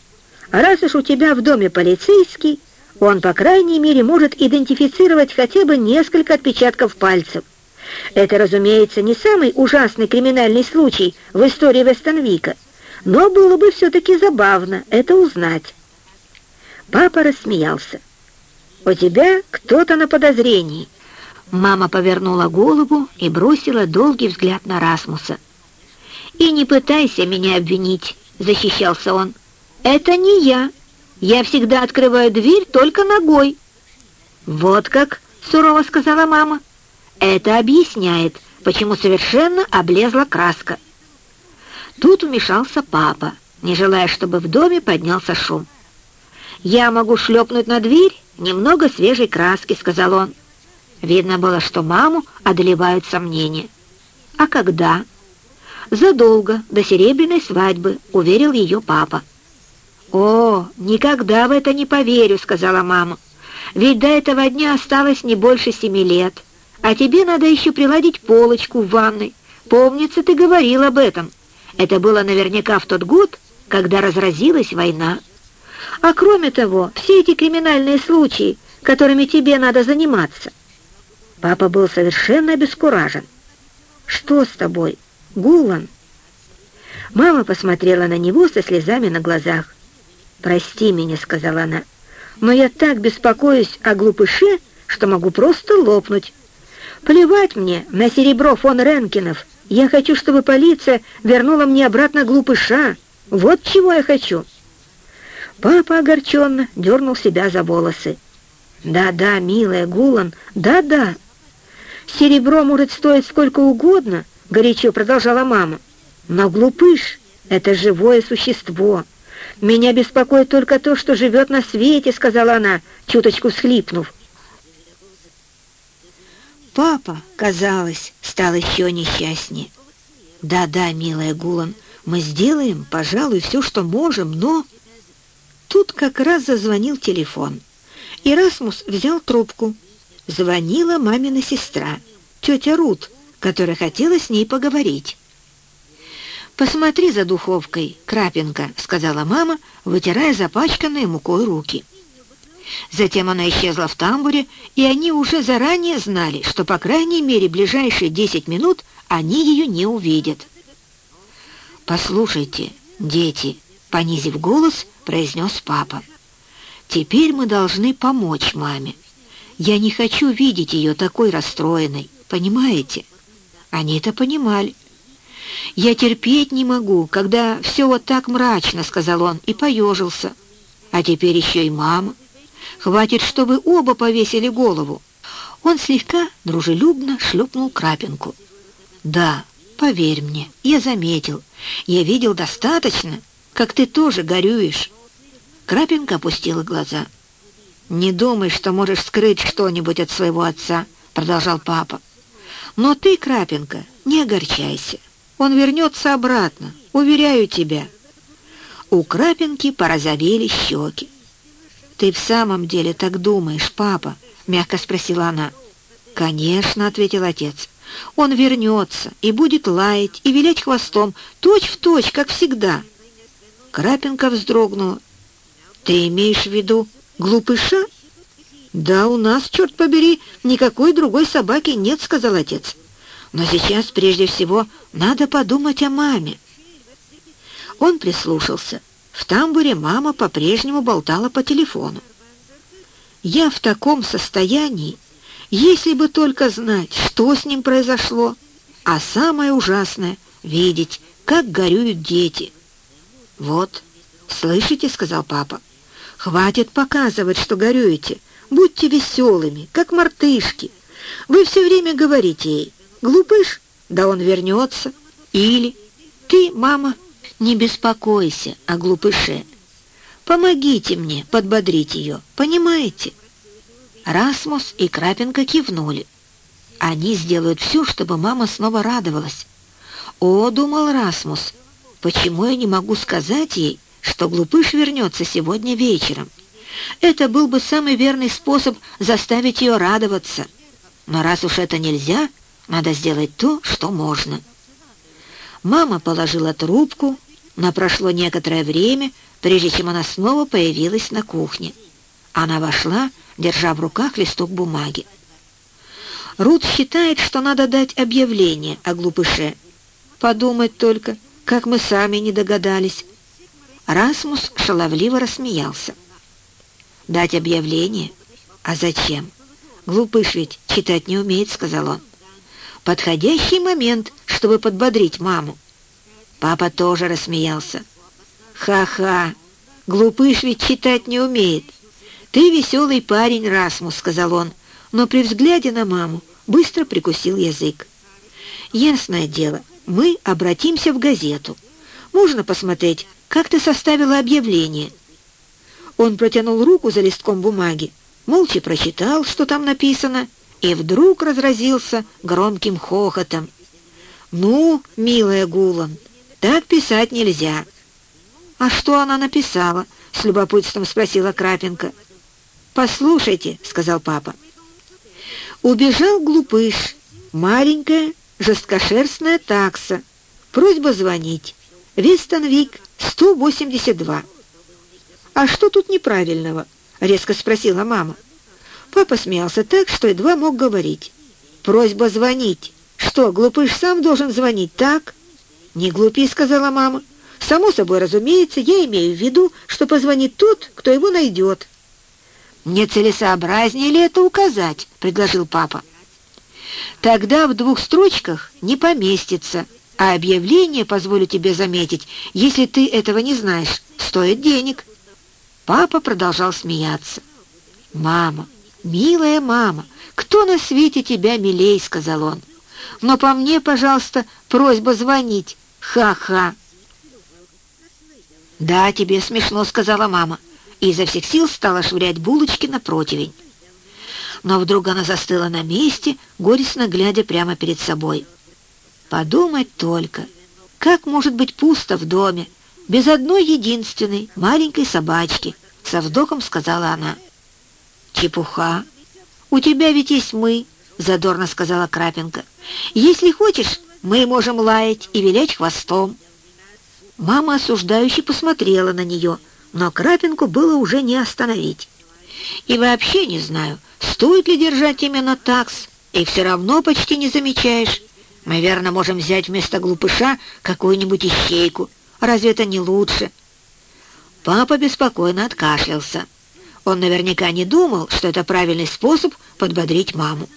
А раз уж у тебя в доме полицейский, он, по крайней мере, может идентифицировать хотя бы несколько отпечатков пальцев. Это, разумеется, не самый ужасный криминальный случай в истории Вестонвика, но было бы все-таки забавно это узнать. Папа рассмеялся. «У тебя кто-то на подозрении». Мама повернула голову и бросила долгий взгляд на Расмуса. «И не пытайся меня обвинить», — защищался он. «Это не я. Я всегда открываю дверь только ногой». «Вот как», — сурово сказала мама. Это объясняет, почему совершенно облезла краска. Тут вмешался папа, не желая, чтобы в доме поднялся шум. «Я могу шлепнуть на дверь немного свежей краски», — сказал он. Видно было, что маму одолевают сомнения. «А когда?» «Задолго, до серебряной свадьбы», — уверил ее папа. «О, никогда в это не поверю», — сказала мама. «Ведь до этого дня осталось не больше семи лет». А тебе надо еще приладить полочку в ванной. Помнится, ты говорил об этом. Это было наверняка в тот год, когда разразилась война. А кроме того, все эти криминальные случаи, которыми тебе надо заниматься. Папа был совершенно обескуражен. «Что с тобой, Гулан?» Мама посмотрела на него со слезами на глазах. «Прости меня», — сказала она, — «но я так беспокоюсь о глупыше, что могу просто лопнуть». Плевать мне на серебро фон Ренкинов. Я хочу, чтобы полиция вернула мне обратно глупыша. Вот чего я хочу». Папа огорченно дернул себя за волосы. «Да-да, милая Гулан, да-да. Серебро может стоить сколько угодно», — горячо продолжала мама. «Но глупыш — это живое существо. Меня беспокоит только то, что живет на свете», — сказала она, чуточку схлипнув. Папа, казалось, стал еще несчастнее. «Да-да, милая Гулан, мы сделаем, пожалуй, все, что можем, но...» Тут как раз зазвонил телефон. И Расмус взял трубку. Звонила мамина сестра, тетя Рут, которая хотела с ней поговорить. «Посмотри за духовкой, Крапенко», — сказала мама, вытирая запачканные мукой руки. Затем она исчезла в тамбуре, и они уже заранее знали, что, по крайней мере, ближайшие десять минут они ее не увидят. «Послушайте, дети», — понизив голос, произнес папа, «теперь мы должны помочь маме. Я не хочу видеть ее такой расстроенной, понимаете?» Они это понимали. «Я терпеть не могу, когда все вот так мрачно», — сказал он, и поежился. «А теперь еще и мама». Хватит, что вы оба повесили голову». Он слегка дружелюбно шлепнул крапинку. «Да, поверь мне, я заметил. Я видел достаточно, как ты тоже горюешь». Крапинка опустила глаза. «Не думай, что можешь скрыть что-нибудь от своего отца», — продолжал папа. «Но ты, Крапинка, не огорчайся. Он вернется обратно, уверяю тебя». У Крапинки порозовели щеки. «Ты в самом деле так думаешь, папа?» — мягко спросила она. «Конечно», — ответил отец. «Он вернется и будет лаять и вилять хвостом, точь-в-точь, точь, как всегда». Крапинка вздрогнула. «Ты имеешь в виду глупыша?» «Да у нас, черт побери, никакой другой собаки нет», — сказал отец. «Но сейчас, прежде всего, надо подумать о маме». Он прислушался. В тамбуре мама по-прежнему болтала по телефону. «Я в таком состоянии, если бы только знать, что с ним произошло, а самое ужасное — видеть, как горюют дети». «Вот, слышите?» — сказал папа. «Хватит показывать, что горюете. Будьте веселыми, как мартышки. Вы все время говорите ей, глупыш, да он вернется. Или ты, мама, не беспокойся о глупыше. Помогите мне подбодрить ее, понимаете? Расмус и Крапенко кивнули. Они сделают все, чтобы мама снова радовалась. «О, — думал Расмус, — почему я не могу сказать ей, что глупыш вернется сегодня вечером?» Это был бы самый верный способ заставить ее радоваться. Но раз уж это нельзя, надо сделать то, что можно. Мама положила трубку, но прошло некоторое время, прежде чем она снова появилась на кухне. Она вошла, держа в руках листок бумаги. Рут считает, что надо дать объявление о глупыше. Подумать только, как мы сами не догадались. Расмус шаловливо рассмеялся. «Дать объявление? А зачем? Глупыш ведь читать не умеет», — сказал он. «Подходящий момент, чтобы подбодрить маму». Папа тоже рассмеялся. «Ха-ха! Глупыш ведь читать не умеет. Ты веселый парень, Расмус», — сказал он, но при взгляде на маму быстро прикусил язык. «Ясное дело, мы обратимся в газету. Можно посмотреть, как ты составила объявление». Он протянул руку за листком бумаги, молча прочитал, что там написано, и вдруг разразился громким хохотом. «Ну, милая Гулан, так писать нельзя». «А что она написала?» — с любопытством спросила Крапенко. «Послушайте», — сказал папа. Убежал глупыш, маленькая жесткошерстная такса. Просьба звонить. Вестонвик, 182. «А что тут неправильного?» — резко спросила мама. Папа смеялся так, что едва мог говорить. «Просьба звонить. Что, глупыш сам должен звонить, так?» «Не глупи», — сказала мама. «Само собой, разумеется, я имею в виду, что позвонит тот, кто его найдет». «Не целесообразнее ли это указать?» — предложил папа. «Тогда в двух строчках не поместится, а объявление, позволю тебе заметить, если ты этого не знаешь, стоит денег». Папа продолжал смеяться. «Мама, милая мама, кто на свете тебя милей?» — сказал он. «Но по мне, пожалуйста, просьба звонить. Ха-ха!» «Да, тебе смешно», — сказала мама, и изо всех сил стала швырять булочки на противень. Но вдруг она застыла на месте, горестно глядя прямо перед собой. «Подумать только, как может быть пусто в доме, без одной единственной маленькой собачки, со вздохом сказала она. «Чепуха! У тебя ведь есть мы!» — задорно сказала Крапенко. «Если хочешь, мы можем лаять и вилять хвостом». Мама осуждающе посмотрела на нее, но Крапинку было уже не остановить. «И вообще не знаю, стоит ли держать именно такс, и все равно почти не замечаешь. Мы, верно, можем взять вместо глупыша какую-нибудь ищейку. Разве это не лучше?» Папа беспокойно откашлялся. Он наверняка не думал, что это правильный способ подбодрить маму.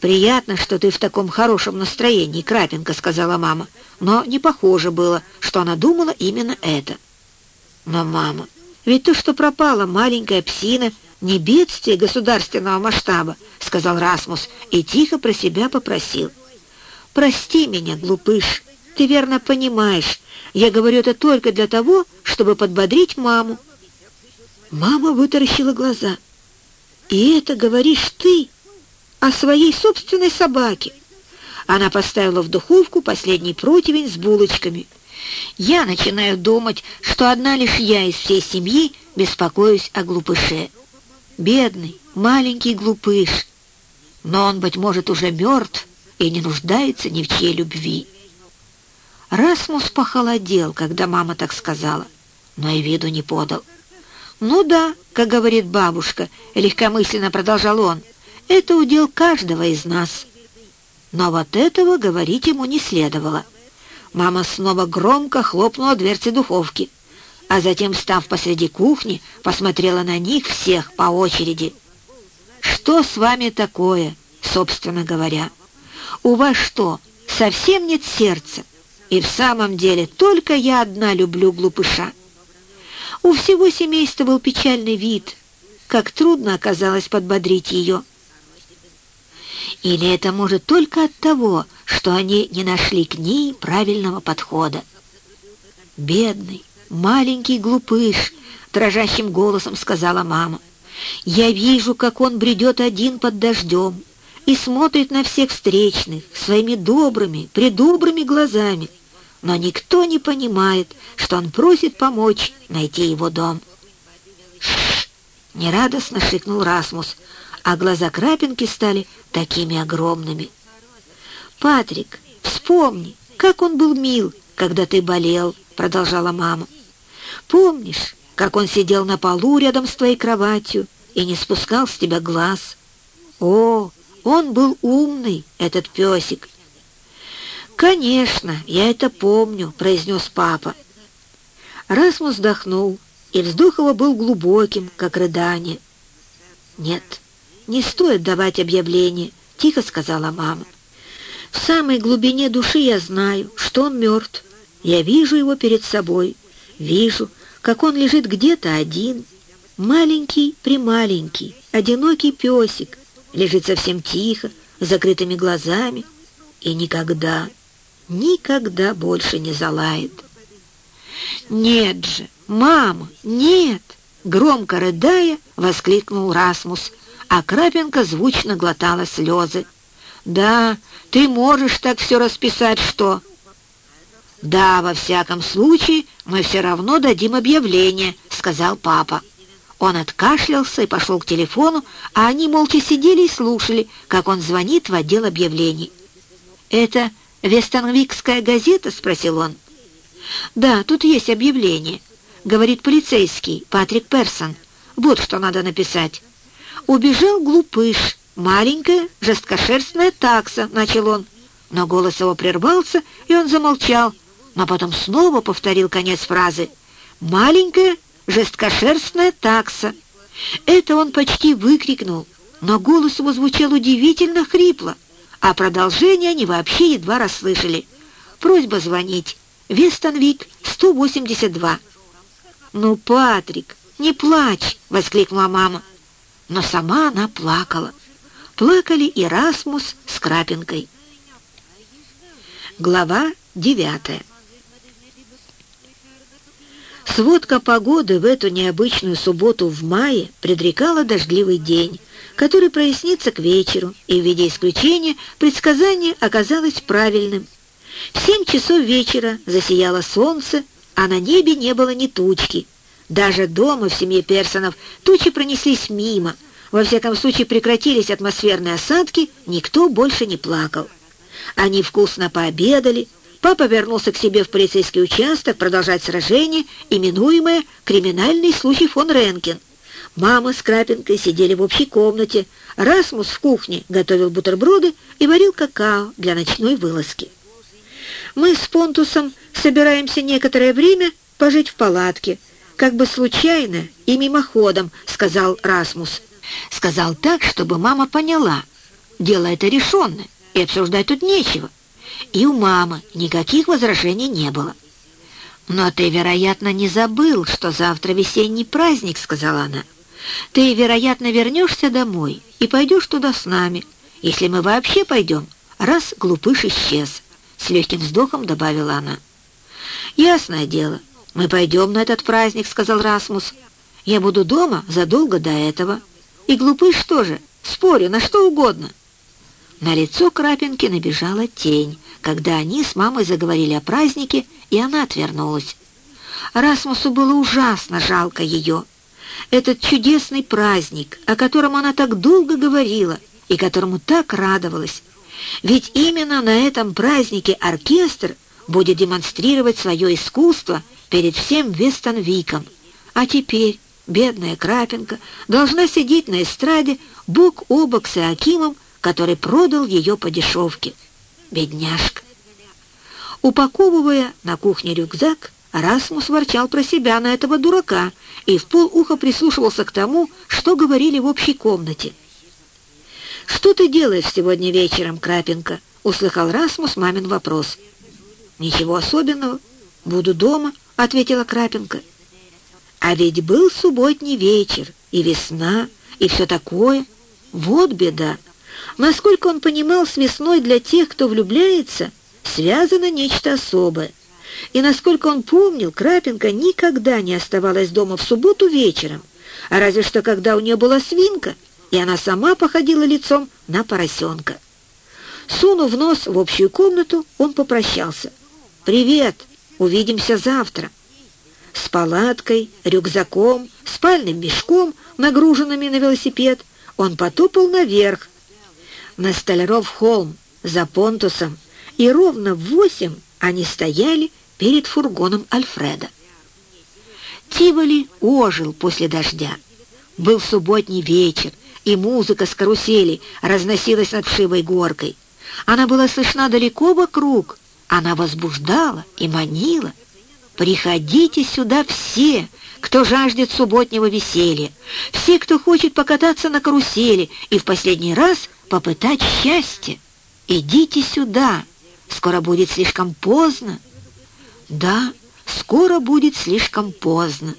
«Приятно, что ты в таком хорошем настроении, Крапенко», — сказала мама. Но не похоже было, что она думала именно это. «Но, мама, ведь то, что пропала маленькая псина, не бедствие государственного масштаба», — сказал Расмус и тихо про себя попросил. «Прости меня, глупыш, ты верно понимаешь, я говорю это только для того, чтобы подбодрить маму». Мама вытаращила глаза. «И это говоришь ты о своей собственной собаке?» Она поставила в духовку последний противень с булочками. Я начинаю думать, что одна лишь я из всей семьи беспокоюсь о глупыше. Бедный, маленький глупыш. Но он, быть может, уже мертв и не нуждается ни в чьей любви. Расмус похолодел, когда мама так сказала, но и виду не подал. «Ну да, как говорит бабушка», — легкомысленно продолжал он, — «это удел каждого из нас». Но вот этого говорить ему не следовало. Мама снова громко хлопнула дверцы духовки, а затем, став посреди кухни, посмотрела на них всех по очереди. «Что с вами такое, собственно говоря? У вас что, совсем нет сердца? И в самом деле только я одна люблю глупыша». У всего семейства был печальный вид. Как трудно оказалось подбодрить ее. Или это может только от того, что они не нашли к ней правильного подхода. «Бедный, маленький глупыш», — дрожащим голосом сказала мама. «Я вижу, как он бредет один под дождем и смотрит на всех встречных своими добрыми, предобрыми глазами, но никто не понимает, что он просит помочь найти его дом». «Ш-ш!» — нерадостно шикнул Расмус, а глаза крапинки стали такими огромными. «Патрик, вспомни, как он был мил, когда ты болел», — продолжала мама. «Помнишь, как он сидел на полу рядом с твоей кроватью и не спускал с тебя глаз? О, он был умный, этот песик!» «Конечно, я это помню», — произнес папа. Расмус вздохнул, и вздох его был глубоким, как рыдание. «Нет, не стоит давать объявление», — тихо сказала мама. «В самой глубине души я знаю, что он мертв. Я вижу его перед собой, вижу, как он лежит где-то один, маленький-прималенький, одинокий песик, лежит совсем тихо, с закрытыми глазами, и никогда, никогда больше не залает». «Нет же, мама, нет!» Громко рыдая, воскликнул Расмус, а Крапенко звучно глотала слезы. «Да, ты можешь так все расписать, что...» «Да, во всяком случае, мы все равно дадим объявление», — сказал папа. Он откашлялся и пошел к телефону, а они молча сидели и слушали, как он звонит в отдел объявлений. «Это Вестонвикская газета?» — спросил он. «Да, тут есть объявление», — говорит полицейский Патрик Персон. «Вот что надо написать». «Убежал глупыш, маленькая жесткошерстная такса», — начал он. Но голос его прервался, и он замолчал, но потом снова повторил конец фразы. «Маленькая жесткошерстная такса». Это он почти выкрикнул, но голос его звучал удивительно хрипло, а продолжение они вообще едва расслышали. Просьба звонить. Вестонвик, 182. «Ну, Патрик, не плачь!» — воскликнула мама но сама она плакала. Плакали и Расмус с Крапинкой. Глава девятая. Сводка погоды в эту необычную субботу в мае предрекала дождливый день, который прояснится к вечеру, и в виде исключения предсказание оказалось правильным. В семь часов вечера засияло солнце, а на небе не было ни тучки — даже дома в семье Персонов тучи пронеслись мимо. Во всяком случае прекратились атмосферные осадки, никто больше не плакал. Они вкусно пообедали. Папа вернулся к себе в полицейский участок продолжать сражение, именуемое «Криминальный случай фон Ренкен». Мама с Крапинкой сидели в общей комнате. Расмус в кухне готовил бутерброды и варил какао для ночной вылазки. Мы с Понтусом собираемся некоторое время пожить в палатке, как бы случайно и мимоходом», — сказал Расмус. Сказал так, чтобы мама поняла. Дело это решенное, и обсуждать тут нечего. И у мамы никаких возражений не было. «Но ты, вероятно, не забыл, что завтра весенний праздник», — сказала она. «Ты, вероятно, вернешься домой и пойдешь туда с нами, если мы вообще пойдем, раз глупыш исчез», — с легким вздохом добавила она. «Ясное дело, «Мы пойдем на этот праздник», — сказал Расмус. «Я буду дома задолго до этого. И глупыш тоже, спорю, на что угодно». На лицо Крапинки набежала тень, когда они с мамой заговорили о празднике, и она отвернулась. Расмусу было ужасно жалко ее. Этот чудесный праздник, о котором она так долго говорила и которому так радовалась. Ведь именно на этом празднике оркестр будет демонстрировать свое искусство перед всем Вестонвиком. А теперь бедная Крапенко должна сидеть на эстраде бок о бок с Иакимом, который продал ее по дешевке. Бедняжка. Упаковывая на кухне рюкзак, Расмус ворчал про себя на этого дурака и в полуха прислушивался к тому, что говорили в общей комнате. «Что ты делаешь сегодня вечером, Крапенко?» — услыхал Расмус мамин вопрос. «Ничего особенного. Буду дома», — ответила Крапенко. «А ведь был субботний вечер, и весна, и все такое. Вот беда. Насколько он понимал, с весной для тех, кто влюбляется, связано нечто особое. И насколько он помнил, Крапенко никогда не оставалась дома в субботу вечером, а разве что когда у нее была свинка, и она сама походила лицом на поросенка. Сунув нос в общую комнату, он попрощался. «Привет! Увидимся завтра!» С палаткой, рюкзаком, спальным мешком, нагруженными на велосипед, он потопал наверх, на Столяров холм, за Понтусом, и ровно в восемь они стояли перед фургоном Альфреда. Тиволи ожил после дождя. Был субботний вечер, и музыка с карусели разносилась над вшивой горкой. Она была слышна далеко вокруг, она возбуждала и манила. «Приходите сюда все!» кто жаждет субботнего веселья, все, кто хочет покататься на карусели и в последний раз попытать счастье. Идите сюда, скоро будет слишком поздно. Да, скоро будет слишком поздно,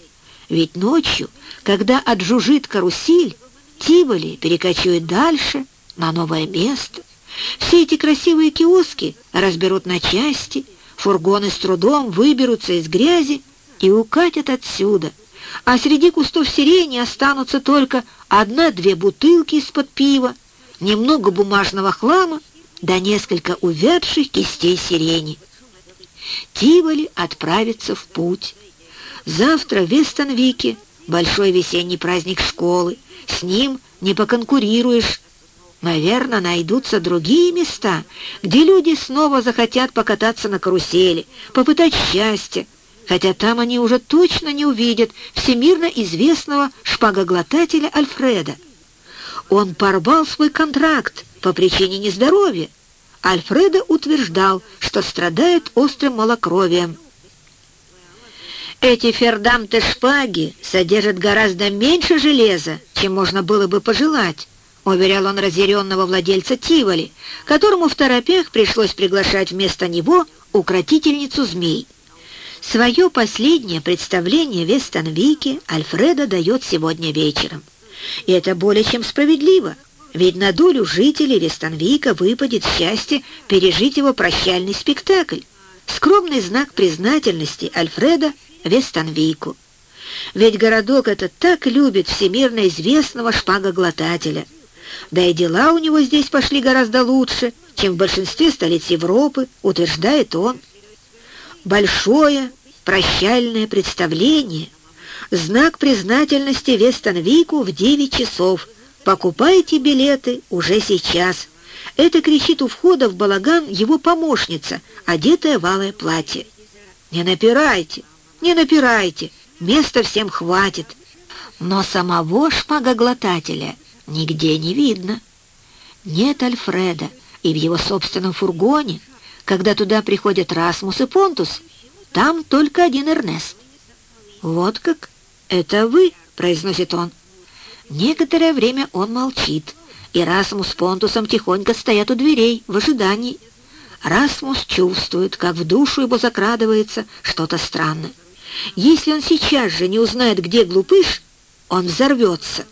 ведь ночью, когда отжужжит карусель, Тиволи перекочует дальше, на новое место. Все эти красивые киоски разберут на части, фургоны с трудом выберутся из грязи и укатят отсюда, а среди кустов сирени останутся только одна-две бутылки из-под пива, немного бумажного хлама да несколько увядших кистей сирени. Тиволи отправится в путь. Завтра в Вестонвике большой весенний праздник школы. С ним не поконкурируешь. Наверное, найдутся другие места, где люди снова захотят покататься на карусели, попытать счастье, хотя там они уже точно не увидят всемирно известного шпагоглотателя Альфреда. Он порвал свой контракт по причине нездоровья. Альфреда утверждал, что страдает острым малокровием. Эти фердамты-шпаги содержат гораздо меньше железа, чем можно было бы пожелать, уверял он разъяренного владельца Тиволи, которому в торопях пришлось приглашать вместо него укротительницу змей. Свое последнее представление Вестонвике Альфреда дает сегодня вечером. И это более чем справедливо, ведь на долю жителей Вестонвика выпадет счастье пережить его прощальный спектакль, скромный знак признательности Альфреда Вестонвику. Ведь городок этот так любит всемирно известного шпагоглотателя. Да и дела у него здесь пошли гораздо лучше, чем в большинстве столиц Европы, утверждает он большое прощальное представление, знак признательности Вестонвику в 9 часов. Покупайте билеты уже сейчас. Это кричит у входа в балаган его помощница, одетая в алое платье. Не напирайте, не напирайте, места всем хватит. Но самого шпагоглотателя нигде не видно. Нет Альфреда, и в его собственном фургоне когда туда приходят Расмус и Понтус, там только один Эрнест. «Вот как? Это вы?» — произносит он. Некоторое время он молчит, и Расмус с Понтусом тихонько стоят у дверей в ожидании. Расмус чувствует, как в душу его закрадывается что-то странное. Если он сейчас же не узнает, где глупыш, он взорвется.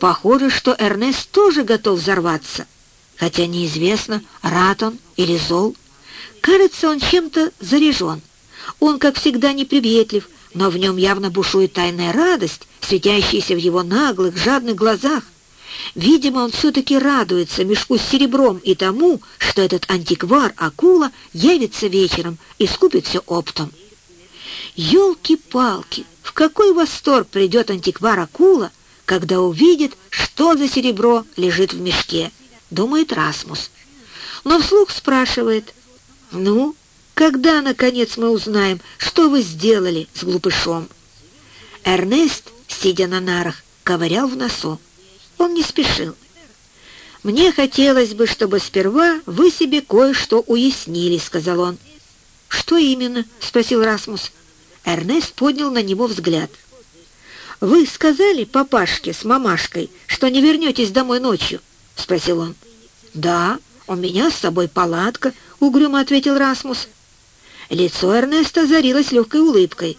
Похоже, что Эрнест тоже готов взорваться — хотя неизвестно, рад он или зол. Кажется, он чем-то заряжен. Он, как всегда, неприветлив, но в нем явно бушует тайная радость, светящаяся в его наглых, жадных глазах. Видимо, он все-таки радуется мешку с серебром и тому, что этот антиквар-акула явится вечером и скупит все оптом. Ёлки-палки, в какой восторг придет антиквар-акула, когда увидит, что за серебро лежит в мешке, думает Расмус. Но вслух спрашивает, ну, когда, наконец, мы узнаем, что вы сделали с глупышом? Эрнест, сидя на нарах, ковырял в носу. Он не спешил. «Мне хотелось бы, чтобы сперва вы себе кое-что уяснили», — сказал он. «Что именно?» — спросил Расмус. Эрнест поднял на него взгляд. «Вы сказали папашке с мамашкой, что не вернетесь домой ночью?» — спросил он. «Да, у меня с собой палатка», — угрюмо ответил Расмус. Лицо Эрнеста озарилось легкой улыбкой.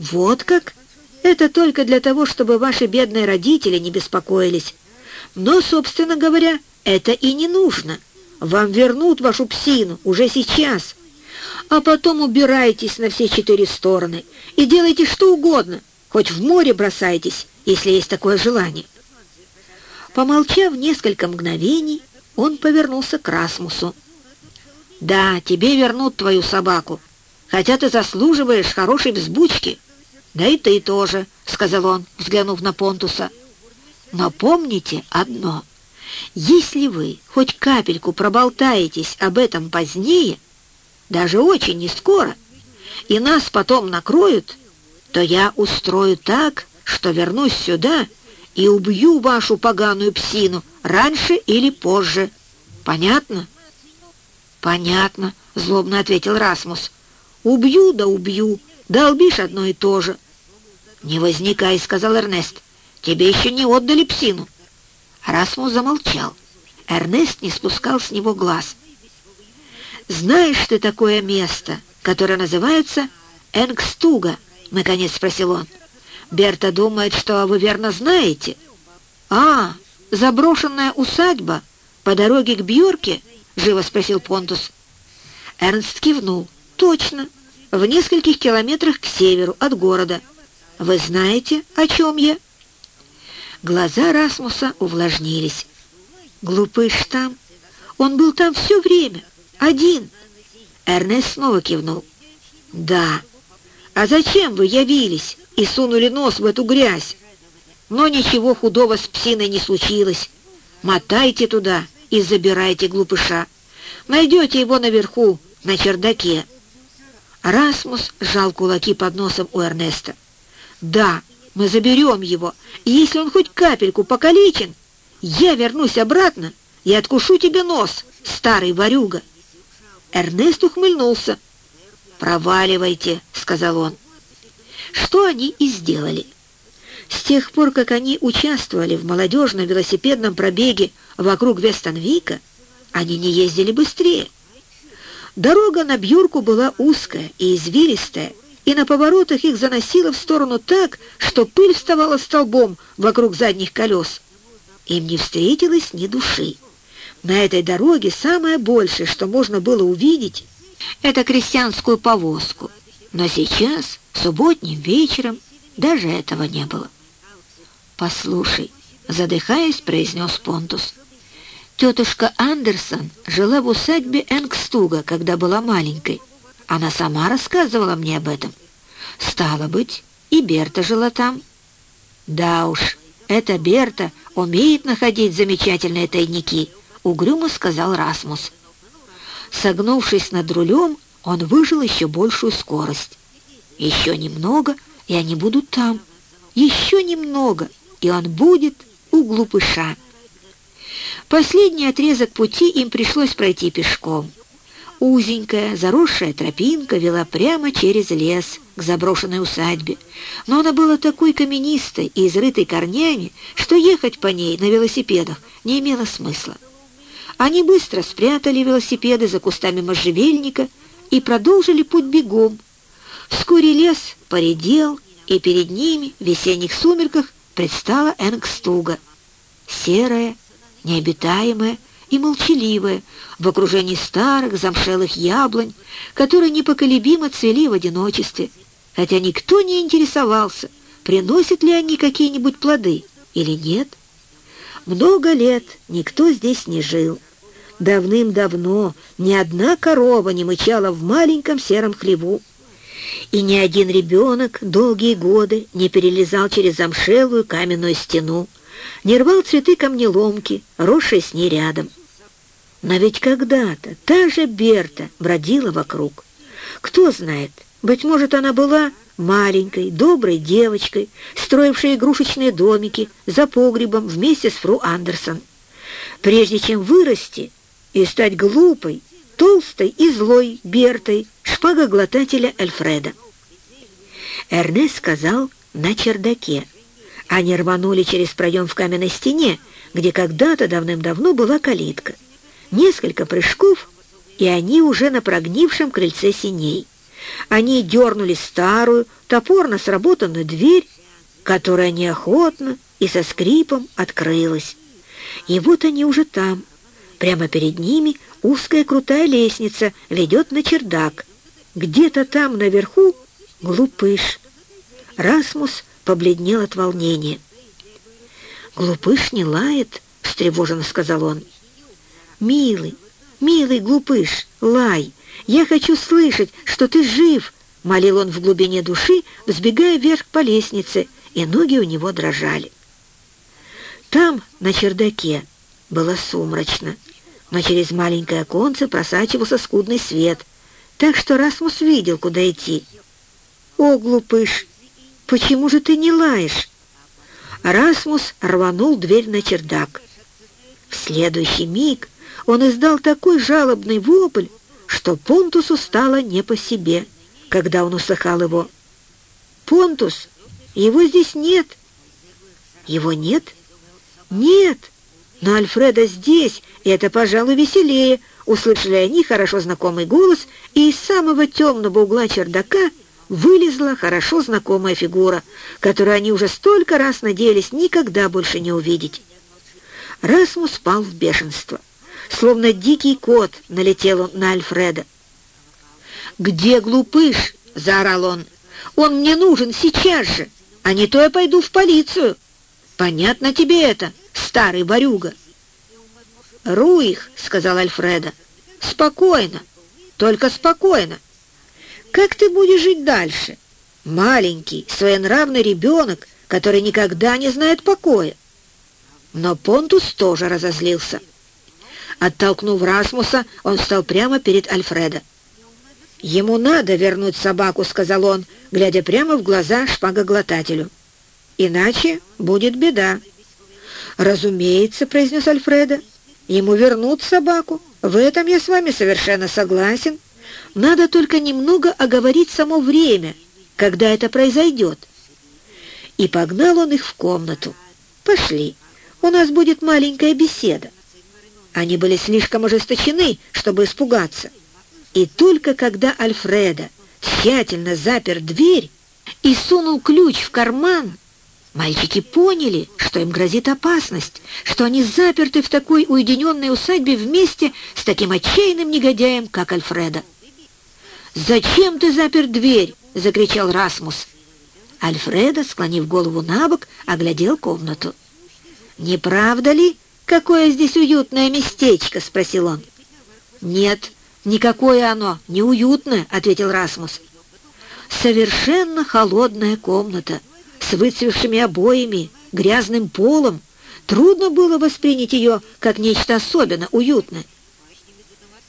«Вот как? Это только для того, чтобы ваши бедные родители не беспокоились. Но, собственно говоря, это и не нужно. Вам вернут вашу псину уже сейчас. А потом убирайтесь на все четыре стороны и делайте что угодно, хоть в море бросайтесь, если есть такое желание». Помолчав несколько мгновений, он повернулся к Расмусу. «Да, тебе вернут твою собаку, хотя ты заслуживаешь хорошей взбучки». «Да и ты тоже», — сказал он, взглянув на Понтуса. «Но помните одно. Если вы хоть капельку проболтаетесь об этом позднее, даже очень не скоро, и нас потом накроют, то я устрою так, что вернусь сюда и убью вашу поганую псину раньше или позже. Понятно?» «Понятно», — злобно ответил Расмус. «Убью да убью, долбишь одно и то же». «Не возникай», — сказал Эрнест. «Тебе еще не отдали псину». Расмус замолчал. Эрнест не спускал с него глаз. «Знаешь ты такое место, которое называется Энгстуга?» — наконец спросил он. «Берта думает, что вы верно знаете». «А, заброшенная усадьба по дороге к Бьорке?» — живо спросил Понтус. Эрнст кивнул. «Точно, в нескольких километрах к северу от города. Вы знаете, о чем я?» Глаза Расмуса увлажнились. «Глупыш там. Он был там все время, один». Эрнест снова кивнул. «Да. А зачем вы явились и сунули нос в эту грязь? Но ничего худого с псиной не случилось. Мотайте туда и забирайте глупыша. Найдете его наверху, на чердаке». Расмус сжал кулаки под носом у Эрнеста. «Да, мы заберем его, и если он хоть капельку покалечен, я вернусь обратно и откушу тебе нос, старый ворюга». Эрнест ухмыльнулся. «Проваливайте», — сказал он. Что они и сделали. С тех пор, как они участвовали в молодежном велосипедном пробеге вокруг Вестонвика, они не ездили быстрее. Дорога на Бьюрку была узкая и извилистая, и на поворотах их заносило в сторону так, что пыль вставала столбом вокруг задних колес. Им не встретилось ни души. На этой дороге самое большее, что можно было увидеть, это крестьянскую повозку. Но сейчас, субботним вечером, даже этого не было. «Послушай», — задыхаясь, произнес Понтус, «тетушка Андерсон жила в усадьбе Энгстуга, когда была маленькой. Она сама рассказывала мне об этом. Стало быть, и Берта жила там. Да уж, эта Берта умеет находить замечательные тайники, угрюмо сказал Расмус. Согнувшись над рулем, он выжил еще большую скорость. Еще немного, и они будут там. Еще немного, и он будет у глупыша. Последний отрезок пути им пришлось пройти пешком. Узенькая, заросшая тропинка вела прямо через лес к заброшенной усадьбе, но она была такой каменистой и изрытой корнями, что ехать по ней на велосипедах не имело смысла. Они быстро спрятали велосипеды за кустами можжевельника и продолжили путь бегом. Вскоре лес поредел, и перед ними в весенних сумерках предстала Энгстуга. Серая, необитаемая, и молчаливая в окружении старых замшелых яблонь, которые непоколебимо цвели в одиночестве, хотя никто не интересовался, приносят ли они какие-нибудь плоды или нет. Много лет никто здесь не жил. Давным-давно ни одна корова не мычала в маленьком сером хлеву. И ни один ребенок долгие годы не перелезал через замшелую каменную стену, не рвал цветы камнеломки, росшие с ней рядом. Но ведь когда-то та же Берта бродила вокруг. Кто знает, быть может, она была маленькой, доброй девочкой, строившей игрушечные домики за погребом вместе с фру Андерсон. Прежде чем вырасти и стать глупой, толстой и злой Бертой, шпагоглотателя Эльфреда. Эрнест сказал «на чердаке». Они рванули через проем в каменной стене, где когда-то давным-давно была калитка. Несколько прыжков, и они уже на прогнившем крыльце синей. Они дернули старую, топорно сработанную дверь, которая неохотно и со скрипом открылась. И вот они уже там. Прямо перед ними узкая крутая лестница ведет на чердак. Где-то там наверху глупыш. Расмус побледнел от волнения. «Глупыш не лает», — встревоженно сказал он. «Милый, милый глупыш, лай, я хочу слышать, что ты жив», — молил он в глубине души, взбегая вверх по лестнице, и ноги у него дрожали. Там, на чердаке, было сумрачно, но через маленькое оконце просачивался скудный свет, так что Расмус видел, куда идти. «О, глупыш, почему же ты не лаешь?» Расмус рванул дверь на чердак. В следующий миг он издал такой жалобный вопль, что Понтусу стало не по себе, когда он услыхал его. «Понтус, его здесь нет!» «Его нет?» «Нет, но Альфреда здесь, и это, пожалуй, веселее!» Услышали они хорошо знакомый голос, и из самого темного угла чердака вылезла хорошо знакомая фигура, которую они уже столько раз надеялись никогда больше не увидеть. Расмус спал в бешенство. Словно дикий кот налетел он на Альфреда. «Где глупыш?» — заорал он. «Он мне нужен сейчас же, а не то я пойду в полицию. Понятно тебе это, старый ворюга?» «Руих», — сказал Альфреда. «Спокойно, только спокойно. Как ты будешь жить дальше? Маленький, своенравный ребенок, который никогда не знает покоя». Но Понтус тоже разозлился. Оттолкнув Расмуса, он встал прямо перед Альфредо. «Ему надо вернуть собаку», — сказал он, глядя прямо в глаза шпагоглотателю. «Иначе будет беда». «Разумеется», — произнес Альфредо, — «ему вернут собаку. В этом я с вами совершенно согласен. Надо только немного оговорить само время, когда это произойдет». И погнал он их в комнату. «Пошли, у нас будет маленькая беседа». Они были слишком ожесточены, чтобы испугаться. И только когда Альфреда тщательно запер дверь и сунул ключ в карман, мальчики поняли, что им грозит опасность, что они заперты в такой уединенной усадьбе вместе с таким отчаянным негодяем, как Альфреда. «Зачем ты запер дверь?» — закричал Расмус. Альфреда, склонив голову на бок, оглядел комнату. «Не правда ли, «Какое здесь уютное местечко?» — спросил он. «Нет, никакое оно не уютное», — ответил Расмус. «Совершенно холодная комната с выцвевшими обоями, грязным полом. Трудно было воспринять ее как нечто особенно уютное.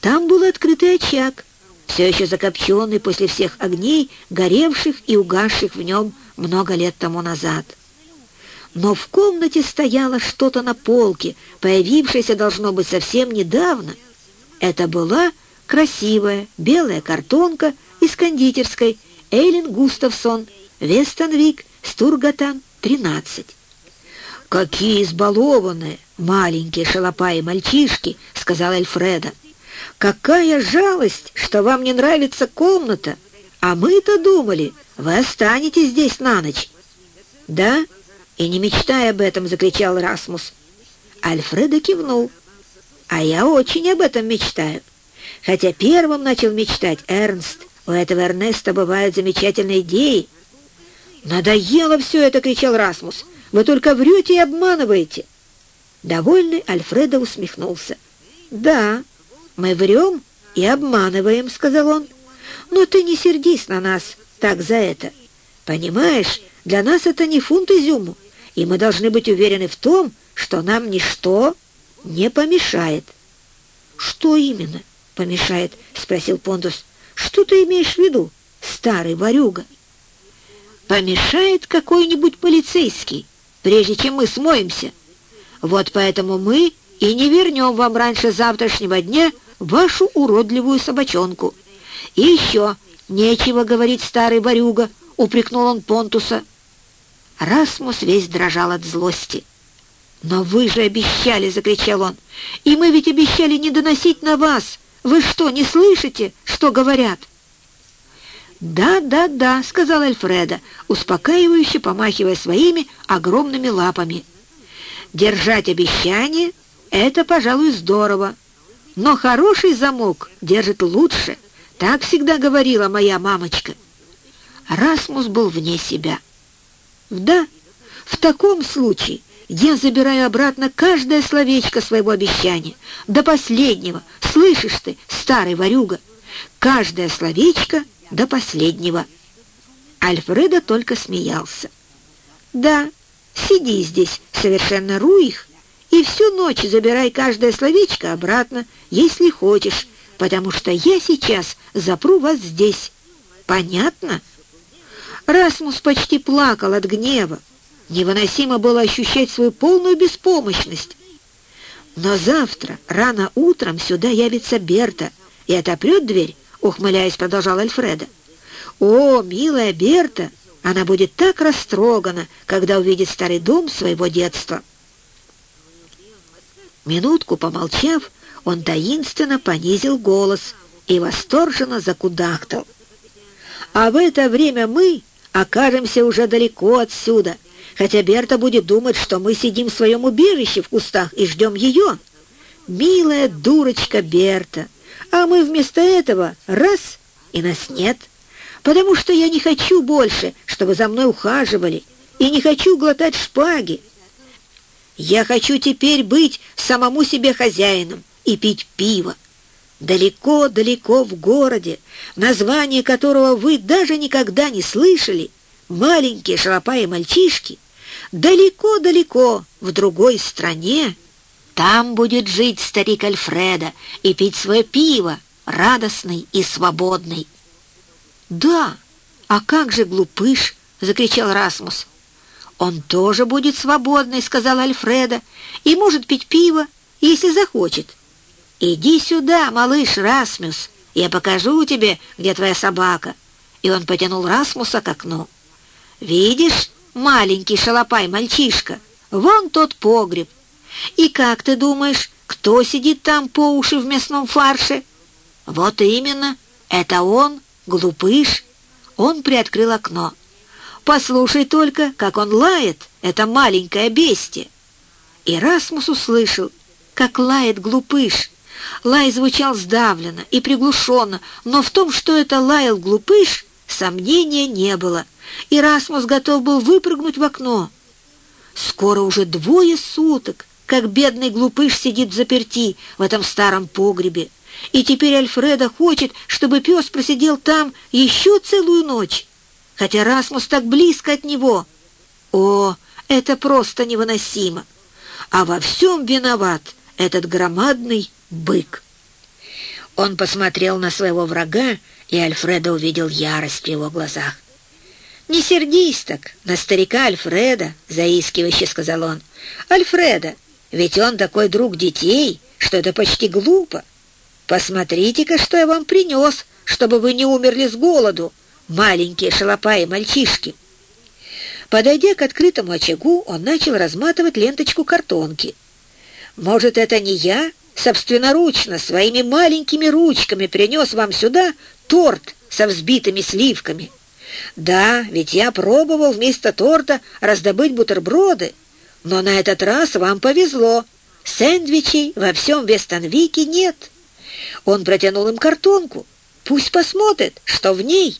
Там был открытый очаг, все еще закопченный после всех огней, горевших и угасших в нем много лет тому назад но в комнате стояло что-то на полке, появившееся, должно быть, совсем недавно. Это была красивая белая картонка из кондитерской Эйлин Густавсон, Вестонвик, Стургатан, 13. «Какие избалованные маленькие шалопаи мальчишки!» — сказал Эльфреда. «Какая жалость, что вам не нравится комната! А мы-то думали, вы останетесь здесь на ночь!» «Да?» «И не мечтай об этом!» — закричал Расмус. Альфредо кивнул. «А я очень об этом мечтаю. Хотя первым начал мечтать Эрнст. У этого Эрнеста бывают замечательные идеи». «Надоело все это!» — кричал Расмус. «Вы только врете и обманываете!» Довольный Альфредо усмехнулся. «Да, мы врем и обманываем», — сказал он. «Но ты не сердись на нас так за это. Понимаешь, для нас это не фунт изюму, и мы должны быть уверены в том, что нам ничто не помешает». «Что именно помешает?» — спросил Пондус. «Что ты имеешь в виду, старый ворюга?» «Помешает какой-нибудь полицейский, прежде чем мы смоемся. Вот поэтому мы и не вернем вам раньше завтрашнего дня вашу уродливую собачонку. И еще нечего говорить, старый ворюга», — упрекнул он Понтуса. Расмус весь дрожал от злости. «Но вы же обещали!» — закричал он. «И мы ведь обещали не доносить на вас! Вы что, не слышите, что говорят?» «Да, да, да», — сказал Альфреда, успокаивающе помахивая своими огромными лапами. «Держать обещание — это, пожалуй, здорово. Но хороший замок держит лучше. Так всегда говорила моя мамочка». Расмус был вне себя. «Да, в таком случае я забираю обратно каждое словечко своего обещания, до последнего. Слышишь ты, старый ворюга? Каждое словечко до последнего. Альфреда только смеялся. Да, сиди здесь, совершенно руих, и всю ночь забирай каждое словечко обратно, если хочешь, потому что я сейчас запру вас здесь. Понятно? Расмус почти плакал от гнева. Невыносимо было ощущать свою полную беспомощность. Но завтра, рано утром, сюда явится Берта и отопрет дверь, ухмыляясь, продолжал Альфреда. «О, милая Берта! Она будет так растрогана, когда увидит старый дом своего детства!» Минутку помолчав, он таинственно понизил голос и восторженно закудахтал. «А в это время мы окажемся уже далеко отсюда!» хотя Берта будет думать, что мы сидим в своем убежище в кустах и ждем ее. Милая дурочка Берта, а мы вместо этого раз и нас нет, потому что я не хочу больше, чтобы за мной ухаживали, и не хочу глотать шпаги. Я хочу теперь быть самому себе хозяином и пить пиво. Далеко-далеко в городе, название которого вы даже никогда не слышали, маленькие шалопаи мальчишки — далеко-далеко, в другой стране. Там будет жить старик Альфреда и пить свое пиво, радостный и свободный. «Да, а как же глупыш?» — закричал Расмус. «Он тоже будет свободный», — сказал Альфреда, «и может пить пиво, если захочет. Иди сюда, малыш Расмус, я покажу тебе, где твоя собака». И он потянул Расмуса к окну. «Видишь, маленький шалопай-мальчишка, вон тот погреб. И как ты думаешь, кто сидит там по уши в мясном фарше? Вот именно, это он, глупыш. Он приоткрыл окно. Послушай только, как он лает, это маленькое бестие. И Расмус услышал, как лает глупыш. Лай звучал сдавленно и приглушенно, но в том, что это лаял глупыш, сомнения не было — и Расмус готов был выпрыгнуть в окно. Скоро уже двое суток, как бедный глупыш сидит заперти в этом старом погребе. И теперь Альфреда хочет, чтобы пес просидел там еще целую ночь, хотя Расмус так близко от него. О, это просто невыносимо! А во всем виноват этот громадный бык. Он посмотрел на своего врага, и Альфреда увидел ярость в его глазах. «Не сердись так на старика Альфреда», — заискивающе сказал он. «Альфреда, ведь он такой друг детей, что это почти глупо. Посмотрите-ка, что я вам принес, чтобы вы не умерли с голоду, маленькие шалопаи мальчишки». Подойдя к открытому очагу, он начал разматывать ленточку картонки. «Может, это не я собственноручно своими маленькими ручками принес вам сюда торт со взбитыми сливками?» Да, ведь я пробовал вместо торта раздобыть бутерброды, но на этот раз вам повезло. Сэндвичей во всем Вестонвике нет. Он протянул им картонку. Пусть посмотрят, что в ней.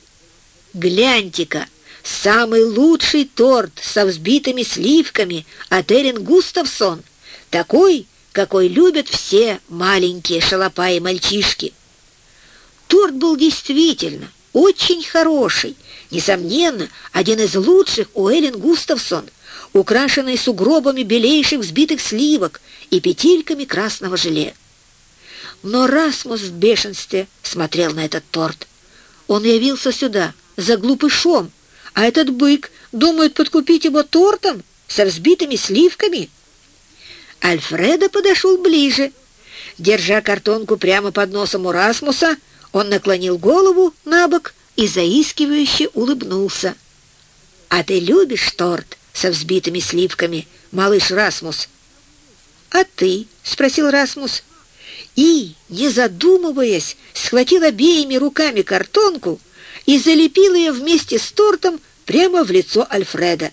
Гляньте-ка, самый лучший торт со взбитыми сливками от Эрин Густавсон. Такой, какой любят все маленькие шалопаи мальчишки. Торт был действительно очень хороший, несомненно, один из лучших у Эллен Густавсон, украшенный сугробами белейших взбитых сливок и петельками красного желе. Но Расмус в бешенстве смотрел на этот торт. Он явился сюда за глупышом, а этот бык думает подкупить его тортом со взбитыми сливками. Альфреда подошел ближе. Держа картонку прямо под носом у Расмуса, он наклонил голову на бок и заискивающе улыбнулся. «А ты любишь торт со взбитыми сливками, малыш Расмус?» «А ты?» — спросил Расмус. И, не задумываясь, схватил обеими руками картонку и залепил ее вместе с тортом прямо в лицо Альфреда.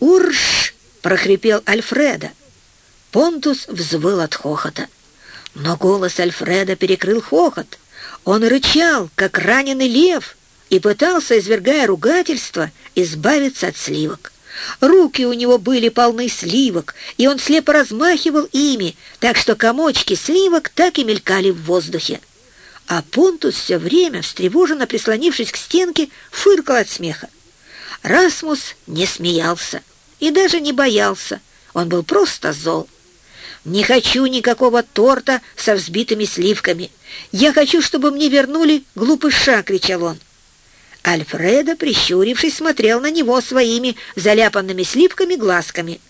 «Урш!» — прохрипел Альфреда. Понтус взвыл от хохота. Но голос Альфреда перекрыл хохот. Он рычал, как раненый лев, и пытался, извергая ругательство, избавиться от сливок. Руки у него были полны сливок, и он слепо размахивал ими, так что комочки сливок так и мелькали в воздухе. А Понтус все время, встревоженно прислонившись к стенке, фыркал от смеха. Расмус не смеялся и даже не боялся, он был просто зол. «Не хочу никакого торта со взбитыми сливками. Я хочу, чтобы мне вернули глупыша!» — кричал он. Альфреда, прищурившись, смотрел на него своими заляпанными сливками глазками.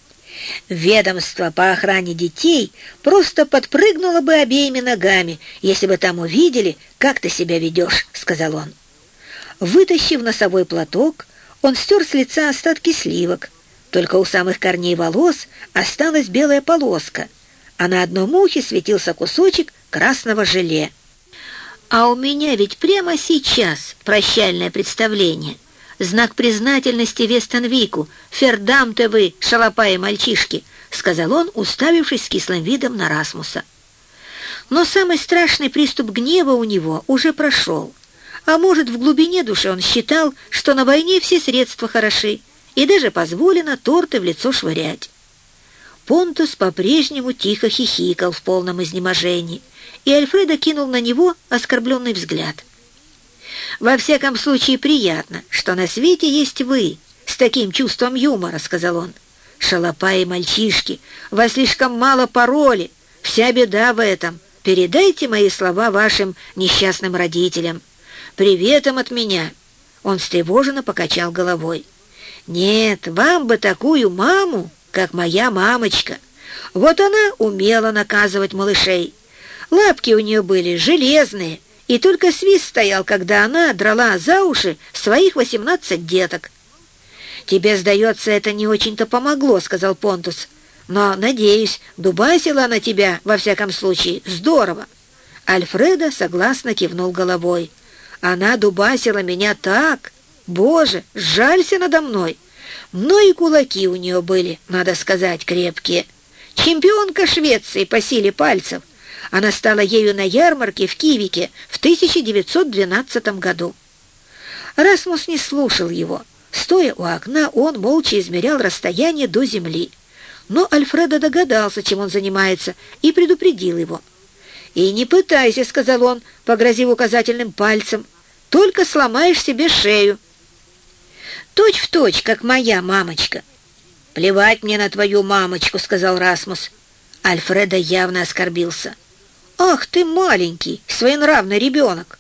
Ведомство по охране детей просто подпрыгнуло бы обеими ногами, если бы там увидели, как ты себя ведешь, — сказал он. Вытащив носовой платок, он стер с лица остатки сливок. Только у самых корней волос осталась белая полоска, а на одном ухе светился кусочек красного желе. «А у меня ведь прямо сейчас прощальное представление. Знак признательности Вестонвику. Фердам-то вы, шалопаи мальчишки!» — сказал он, уставившись с кислым видом на Расмуса. Но самый страшный приступ гнева у него уже прошел. А может, в глубине души он считал, что на войне все средства хороши, и даже позволено торты в лицо швырять. Понтус по-прежнему тихо хихикал в полном изнеможении, и Альфредо кинул на него оскорбленный взгляд. «Во всяком случае, приятно, что на свете есть вы, с таким чувством юмора», — сказал он. «Шалопаи мальчишки, вас слишком мало пароли, вся беда в этом. Передайте мои слова вашим несчастным родителям. Привет им от меня». Он встревоженно покачал головой. «Нет, вам бы такую маму!» как моя мамочка. Вот она умела наказывать малышей. Лапки у нее были железные, и только свист стоял, когда она драла за уши своих восемнадцать деток. «Тебе, сдается, это не очень-то помогло», — сказал Понтус. «Но, надеюсь, дубасила она тебя, во всяком случае, здорово». Альфреда согласно кивнул головой. «Она дубасила меня так! Боже, жалься надо мной!» но и кулаки у нее были, надо сказать, крепкие. Чемпионка Швеции по силе пальцев. Она стала ею на ярмарке в Кивике в 1912 году. Расмус не слушал его. Стоя у окна, он молча измерял расстояние до земли. Но Альфредо догадался, чем он занимается, и предупредил его. «И не пытайся», — сказал он, погрозив указательным пальцем, — «только сломаешь себе шею» точь в точь, как моя мамочка». «Плевать мне на твою мамочку», — сказал Расмус. Альфреда явно оскорбился. «Ах ты маленький, своенравный ребенок!»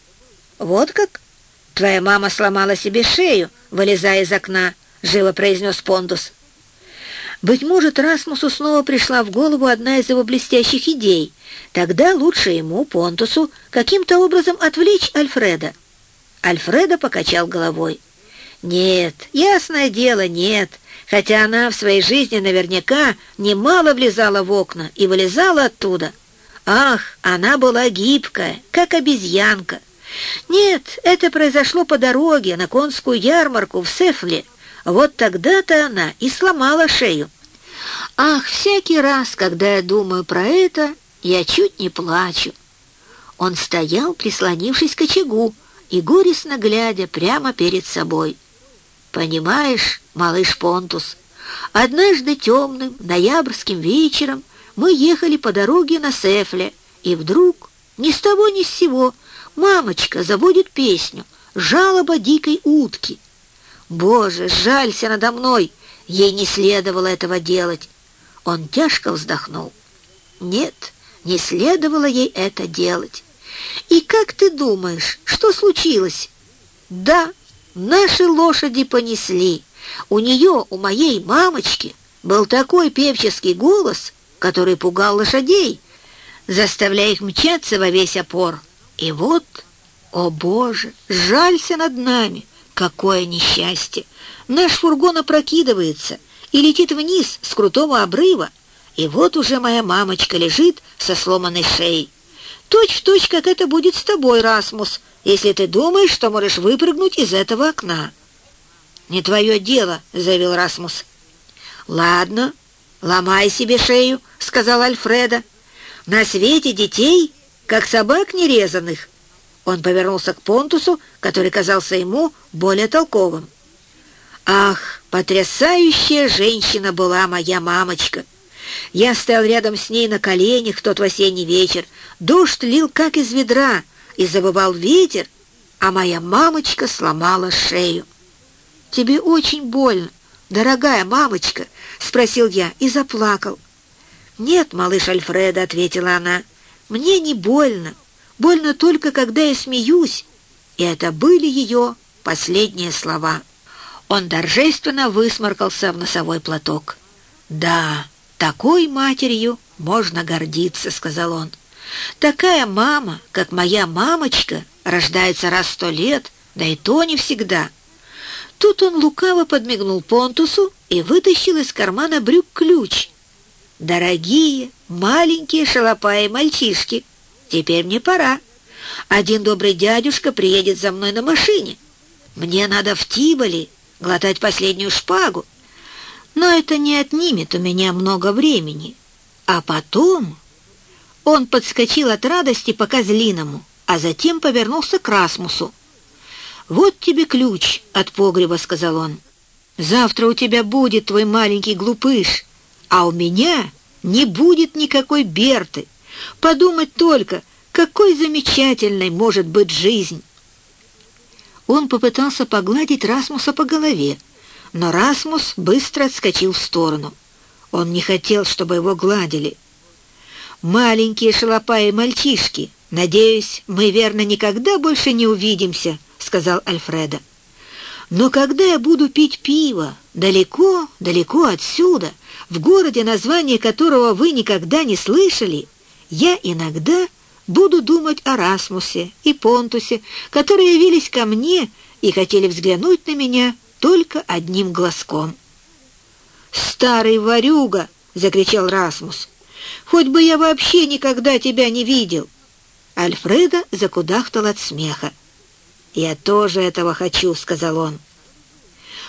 «Вот как? Твоя мама сломала себе шею, вылезая из окна», — живо произнес Пондус. Быть может, Расмусу снова пришла в голову одна из его блестящих идей. Тогда лучше ему, Понтусу, каким-то образом отвлечь Альфреда. Альфреда покачал головой. Нет, ясное дело, нет, хотя она в своей жизни наверняка немало влезала в окна и вылезала оттуда. Ах, она была гибкая, как обезьянка. Нет, это произошло по дороге на конскую ярмарку в Сефле. Вот тогда-то она и сломала шею. Ах, всякий раз, когда я думаю про это, я чуть не плачу. Он стоял, прислонившись к очагу, и горестно глядя прямо перед собой. Понимаешь, малыш Понтус, однажды темным ноябрьским вечером Мы ехали по дороге на Сефле, и вдруг, ни с того ни с сего, мамочка заводит песню «Жалоба дикой утки». Боже, жалься надо мной, ей не следовало этого делать. Он тяжко вздохнул. Нет, не следовало ей это делать. И как ты думаешь, что случилось? Да, наши лошади понесли. У нее, у моей мамочки, был такой певческий голос, который пугал лошадей, заставляя их мчаться во весь опор. И вот, о боже, жалься над нами, какое несчастье! Наш фургон опрокидывается и летит вниз с крутого обрыва, и вот уже моя мамочка лежит со сломанной шеей. Точь в точь, как это будет с тобой, Расмус, если ты думаешь, что можешь выпрыгнуть из этого окна. «Не твое дело», — заявил Расмус. «Ладно, ломай себе шею», — сказал Альфреда. «На свете детей, как собак нерезанных». Он повернулся к Понтусу, который казался ему более толковым. «Ах, потрясающая женщина была моя мамочка!» Я стоял рядом с ней на коленях в тот осенний вечер. Дождь лил, как из ведра, и забывал ветер, а моя мамочка сломала шею. «Тебе очень больно, дорогая мамочка?» — спросил я и заплакал. «Нет, малыш Альфреда», — ответила она, — «мне не больно. Больно только, когда я смеюсь». И это были ее последние слова. Он торжественно высморкался в носовой платок. «Да, такой матерью можно гордиться», — сказал он. «Такая мама, как моя мамочка, рождается раз сто лет, да и то не всегда». Тут он лукаво подмигнул Понтусу и вытащил из кармана брюк ключ. «Дорогие, маленькие шалопаи мальчишки, теперь мне пора. Один добрый дядюшка приедет за мной на машине. Мне надо в Тиболи глотать последнюю шпагу. Но это не отнимет у меня много времени. А потом...» Он подскочил от радости по козлиному, а затем повернулся к Расмусу. «Вот тебе ключ от погреба», — сказал он. «Завтра у тебя будет твой маленький глупыш, а у меня не будет никакой Берты. Подумать только, какой замечательной может быть жизнь!» Он попытался погладить Расмуса по голове, но Расмус быстро отскочил в сторону. Он не хотел, чтобы его гладили. «Маленькие шалопаи мальчишки, надеюсь, мы верно никогда больше не увидимся», — сказал Альфреда. «Но когда я буду пить пиво далеко, далеко отсюда, в городе, название которого вы никогда не слышали, я иногда буду думать о Расмусе и Понтусе, которые явились ко мне и хотели взглянуть на меня только одним глазком». «Старый ворюга!» — закричал Расмус. «Хоть бы я вообще никогда тебя не видел!» Альфреда закудахтал от смеха. «Я тоже этого хочу», — сказал он.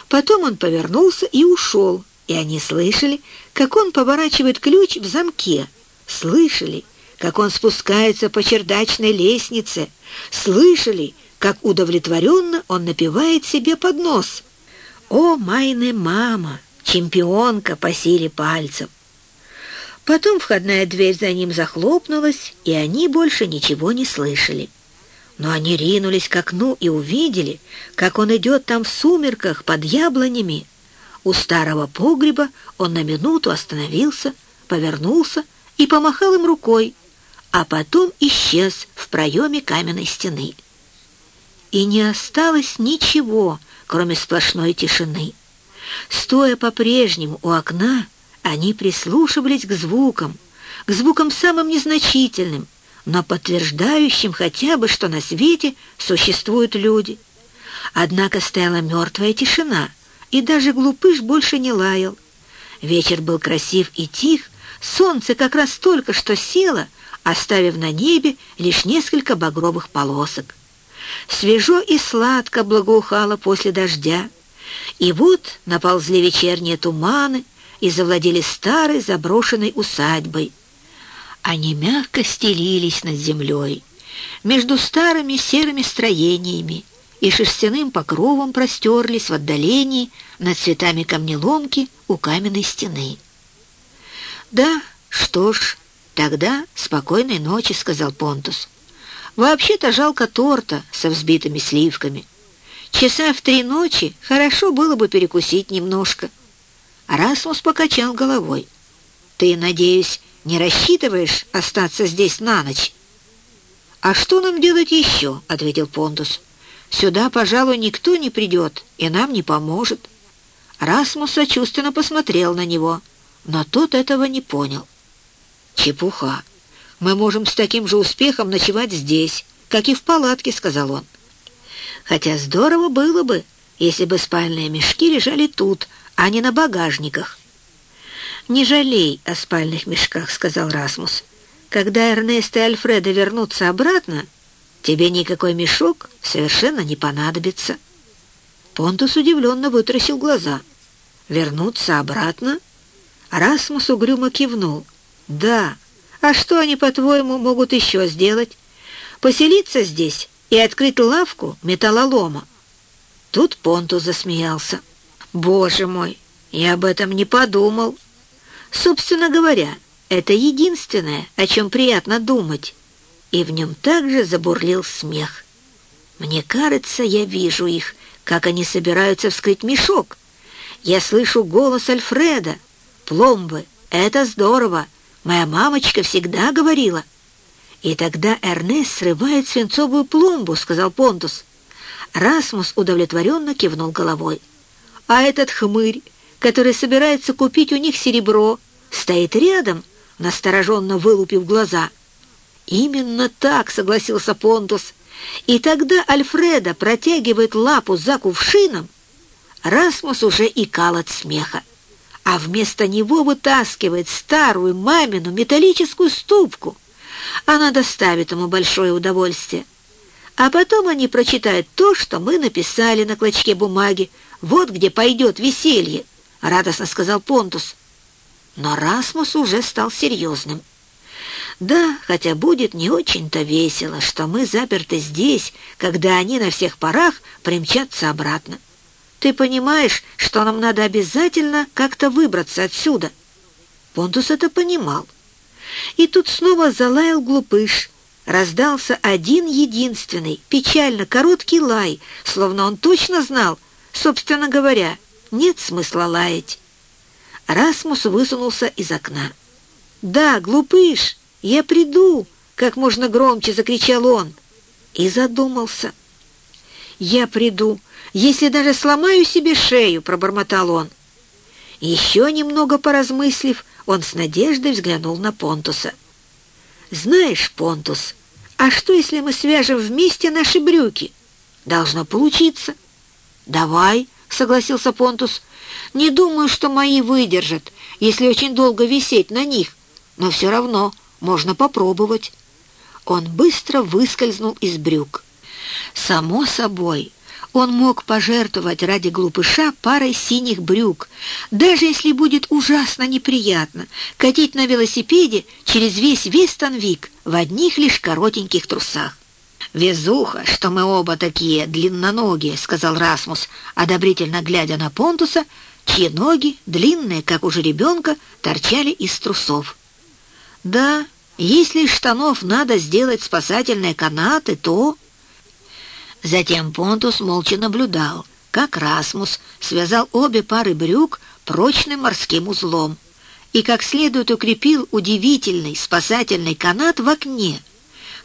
Потом он повернулся и ушел, и они слышали, как он поворачивает ключ в замке, слышали, как он спускается по чердачной лестнице, слышали, как удовлетворенно он напевает себе под нос. «О, майны мама, чемпионка по силе пальцев!» Потом входная дверь за ним захлопнулась, и они больше ничего не слышали но они ринулись к окну и увидели, как он идет там в сумерках под яблонями. У старого погреба он на минуту остановился, повернулся и помахал им рукой, а потом исчез в проеме каменной стены. И не осталось ничего, кроме сплошной тишины. Стоя по-прежнему у окна, они прислушивались к звукам, к звукам самым незначительным — но подтверждающим хотя бы, что на свете существуют люди. Однако стояла мертвая тишина, и даже глупыш больше не лаял. Вечер был красив и тих, солнце как раз только что село, оставив на небе лишь несколько багровых полосок. Свежо и сладко благоухало после дождя. И вот наползли вечерние туманы и завладели старой заброшенной усадьбой, они мягко стелились над землей, между старыми серыми строениями и шерстяным покровом простерлись в отдалении над цветами камнеломки у каменной стены. Да, «Что ж, тогда спокойной ночи», — сказал Понтус. «Вообще-то жалко торта со взбитыми сливками. Часа в три ночи хорошо было бы перекусить немножко». Расмус покачал головой. «Ты, надеюсь, не рассчитываешь остаться здесь на ночь?» «А что нам делать еще?» — ответил Понтус. «Сюда, пожалуй, никто не придет и нам не поможет». Расмус сочувственно посмотрел на него, но тот этого не понял. «Чепуха. Мы можем с таким же успехом ночевать здесь, как и в палатке», — сказал он. «Хотя здорово было бы, если бы спальные мешки лежали тут, а не на багажниках». «Не жалей о спальных мешках», — сказал Расмус. «Когда Эрнест и Альфреда вернутся обратно, тебе никакой мешок совершенно не понадобится». Понтус удивленно вытаращил глаза. «Вернуться обратно?» Расмус угрюмо кивнул. «Да. А что они, по-твоему, могут еще сделать? Поселиться здесь и открыть лавку металлолома?» Тут Понтус засмеялся. «Боже мой, я об этом не подумал. Собственно говоря, это единственное, о чем приятно думать». И в нем также забурлил смех. «Мне кажется, я вижу их, как они собираются вскрыть мешок. Я слышу голос Альфреда. Пломбы — это здорово!» Моя мамочка всегда говорила. И тогда Эрнест срывает свинцовую пломбу, сказал Понтус. Расмус удовлетворенно кивнул головой. А этот хмырь, который собирается купить у них серебро, стоит рядом, настороженно вылупив глаза. Именно так, согласился Понтус. И тогда Альфреда протягивает лапу за кувшином. Расмус уже икал от смеха а вместо него вытаскивает старую мамину металлическую ступку. Она доставит ему большое удовольствие. А потом они прочитают то, что мы написали на клочке бумаги. Вот где пойдет веселье, — радостно сказал Понтус. Но Расмус уже стал серьезным. Да, хотя будет не очень-то весело, что мы заперты здесь, когда они на всех парах примчатся обратно. Ты понимаешь, что нам надо обязательно как-то выбраться отсюда?» Понтус это понимал. И тут снова залаял глупыш. Раздался один единственный, печально короткий лай, словно он точно знал, собственно говоря, нет смысла лаять. Расмус высунулся из окна. «Да, глупыш, я приду!» — как можно громче закричал он. И задумался. «Я приду!» если даже сломаю себе шею», — пробормотал он. Еще немного поразмыслив, он с надеждой взглянул на Понтуса. «Знаешь, Понтус, а что, если мы свяжем вместе наши брюки? Должно получиться». «Давай», — согласился Понтус. «Не думаю, что мои выдержат, если очень долго висеть на них, но все равно можно попробовать». Он быстро выскользнул из брюк. Само собой, он мог пожертвовать ради глупыша парой синих брюк, даже если будет ужасно неприятно катить на велосипеде через весь Вестонвик в одних лишь коротеньких трусах. «Везуха, что мы оба такие длинноногие», — сказал Расмус, одобрительно глядя на Понтуса, чьи ноги, длинные, как у жеребенка, торчали из трусов. «Да, если из штанов надо сделать спасательные канаты, то...» Затем Понтус молча наблюдал, как Расмус связал обе пары брюк прочным морским узлом и как следует укрепил удивительный спасательный канат в окне.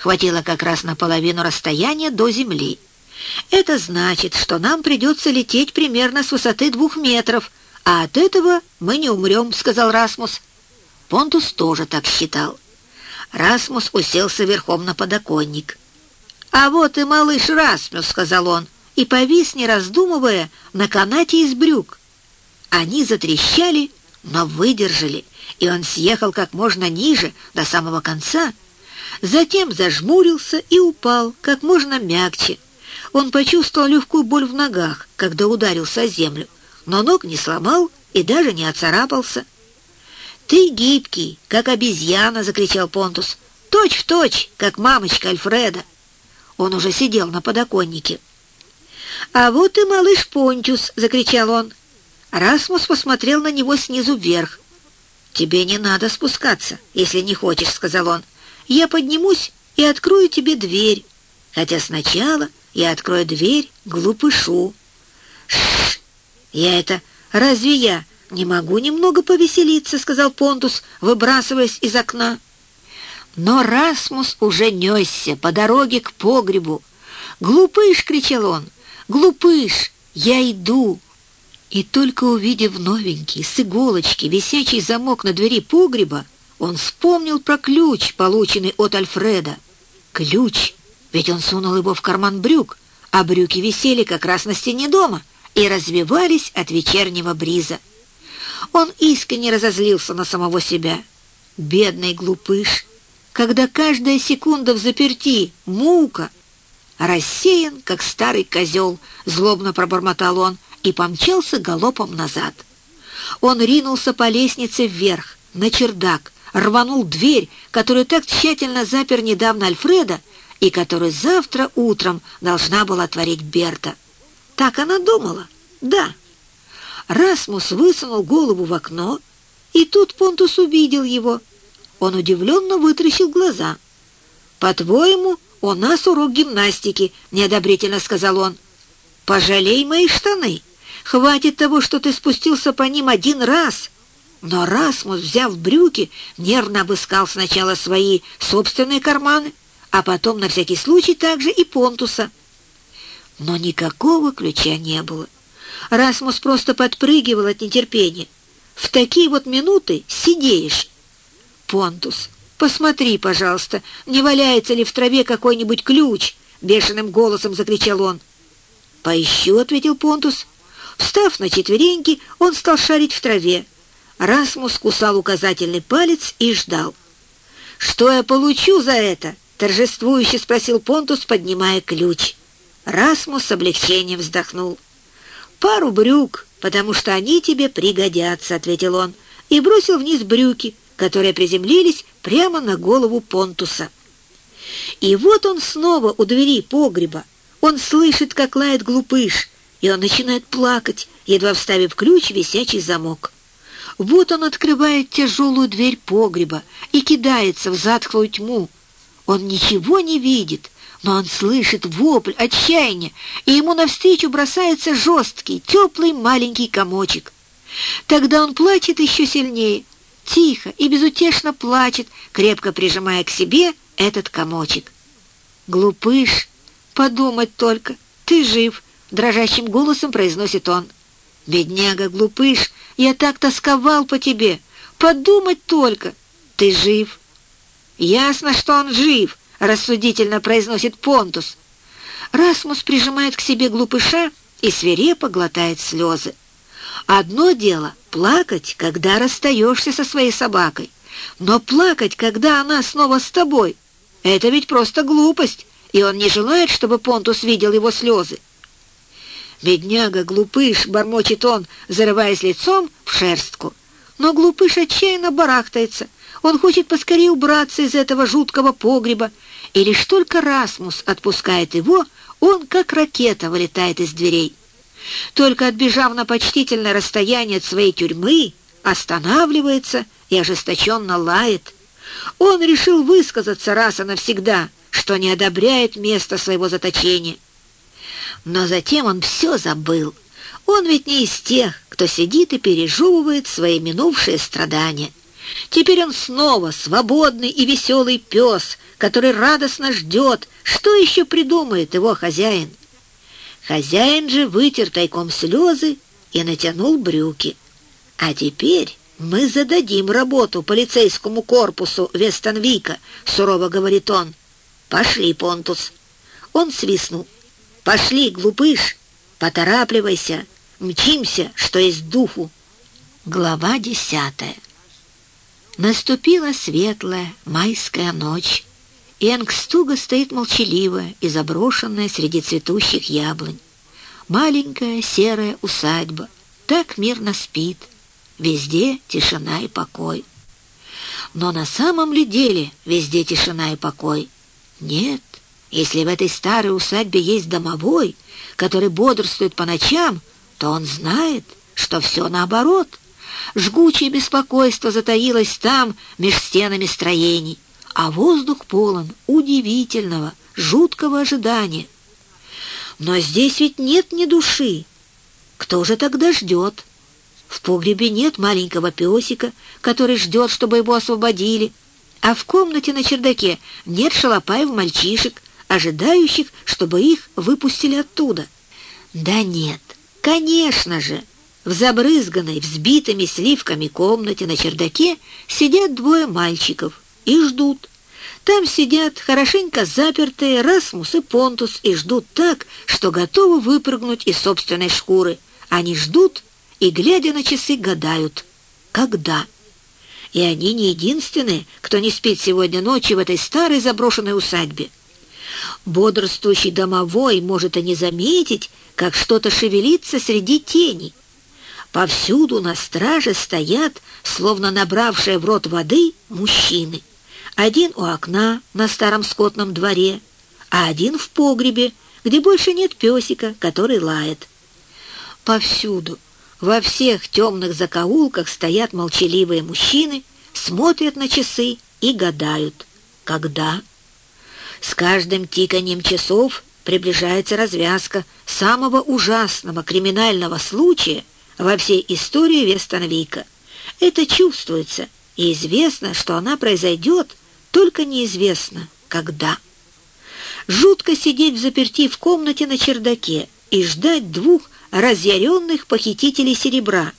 Хватило как раз на половину расстояния до земли. Это значит, что нам придется лететь примерно с высоты двух метров, а от этого мы не умрем, — сказал Расмус. Понтус тоже так считал. Расмус уселся верхом на подоконник. «А вот и малыш Расмус», — сказал он, и повис, не раздумывая, на канате из брюк. Они затрещали, но выдержали, и он съехал как можно ниже, до самого конца. Затем зажмурился и упал как можно мягче. Он почувствовал легкую боль в ногах, когда ударился о землю, но ног не сломал и даже не оцарапался. «Ты гибкий, как обезьяна!» — закричал Понтус. «Точь в точь, как мамочка Альфреда!» Он уже сидел на подоконнике. «А вот и малыш Понтюс!» — закричал он. Расмус посмотрел на него снизу вверх. «Тебе не надо спускаться, если не хочешь», — сказал он. «Я поднимусь и открою тебе дверь, хотя сначала я открою дверь глупышу». «Шш! Я это... Разве я не могу немного повеселиться?» — сказал Понтус, выбрасываясь из окна. Но Расмус уже несся по дороге к погребу. «Глупыш!» — кричал он. «Глупыш! Я иду!» И только увидев новенький, с иголочки, висячий замок на двери погреба, он вспомнил про ключ, полученный от Альфреда. Ключ, ведь он сунул его в карман брюк, а брюки висели как раз на стене дома и развивались от вечернего бриза. Он искренне разозлился на самого себя. Бедный глупыш, когда каждая секунда в заперти — мука. Рассеян, как старый козел, злобно пробормотал он, и помчался галопом назад. Он ринулся по лестнице вверх, на чердак, рванул дверь, которую так тщательно запер недавно Альфреда и которую завтра утром должна была творить Берта. Так она думала, да. Расмус высунул голову в окно, и тут Понтус увидел его. Он удивленно вытрящил глаза. «По-твоему, у нас урок гимнастики», — неодобрительно сказал он. «Пожалей мои штаны». Хватит того, что ты спустился по ним один раз. Но Расмус, взяв брюки, нервно обыскал сначала свои собственные карманы, а потом на всякий случай также и Понтуса. Но никакого ключа не было. Расмус просто подпрыгивал от нетерпения. В такие вот минуты сидеешь. Понтус, посмотри, пожалуйста, не валяется ли в траве какой-нибудь ключ? Бешеным голосом закричал он. «Поищу», — ответил Понтус. Встав на четвереньки, он стал шарить в траве. Расмус кусал указательный палец и ждал. «Что я получу за это?» — торжествующе спросил Понтус, поднимая ключ. Расмус с облегчением вздохнул. «Пару брюк, потому что они тебе пригодятся», — ответил он, и бросил вниз брюки, которые приземлились прямо на голову Понтуса. И вот он снова у двери погреба. Он слышит, как лает глупыш — и он начинает плакать, едва вставив ключ в висячий замок. Вот он открывает тяжелую дверь погреба и кидается в затхлую тьму. Он ничего не видит, но он слышит вопль отчаяния, и ему навстречу бросается жесткий, теплый маленький комочек. Тогда он плачет еще сильнее, тихо и безутешно плачет, крепко прижимая к себе этот комочек. «Глупыш, подумать только, ты жив!» дрожащим голосом произносит он. «Бедняга, глупыш, я так тосковал по тебе. Подумать только, ты жив». «Ясно, что он жив», — рассудительно произносит Понтус. Расмус прижимает к себе глупыша и свирепо глотает слезы. Одно дело — плакать, когда расстаешься со своей собакой, но плакать, когда она снова с тобой — это ведь просто глупость, и он не желает, чтобы Понтус видел его слезы. «Бедняга, глупыш!» — бормочет он, зарываясь лицом в шерстку. Но глупыш отчаянно барахтается. Он хочет поскорее убраться из этого жуткого погреба, и лишь только Расмус отпускает его, он, как ракета, вылетает из дверей. Только отбежав на почтительное расстояние от своей тюрьмы, останавливается и ожесточенно лает. Он решил высказаться раз и навсегда, что не одобряет место своего заточения. Но затем он все забыл. Он ведь не из тех, кто сидит и пережевывает свои минувшие страдания. Теперь он снова свободный и веселый пес, который радостно ждет, что еще придумает его хозяин. Хозяин же вытер тайком слезы и натянул брюки. А теперь мы зададим работу полицейскому корпусу Вестонвика, сурово говорит он. Пошли, Понтус. Он свистнул. «Пошли, глупыш, поторапливайся, мчимся, что есть духу». Глава десятая. Наступила светлая майская ночь, и Энгстуга стоит молчаливая и заброшенная среди цветущих яблонь. Маленькая серая усадьба так мирно спит, везде тишина и покой. Но на самом ли деле везде тишина и покой? Нет, если в этой старой усадьбе есть домовой, который бодрствует по ночам, то он знает, что все наоборот. Жгучее беспокойство затаилось там, меж стенами строений, а воздух полон удивительного, жуткого ожидания. Но здесь ведь нет ни души. Кто же тогда ждет? В погребе нет маленького песика, который ждет, чтобы его освободили, а в комнате на чердаке нет шалопаев мальчишек, ожидающих, чтобы их выпустили оттуда. Да нет, конечно же, в забрызганной, взбитыми сливками комнате на чердаке сидят двое мальчиков и ждут. Там сидят хорошенько запертые Расмус и Понтус и ждут так, что готовы выпрыгнуть из собственной шкуры. Они ждут и, глядя на часы, гадают, когда. И они не единственные, кто не спит сегодня ночью в этой старой заброшенной усадьбе. Бодрствующий домовой может и не заметить, как что-то шевелится среди теней. Повсюду на страже стоят, словно набравшие в рот воды, мужчины. Один у окна на старом скотном дворе, а один в погребе, где больше нет песика, который лает. Повсюду, во всех темных закоулках стоят молчаливые мужчины, смотрят на часы и гадают, когда. С каждым тиканием часов приближается развязка самого ужасного криминального случая — во всей истории Вестонвика. Это чувствуется, и известно, что она произойдет, только неизвестно, когда. Жутко сидеть в заперти в комнате на чердаке и ждать двух разъяренных похитителей серебра,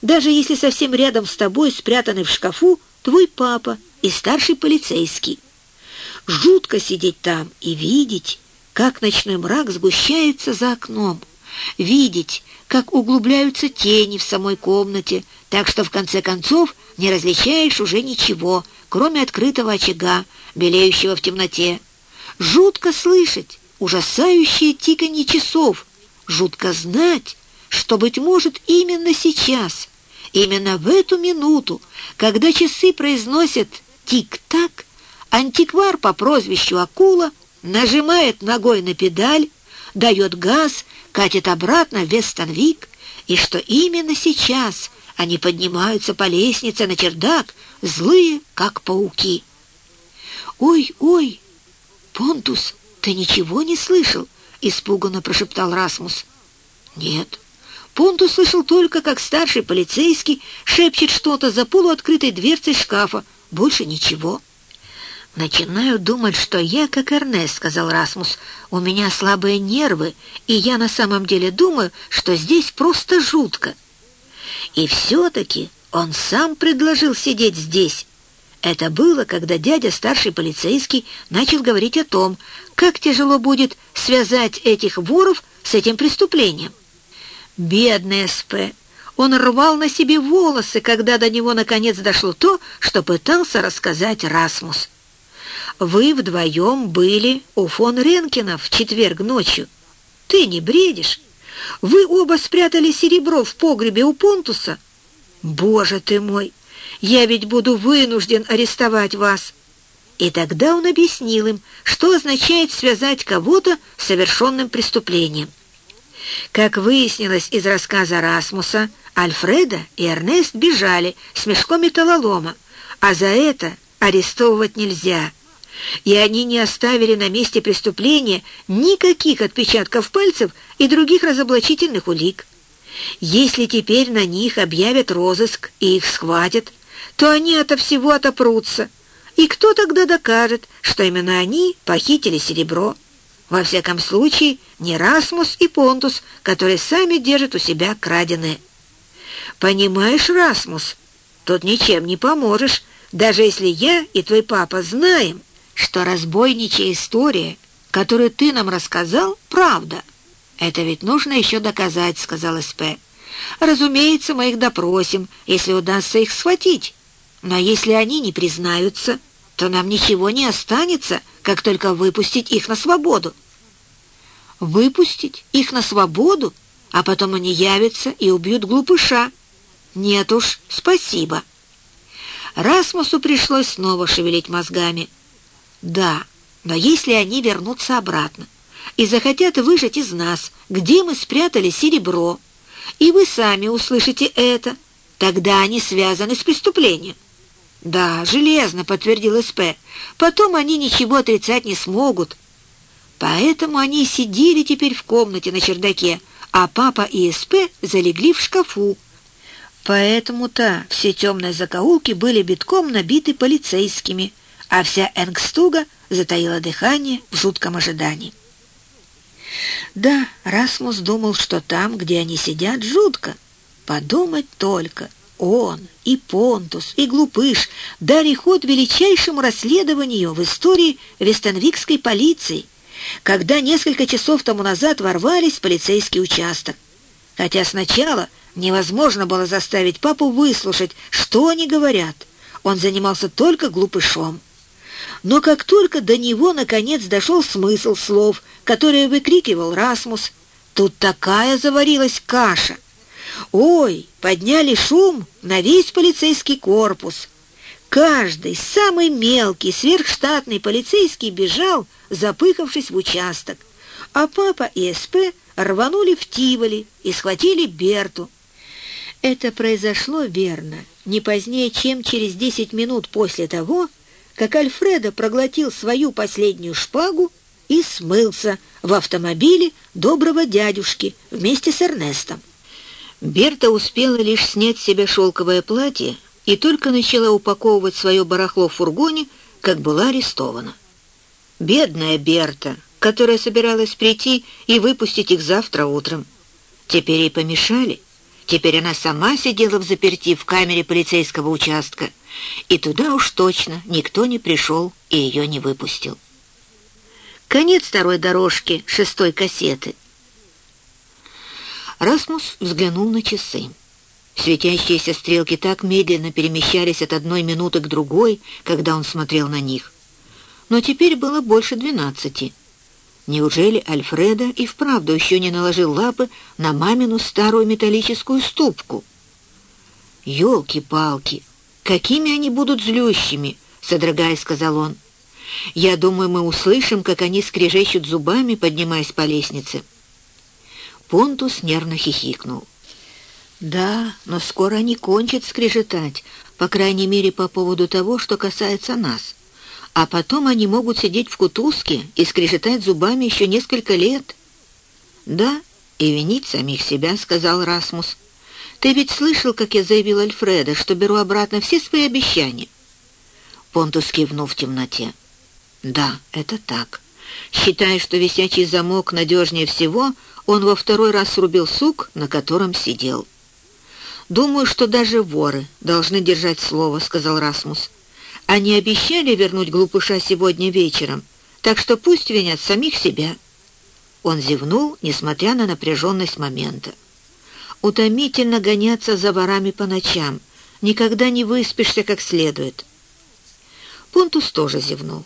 даже если совсем рядом с тобой спрятаны в шкафу твой папа и старший полицейский. Жутко сидеть там и видеть, как ночной мрак сгущается за окном, видеть, как углубляются тени в самой комнате, так что в конце концов не различаешь уже ничего, кроме открытого очага, белеющего в темноте. Жутко слышать ужасающее тиканье часов, жутко знать, что, быть может, именно сейчас, именно в эту минуту, когда часы произносят «тик-так», антиквар по прозвищу Акула нажимает ногой на педаль, дает газ катит обратно в Вестонвик, и что именно сейчас они поднимаются по лестнице на чердак, злые, как пауки. «Ой, ой, Понтус, ты ничего не слышал?» — испуганно прошептал Расмус. «Нет». Понтус слышал только, как старший полицейский шепчет что-то за полуоткрытой дверцей шкафа. Больше ничего. «Начинаю думать, что я как Эрнест», — сказал Расмус. «У меня слабые нервы, и я на самом деле думаю, что здесь просто жутко». И все-таки он сам предложил сидеть здесь. Это было, когда дядя, старший полицейский, начал говорить о том, как тяжело будет связать этих воров с этим преступлением. Бедный СП! Он рвал на себе волосы, когда до него наконец дошло то, что пытался рассказать Расмус. Вы вдвоем были у фон Ренкина в четверг ночью. Ты не бредишь? Вы оба спрятали серебро в погребе у Понтуса? Боже ты мой! Я ведь буду вынужден арестовать вас!» И тогда он объяснил им, что означает связать кого-то с совершенным преступлением. Как выяснилось из рассказа Расмуса, Альфреда и Эрнест бежали с мешком металлолома, а за это арестовывать нельзя — и они не оставили на месте преступления никаких отпечатков пальцев и других разоблачительных улик. Если теперь на них объявят розыск и их схватят, то они ото всего отопрутся. И кто тогда докажет, что именно они похитили серебро? Во всяком случае, не Расмус и Понтус, которые сами держат у себя краденое. Понимаешь, Расмус, тут ничем не поможешь, даже если я и твой папа знаем, что разбойничья история, которую ты нам рассказал, правда. Это ведь нужно еще доказать, сказал СП. Разумеется, мы их допросим, если удастся их схватить. Но если они не признаются, то нам ничего не останется, как только выпустить их на свободу. Выпустить их на свободу, а потом они явятся и убьют глупыша. Нет уж, спасибо. Расмусу пришлось снова шевелить мозгами. Да, но если они вернутся обратно и захотят выжать из нас, где мы спрятали серебро, и вы сами услышите это, Тогда они связаны с преступлением. «Да, железно», — подтвердил СП. «Потом они ничего отрицать не смогут». Поэтому они сидели теперь в комнате на чердаке, а папа и СП залегли в шкафу. Поэтому-то все темные закоулки были битком набиты полицейскими, а вся Энгстуга затаила дыхание в жутком ожидании. Да, Расмус думал, что там, где они сидят, жутко. Подумать только — он, и Понтус, и Глупыш дали ход величайшему расследованию в истории Вестонвикской полиции, когда несколько часов тому назад ворвались в полицейский участок. Хотя сначала невозможно было заставить папу выслушать, что они говорят. Он занимался только глупышом. Но как только до него наконец дошел смысл слов, которые выкрикивал Расмус, тут такая заварилась каша — Ой, подняли шум на весь полицейский корпус. Каждый, самый мелкий, сверхштатный полицейский бежал, запыхавшись в участок, а папа и СП рванули в Тиволи и схватили Берту. Это произошло верно, не позднее, чем через десять минут после того, как Альфредо проглотил свою последнюю шпагу и смылся в автомобиле доброго дядюшки вместе с Эрнестом. Берта успела лишь снять с себя шелковое платье и только начала упаковывать свое барахло в фургоне, как была арестована. Бедная Берта, которая собиралась прийти и выпустить их завтра утром. Теперь ей помешали. Теперь она сама сидела в заперти в камере полицейского участка, и туда уж точно никто не пришел и ее не выпустил. Конец второй дорожки шестой кассеты. Расмус взглянул на часы. Светящиеся стрелки так медленно перемещались от одной минуты к другой, когда он смотрел на них. Но теперь было больше двенадцати. Неужели Альфреда и вправду еще не наложил лапы на мамину старую металлическую ступку? «Елки-палки! Какими они будут злющими!» — содрогаясь, сказал он. «Я думаю, мы услышим, как они скрежещут зубами, поднимаясь по лестнице». Понтус нервно хихикнул. «Да, но скоро они кончат скрежетать, по крайней мере, по поводу того, что касается нас. А потом они могут сидеть в кутузке и скрежетать зубами еще несколько лет». «Да, и винить самих себя», — сказал Расмус. «Ты ведь слышал, как я заявил Альфреда, что беру обратно все свои обещания?» Понтус кивнул в темноте. «Да, это так. Считая, что висячий замок надежнее всего, он во второй раз срубил сук, на котором сидел. «Думаю, что даже воры должны держать слово», — сказал Расмус. «Они обещали вернуть глупыша сегодня вечером, так что пусть винят самих себя». Он зевнул, несмотря на напряженность момента. «Утомительно гоняться за ворами по ночам. Никогда не выспишься как следует». Понтус тоже зевнул.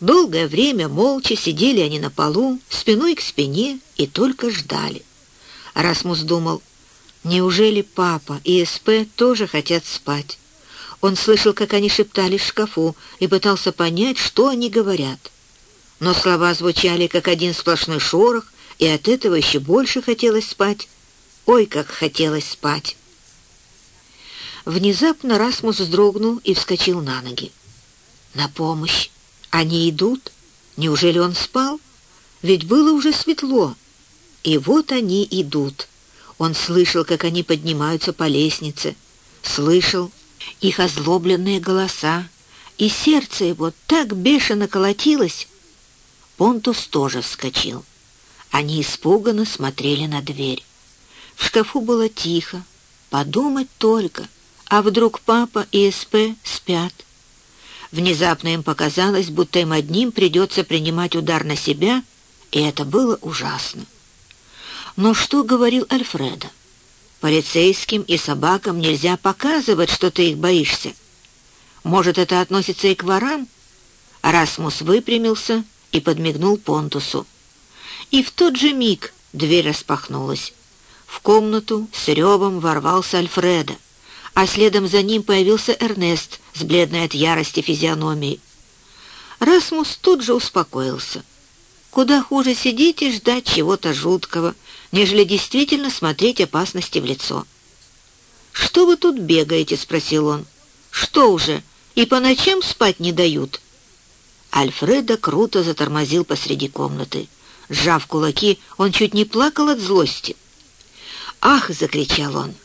Долгое время молча сидели они на полу, спиной к спине, и только ждали. Расмус думал, неужели папа и СП тоже хотят спать? Он слышал, как они шептали в шкафу, и пытался понять, что они говорят. Но слова звучали, как один сплошной шорох, и от этого еще больше хотелось спать. Ой, как хотелось спать! Внезапно Расмус вздрогнул и вскочил на ноги. «На помощь!» Они идут? Неужели он спал? Ведь было уже светло. И вот они идут. Он слышал, как они поднимаются по лестнице. Слышал их озлобленные голоса. И сердце его так бешено колотилось. Понтус тоже вскочил. Они испуганно смотрели на дверь. В шкафу было тихо. Подумать только, а вдруг папа и СП спят? Внезапно им показалось, будто им одним придется принимать удар на себя, и это было ужасно. Но что говорил Альфреда? Полицейским и собакам нельзя показывать, что ты их боишься. Может, это относится и к ворам? Расмус выпрямился и подмигнул Понтусу. И в тот же миг дверь распахнулась. В комнату с ревом ворвался Альфреда а следом за ним появился Эрнест с бледной от ярости физиономией. Расмус тут же успокоился. Куда хуже сидеть и ждать чего-то жуткого, нежели действительно смотреть опасности в лицо. «Что вы тут бегаете?» — спросил он. «Что уже, и по ночам спать не дают?» Альфреда круто затормозил посреди комнаты. Сжав кулаки, он чуть не плакал от злости. «Ах!» — закричал он.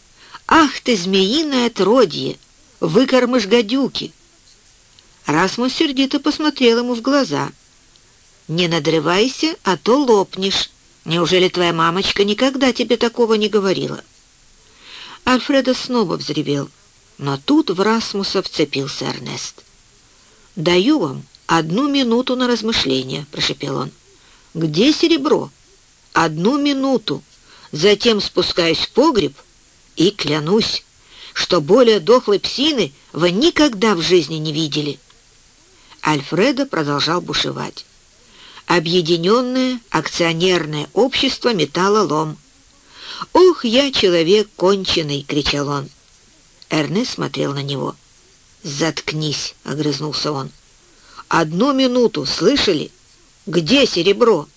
«Ах ты, змеиное отродье! Выкормыш гадюки!» Расмус сердито посмотрел ему в глаза. «Не надрывайся, а то лопнешь. Неужели твоя мамочка никогда тебе такого не говорила?» Альфреда снова взревел, но тут в Расмуса вцепился Эрнест. «Даю вам одну минуту на размышление», — прошепел он. «Где серебро?» «Одну минуту. Затем спускаюсь в погреб и клянусь, что более дохлой псины вы никогда в жизни не видели». Альфредо продолжал бушевать. «Объединенное акционерное общество металлолом». «Ох, я человек конченый!» — кричал он. Эрнест смотрел на него. «Заткнись!» — огрызнулся он. «Одну минуту, слышали? Где серебро?»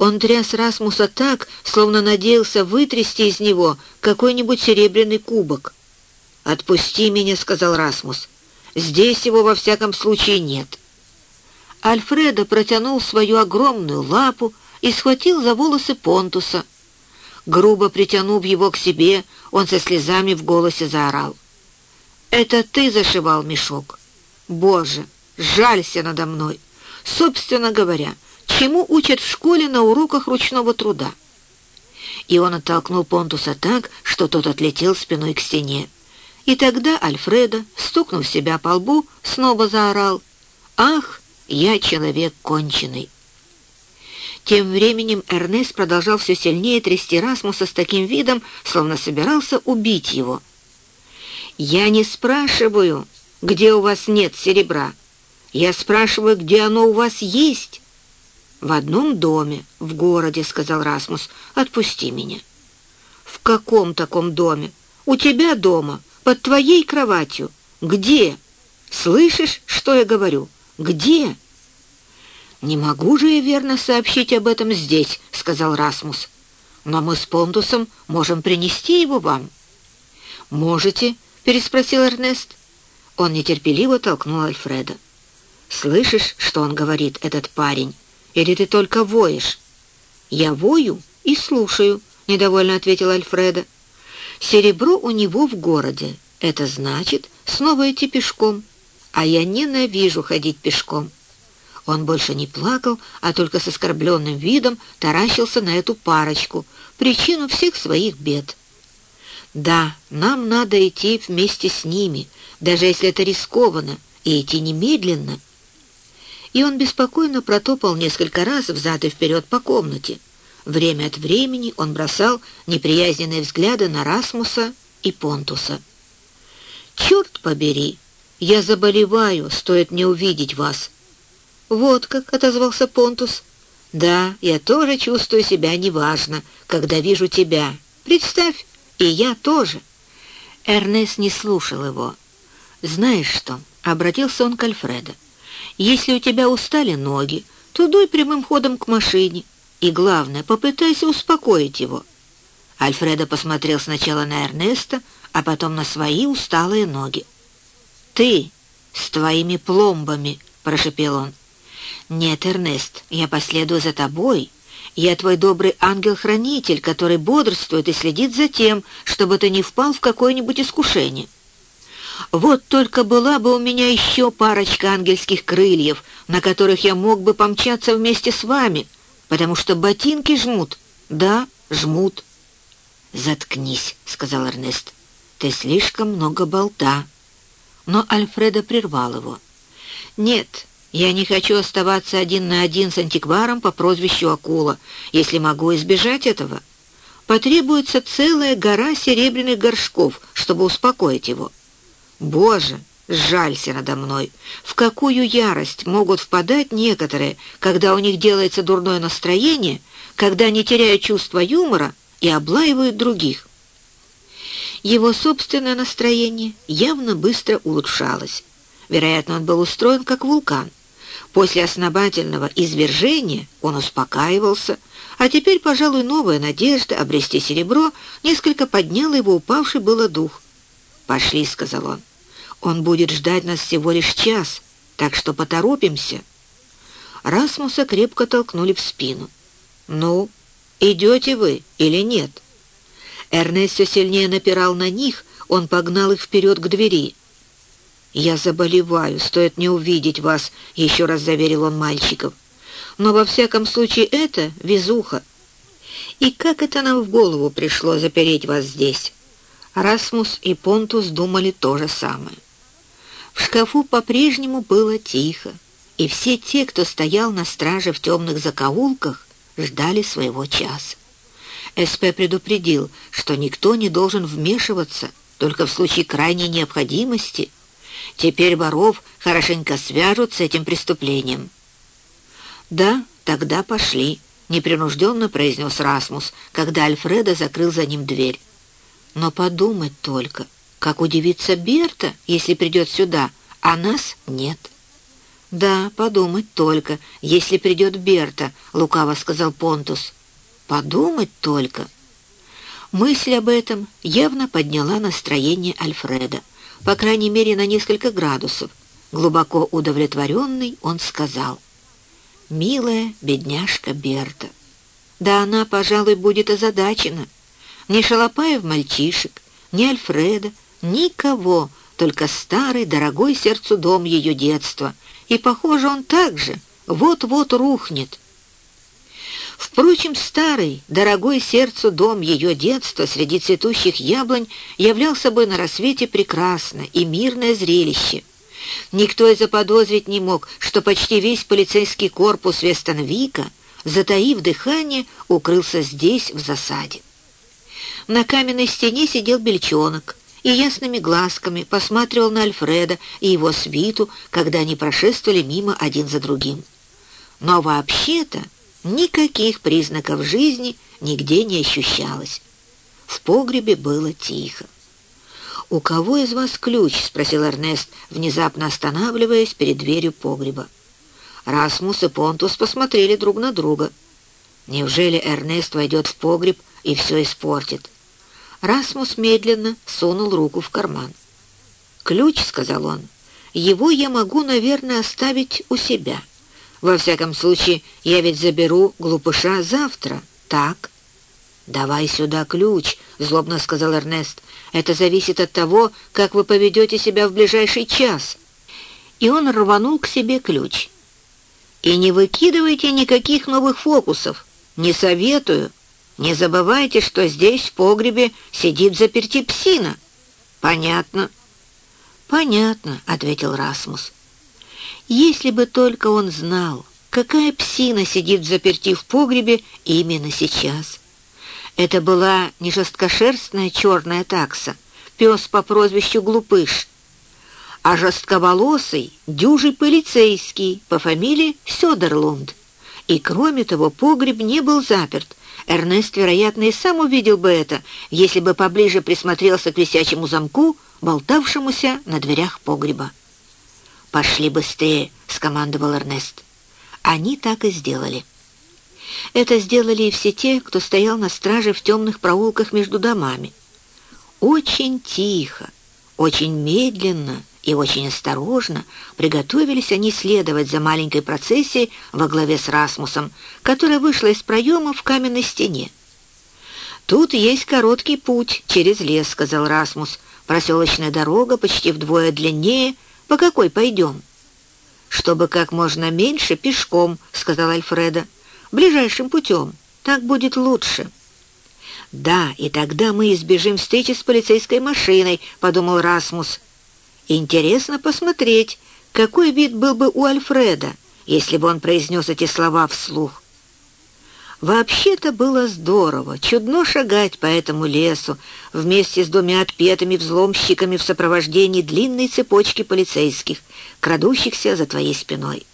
Он тряс Расмуса так, словно надеялся вытрясти из него какой-нибудь серебряный кубок. «Отпусти меня», — сказал Расмус. Здесь его во всяком случае нет. Альфредо протянул свою огромную лапу и схватил за волосы Понтуса. Грубо притянув его к себе, он со слезами в голосе заорал. «Это ты зашивал мешок? Боже, жалься надо мной! Собственно говоря, чему учат в школе на уроках ручного труда?» И он оттолкнул Понтуса так, что тот отлетел спиной к стене. И тогда Альфреда, стукнув себя по лбу, снова заорал «Ах, я человек конченый!» Тем временем Эрнест продолжал все сильнее трясти Расмуса с таким видом, словно собирался убить его. «Я не спрашиваю, где у вас нет серебра. Я спрашиваю, где оно у вас есть». «В одном доме, в городе», — сказал Расмус. «Отпусти меня». «В каком таком доме? У тебя дома под твоей кроватью. Где? Слышишь, что я говорю? Где?» «Не могу же я верно сообщить об этом здесь», — сказал Расмус. «Но мы с Понтусом можем принести его вам». «Можете?» — переспросил Эрнест. Он нетерпеливо толкнул Альфреда. «Слышишь, что он говорит, этот парень? Или ты только воешь?» «Я вою и слушаю», — недовольно ответил Альфреда. Серебро у него в городе. Это значит снова идти пешком. А я ненавижу ходить пешком. Он больше не плакал, а только с оскорбленным видом таращился на эту парочку, причину всех своих бед. Да, нам надо идти вместе с ними, даже если это рискованно, и идти немедленно. И он беспокойно протопал несколько раз взад и вперед по комнате. Время от времени он бросал неприязненные взгляды на Расмуса и Понтуса. «Черт побери! Я заболеваю, стоит мне увидеть вас!» «Вот как!» — отозвался Понтус. «Да, я тоже чувствую себя неважно, когда вижу тебя. Представь, и я тоже!» Эрнест не слушал его. «Знаешь что?» — обратился он к Альфреду. «Если у тебя устали ноги, то дуй прямым ходом к машине. И главное, попытайся успокоить его». Альфредо посмотрел сначала на Эрнеста, а потом на свои усталые ноги. «Ты с твоими пломбами!» — прошепел он. «Нет, Эрнест, я последую за тобой. Я твой добрый ангел-хранитель, который бодрствует и следит за тем, чтобы ты не впал в какое-нибудь искушение. Вот только была бы у меня еще парочка ангельских крыльев, на которых я мог бы помчаться вместе с вами» потому что ботинки жмут. Да, жмут. «Заткнись», — сказал Эрнест. «Ты слишком много болта». Но Альфреда прервал его. «Нет, я не хочу оставаться один на один с антикваром по прозвищу Акула, если могу избежать этого. Потребуется целая гора серебряных горшков, чтобы успокоить его. Боже, жалься надо мной. В какую ярость могут впадать некоторые, когда у них делается дурное настроение, когда они теряют чувство юмора и облаивают других. Его собственное настроение явно быстро улучшалось. Вероятно, он был устроен как вулкан. После основательного извержения он успокаивался, а теперь, пожалуй, новая надежда обрести серебро несколько подняла его упавший было дух. «Пошли», — сказал он. «Он будет ждать нас всего лишь час, так что поторопимся». Расмуса крепко толкнули в спину. «Ну, идете вы или нет?» Эрнест все сильнее напирал на них, он погнал их вперед к двери. «Я заболеваю, стоит не увидеть вас», — еще раз заверил он мальчиков. «Но во всяком случае это везуха. И как это нам в голову пришло запереть вас здесь?» Расмус и Понтус думали то же самое. Шкафу по-прежнему было тихо, и все те, кто стоял на страже в темных закоулках, ждали своего часа. СП предупредил, что никто не должен вмешиваться, только в случае крайней необходимости — Теперь воров хорошенько свяжут с этим преступлением». «Да, тогда пошли», — непринужденно произнес Расмус, когда Альфреда закрыл за ним дверь. «Но подумать только, как удивится Берта, если придет сюда, а нас нет». «Да, подумать только, если придет Берта», — лукаво сказал Понтус. «Подумать только». Мысль об этом явно подняла настроение Альфреда по крайней мере на несколько градусов. Глубоко удовлетворенный, он сказал, «Милая бедняжка Берта, да она, пожалуй, будет озадачена. Ни Шалопаев мальчишек, ни Альфреда, никого, только старый, дорогой сердцу дом ее детства, и, похоже, он также вот-вот рухнет». Впрочем, старый, дорогой сердцу дом ее детства среди цветущих яблонь являл собой на рассвете прекрасное и мирное зрелище. Никто и заподозрить не мог, что почти весь полицейский корпус Вестонвика, затаив дыхание, укрылся здесь, в засаде. На каменной стене сидел бельчонок и ясными глазками посматривал на Альфреда и его свиту, когда они прошествовали мимо один за другим. Но вообще-то Никаких признаков жизни нигде не ощущалось. В погребе было тихо. «У кого из вас ключ?» — спросил Эрнест, внезапно останавливаясь перед дверью погреба. Расмус и Понтус посмотрели друг на друга. Неужели Эрнест войдет в погреб и все испортит? Расмус медленно сунул руку в карман. «Ключ», — сказал он, — «его я могу, наверное, оставить у себя». Во всяком случае, я ведь заберу глупыша завтра, так?» «Давай сюда ключ», — злобно сказал Эрнест. «Это зависит от того, как вы поведете себя в ближайший час». И он рванул к себе ключ. «И не выкидывайте никаких новых фокусов. Не советую. Не забывайте, что здесь, в погребе, сидит заперти псина». «Понятно». «Понятно», — ответил Расмус. Если бы только он знал, какая псина сидит заперти в погребе именно сейчас. Это была не жесткошерстная черная такса, пес по прозвищу Глупыш, а жестковолосый, дюжий полицейский по фамилии Сёдерлунд. И кроме того, погреб не был заперт. Эрнест, вероятно, и сам увидел бы это, если бы поближе присмотрелся к висячему замку, болтавшемуся на дверях погреба. «Пошли быстрее!» — скомандовал Эрнест. Они так и сделали. Это сделали и все те, кто стоял на страже в темных проулках между домами. Очень тихо, очень медленно и очень осторожно приготовились они следовать за маленькой процессией во главе с Расмусом, которая вышла из проема в каменной стене. «Тут есть короткий путь через лес», — сказал Расмус. «Проселочная дорога почти вдвое длиннее — «По какой пойдем?» «Чтобы как можно меньше пешком», — сказал Альфреда. «Ближайшим путем. Так будет лучше». «Да, и тогда мы избежим встречи с полицейской машиной», — подумал Расмус. «Интересно посмотреть, какой вид был бы у Альфреда, если бы он произнес эти слова вслух». Вообще-то было здорово, чудно шагать по этому лесу вместе с двумя отпетыми взломщиками в сопровождении длинной цепочки полицейских, крадущихся за твоей спиной.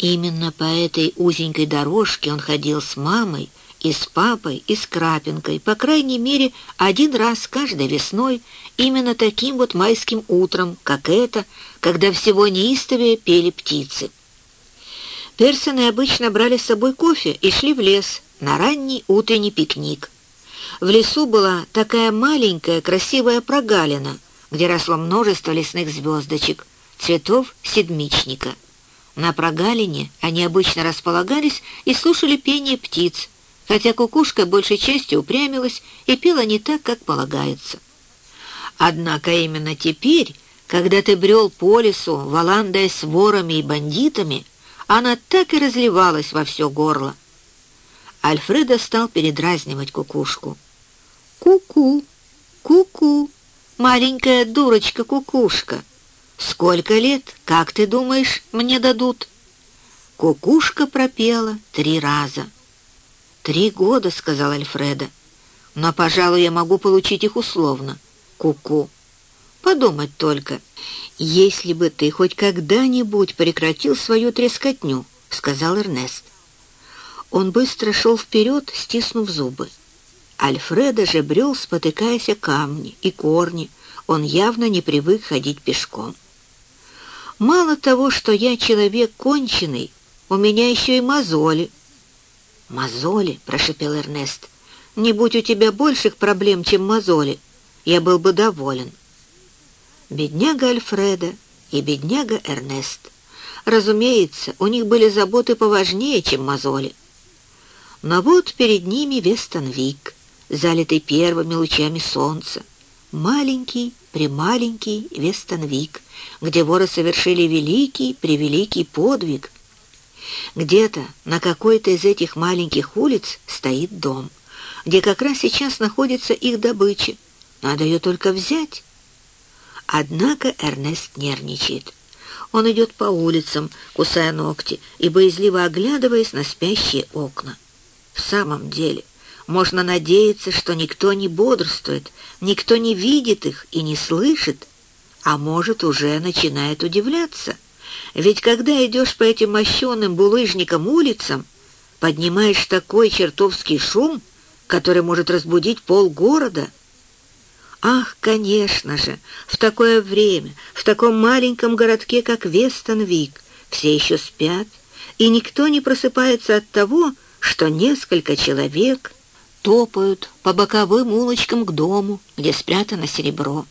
Именно по этой узенькой дорожке он ходил с мамой и с папой, и с Крапинкой, по крайней мере, один раз каждой весной, именно таким вот майским утром, как это, когда всего неистовее пели птицы. Персоны обычно брали с собой кофе и шли в лес на ранний утренний пикник. В лесу была такая маленькая красивая прогалина, где росло множество лесных звездочек, цветов седмичника. На прогалине они обычно располагались и слушали пение птиц, хотя кукушка большей частью упрямилась и пела не так, как полагается. Однако именно теперь, когда ты брел по лесу, валандая с ворами и бандитами, она так и разливалась во все горло. Альфредо стал передразнивать кукушку. «Ку-ку, ку-ку, маленькая дурочка-кукушка, сколько лет, как ты думаешь, мне дадут?» Кукушка пропела три раза. «Три года», — сказал Альфреда. «Но, пожалуй, я могу получить их условно. Ку-ку. Подумать только, если бы ты хоть когда-нибудь прекратил свою трескотню», — сказал Эрнест. Он быстро шел вперед, стиснув зубы. Альфреда же брел, спотыкаясь о камни и корни. Он явно не привык ходить пешком. «Мало того, что я человек конченый, у меня еще и мозоли», «Мозоли», — прошепел Эрнест, — «не будь у тебя больших проблем, чем мозоли, я был бы доволен». Бедняга Альфреда и бедняга Эрнест. Разумеется, у них были заботы поважнее, чем мозоли. Но вот перед ними Вестонвик, залитый первыми лучами солнца. Маленький, прималенький Вестонвик, где воры совершили великий, превеликий подвиг — где-то на какой-то из этих маленьких улиц стоит дом, где как раз сейчас находится их добыча. Надо ее только взять. Однако Эрнест нервничает. Он идет по улицам, кусая ногти и боязливо оглядываясь на спящие окна. В самом деле, можно надеяться, что никто не бодрствует, никто не видит их и не слышит, а может, уже начинает удивляться — ведь когда идешь по этим мощенным булыжникам улицам, поднимаешь такой чертовский шум, который может разбудить полгорода. Ах, конечно же, в такое время, в таком маленьком городке, как Вестонвик, все еще спят, и никто не просыпается от того, что несколько человек топают по боковым улочкам к дому, где спрятано серебро.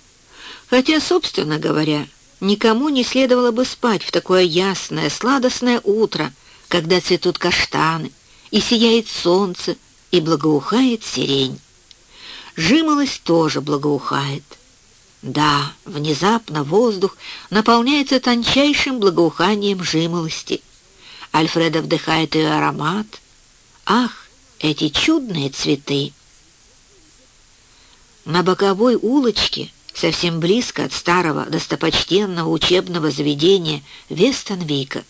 Хотя, собственно говоря, Никому не следовало бы спать в такое ясное, сладостное утро, когда цветут каштаны, и сияет солнце, и благоухает сирень. Жимолость тоже благоухает. Да, внезапно воздух наполняется тончайшим благоуханием жимолости. Альфреда вдыхает ее аромат. Ах, эти чудные цветы! На боковой улочке совсем близко от старого достопочтенного учебного заведения Вестонвика,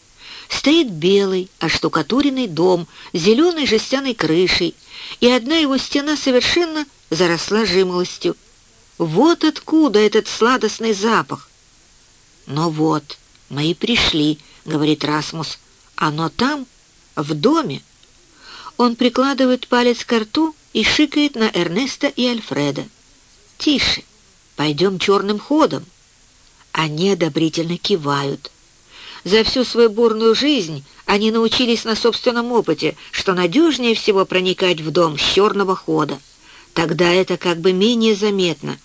стоит белый оштукатуренный дом с зеленой жестяной крышей, и одна его стена совершенно заросла жимолостью. Вот откуда этот сладостный запах. «Но вот, мы и пришли», — говорит Расмус. «Оно там, в доме». Он прикладывает палец к рту и шикает на Эрнеста и Альфреда. «Тише!» Пойдем черным ходом. Они одобрительно кивают. За всю свою бурную жизнь они научились на собственном опыте, что надежнее всего проникать в дом с черного хода. Тогда это как бы менее заметно,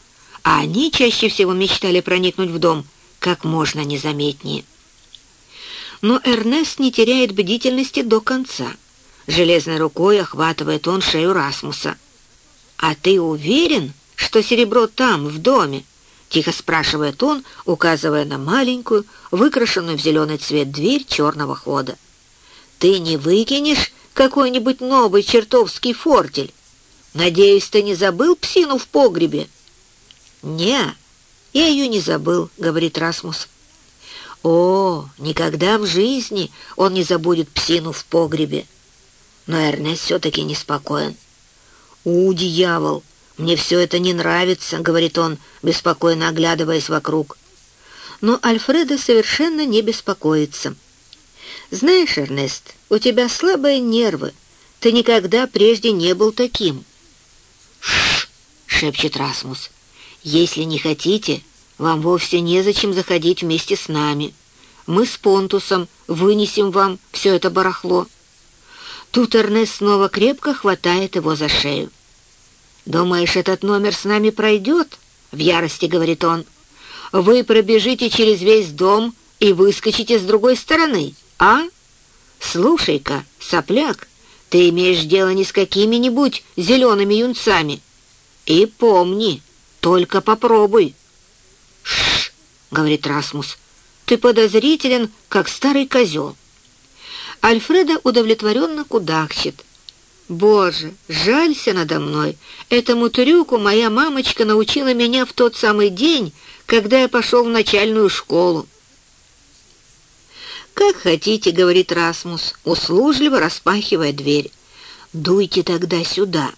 а они чаще всего мечтали проникнуть в дом как можно незаметнее. Но Эрнест не теряет бдительности до конца. Железной рукой охватывает он шею Расмуса. «А ты уверен?» что серебро там, в доме?» — тихо спрашивает он, указывая на маленькую, выкрашенную в зеленый цвет дверь черного хода. «Ты не выкинешь какой-нибудь новый чертовский фортель? Надеюсь, ты не забыл псину в погребе?» «Не, я ее не забыл», — говорит Расмус. «О, никогда в жизни он не забудет псину в погребе». Но Эрнест все-таки неспокоен. «У, дьявол!» «Мне все это не нравится», — говорит он, беспокойно оглядываясь вокруг. Но Альфреда совершенно не беспокоится. «Знаешь, Эрнест, у тебя слабые нервы. Ты никогда прежде не был таким». Шепчет Расмус. «Если не хотите, вам вовсе незачем заходить вместе с нами. мы с Понтусом вынесем вам все это барахло». Тут Эрнест снова крепко хватает его за шею. «Думаешь, этот номер с нами пройдет?» — в ярости говорит он. «Вы пробежите через весь дом и выскочите с другой стороны, а? Слушай-ка, сопляк, ты имеешь дело не с какими-нибудь зелеными юнцами. И помни, только попробуй». «Шш!» — говорит Расмус. «Ты подозрителен, как старый козел». Альфреда удовлетворенно кудахчет. «Боже, жалься надо мной! Этому трюку моя мамочка научила меня в тот самый день, когда я пошел в начальную школу». «Как хотите», — говорит Расмус, услужливо распахивая дверь. «Дуйте тогда сюда».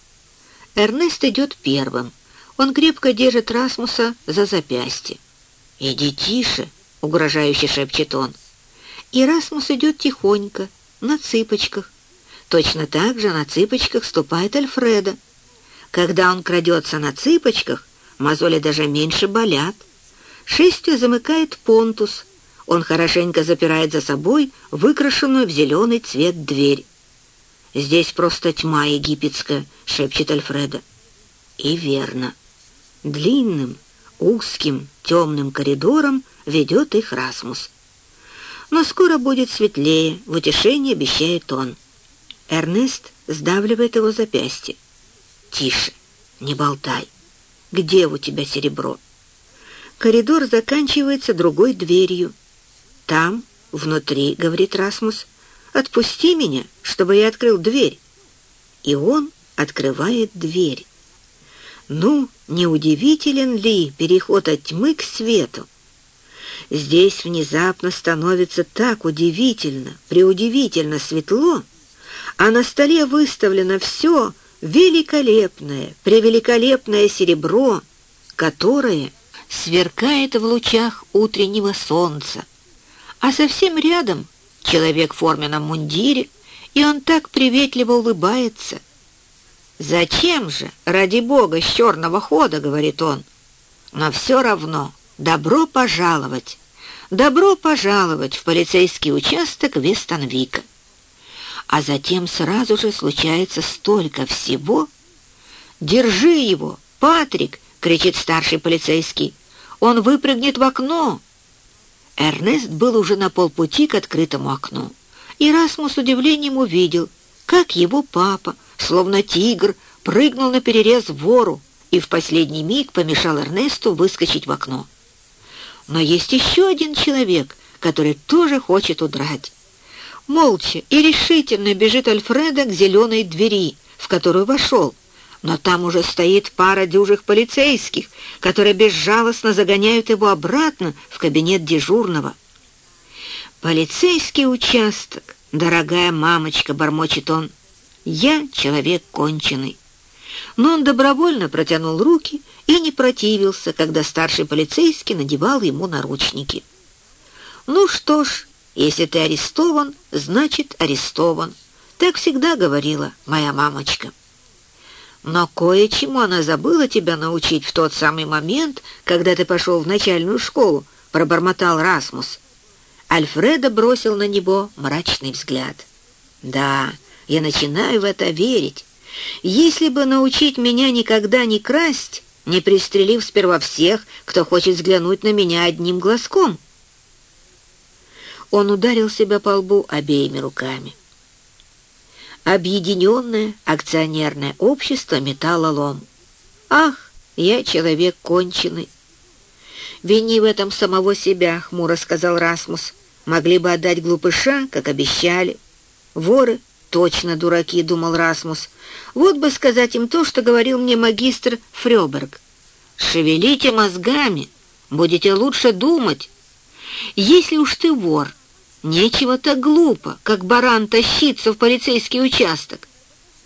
Эрнест идет первым. Он крепко держит Расмуса за запястье. «Иди тише», — угрожающе шепчет он и Расмус идет тихонько, на цыпочках. Точно так же на цыпочках ступает Альфреда. Когда он крадется на цыпочках, мозоли даже меньше болят. Шестью замыкает понтус. Он хорошенько запирает за собой выкрашенную в зеленый цвет дверь. «Здесь просто тьма египетская», — шепчет Альфреда. И верно. Длинным, узким, темным коридором ведет их Расмус но скоро будет светлее, в утешение обещает он. Эрнест сдавливает его запястье. «Тише, не болтай. Где у тебя серебро?» Коридор заканчивается другой дверью. «Там, внутри, — говорит Расмус, — отпусти меня, чтобы я открыл дверь». И он открывает дверь. Ну, неудивителен ли переход от тьмы к свету? Здесь внезапно становится так удивительно, преудивительно светло, а на столе выставлено все великолепное, превеликолепное серебро, которое сверкает в лучах утреннего солнца. А совсем рядом человек в форменном мундире, и он так приветливо улыбается. «Зачем же, ради бога, с черного хода?» — говорит он. «Но все равно добро пожаловать!» «Добро пожаловать в полицейский участок Вестанвика». А затем сразу же случается столько всего. «Держи его, Патрик!» — кричит старший полицейский. «Он выпрыгнет в окно!» Эрнест был уже на полпути к открытому окну. И Расму с удивлением увидел, как его папа, словно тигр, прыгнул на перерез вору и в последний миг помешал Эрнесту выскочить в окно. Но есть еще один человек, который тоже хочет удрать. Молча и решительно бежит Альфреда к зеленой двери, в которую вошел. Но там уже стоит пара дюжих полицейских, которые безжалостно загоняют его обратно в кабинет дежурного. «Полицейский участок, дорогая мамочка», — бормочет он. «Я человек конченый» но он добровольно протянул руки и не противился, когда старший полицейский надевал ему наручники. «Ну что ж, если ты арестован, значит арестован», — так всегда говорила моя мамочка. Но кое-чему она забыла тебя научить в тот самый момент, когда ты пошел в начальную школу, — пробормотал Расмус. Альфреда бросил на него мрачный взгляд. «Да, я начинаю в это верить. Если бы научить меня никогда не красть, не пристрелив сперва всех, кто хочет взглянуть на меня одним глазком. Он ударил себя по лбу обеими руками. Объединенное акционерное общество металлолом. Ах, я человек конченый. «Вини в этом самого себя», — хмуро сказал Расмус. «Могли бы отдать глупыша, как обещали. Воры точно дураки», — думал Расмус. «Вот бы сказать им то, что говорил мне магистр Фрёберг. Шевелите мозгами, будете лучше думать. Если уж ты вор, нечего так глупо, как баран тащиться в полицейский участок.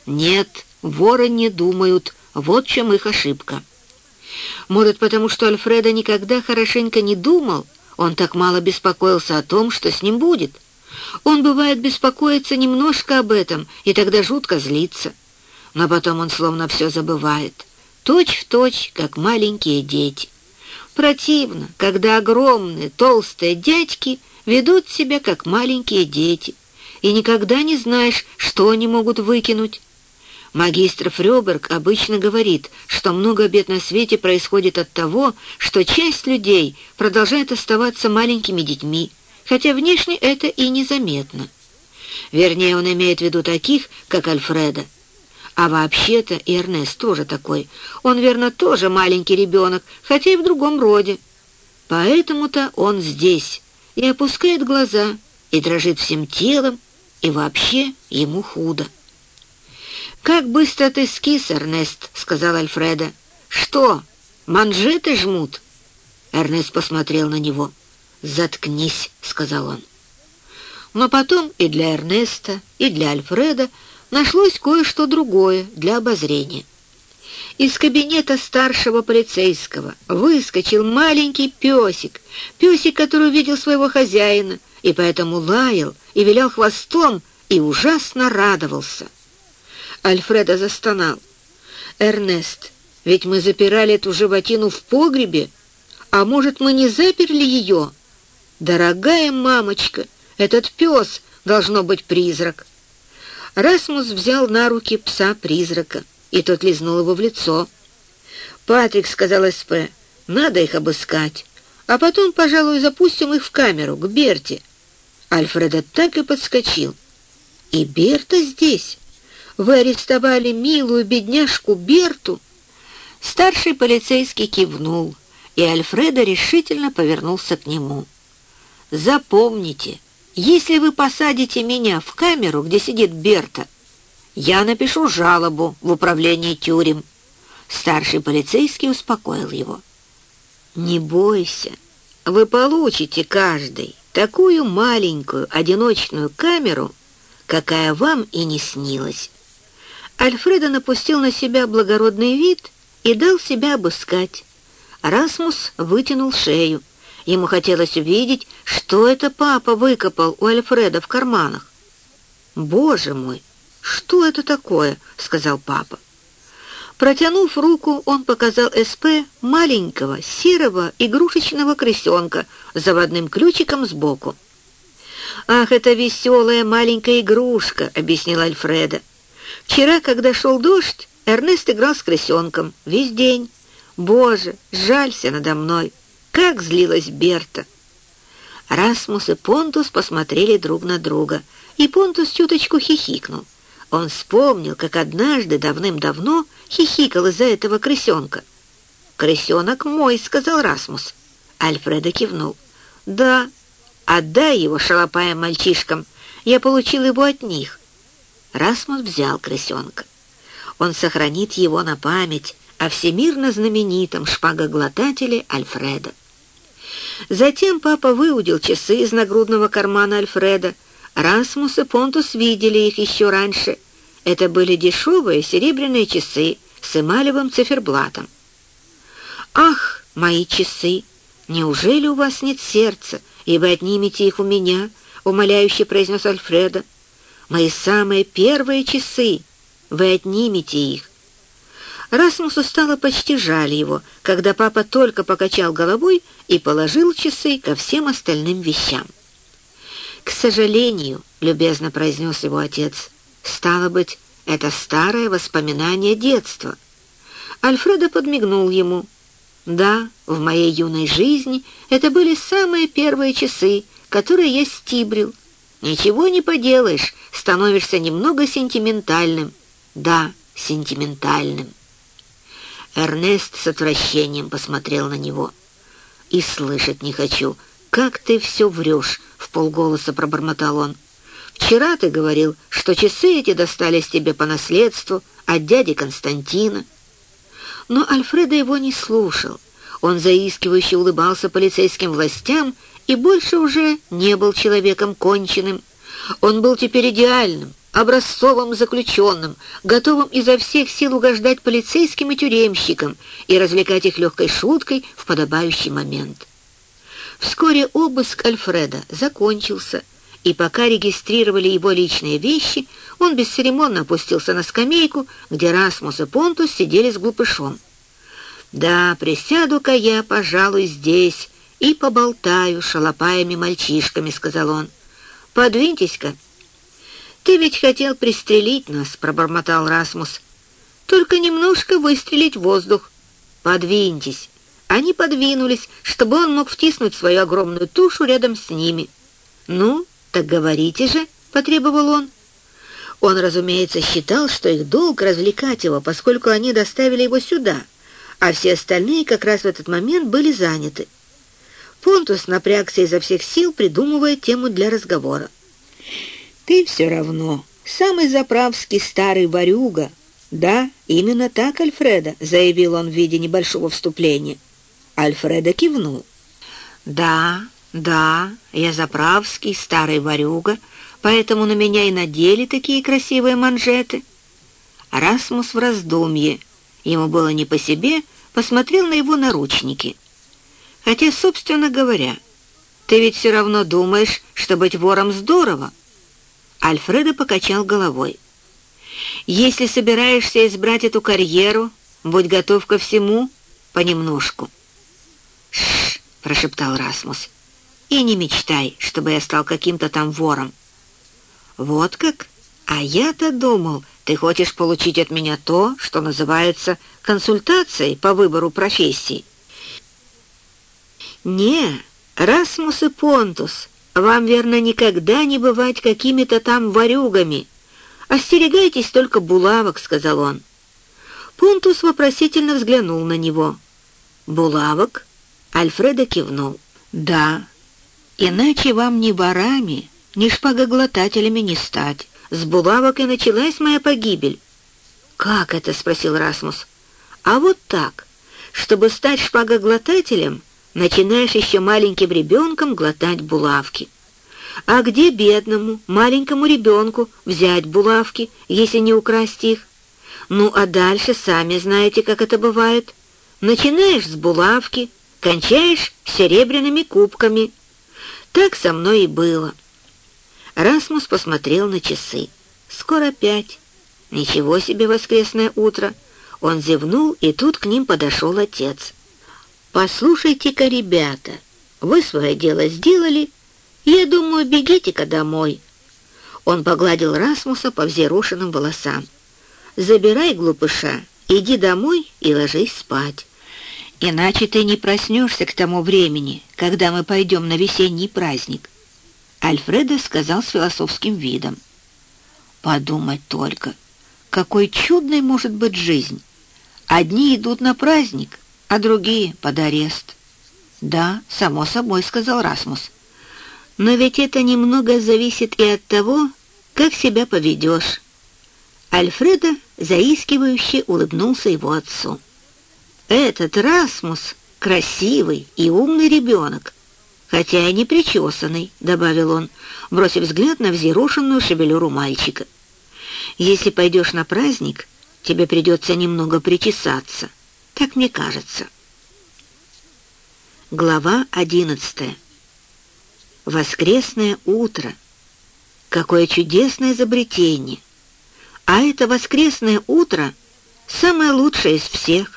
Нет, воры не думают, вот в чем их ошибка. Может, потому что Альфреда никогда хорошенько не думал, он так мало беспокоился о том, что с ним будет». Он, бывает, беспокоится немножко об этом, и тогда жутко злится. Но потом он словно все забывает. Точь в точь, как маленькие дети. Противно, когда огромные толстые дядьки ведут себя как маленькие дети, и никогда не знаешь, что они могут выкинуть. Магистр Фрёберг обычно говорит, что много бед на свете происходит от того, что часть людей продолжает оставаться маленькими детьми, хотя внешне это и незаметно. Вернее, он имеет в виду таких, как Альфреда. А вообще-то и Эрнест тоже такой. Он, верно, тоже маленький ребенок, хотя и в другом роде. Поэтому-то он здесь и опускает глаза, и дрожит всем телом, и вообще ему худо. «Как быстро ты скис, Эрнест», — сказал Альфреда. «Что, манжеты жмут?» Эрнест посмотрел на него. «Заткнись», — сказал он. Но потом и для Эрнеста, и для Альфреда нашлось кое-что другое для обозрения. Из кабинета старшего полицейского выскочил маленький песик, песик, который увидел своего хозяина, и поэтому лаял и вилял хвостом и ужасно радовался. Альфреда застонал. «Эрнест, ведь мы запирали эту животину в погребе, а может, мы не заперли ее?» «Дорогая мамочка, этот пес должно быть призрак». Расмус взял на руки пса-призрака, и тот лизнул его в лицо. «Патрик», — сказал СП, — «надо их обыскать, а потом, пожалуй, запустим их в камеру, к Берте». Альфреда так и подскочил. «И Берта здесь? Вы арестовали милую бедняжку Берту?» Старший полицейский кивнул, и Альфреда решительно повернулся к нему. «Запомните, если вы посадите меня в камеру, где сидит Берта, я напишу жалобу в управление тюрем». Старший полицейский успокоил его. «Не бойся, вы получите каждый такую маленькую одиночную камеру, какая вам и не снилась». Альфреда напустил на себя благородный вид и дал себя обыскать. Расмус вытянул шею. Ему хотелось увидеть, что это папа выкопал у Альфреда в карманах. «Боже мой, что это такое?» — сказал папа. Протянув руку, он показал СП маленького серого игрушечного крысенка с заводным ключиком сбоку. «Ах, это веселая маленькая игрушка!» — объяснил Альфреда. «Вчера, когда шел дождь, Эрнест играл с крысенком весь день. Боже, жалься надо мной!» Как злилась Берта! Расмус и Понтус посмотрели друг на друга, и Понтус чуточку хихикнул. Он вспомнил, как однажды давным-давно хихикал из-за этого крысенка. «Крысенок мой», — сказал Расмус. Альфреда кивнул. «Да, отдай его шалопаем мальчишкам. Я получил его от них». Расмус взял крысенка. Он сохранит его на память о всемирно знаменитом шпагоглотателе Альфреда. Затем папа выудил часы из нагрудного кармана Альфреда. Расмус и Понтус видели их еще раньше. Это были дешевые серебряные часы с эмалевым циферблатом. «Ах, мои часы! Неужели у вас нет сердца, и вы отнимете их у меня?» — умоляюще произнес Альфреда. «Мои самые первые часы! Вы отнимете их!» Расмусу стало почти жаль его, когда папа только покачал головой и положил часы ко всем остальным вещам. «К сожалению», — любезно произнес его отец, — «стало быть, это старое воспоминание детства». Альфредо подмигнул ему. «Да, в моей юной жизни это были самые первые часы, которые я стибрил. Ничего не поделаешь, становишься немного сентиментальным. Да, сентиментальным». Эрнест с отвращением посмотрел на него. «И слышать не хочу. Как ты все врешь?» — в полголоса пробормотал он. «Вчера ты говорил, что часы эти достались тебе по наследству от дяди Константина». Но Альфреда его не слушал. Он заискивающе улыбался полицейским властям и больше уже не был человеком конченным. Он был теперь идеальным, образцовым заключенным, готовым изо всех сил угождать полицейским и тюремщикам и развлекать их легкой шуткой в подобающий момент. Вскоре обыск Альфреда закончился, и пока регистрировали его личные вещи, он бесцеремонно опустился на скамейку, где Расмус и Понтус сидели с глупышом. «Да, присяду-ка я, пожалуй, здесь и поболтаю шалопаями мальчишками», — сказал он. «Подвиньтесь-ка». «Ты ведь хотел пристрелить нас», — пробормотал Расмус. «Только немножко выстрелить в воздух. Подвиньтесь». Они подвинулись, чтобы он мог втиснуть свою огромную тушу рядом с ними. «Ну, так говорите же», — потребовал он. Он, разумеется, считал, что их долг развлекать его, поскольку они доставили его сюда, а все остальные как раз в этот момент были заняты. Понтус напрягся изо всех сил, придумывая тему для разговора. «Ты все равно самый заправский старый ворюга». «Да, именно так, Альфреда», — заявил он в виде небольшого вступления. Альфреда кивнул. «Да, да, я заправский старый ворюга, поэтому на меня и надели такие красивые манжеты». Расмус в раздумье, ему было не по себе, посмотрел на его наручники — Хотя, собственно говоря, ты ведь все равно думаешь, что быть вором здорово. Альфредо покачал головой. Если собираешься избрать эту карьеру, будь готов ко всему понемножку. «Шш!» — прошептал Расмус. «И не мечтай, чтобы я стал каким-то там вором». «Вот как? А я-то думал, ты хочешь получить от меня то, что называется консультацией по выбору профессии». «Не, Расмус и Понтус, вам, верно, никогда не бывать какими-то там ворюгами. Остерегайтесь только булавок», — сказал он. Понтус вопросительно взглянул на него. «Булавок?» — Альфреда кивнул. «Да, иначе вам ни ворами, ни шпагоглотателями не стать. С булавок и началась моя погибель». «Как это?» — спросил Расмус. «А вот так. Чтобы стать шпагоглотателем, начинаешь еще маленьким ребенком глотать булавки. А где бедному, маленькому ребенку взять булавки, если не украсть их? Ну, а дальше сами знаете, как это бывает. Начинаешь с булавки, кончаешь серебряными кубками. Так со мной и было. Расмус посмотрел на часы. Скоро пять. Ничего себе воскресное утро. Он зевнул, и тут к ним подошел отец. «Послушайте-ка, ребята, вы свое дело сделали, я думаю, бегите-ка домой». Он погладил Расмуса по взъерошенным волосам. «Забирай глупыша, иди домой и ложись спать. Иначе ты не проснешься к тому времени, когда мы пойдем на весенний праздник». Альфредо сказал с философским видом. «Подумать только, какой чудной может быть жизнь. Одни идут на праздник, а другие — под арест. «Да, само собой», — сказал Расмус. «Но ведь это немного зависит и от того, как себя поведешь». Альфреда заискивающе улыбнулся его отцу. «Этот Расмус — красивый и умный ребенок, хотя и не причесанный», — добавил он, бросив взгляд на взъерошенную шевелюру мальчика. «Если пойдешь на праздник, тебе придется немного причесаться. Так мне кажется. Глава одиннадцатая. Воскресное утро. Какое чудесное изобретение! А это воскресное утро самое лучшее из всех.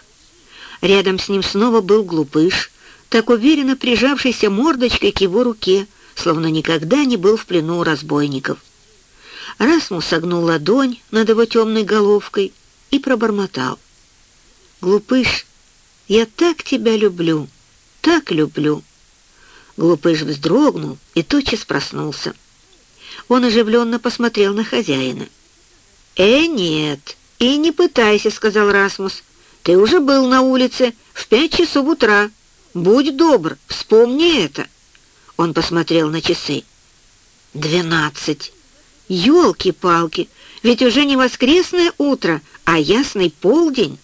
Рядом с ним снова был глупыш, так уверенно прижавшийся мордочкой к его руке, словно никогда не был в плену у разбойников. Расмус согнул ладонь над его темной головкой и пробормотал. «Глупыш, я так тебя люблю, так люблю!» Глупыш вздрогнул и тотчас проснулся. Он оживленно посмотрел на хозяина. «Э, нет, и не пытайся», — сказал Расмус. «Ты уже был на улице в пять часов утра. Будь добр, вспомни это». Он посмотрел на часы. «Двенадцать. Ёлки-палки, ведь уже не воскресное утро, а ясный полдень»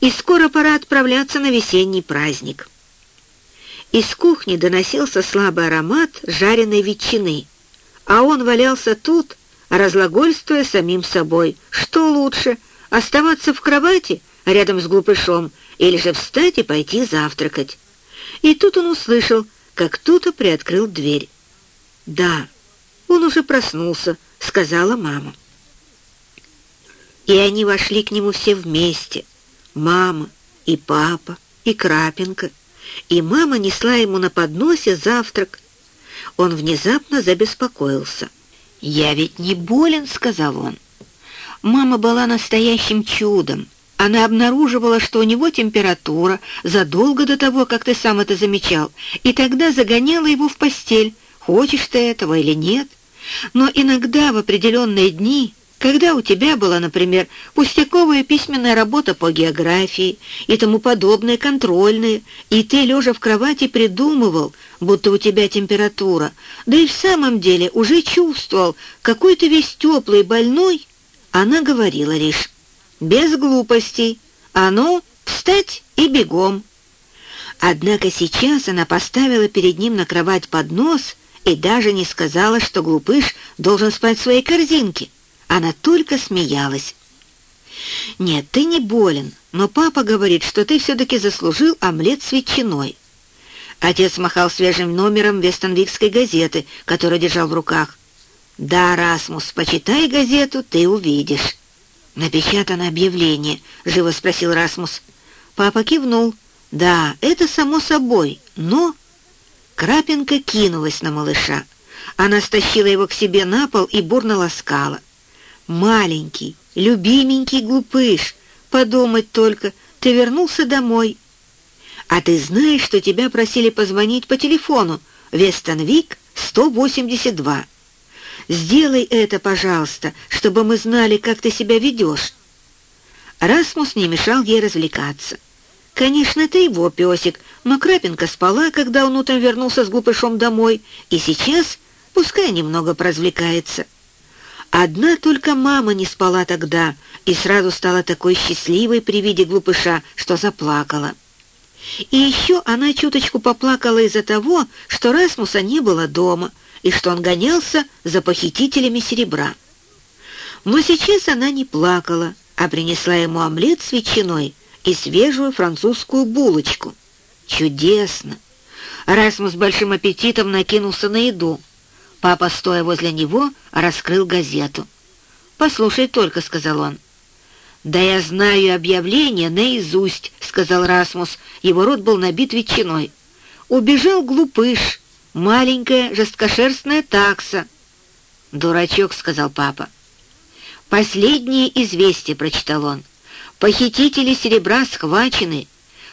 и скоро пора отправляться на весенний праздник. Из кухни доносился слабый аромат жареной ветчины, а он валялся тут, разлагольствуя самим собой. Что лучше, оставаться в кровати рядом с глупышом или же встать и пойти завтракать? И тут он услышал, как кто-то приоткрыл дверь. «Да, он уже проснулся», — сказала мама. И они вошли к нему все вместе — мама и папа и Крапенко, и мама несла ему на подносе завтрак. Он внезапно забеспокоился. «Я ведь не болен», — сказал он. Мама была настоящим чудом. Она обнаруживала, что у него температура задолго до того, как ты сам это замечал, и тогда загоняла его в постель, хочешь ты этого или нет. Но иногда в определенные дни когда у тебя была, например, пустяковая письменная работа по географии и тому подобное, контрольные, и ты, лежа в кровати, придумывал, будто у тебя температура, да и в самом деле уже чувствовал, какой ты весь теплый, больной, она говорила лишь, без глупостей, а ну, встать и бегом. Однако сейчас она поставила перед ним на кровать поднос и даже не сказала, что глупыш должен спать в своей корзинке. Она только смеялась. «Нет, ты не болен, но папа говорит, что ты все-таки заслужил омлет с ветчиной». Отец махал свежим номером Вестонвикской газеты, которую держал в руках. «Да, Расмус, почитай газету, ты увидишь». «Напечатано объявление», — живо спросил Расмус. Папа кивнул. «Да, это само собой, но...» Крапинка кинулась на малыша. Она стащила его к себе на пол и бурно ласкала. Маленький, любименький глупыш, подумать только, ты вернулся домой. А ты знаешь, что тебя просили позвонить по телефону Вестонвик 182. Сделай это, пожалуйста, чтобы мы знали, как ты себя ведешь. Расмус не мешал ей развлекаться. Конечно, это его песик, но Крапинка спала, когда он утром вернулся с глупышом домой, и сейчас пускай немного поразвлекается. Одна только мама не спала тогда и сразу стала такой счастливой при виде глупыша, что заплакала. И еще она чуточку поплакала из-за того, что Расмуса не было дома и что он гонялся за похитителями серебра. Но сейчас она не плакала, а принесла ему омлет с ветчиной и свежую французскую булочку. Чудесно! Расмус с большим аппетитом накинулся на еду. Папа, стоя возле него, раскрыл газету. «Послушай только», — сказал он. «Да я знаю объявление наизусть», — сказал Расмус. Его рот был набит ветчиной. «Убежал глупыш, маленькая жесткошерстная такса». «Дурачок», — сказал папа. «Последнее известие», — прочитал он. «Похитители серебра схвачены.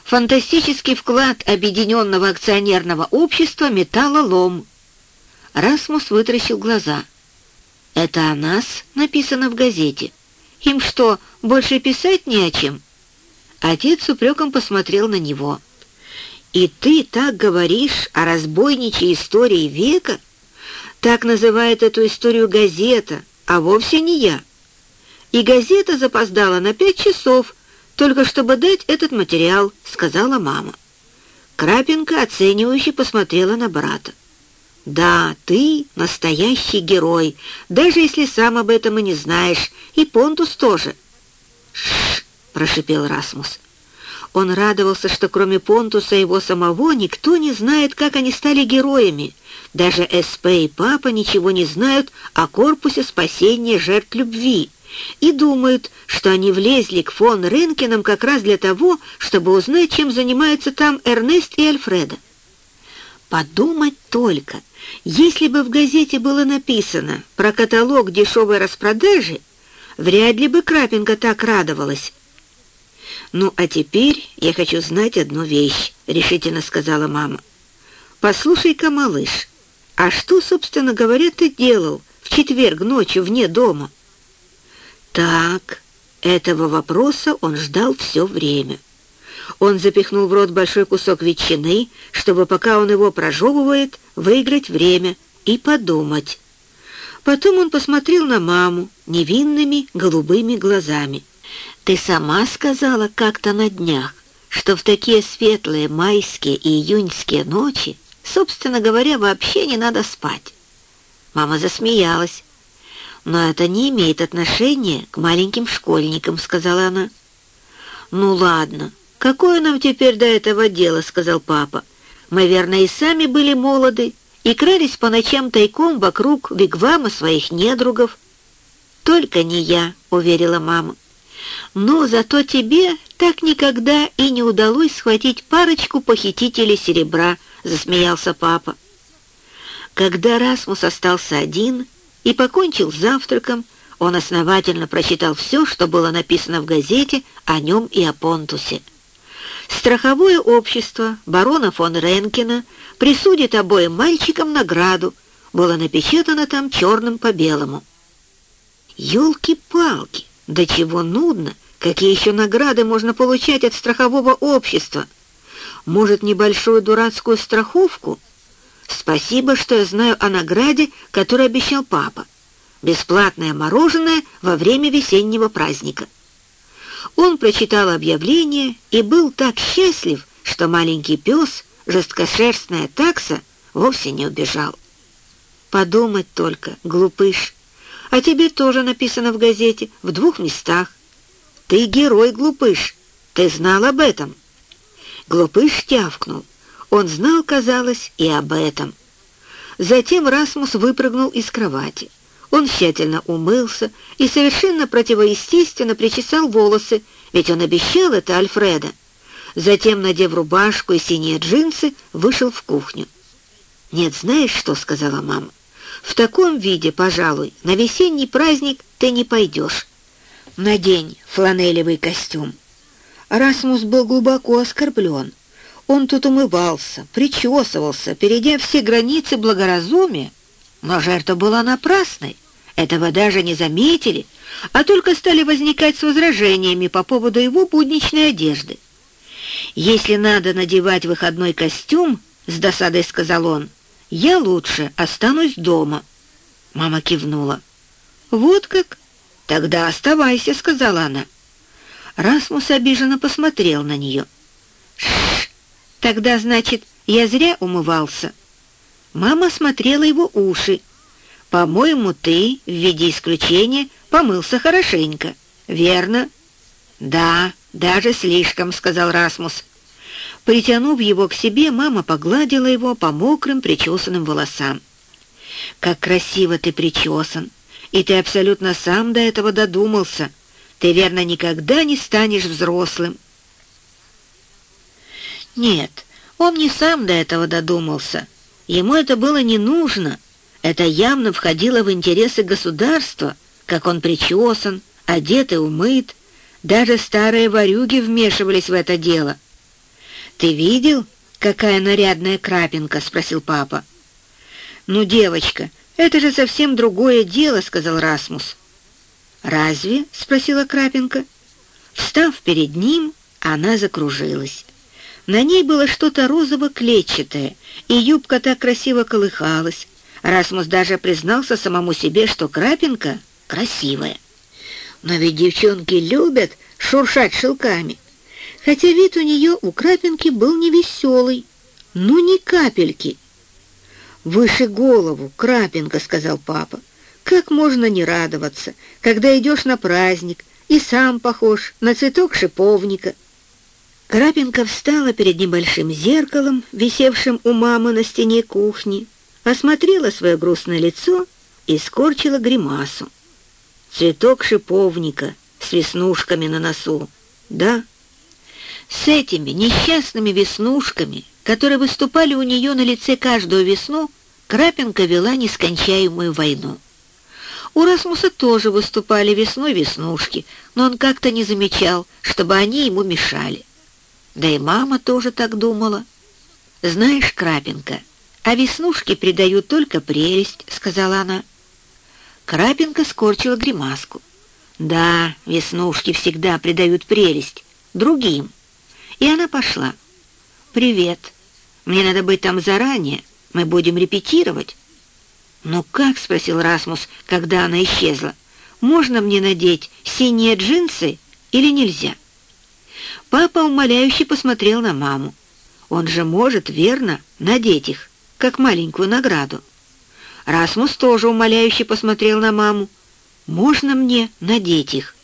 Фантастический вклад Объединенного акционерного общества «Металлолом». Расмус вытаращил глаза. «Это о нас написано в газете. Им что, больше писать не о чем?» Отец с упреком посмотрел на него. «И ты так говоришь о разбойничьей истории века? Так называет эту историю газета, а вовсе не я. И газета запоздала на пять часов, только чтобы дать этот материал», — сказала мама. Крапинка оценивающе посмотрела на брата. «Да, ты настоящий герой, даже если сам об этом и не знаешь, и Понтус тоже». «Ш-ш-ш!» прошипел Расмус. Он радовался, что кроме Понтуса и его самого никто не знает, как они стали героями. Даже СП и папа ничего не знают о корпусе спасения жертв любви и думают, что они влезли к фон Ренкинам как раз для того, чтобы узнать, чем занимаются там Эрнест и Альфреда. Подумать только, если бы в газете было написано про каталог дешевой распродажи, вряд ли бы Крапинка так радовалась. «Ну, а теперь я хочу знать одну вещь», — решительно сказала мама. «Послушай-ка, малыш, а что, собственно говоря, ты делал в четверг ночью вне дома?» Так, этого вопроса он ждал все время. Он запихнул в рот большой кусок ветчины, чтобы, пока он его прожевывает, выиграть время и подумать. Потом он посмотрел на маму невинными голубыми глазами. «Ты сама сказала как-то на днях, что в такие светлые майские и июньские ночи, собственно говоря, вообще не надо спать». Мама засмеялась. «Но это не имеет отношения к маленьким школьникам», — сказала она. «Ну ладно, «Какое нам теперь до этого дело?» — сказал папа. «Мы, верно, и сами были молоды и крались по ночам тайком вокруг вигвама своих недругов». «Только не я», — уверила мама. Но зато тебе так никогда и не удалось схватить парочку похитителей серебра, засмеялся папа. Когда Расмус остался один и покончил с завтраком, он основательно прочитал все, что было написано в газете о нем и о Понтусе. Страховое общество барона фон Ренкина присудит обоим мальчикам награду, было напечатано там черным по белому. Ёлки-палки, да чего нудно, какие еще награды можно получать от страхового общества? Может, небольшую дурацкую страховку? Спасибо, что я знаю о награде, которую обещал папа. Бесплатное мороженое во время весеннего праздника. Он прочитал объявление и был так счастлив, что маленький пес, жесткошерстная такса, вовсе не убежал. Подумать только, глупыш. А тебе тоже написано в газете, в двух местах. Ты герой, глупыш. Ты знал об этом. Глупыш тявкнул. Он знал, казалось, и об этом. Затем Расмус выпрыгнул из кровати. Он тщательно умылся и совершенно противоестественно причесал волосы, ведь он обещал это Альфреда. Затем, надев рубашку и синие джинсы, вышел в кухню. «Нет, знаешь что?» — сказала мама. «В таком виде, пожалуй, на весенний праздник ты не пойдешь. Надень фланелевый костюм». Расмус был глубоко оскорблен. Он тут умывался, причесывался, перейдя все границы благоразумия, но жертва была напрасной. Этого даже не заметили, а только стали возникать с возражениями по поводу его будничной одежды. «Если надо надевать выходной костюм, — с досадой сказал он, — я лучше останусь дома». Мама кивнула. «Вот как? Тогда оставайся», — сказала она. Расмус обиженно посмотрел на нее. «Шш! Тогда, значит, я зря умывался». Мама смотрела его уши. «По-моему, ты, в виде исключения, помылся хорошенько, верно?» «Да, даже слишком», — сказал Расмус. Притянув его к себе, мама погладила его по мокрым причесанным волосам. «Как красиво ты причесан! И ты абсолютно сам до этого додумался. Ты, верно, никогда не станешь взрослым». Нет, он не сам до этого додумался. Ему это было не нужно. Это явно входило в интересы государства, как он причесан, одет и умыт. Даже старые ворюги вмешивались в это дело. «Ты видел, какая нарядная крапинка?» — спросил папа. «Ну, девочка, это же совсем другое дело», — сказал Расмус. «Разве?» — спросила крапинка. Встав перед ним, она закружилась. На ней было что-то розово-клетчатое, и юбка так красиво колыхалась. Расмус даже признался самому себе, что крапинка красивая. Но ведь девчонки любят шуршать шелками. Хотя вид у нее у крапинки был невеселый, ну ни капельки. «Выше голову, крапинка», — сказал папа. «Как можно не радоваться, когда идешь на праздник и сам похож на цветок шиповника?» Крапинка встала перед небольшим зеркалом, висевшим у мамы на стене кухни, осмотрела свое грустное лицо и скорчила гримасу. Цветок шиповника с веснушками на носу. Да, с этими несчастными веснушками, которые выступали у нее на лице каждую весну, Крапинка вела нескончаемую войну. У Расмуса тоже выступали весной веснушки, но он как-то не замечал, чтобы они ему мешали. Да и мама тоже так думала. «Знаешь, Крапинка, а веснушки придают только прелесть», — сказала она. Крапинка скорчила гримаску. «Да, веснушки всегда придают прелесть. Другим». И она пошла. «Привет. Мне надо быть там заранее. Мы будем репетировать». «Ну как?» — спросил Расмус, когда она исчезла. «Можно мне надеть синие джинсы или нельзя?» Папа умоляюще посмотрел на маму. Он же может, верно, надеть их, как маленькую награду. Расмус тоже умоляюще посмотрел на маму. «Можно мне надеть их?»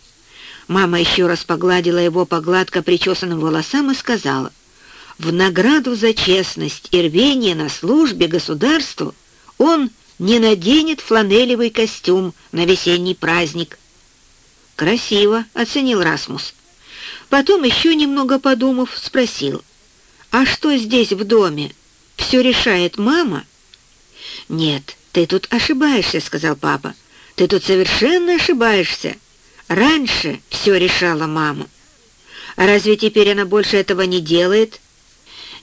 Мама еще раз погладила его по гладко причесанным волосам и сказала, «В награду за честность и рвение на службе государству он не наденет фланелевый костюм на весенний праздник». «Красиво», — оценил Расмус. Потом, еще немного подумав, спросил, «А что здесь в доме? Все решает мама?» «Нет, ты тут ошибаешься», — сказал папа. «Ты тут совершенно ошибаешься. Раньше все решала мама. А разве теперь она больше этого не делает?»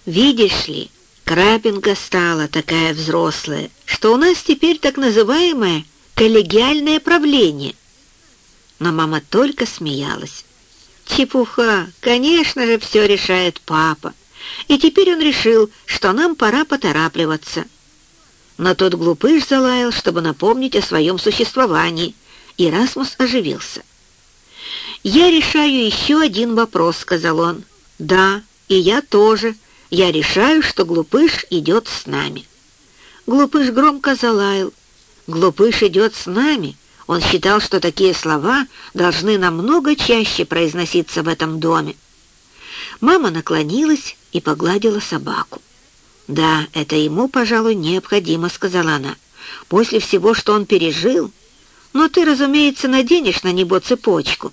«Видишь ли, Крапинка стала такая взрослая, что у нас теперь так называемое коллегиальное правление». Но мама только смеялась. Чепуха, конечно же, все решает папа. И теперь он решил, что нам пора поторапливаться. Но тот глупыш залаял, чтобы напомнить о своем существовании, и Расмус оживился. «Я решаю еще один вопрос», — сказал он. «Да, и я тоже. Я решаю, что глупыш идет с нами». Глупыш громко залаял. «Глупыш идет с нами», — он считал, что такие слова должны намного чаще произноситься в этом доме. Мама наклонилась и погладила собаку. «Да, это ему, пожалуй, необходимо», — сказала она, — «после всего, что он пережил. Но ты, разумеется, наденешь на него цепочку».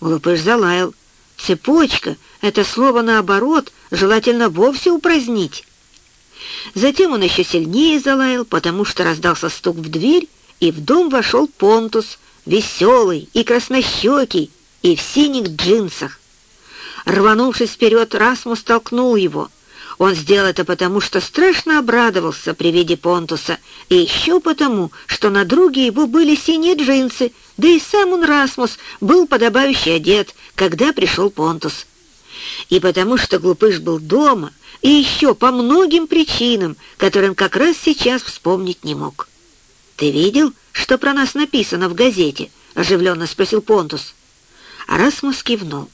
Глупыш залаял. «Цепочка — это слово наоборот, желательно вовсе упразднить». Затем он еще сильнее залаял, потому что раздался стук в дверь, и в дом вошел Понтус, веселый и краснощекий, и в синих джинсах. Рванувшись вперед, Расмус толкнул его. Он сделал это потому, что страшно обрадовался при виде Понтуса, и еще потому, что на друге его были синие джинсы, да и сам он, Расмус, был подобающе одет, когда пришел Понтус. И потому, что глупыш был дома, и еще по многим причинам, которым как раз сейчас вспомнить не мог. «Ты видел, что про нас написано в газете?» — оживленно спросил Понтус. Расмус кивнул.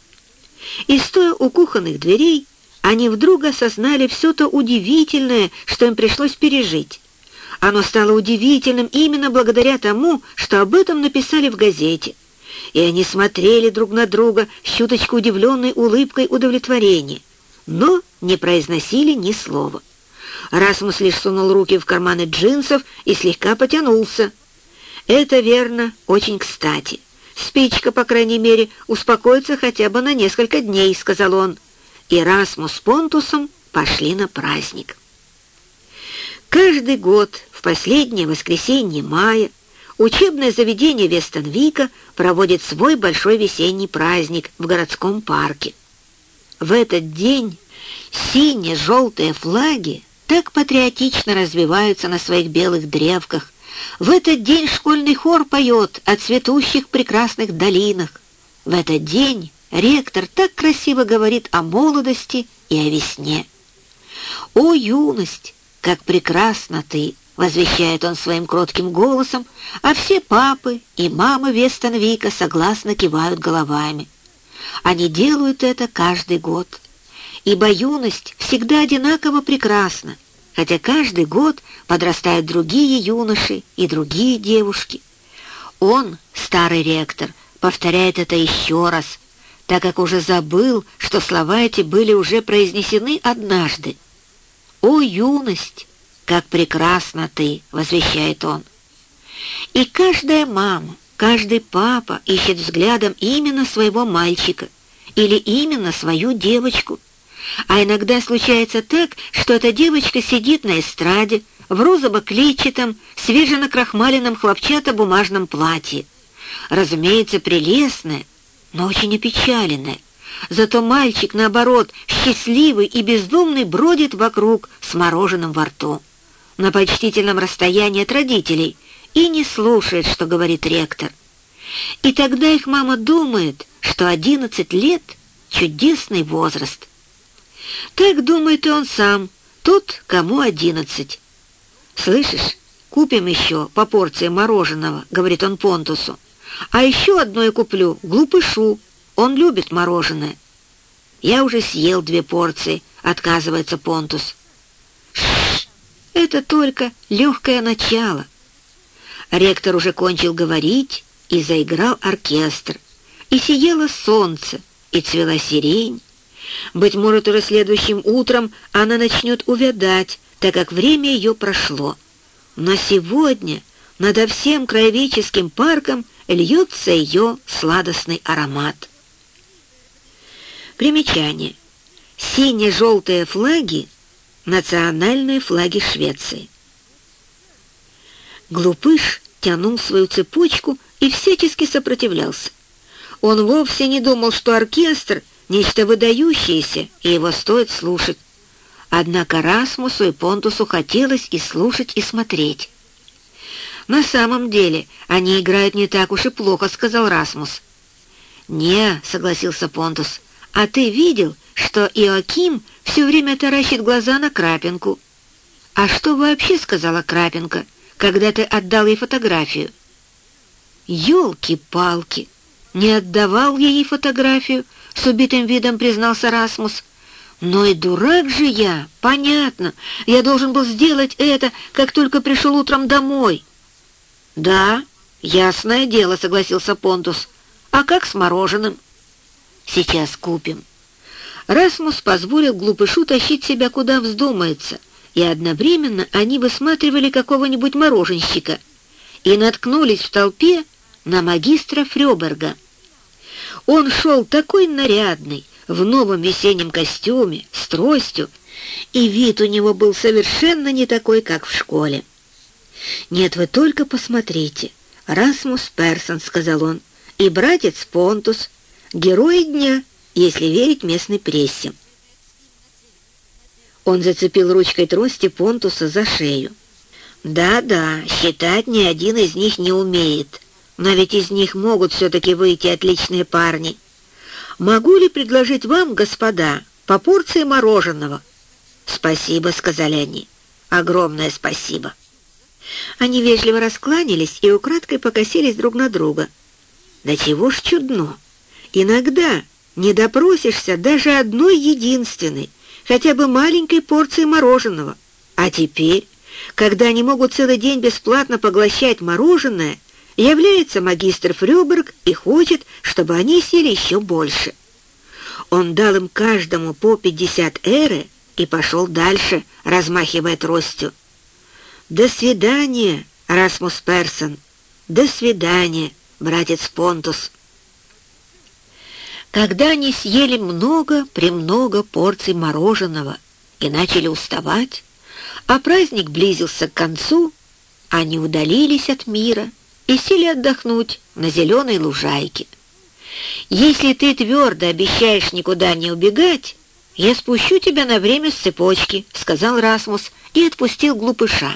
И стоя у кухонных дверей, они вдруг осознали все то удивительное, что им пришлось пережить. Оно стало удивительным именно благодаря тому, что об этом написали в газете. И они смотрели друг на друга с чуточку удивленной улыбкой удовлетворения, но не произносили ни слова. Расмус лишь сунул руки в карманы джинсов и слегка потянулся. Это верно, очень кстати. Спичка, по крайней мере, успокоится хотя бы на несколько дней, сказал он. И Расмус с Понтусом пошли на праздник. Каждый год последнее воскресенье мая учебное заведение Вестонвика проводит свой большой весенний праздник в городском парке. В этот день синие-желтые флаги так патриотично развиваются на своих белых древках. В этот день школьный хор поет о цветущих прекрасных долинах. В этот день ректор так красиво говорит о молодости и о весне. «О, юность, как прекрасна ты!» — возвещает он своим кротким голосом, а все папы и мамы Вестонвика согласно кивают головами. Они делают это каждый год ибо юность всегда одинаково прекрасна, хотя каждый год подрастают другие юноши и другие девушки. Он, старый ректор, повторяет это еще раз, так как уже забыл, что слова эти были уже произнесены однажды. «О, юность, как прекрасна ты!» — возвещает он. И каждая мама, каждый папа ищет взглядом именно своего мальчика или именно свою девочку — а иногда случается так, что эта девочка сидит на эстраде в розово-клетчатом, свеженакрахмаленном хлопчато-бумажном платье. Разумеется, прелестная, но очень опечаленная. Зато мальчик, наоборот, счастливый и бездумный бродит вокруг с мороженым во рту, на почтительном расстоянии от родителей, и не слушает, что говорит ректор. И тогда их мама думает, что одиннадцать лет — чудесный возраст — так думает и он сам, тот, кому одиннадцать. «Слышишь, купим еще по порции мороженого», — говорит он Понтусу. «А еще одно я куплю, глупышу, он любит мороженое». «Я уже съел две порции», — отказывается Понтус. «Шш, это только легкое начало». Ректор уже кончил говорить, и заиграл оркестр, и сияло солнце, и цвела сирень, быть может, уже следующим утром она начнет увядать, так как время ее прошло. Но сегодня над всем краеведческим парком льется ее сладостный аромат. Примечание. Сине-желтые флаги — национальные флаги Швеции. Глупыш тянул свою цепочку и всячески сопротивлялся. Он вовсе не думал, что оркестр — нечто выдающееся, и его стоит слушать. Однако Расмусу и Понтусу хотелось и слушать, и смотреть. «На самом деле они играют не так уж и плохо», — сказал Расмус. «Не», — согласился Понтус, — «а ты видел, что Иоаким все время таращит глаза на Крапинку?» «А что вообще сказала Крапинка, когда ты отдал ей фотографию?» «Елки-палки! Не отдавал ей фотографию?» — с убитым видом признался Расмус. Но и дурак же я, понятно. Я должен был сделать это, как только пришел утром домой. Да, ясное дело, согласился Понтус. А как с мороженым? Сейчас купим. Расмус позволил глупышу тащить себя куда вздумается, и одновременно они высматривали какого-нибудь мороженщика и наткнулись в толпе на магистра Фрёберга. Он шел такой нарядный, в новом весеннем костюме, с тростью, и вид у него был совершенно не такой, как в школе. «Нет, вы только посмотрите. Расмус Персон», — сказал он, — «и братец Понтус, герои дня, если верить местной прессе». Он зацепил ручкой трости Понтуса за шею. «Да-да, считать ни один из них не умеет, но ведь из них могут все-таки выйти отличные парни». «Могу ли предложить вам, господа, по порции мороженого?» «Спасибо», — сказали они. «Огромное спасибо». Они вежливо раскланялись и украдкой покосились друг на друга. «Да чего ж чудно! Иногда не допросишься даже одной единственной, хотя бы маленькой порции мороженого. А теперь, когда они могут целый день бесплатно поглощать мороженое, является магистр Фрюберг и хочет, чтобы они сели еще больше. Он дал им каждому по 50 эры и пошел дальше, размахивая тростью. «До свидания, Расмус Персон! До свидания, братец Понтус!» Когда они съели много-премного порций мороженого и начали уставать, а праздник близился к концу, они удалились от мира — и сели отдохнуть на зеленой лужайке. «Если ты твердо обещаешь никуда не убегать, я спущу тебя на время с цепочки», — сказал Расмус и отпустил глупыша.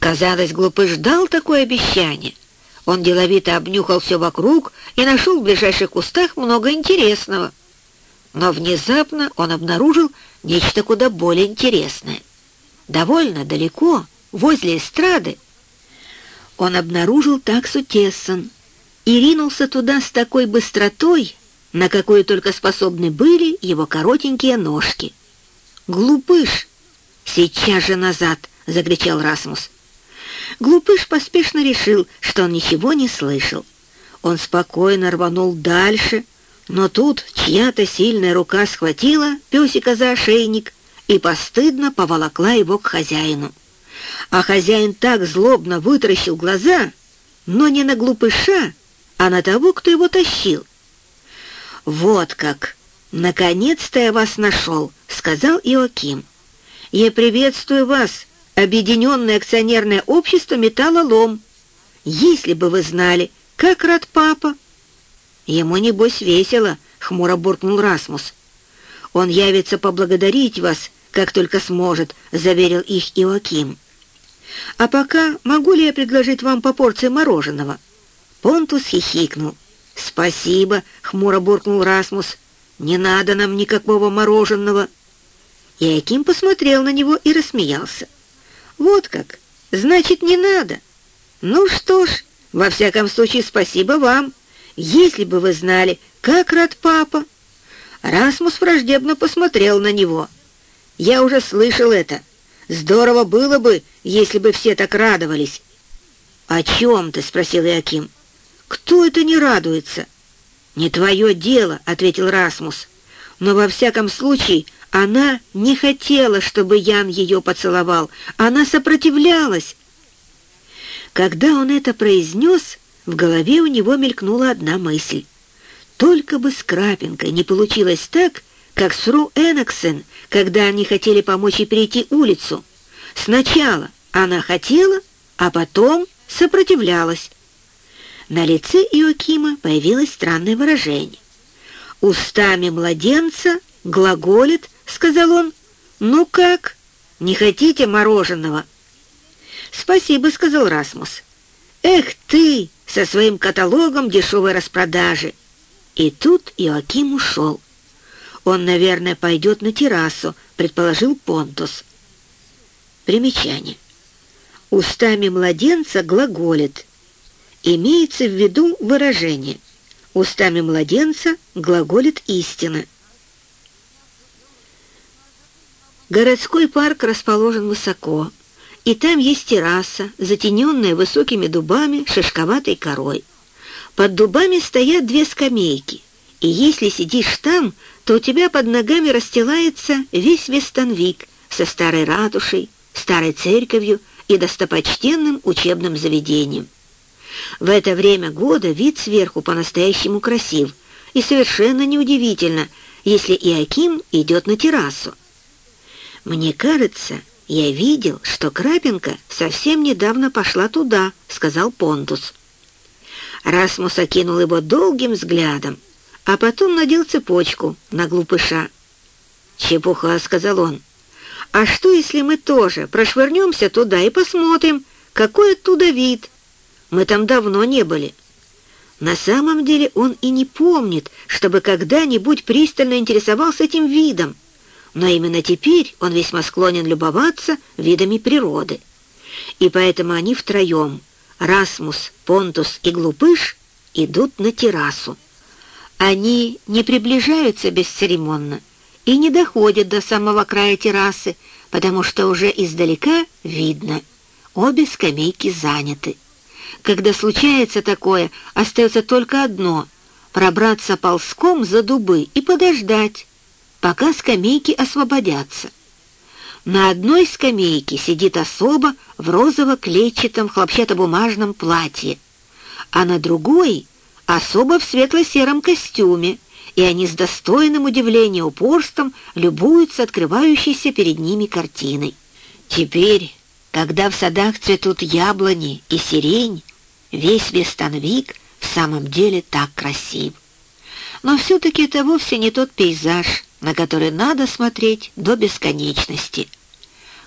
Казалось, глупыш ждал такое обещание. Он деловито обнюхал все вокруг и нашел в ближайших кустах много интересного. Но внезапно он обнаружил нечто куда более интересное. Довольно далеко, возле эстрады, он обнаружил таксу Тессон и ринулся туда с такой быстротой, на какую только способны были его коротенькие ножки. «Глупыш! Сейчас же назад!» — закричал Расмус. Глупыш поспешно решил, что он ничего не слышал. Он спокойно рванул дальше, но тут чья-то сильная рука схватила песика за ошейник и постыдно поволокла его к хозяину а хозяин так злобно вытаращил глаза, но не на глупыша, а на того, кто его тащил. «Вот как! Наконец-то я вас нашел!» — сказал Иоаким. «Я приветствую вас, Объединенное акционерное общество «Металлолом». Если бы вы знали, как рад папа!» «Ему, небось, весело», — хмуро буркнул Расмус. «Он явится поблагодарить вас, как только сможет», — заверил их Иоаким. А пока могу ли я предложить вам по порции мороженого?» Понтус хихикнул. «Спасибо», — хмуро буркнул Расмус. «Не надо нам никакого мороженого». И Аким посмотрел на него и рассмеялся. «Вот как! Значит, не надо. Ну что ж, во всяком случае, спасибо вам. Если бы вы знали, как рад папа!» Расмус враждебно посмотрел на него. «Я уже слышал это. Здорово было бы, если бы все так радовались. «О чем ты?» — спросил Иаким. «Кто это не радуется?» «Не твое дело», — ответил Расмус. «Но во всяком случае она не хотела, чтобы Ян ее поцеловал. Она сопротивлялась». Когда он это произнес, В голове у него мелькнула одна мысль. Только бы с Крапинкой не получилось так, как с Ру Энаксен, когда они хотели помочь ей перейти улицу. Сначала она хотела, а потом сопротивлялась. На лице Иокима появилось странное выражение. «Устами младенца глаголит», — сказал он. «Ну как, не хотите мороженого?» «Спасибо», — сказал Расмус. «Эх ты со своим каталогом дешевой распродажи!» И тут Иоаким ушел. «Он, наверное, пойдет на террасу», — предположил Понтус. Примечание. Устами младенца глаголит. Имеется в виду выражение. Устами младенца глаголит истина. Городской парк расположен высоко, и там есть терраса, затененная высокими дубами шишковатой корой. Под дубами стоят две скамейки, и если сидишь там, то у тебя под ногами расстилается весь Вестанвик со старой ратушей, старой церковью и достопочтенным учебным заведением. В это время года вид сверху по-настоящему красив, и совершенно неудивительно, если Иаким идет на террасу. «Мне кажется, я видел, что Крапинка совсем недавно пошла туда», — сказал Понтус. Расмус окинул его долгим взглядом, а потом надел цепочку на глупыша. «Чепуха», — сказал он. «А что, если мы тоже прошвырнемся туда и посмотрим, какой оттуда вид? Мы там давно не были». На самом деле он и не помнит, чтобы когда-нибудь пристально интересовался этим видом но именно теперь он весьма склонен любоваться видами природы. И поэтому они втроем, Расмус, Понтус и Глупыш, идут на террасу. Они не приближаются бесцеремонно и не доходят до самого края террасы, потому что уже издалека видно, обе скамейки заняты. Когда случается такое, остается только одно — пробраться ползком за дубы и подождать, пока скамейки освободятся. На одной скамейке сидит особа в розово-клетчатом хлопчатобумажном платье, а на другой — особо в светло-сером костюме, и они с достойным удивлением упорством любуются открывающейся перед ними картиной. Теперь, когда в садах цветут яблони и сирень, весь Вестанвик в самом деле так красив. Но все-таки это вовсе не тот пейзаж, на который надо смотреть до бесконечности.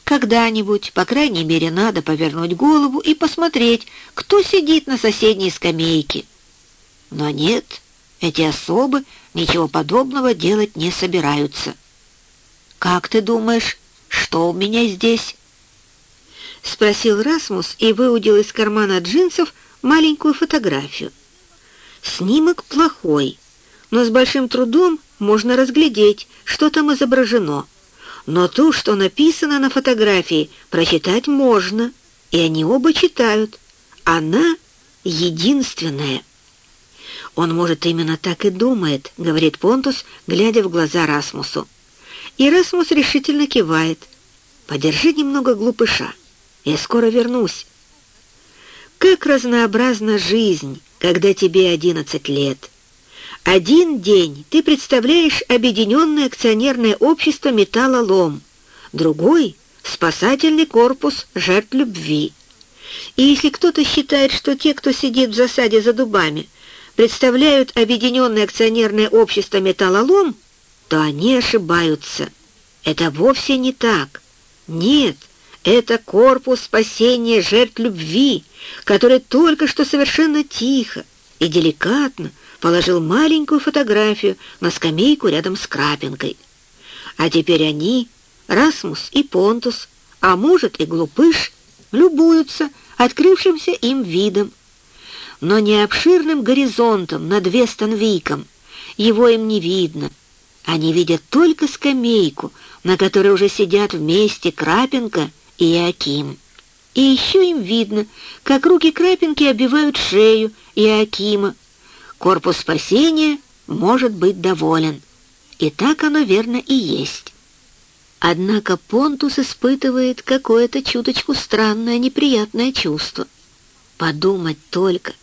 Когда-нибудь, по крайней мере, надо повернуть голову и посмотреть, кто сидит на соседней скамейке. Но нет, эти особы ничего подобного делать не собираются. «Как ты думаешь, что у меня здесь?» — спросил Расмус и выудил из кармана джинсов маленькую фотографию. Снимок плохой, но с большим трудом можно разглядеть, что там изображено. Но то, что написано на фотографии, прочитать можно, и они оба читают. Она единственная. «Он, может, именно так и думает», — говорит Понтус, глядя в глаза Расмусу. И Расмус решительно кивает. «Подержи немного глупыша, я скоро вернусь». Как разнообразна жизнь, когда тебе одиннадцать лет. Один день ты представляешь Объединенное акционерное общество «Металлолом», другой — спасательный корпус жертв любви. И если кто-то считает, что те, кто сидит в засаде за дубами, представляют Объединенное акционерное общество «Металлолом», то они ошибаются. Это вовсе не так. Нет, это корпус спасения жертв любви, который только что совершенно тихо и деликатно положил маленькую фотографию на скамейку рядом с Крапинкой. А теперь они, Расмус и Понтус, а может и Глупыш, любуются открывшимся им видом. Но не обширным горизонтом над Вестанвиком, его им не видно. Они видят только скамейку, на которой уже сидят вместе Крапинка и Аким. И еще им видно, как руки Крапинки обивают шею Иакима, корпус спасения может быть доволен. И так оно верно и есть. Однако Понтус испытывает какое-то чуточку странное неприятное чувство. Подумать только,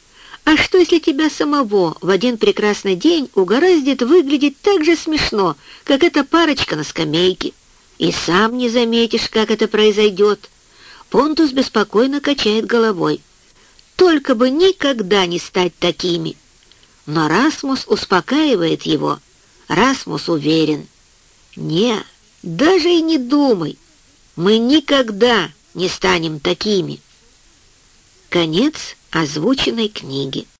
А что, если тебя самого в один прекрасный день угораздит выглядеть так же смешно, как эта парочка на скамейке? И сам не заметишь, как это произойдет. Понтус беспокойно качает головой. Только бы никогда не стать такими. Но Расмус успокаивает его. Расмус уверен. Не, даже и не думай. Мы никогда не станем такими. Конец озвученной книги.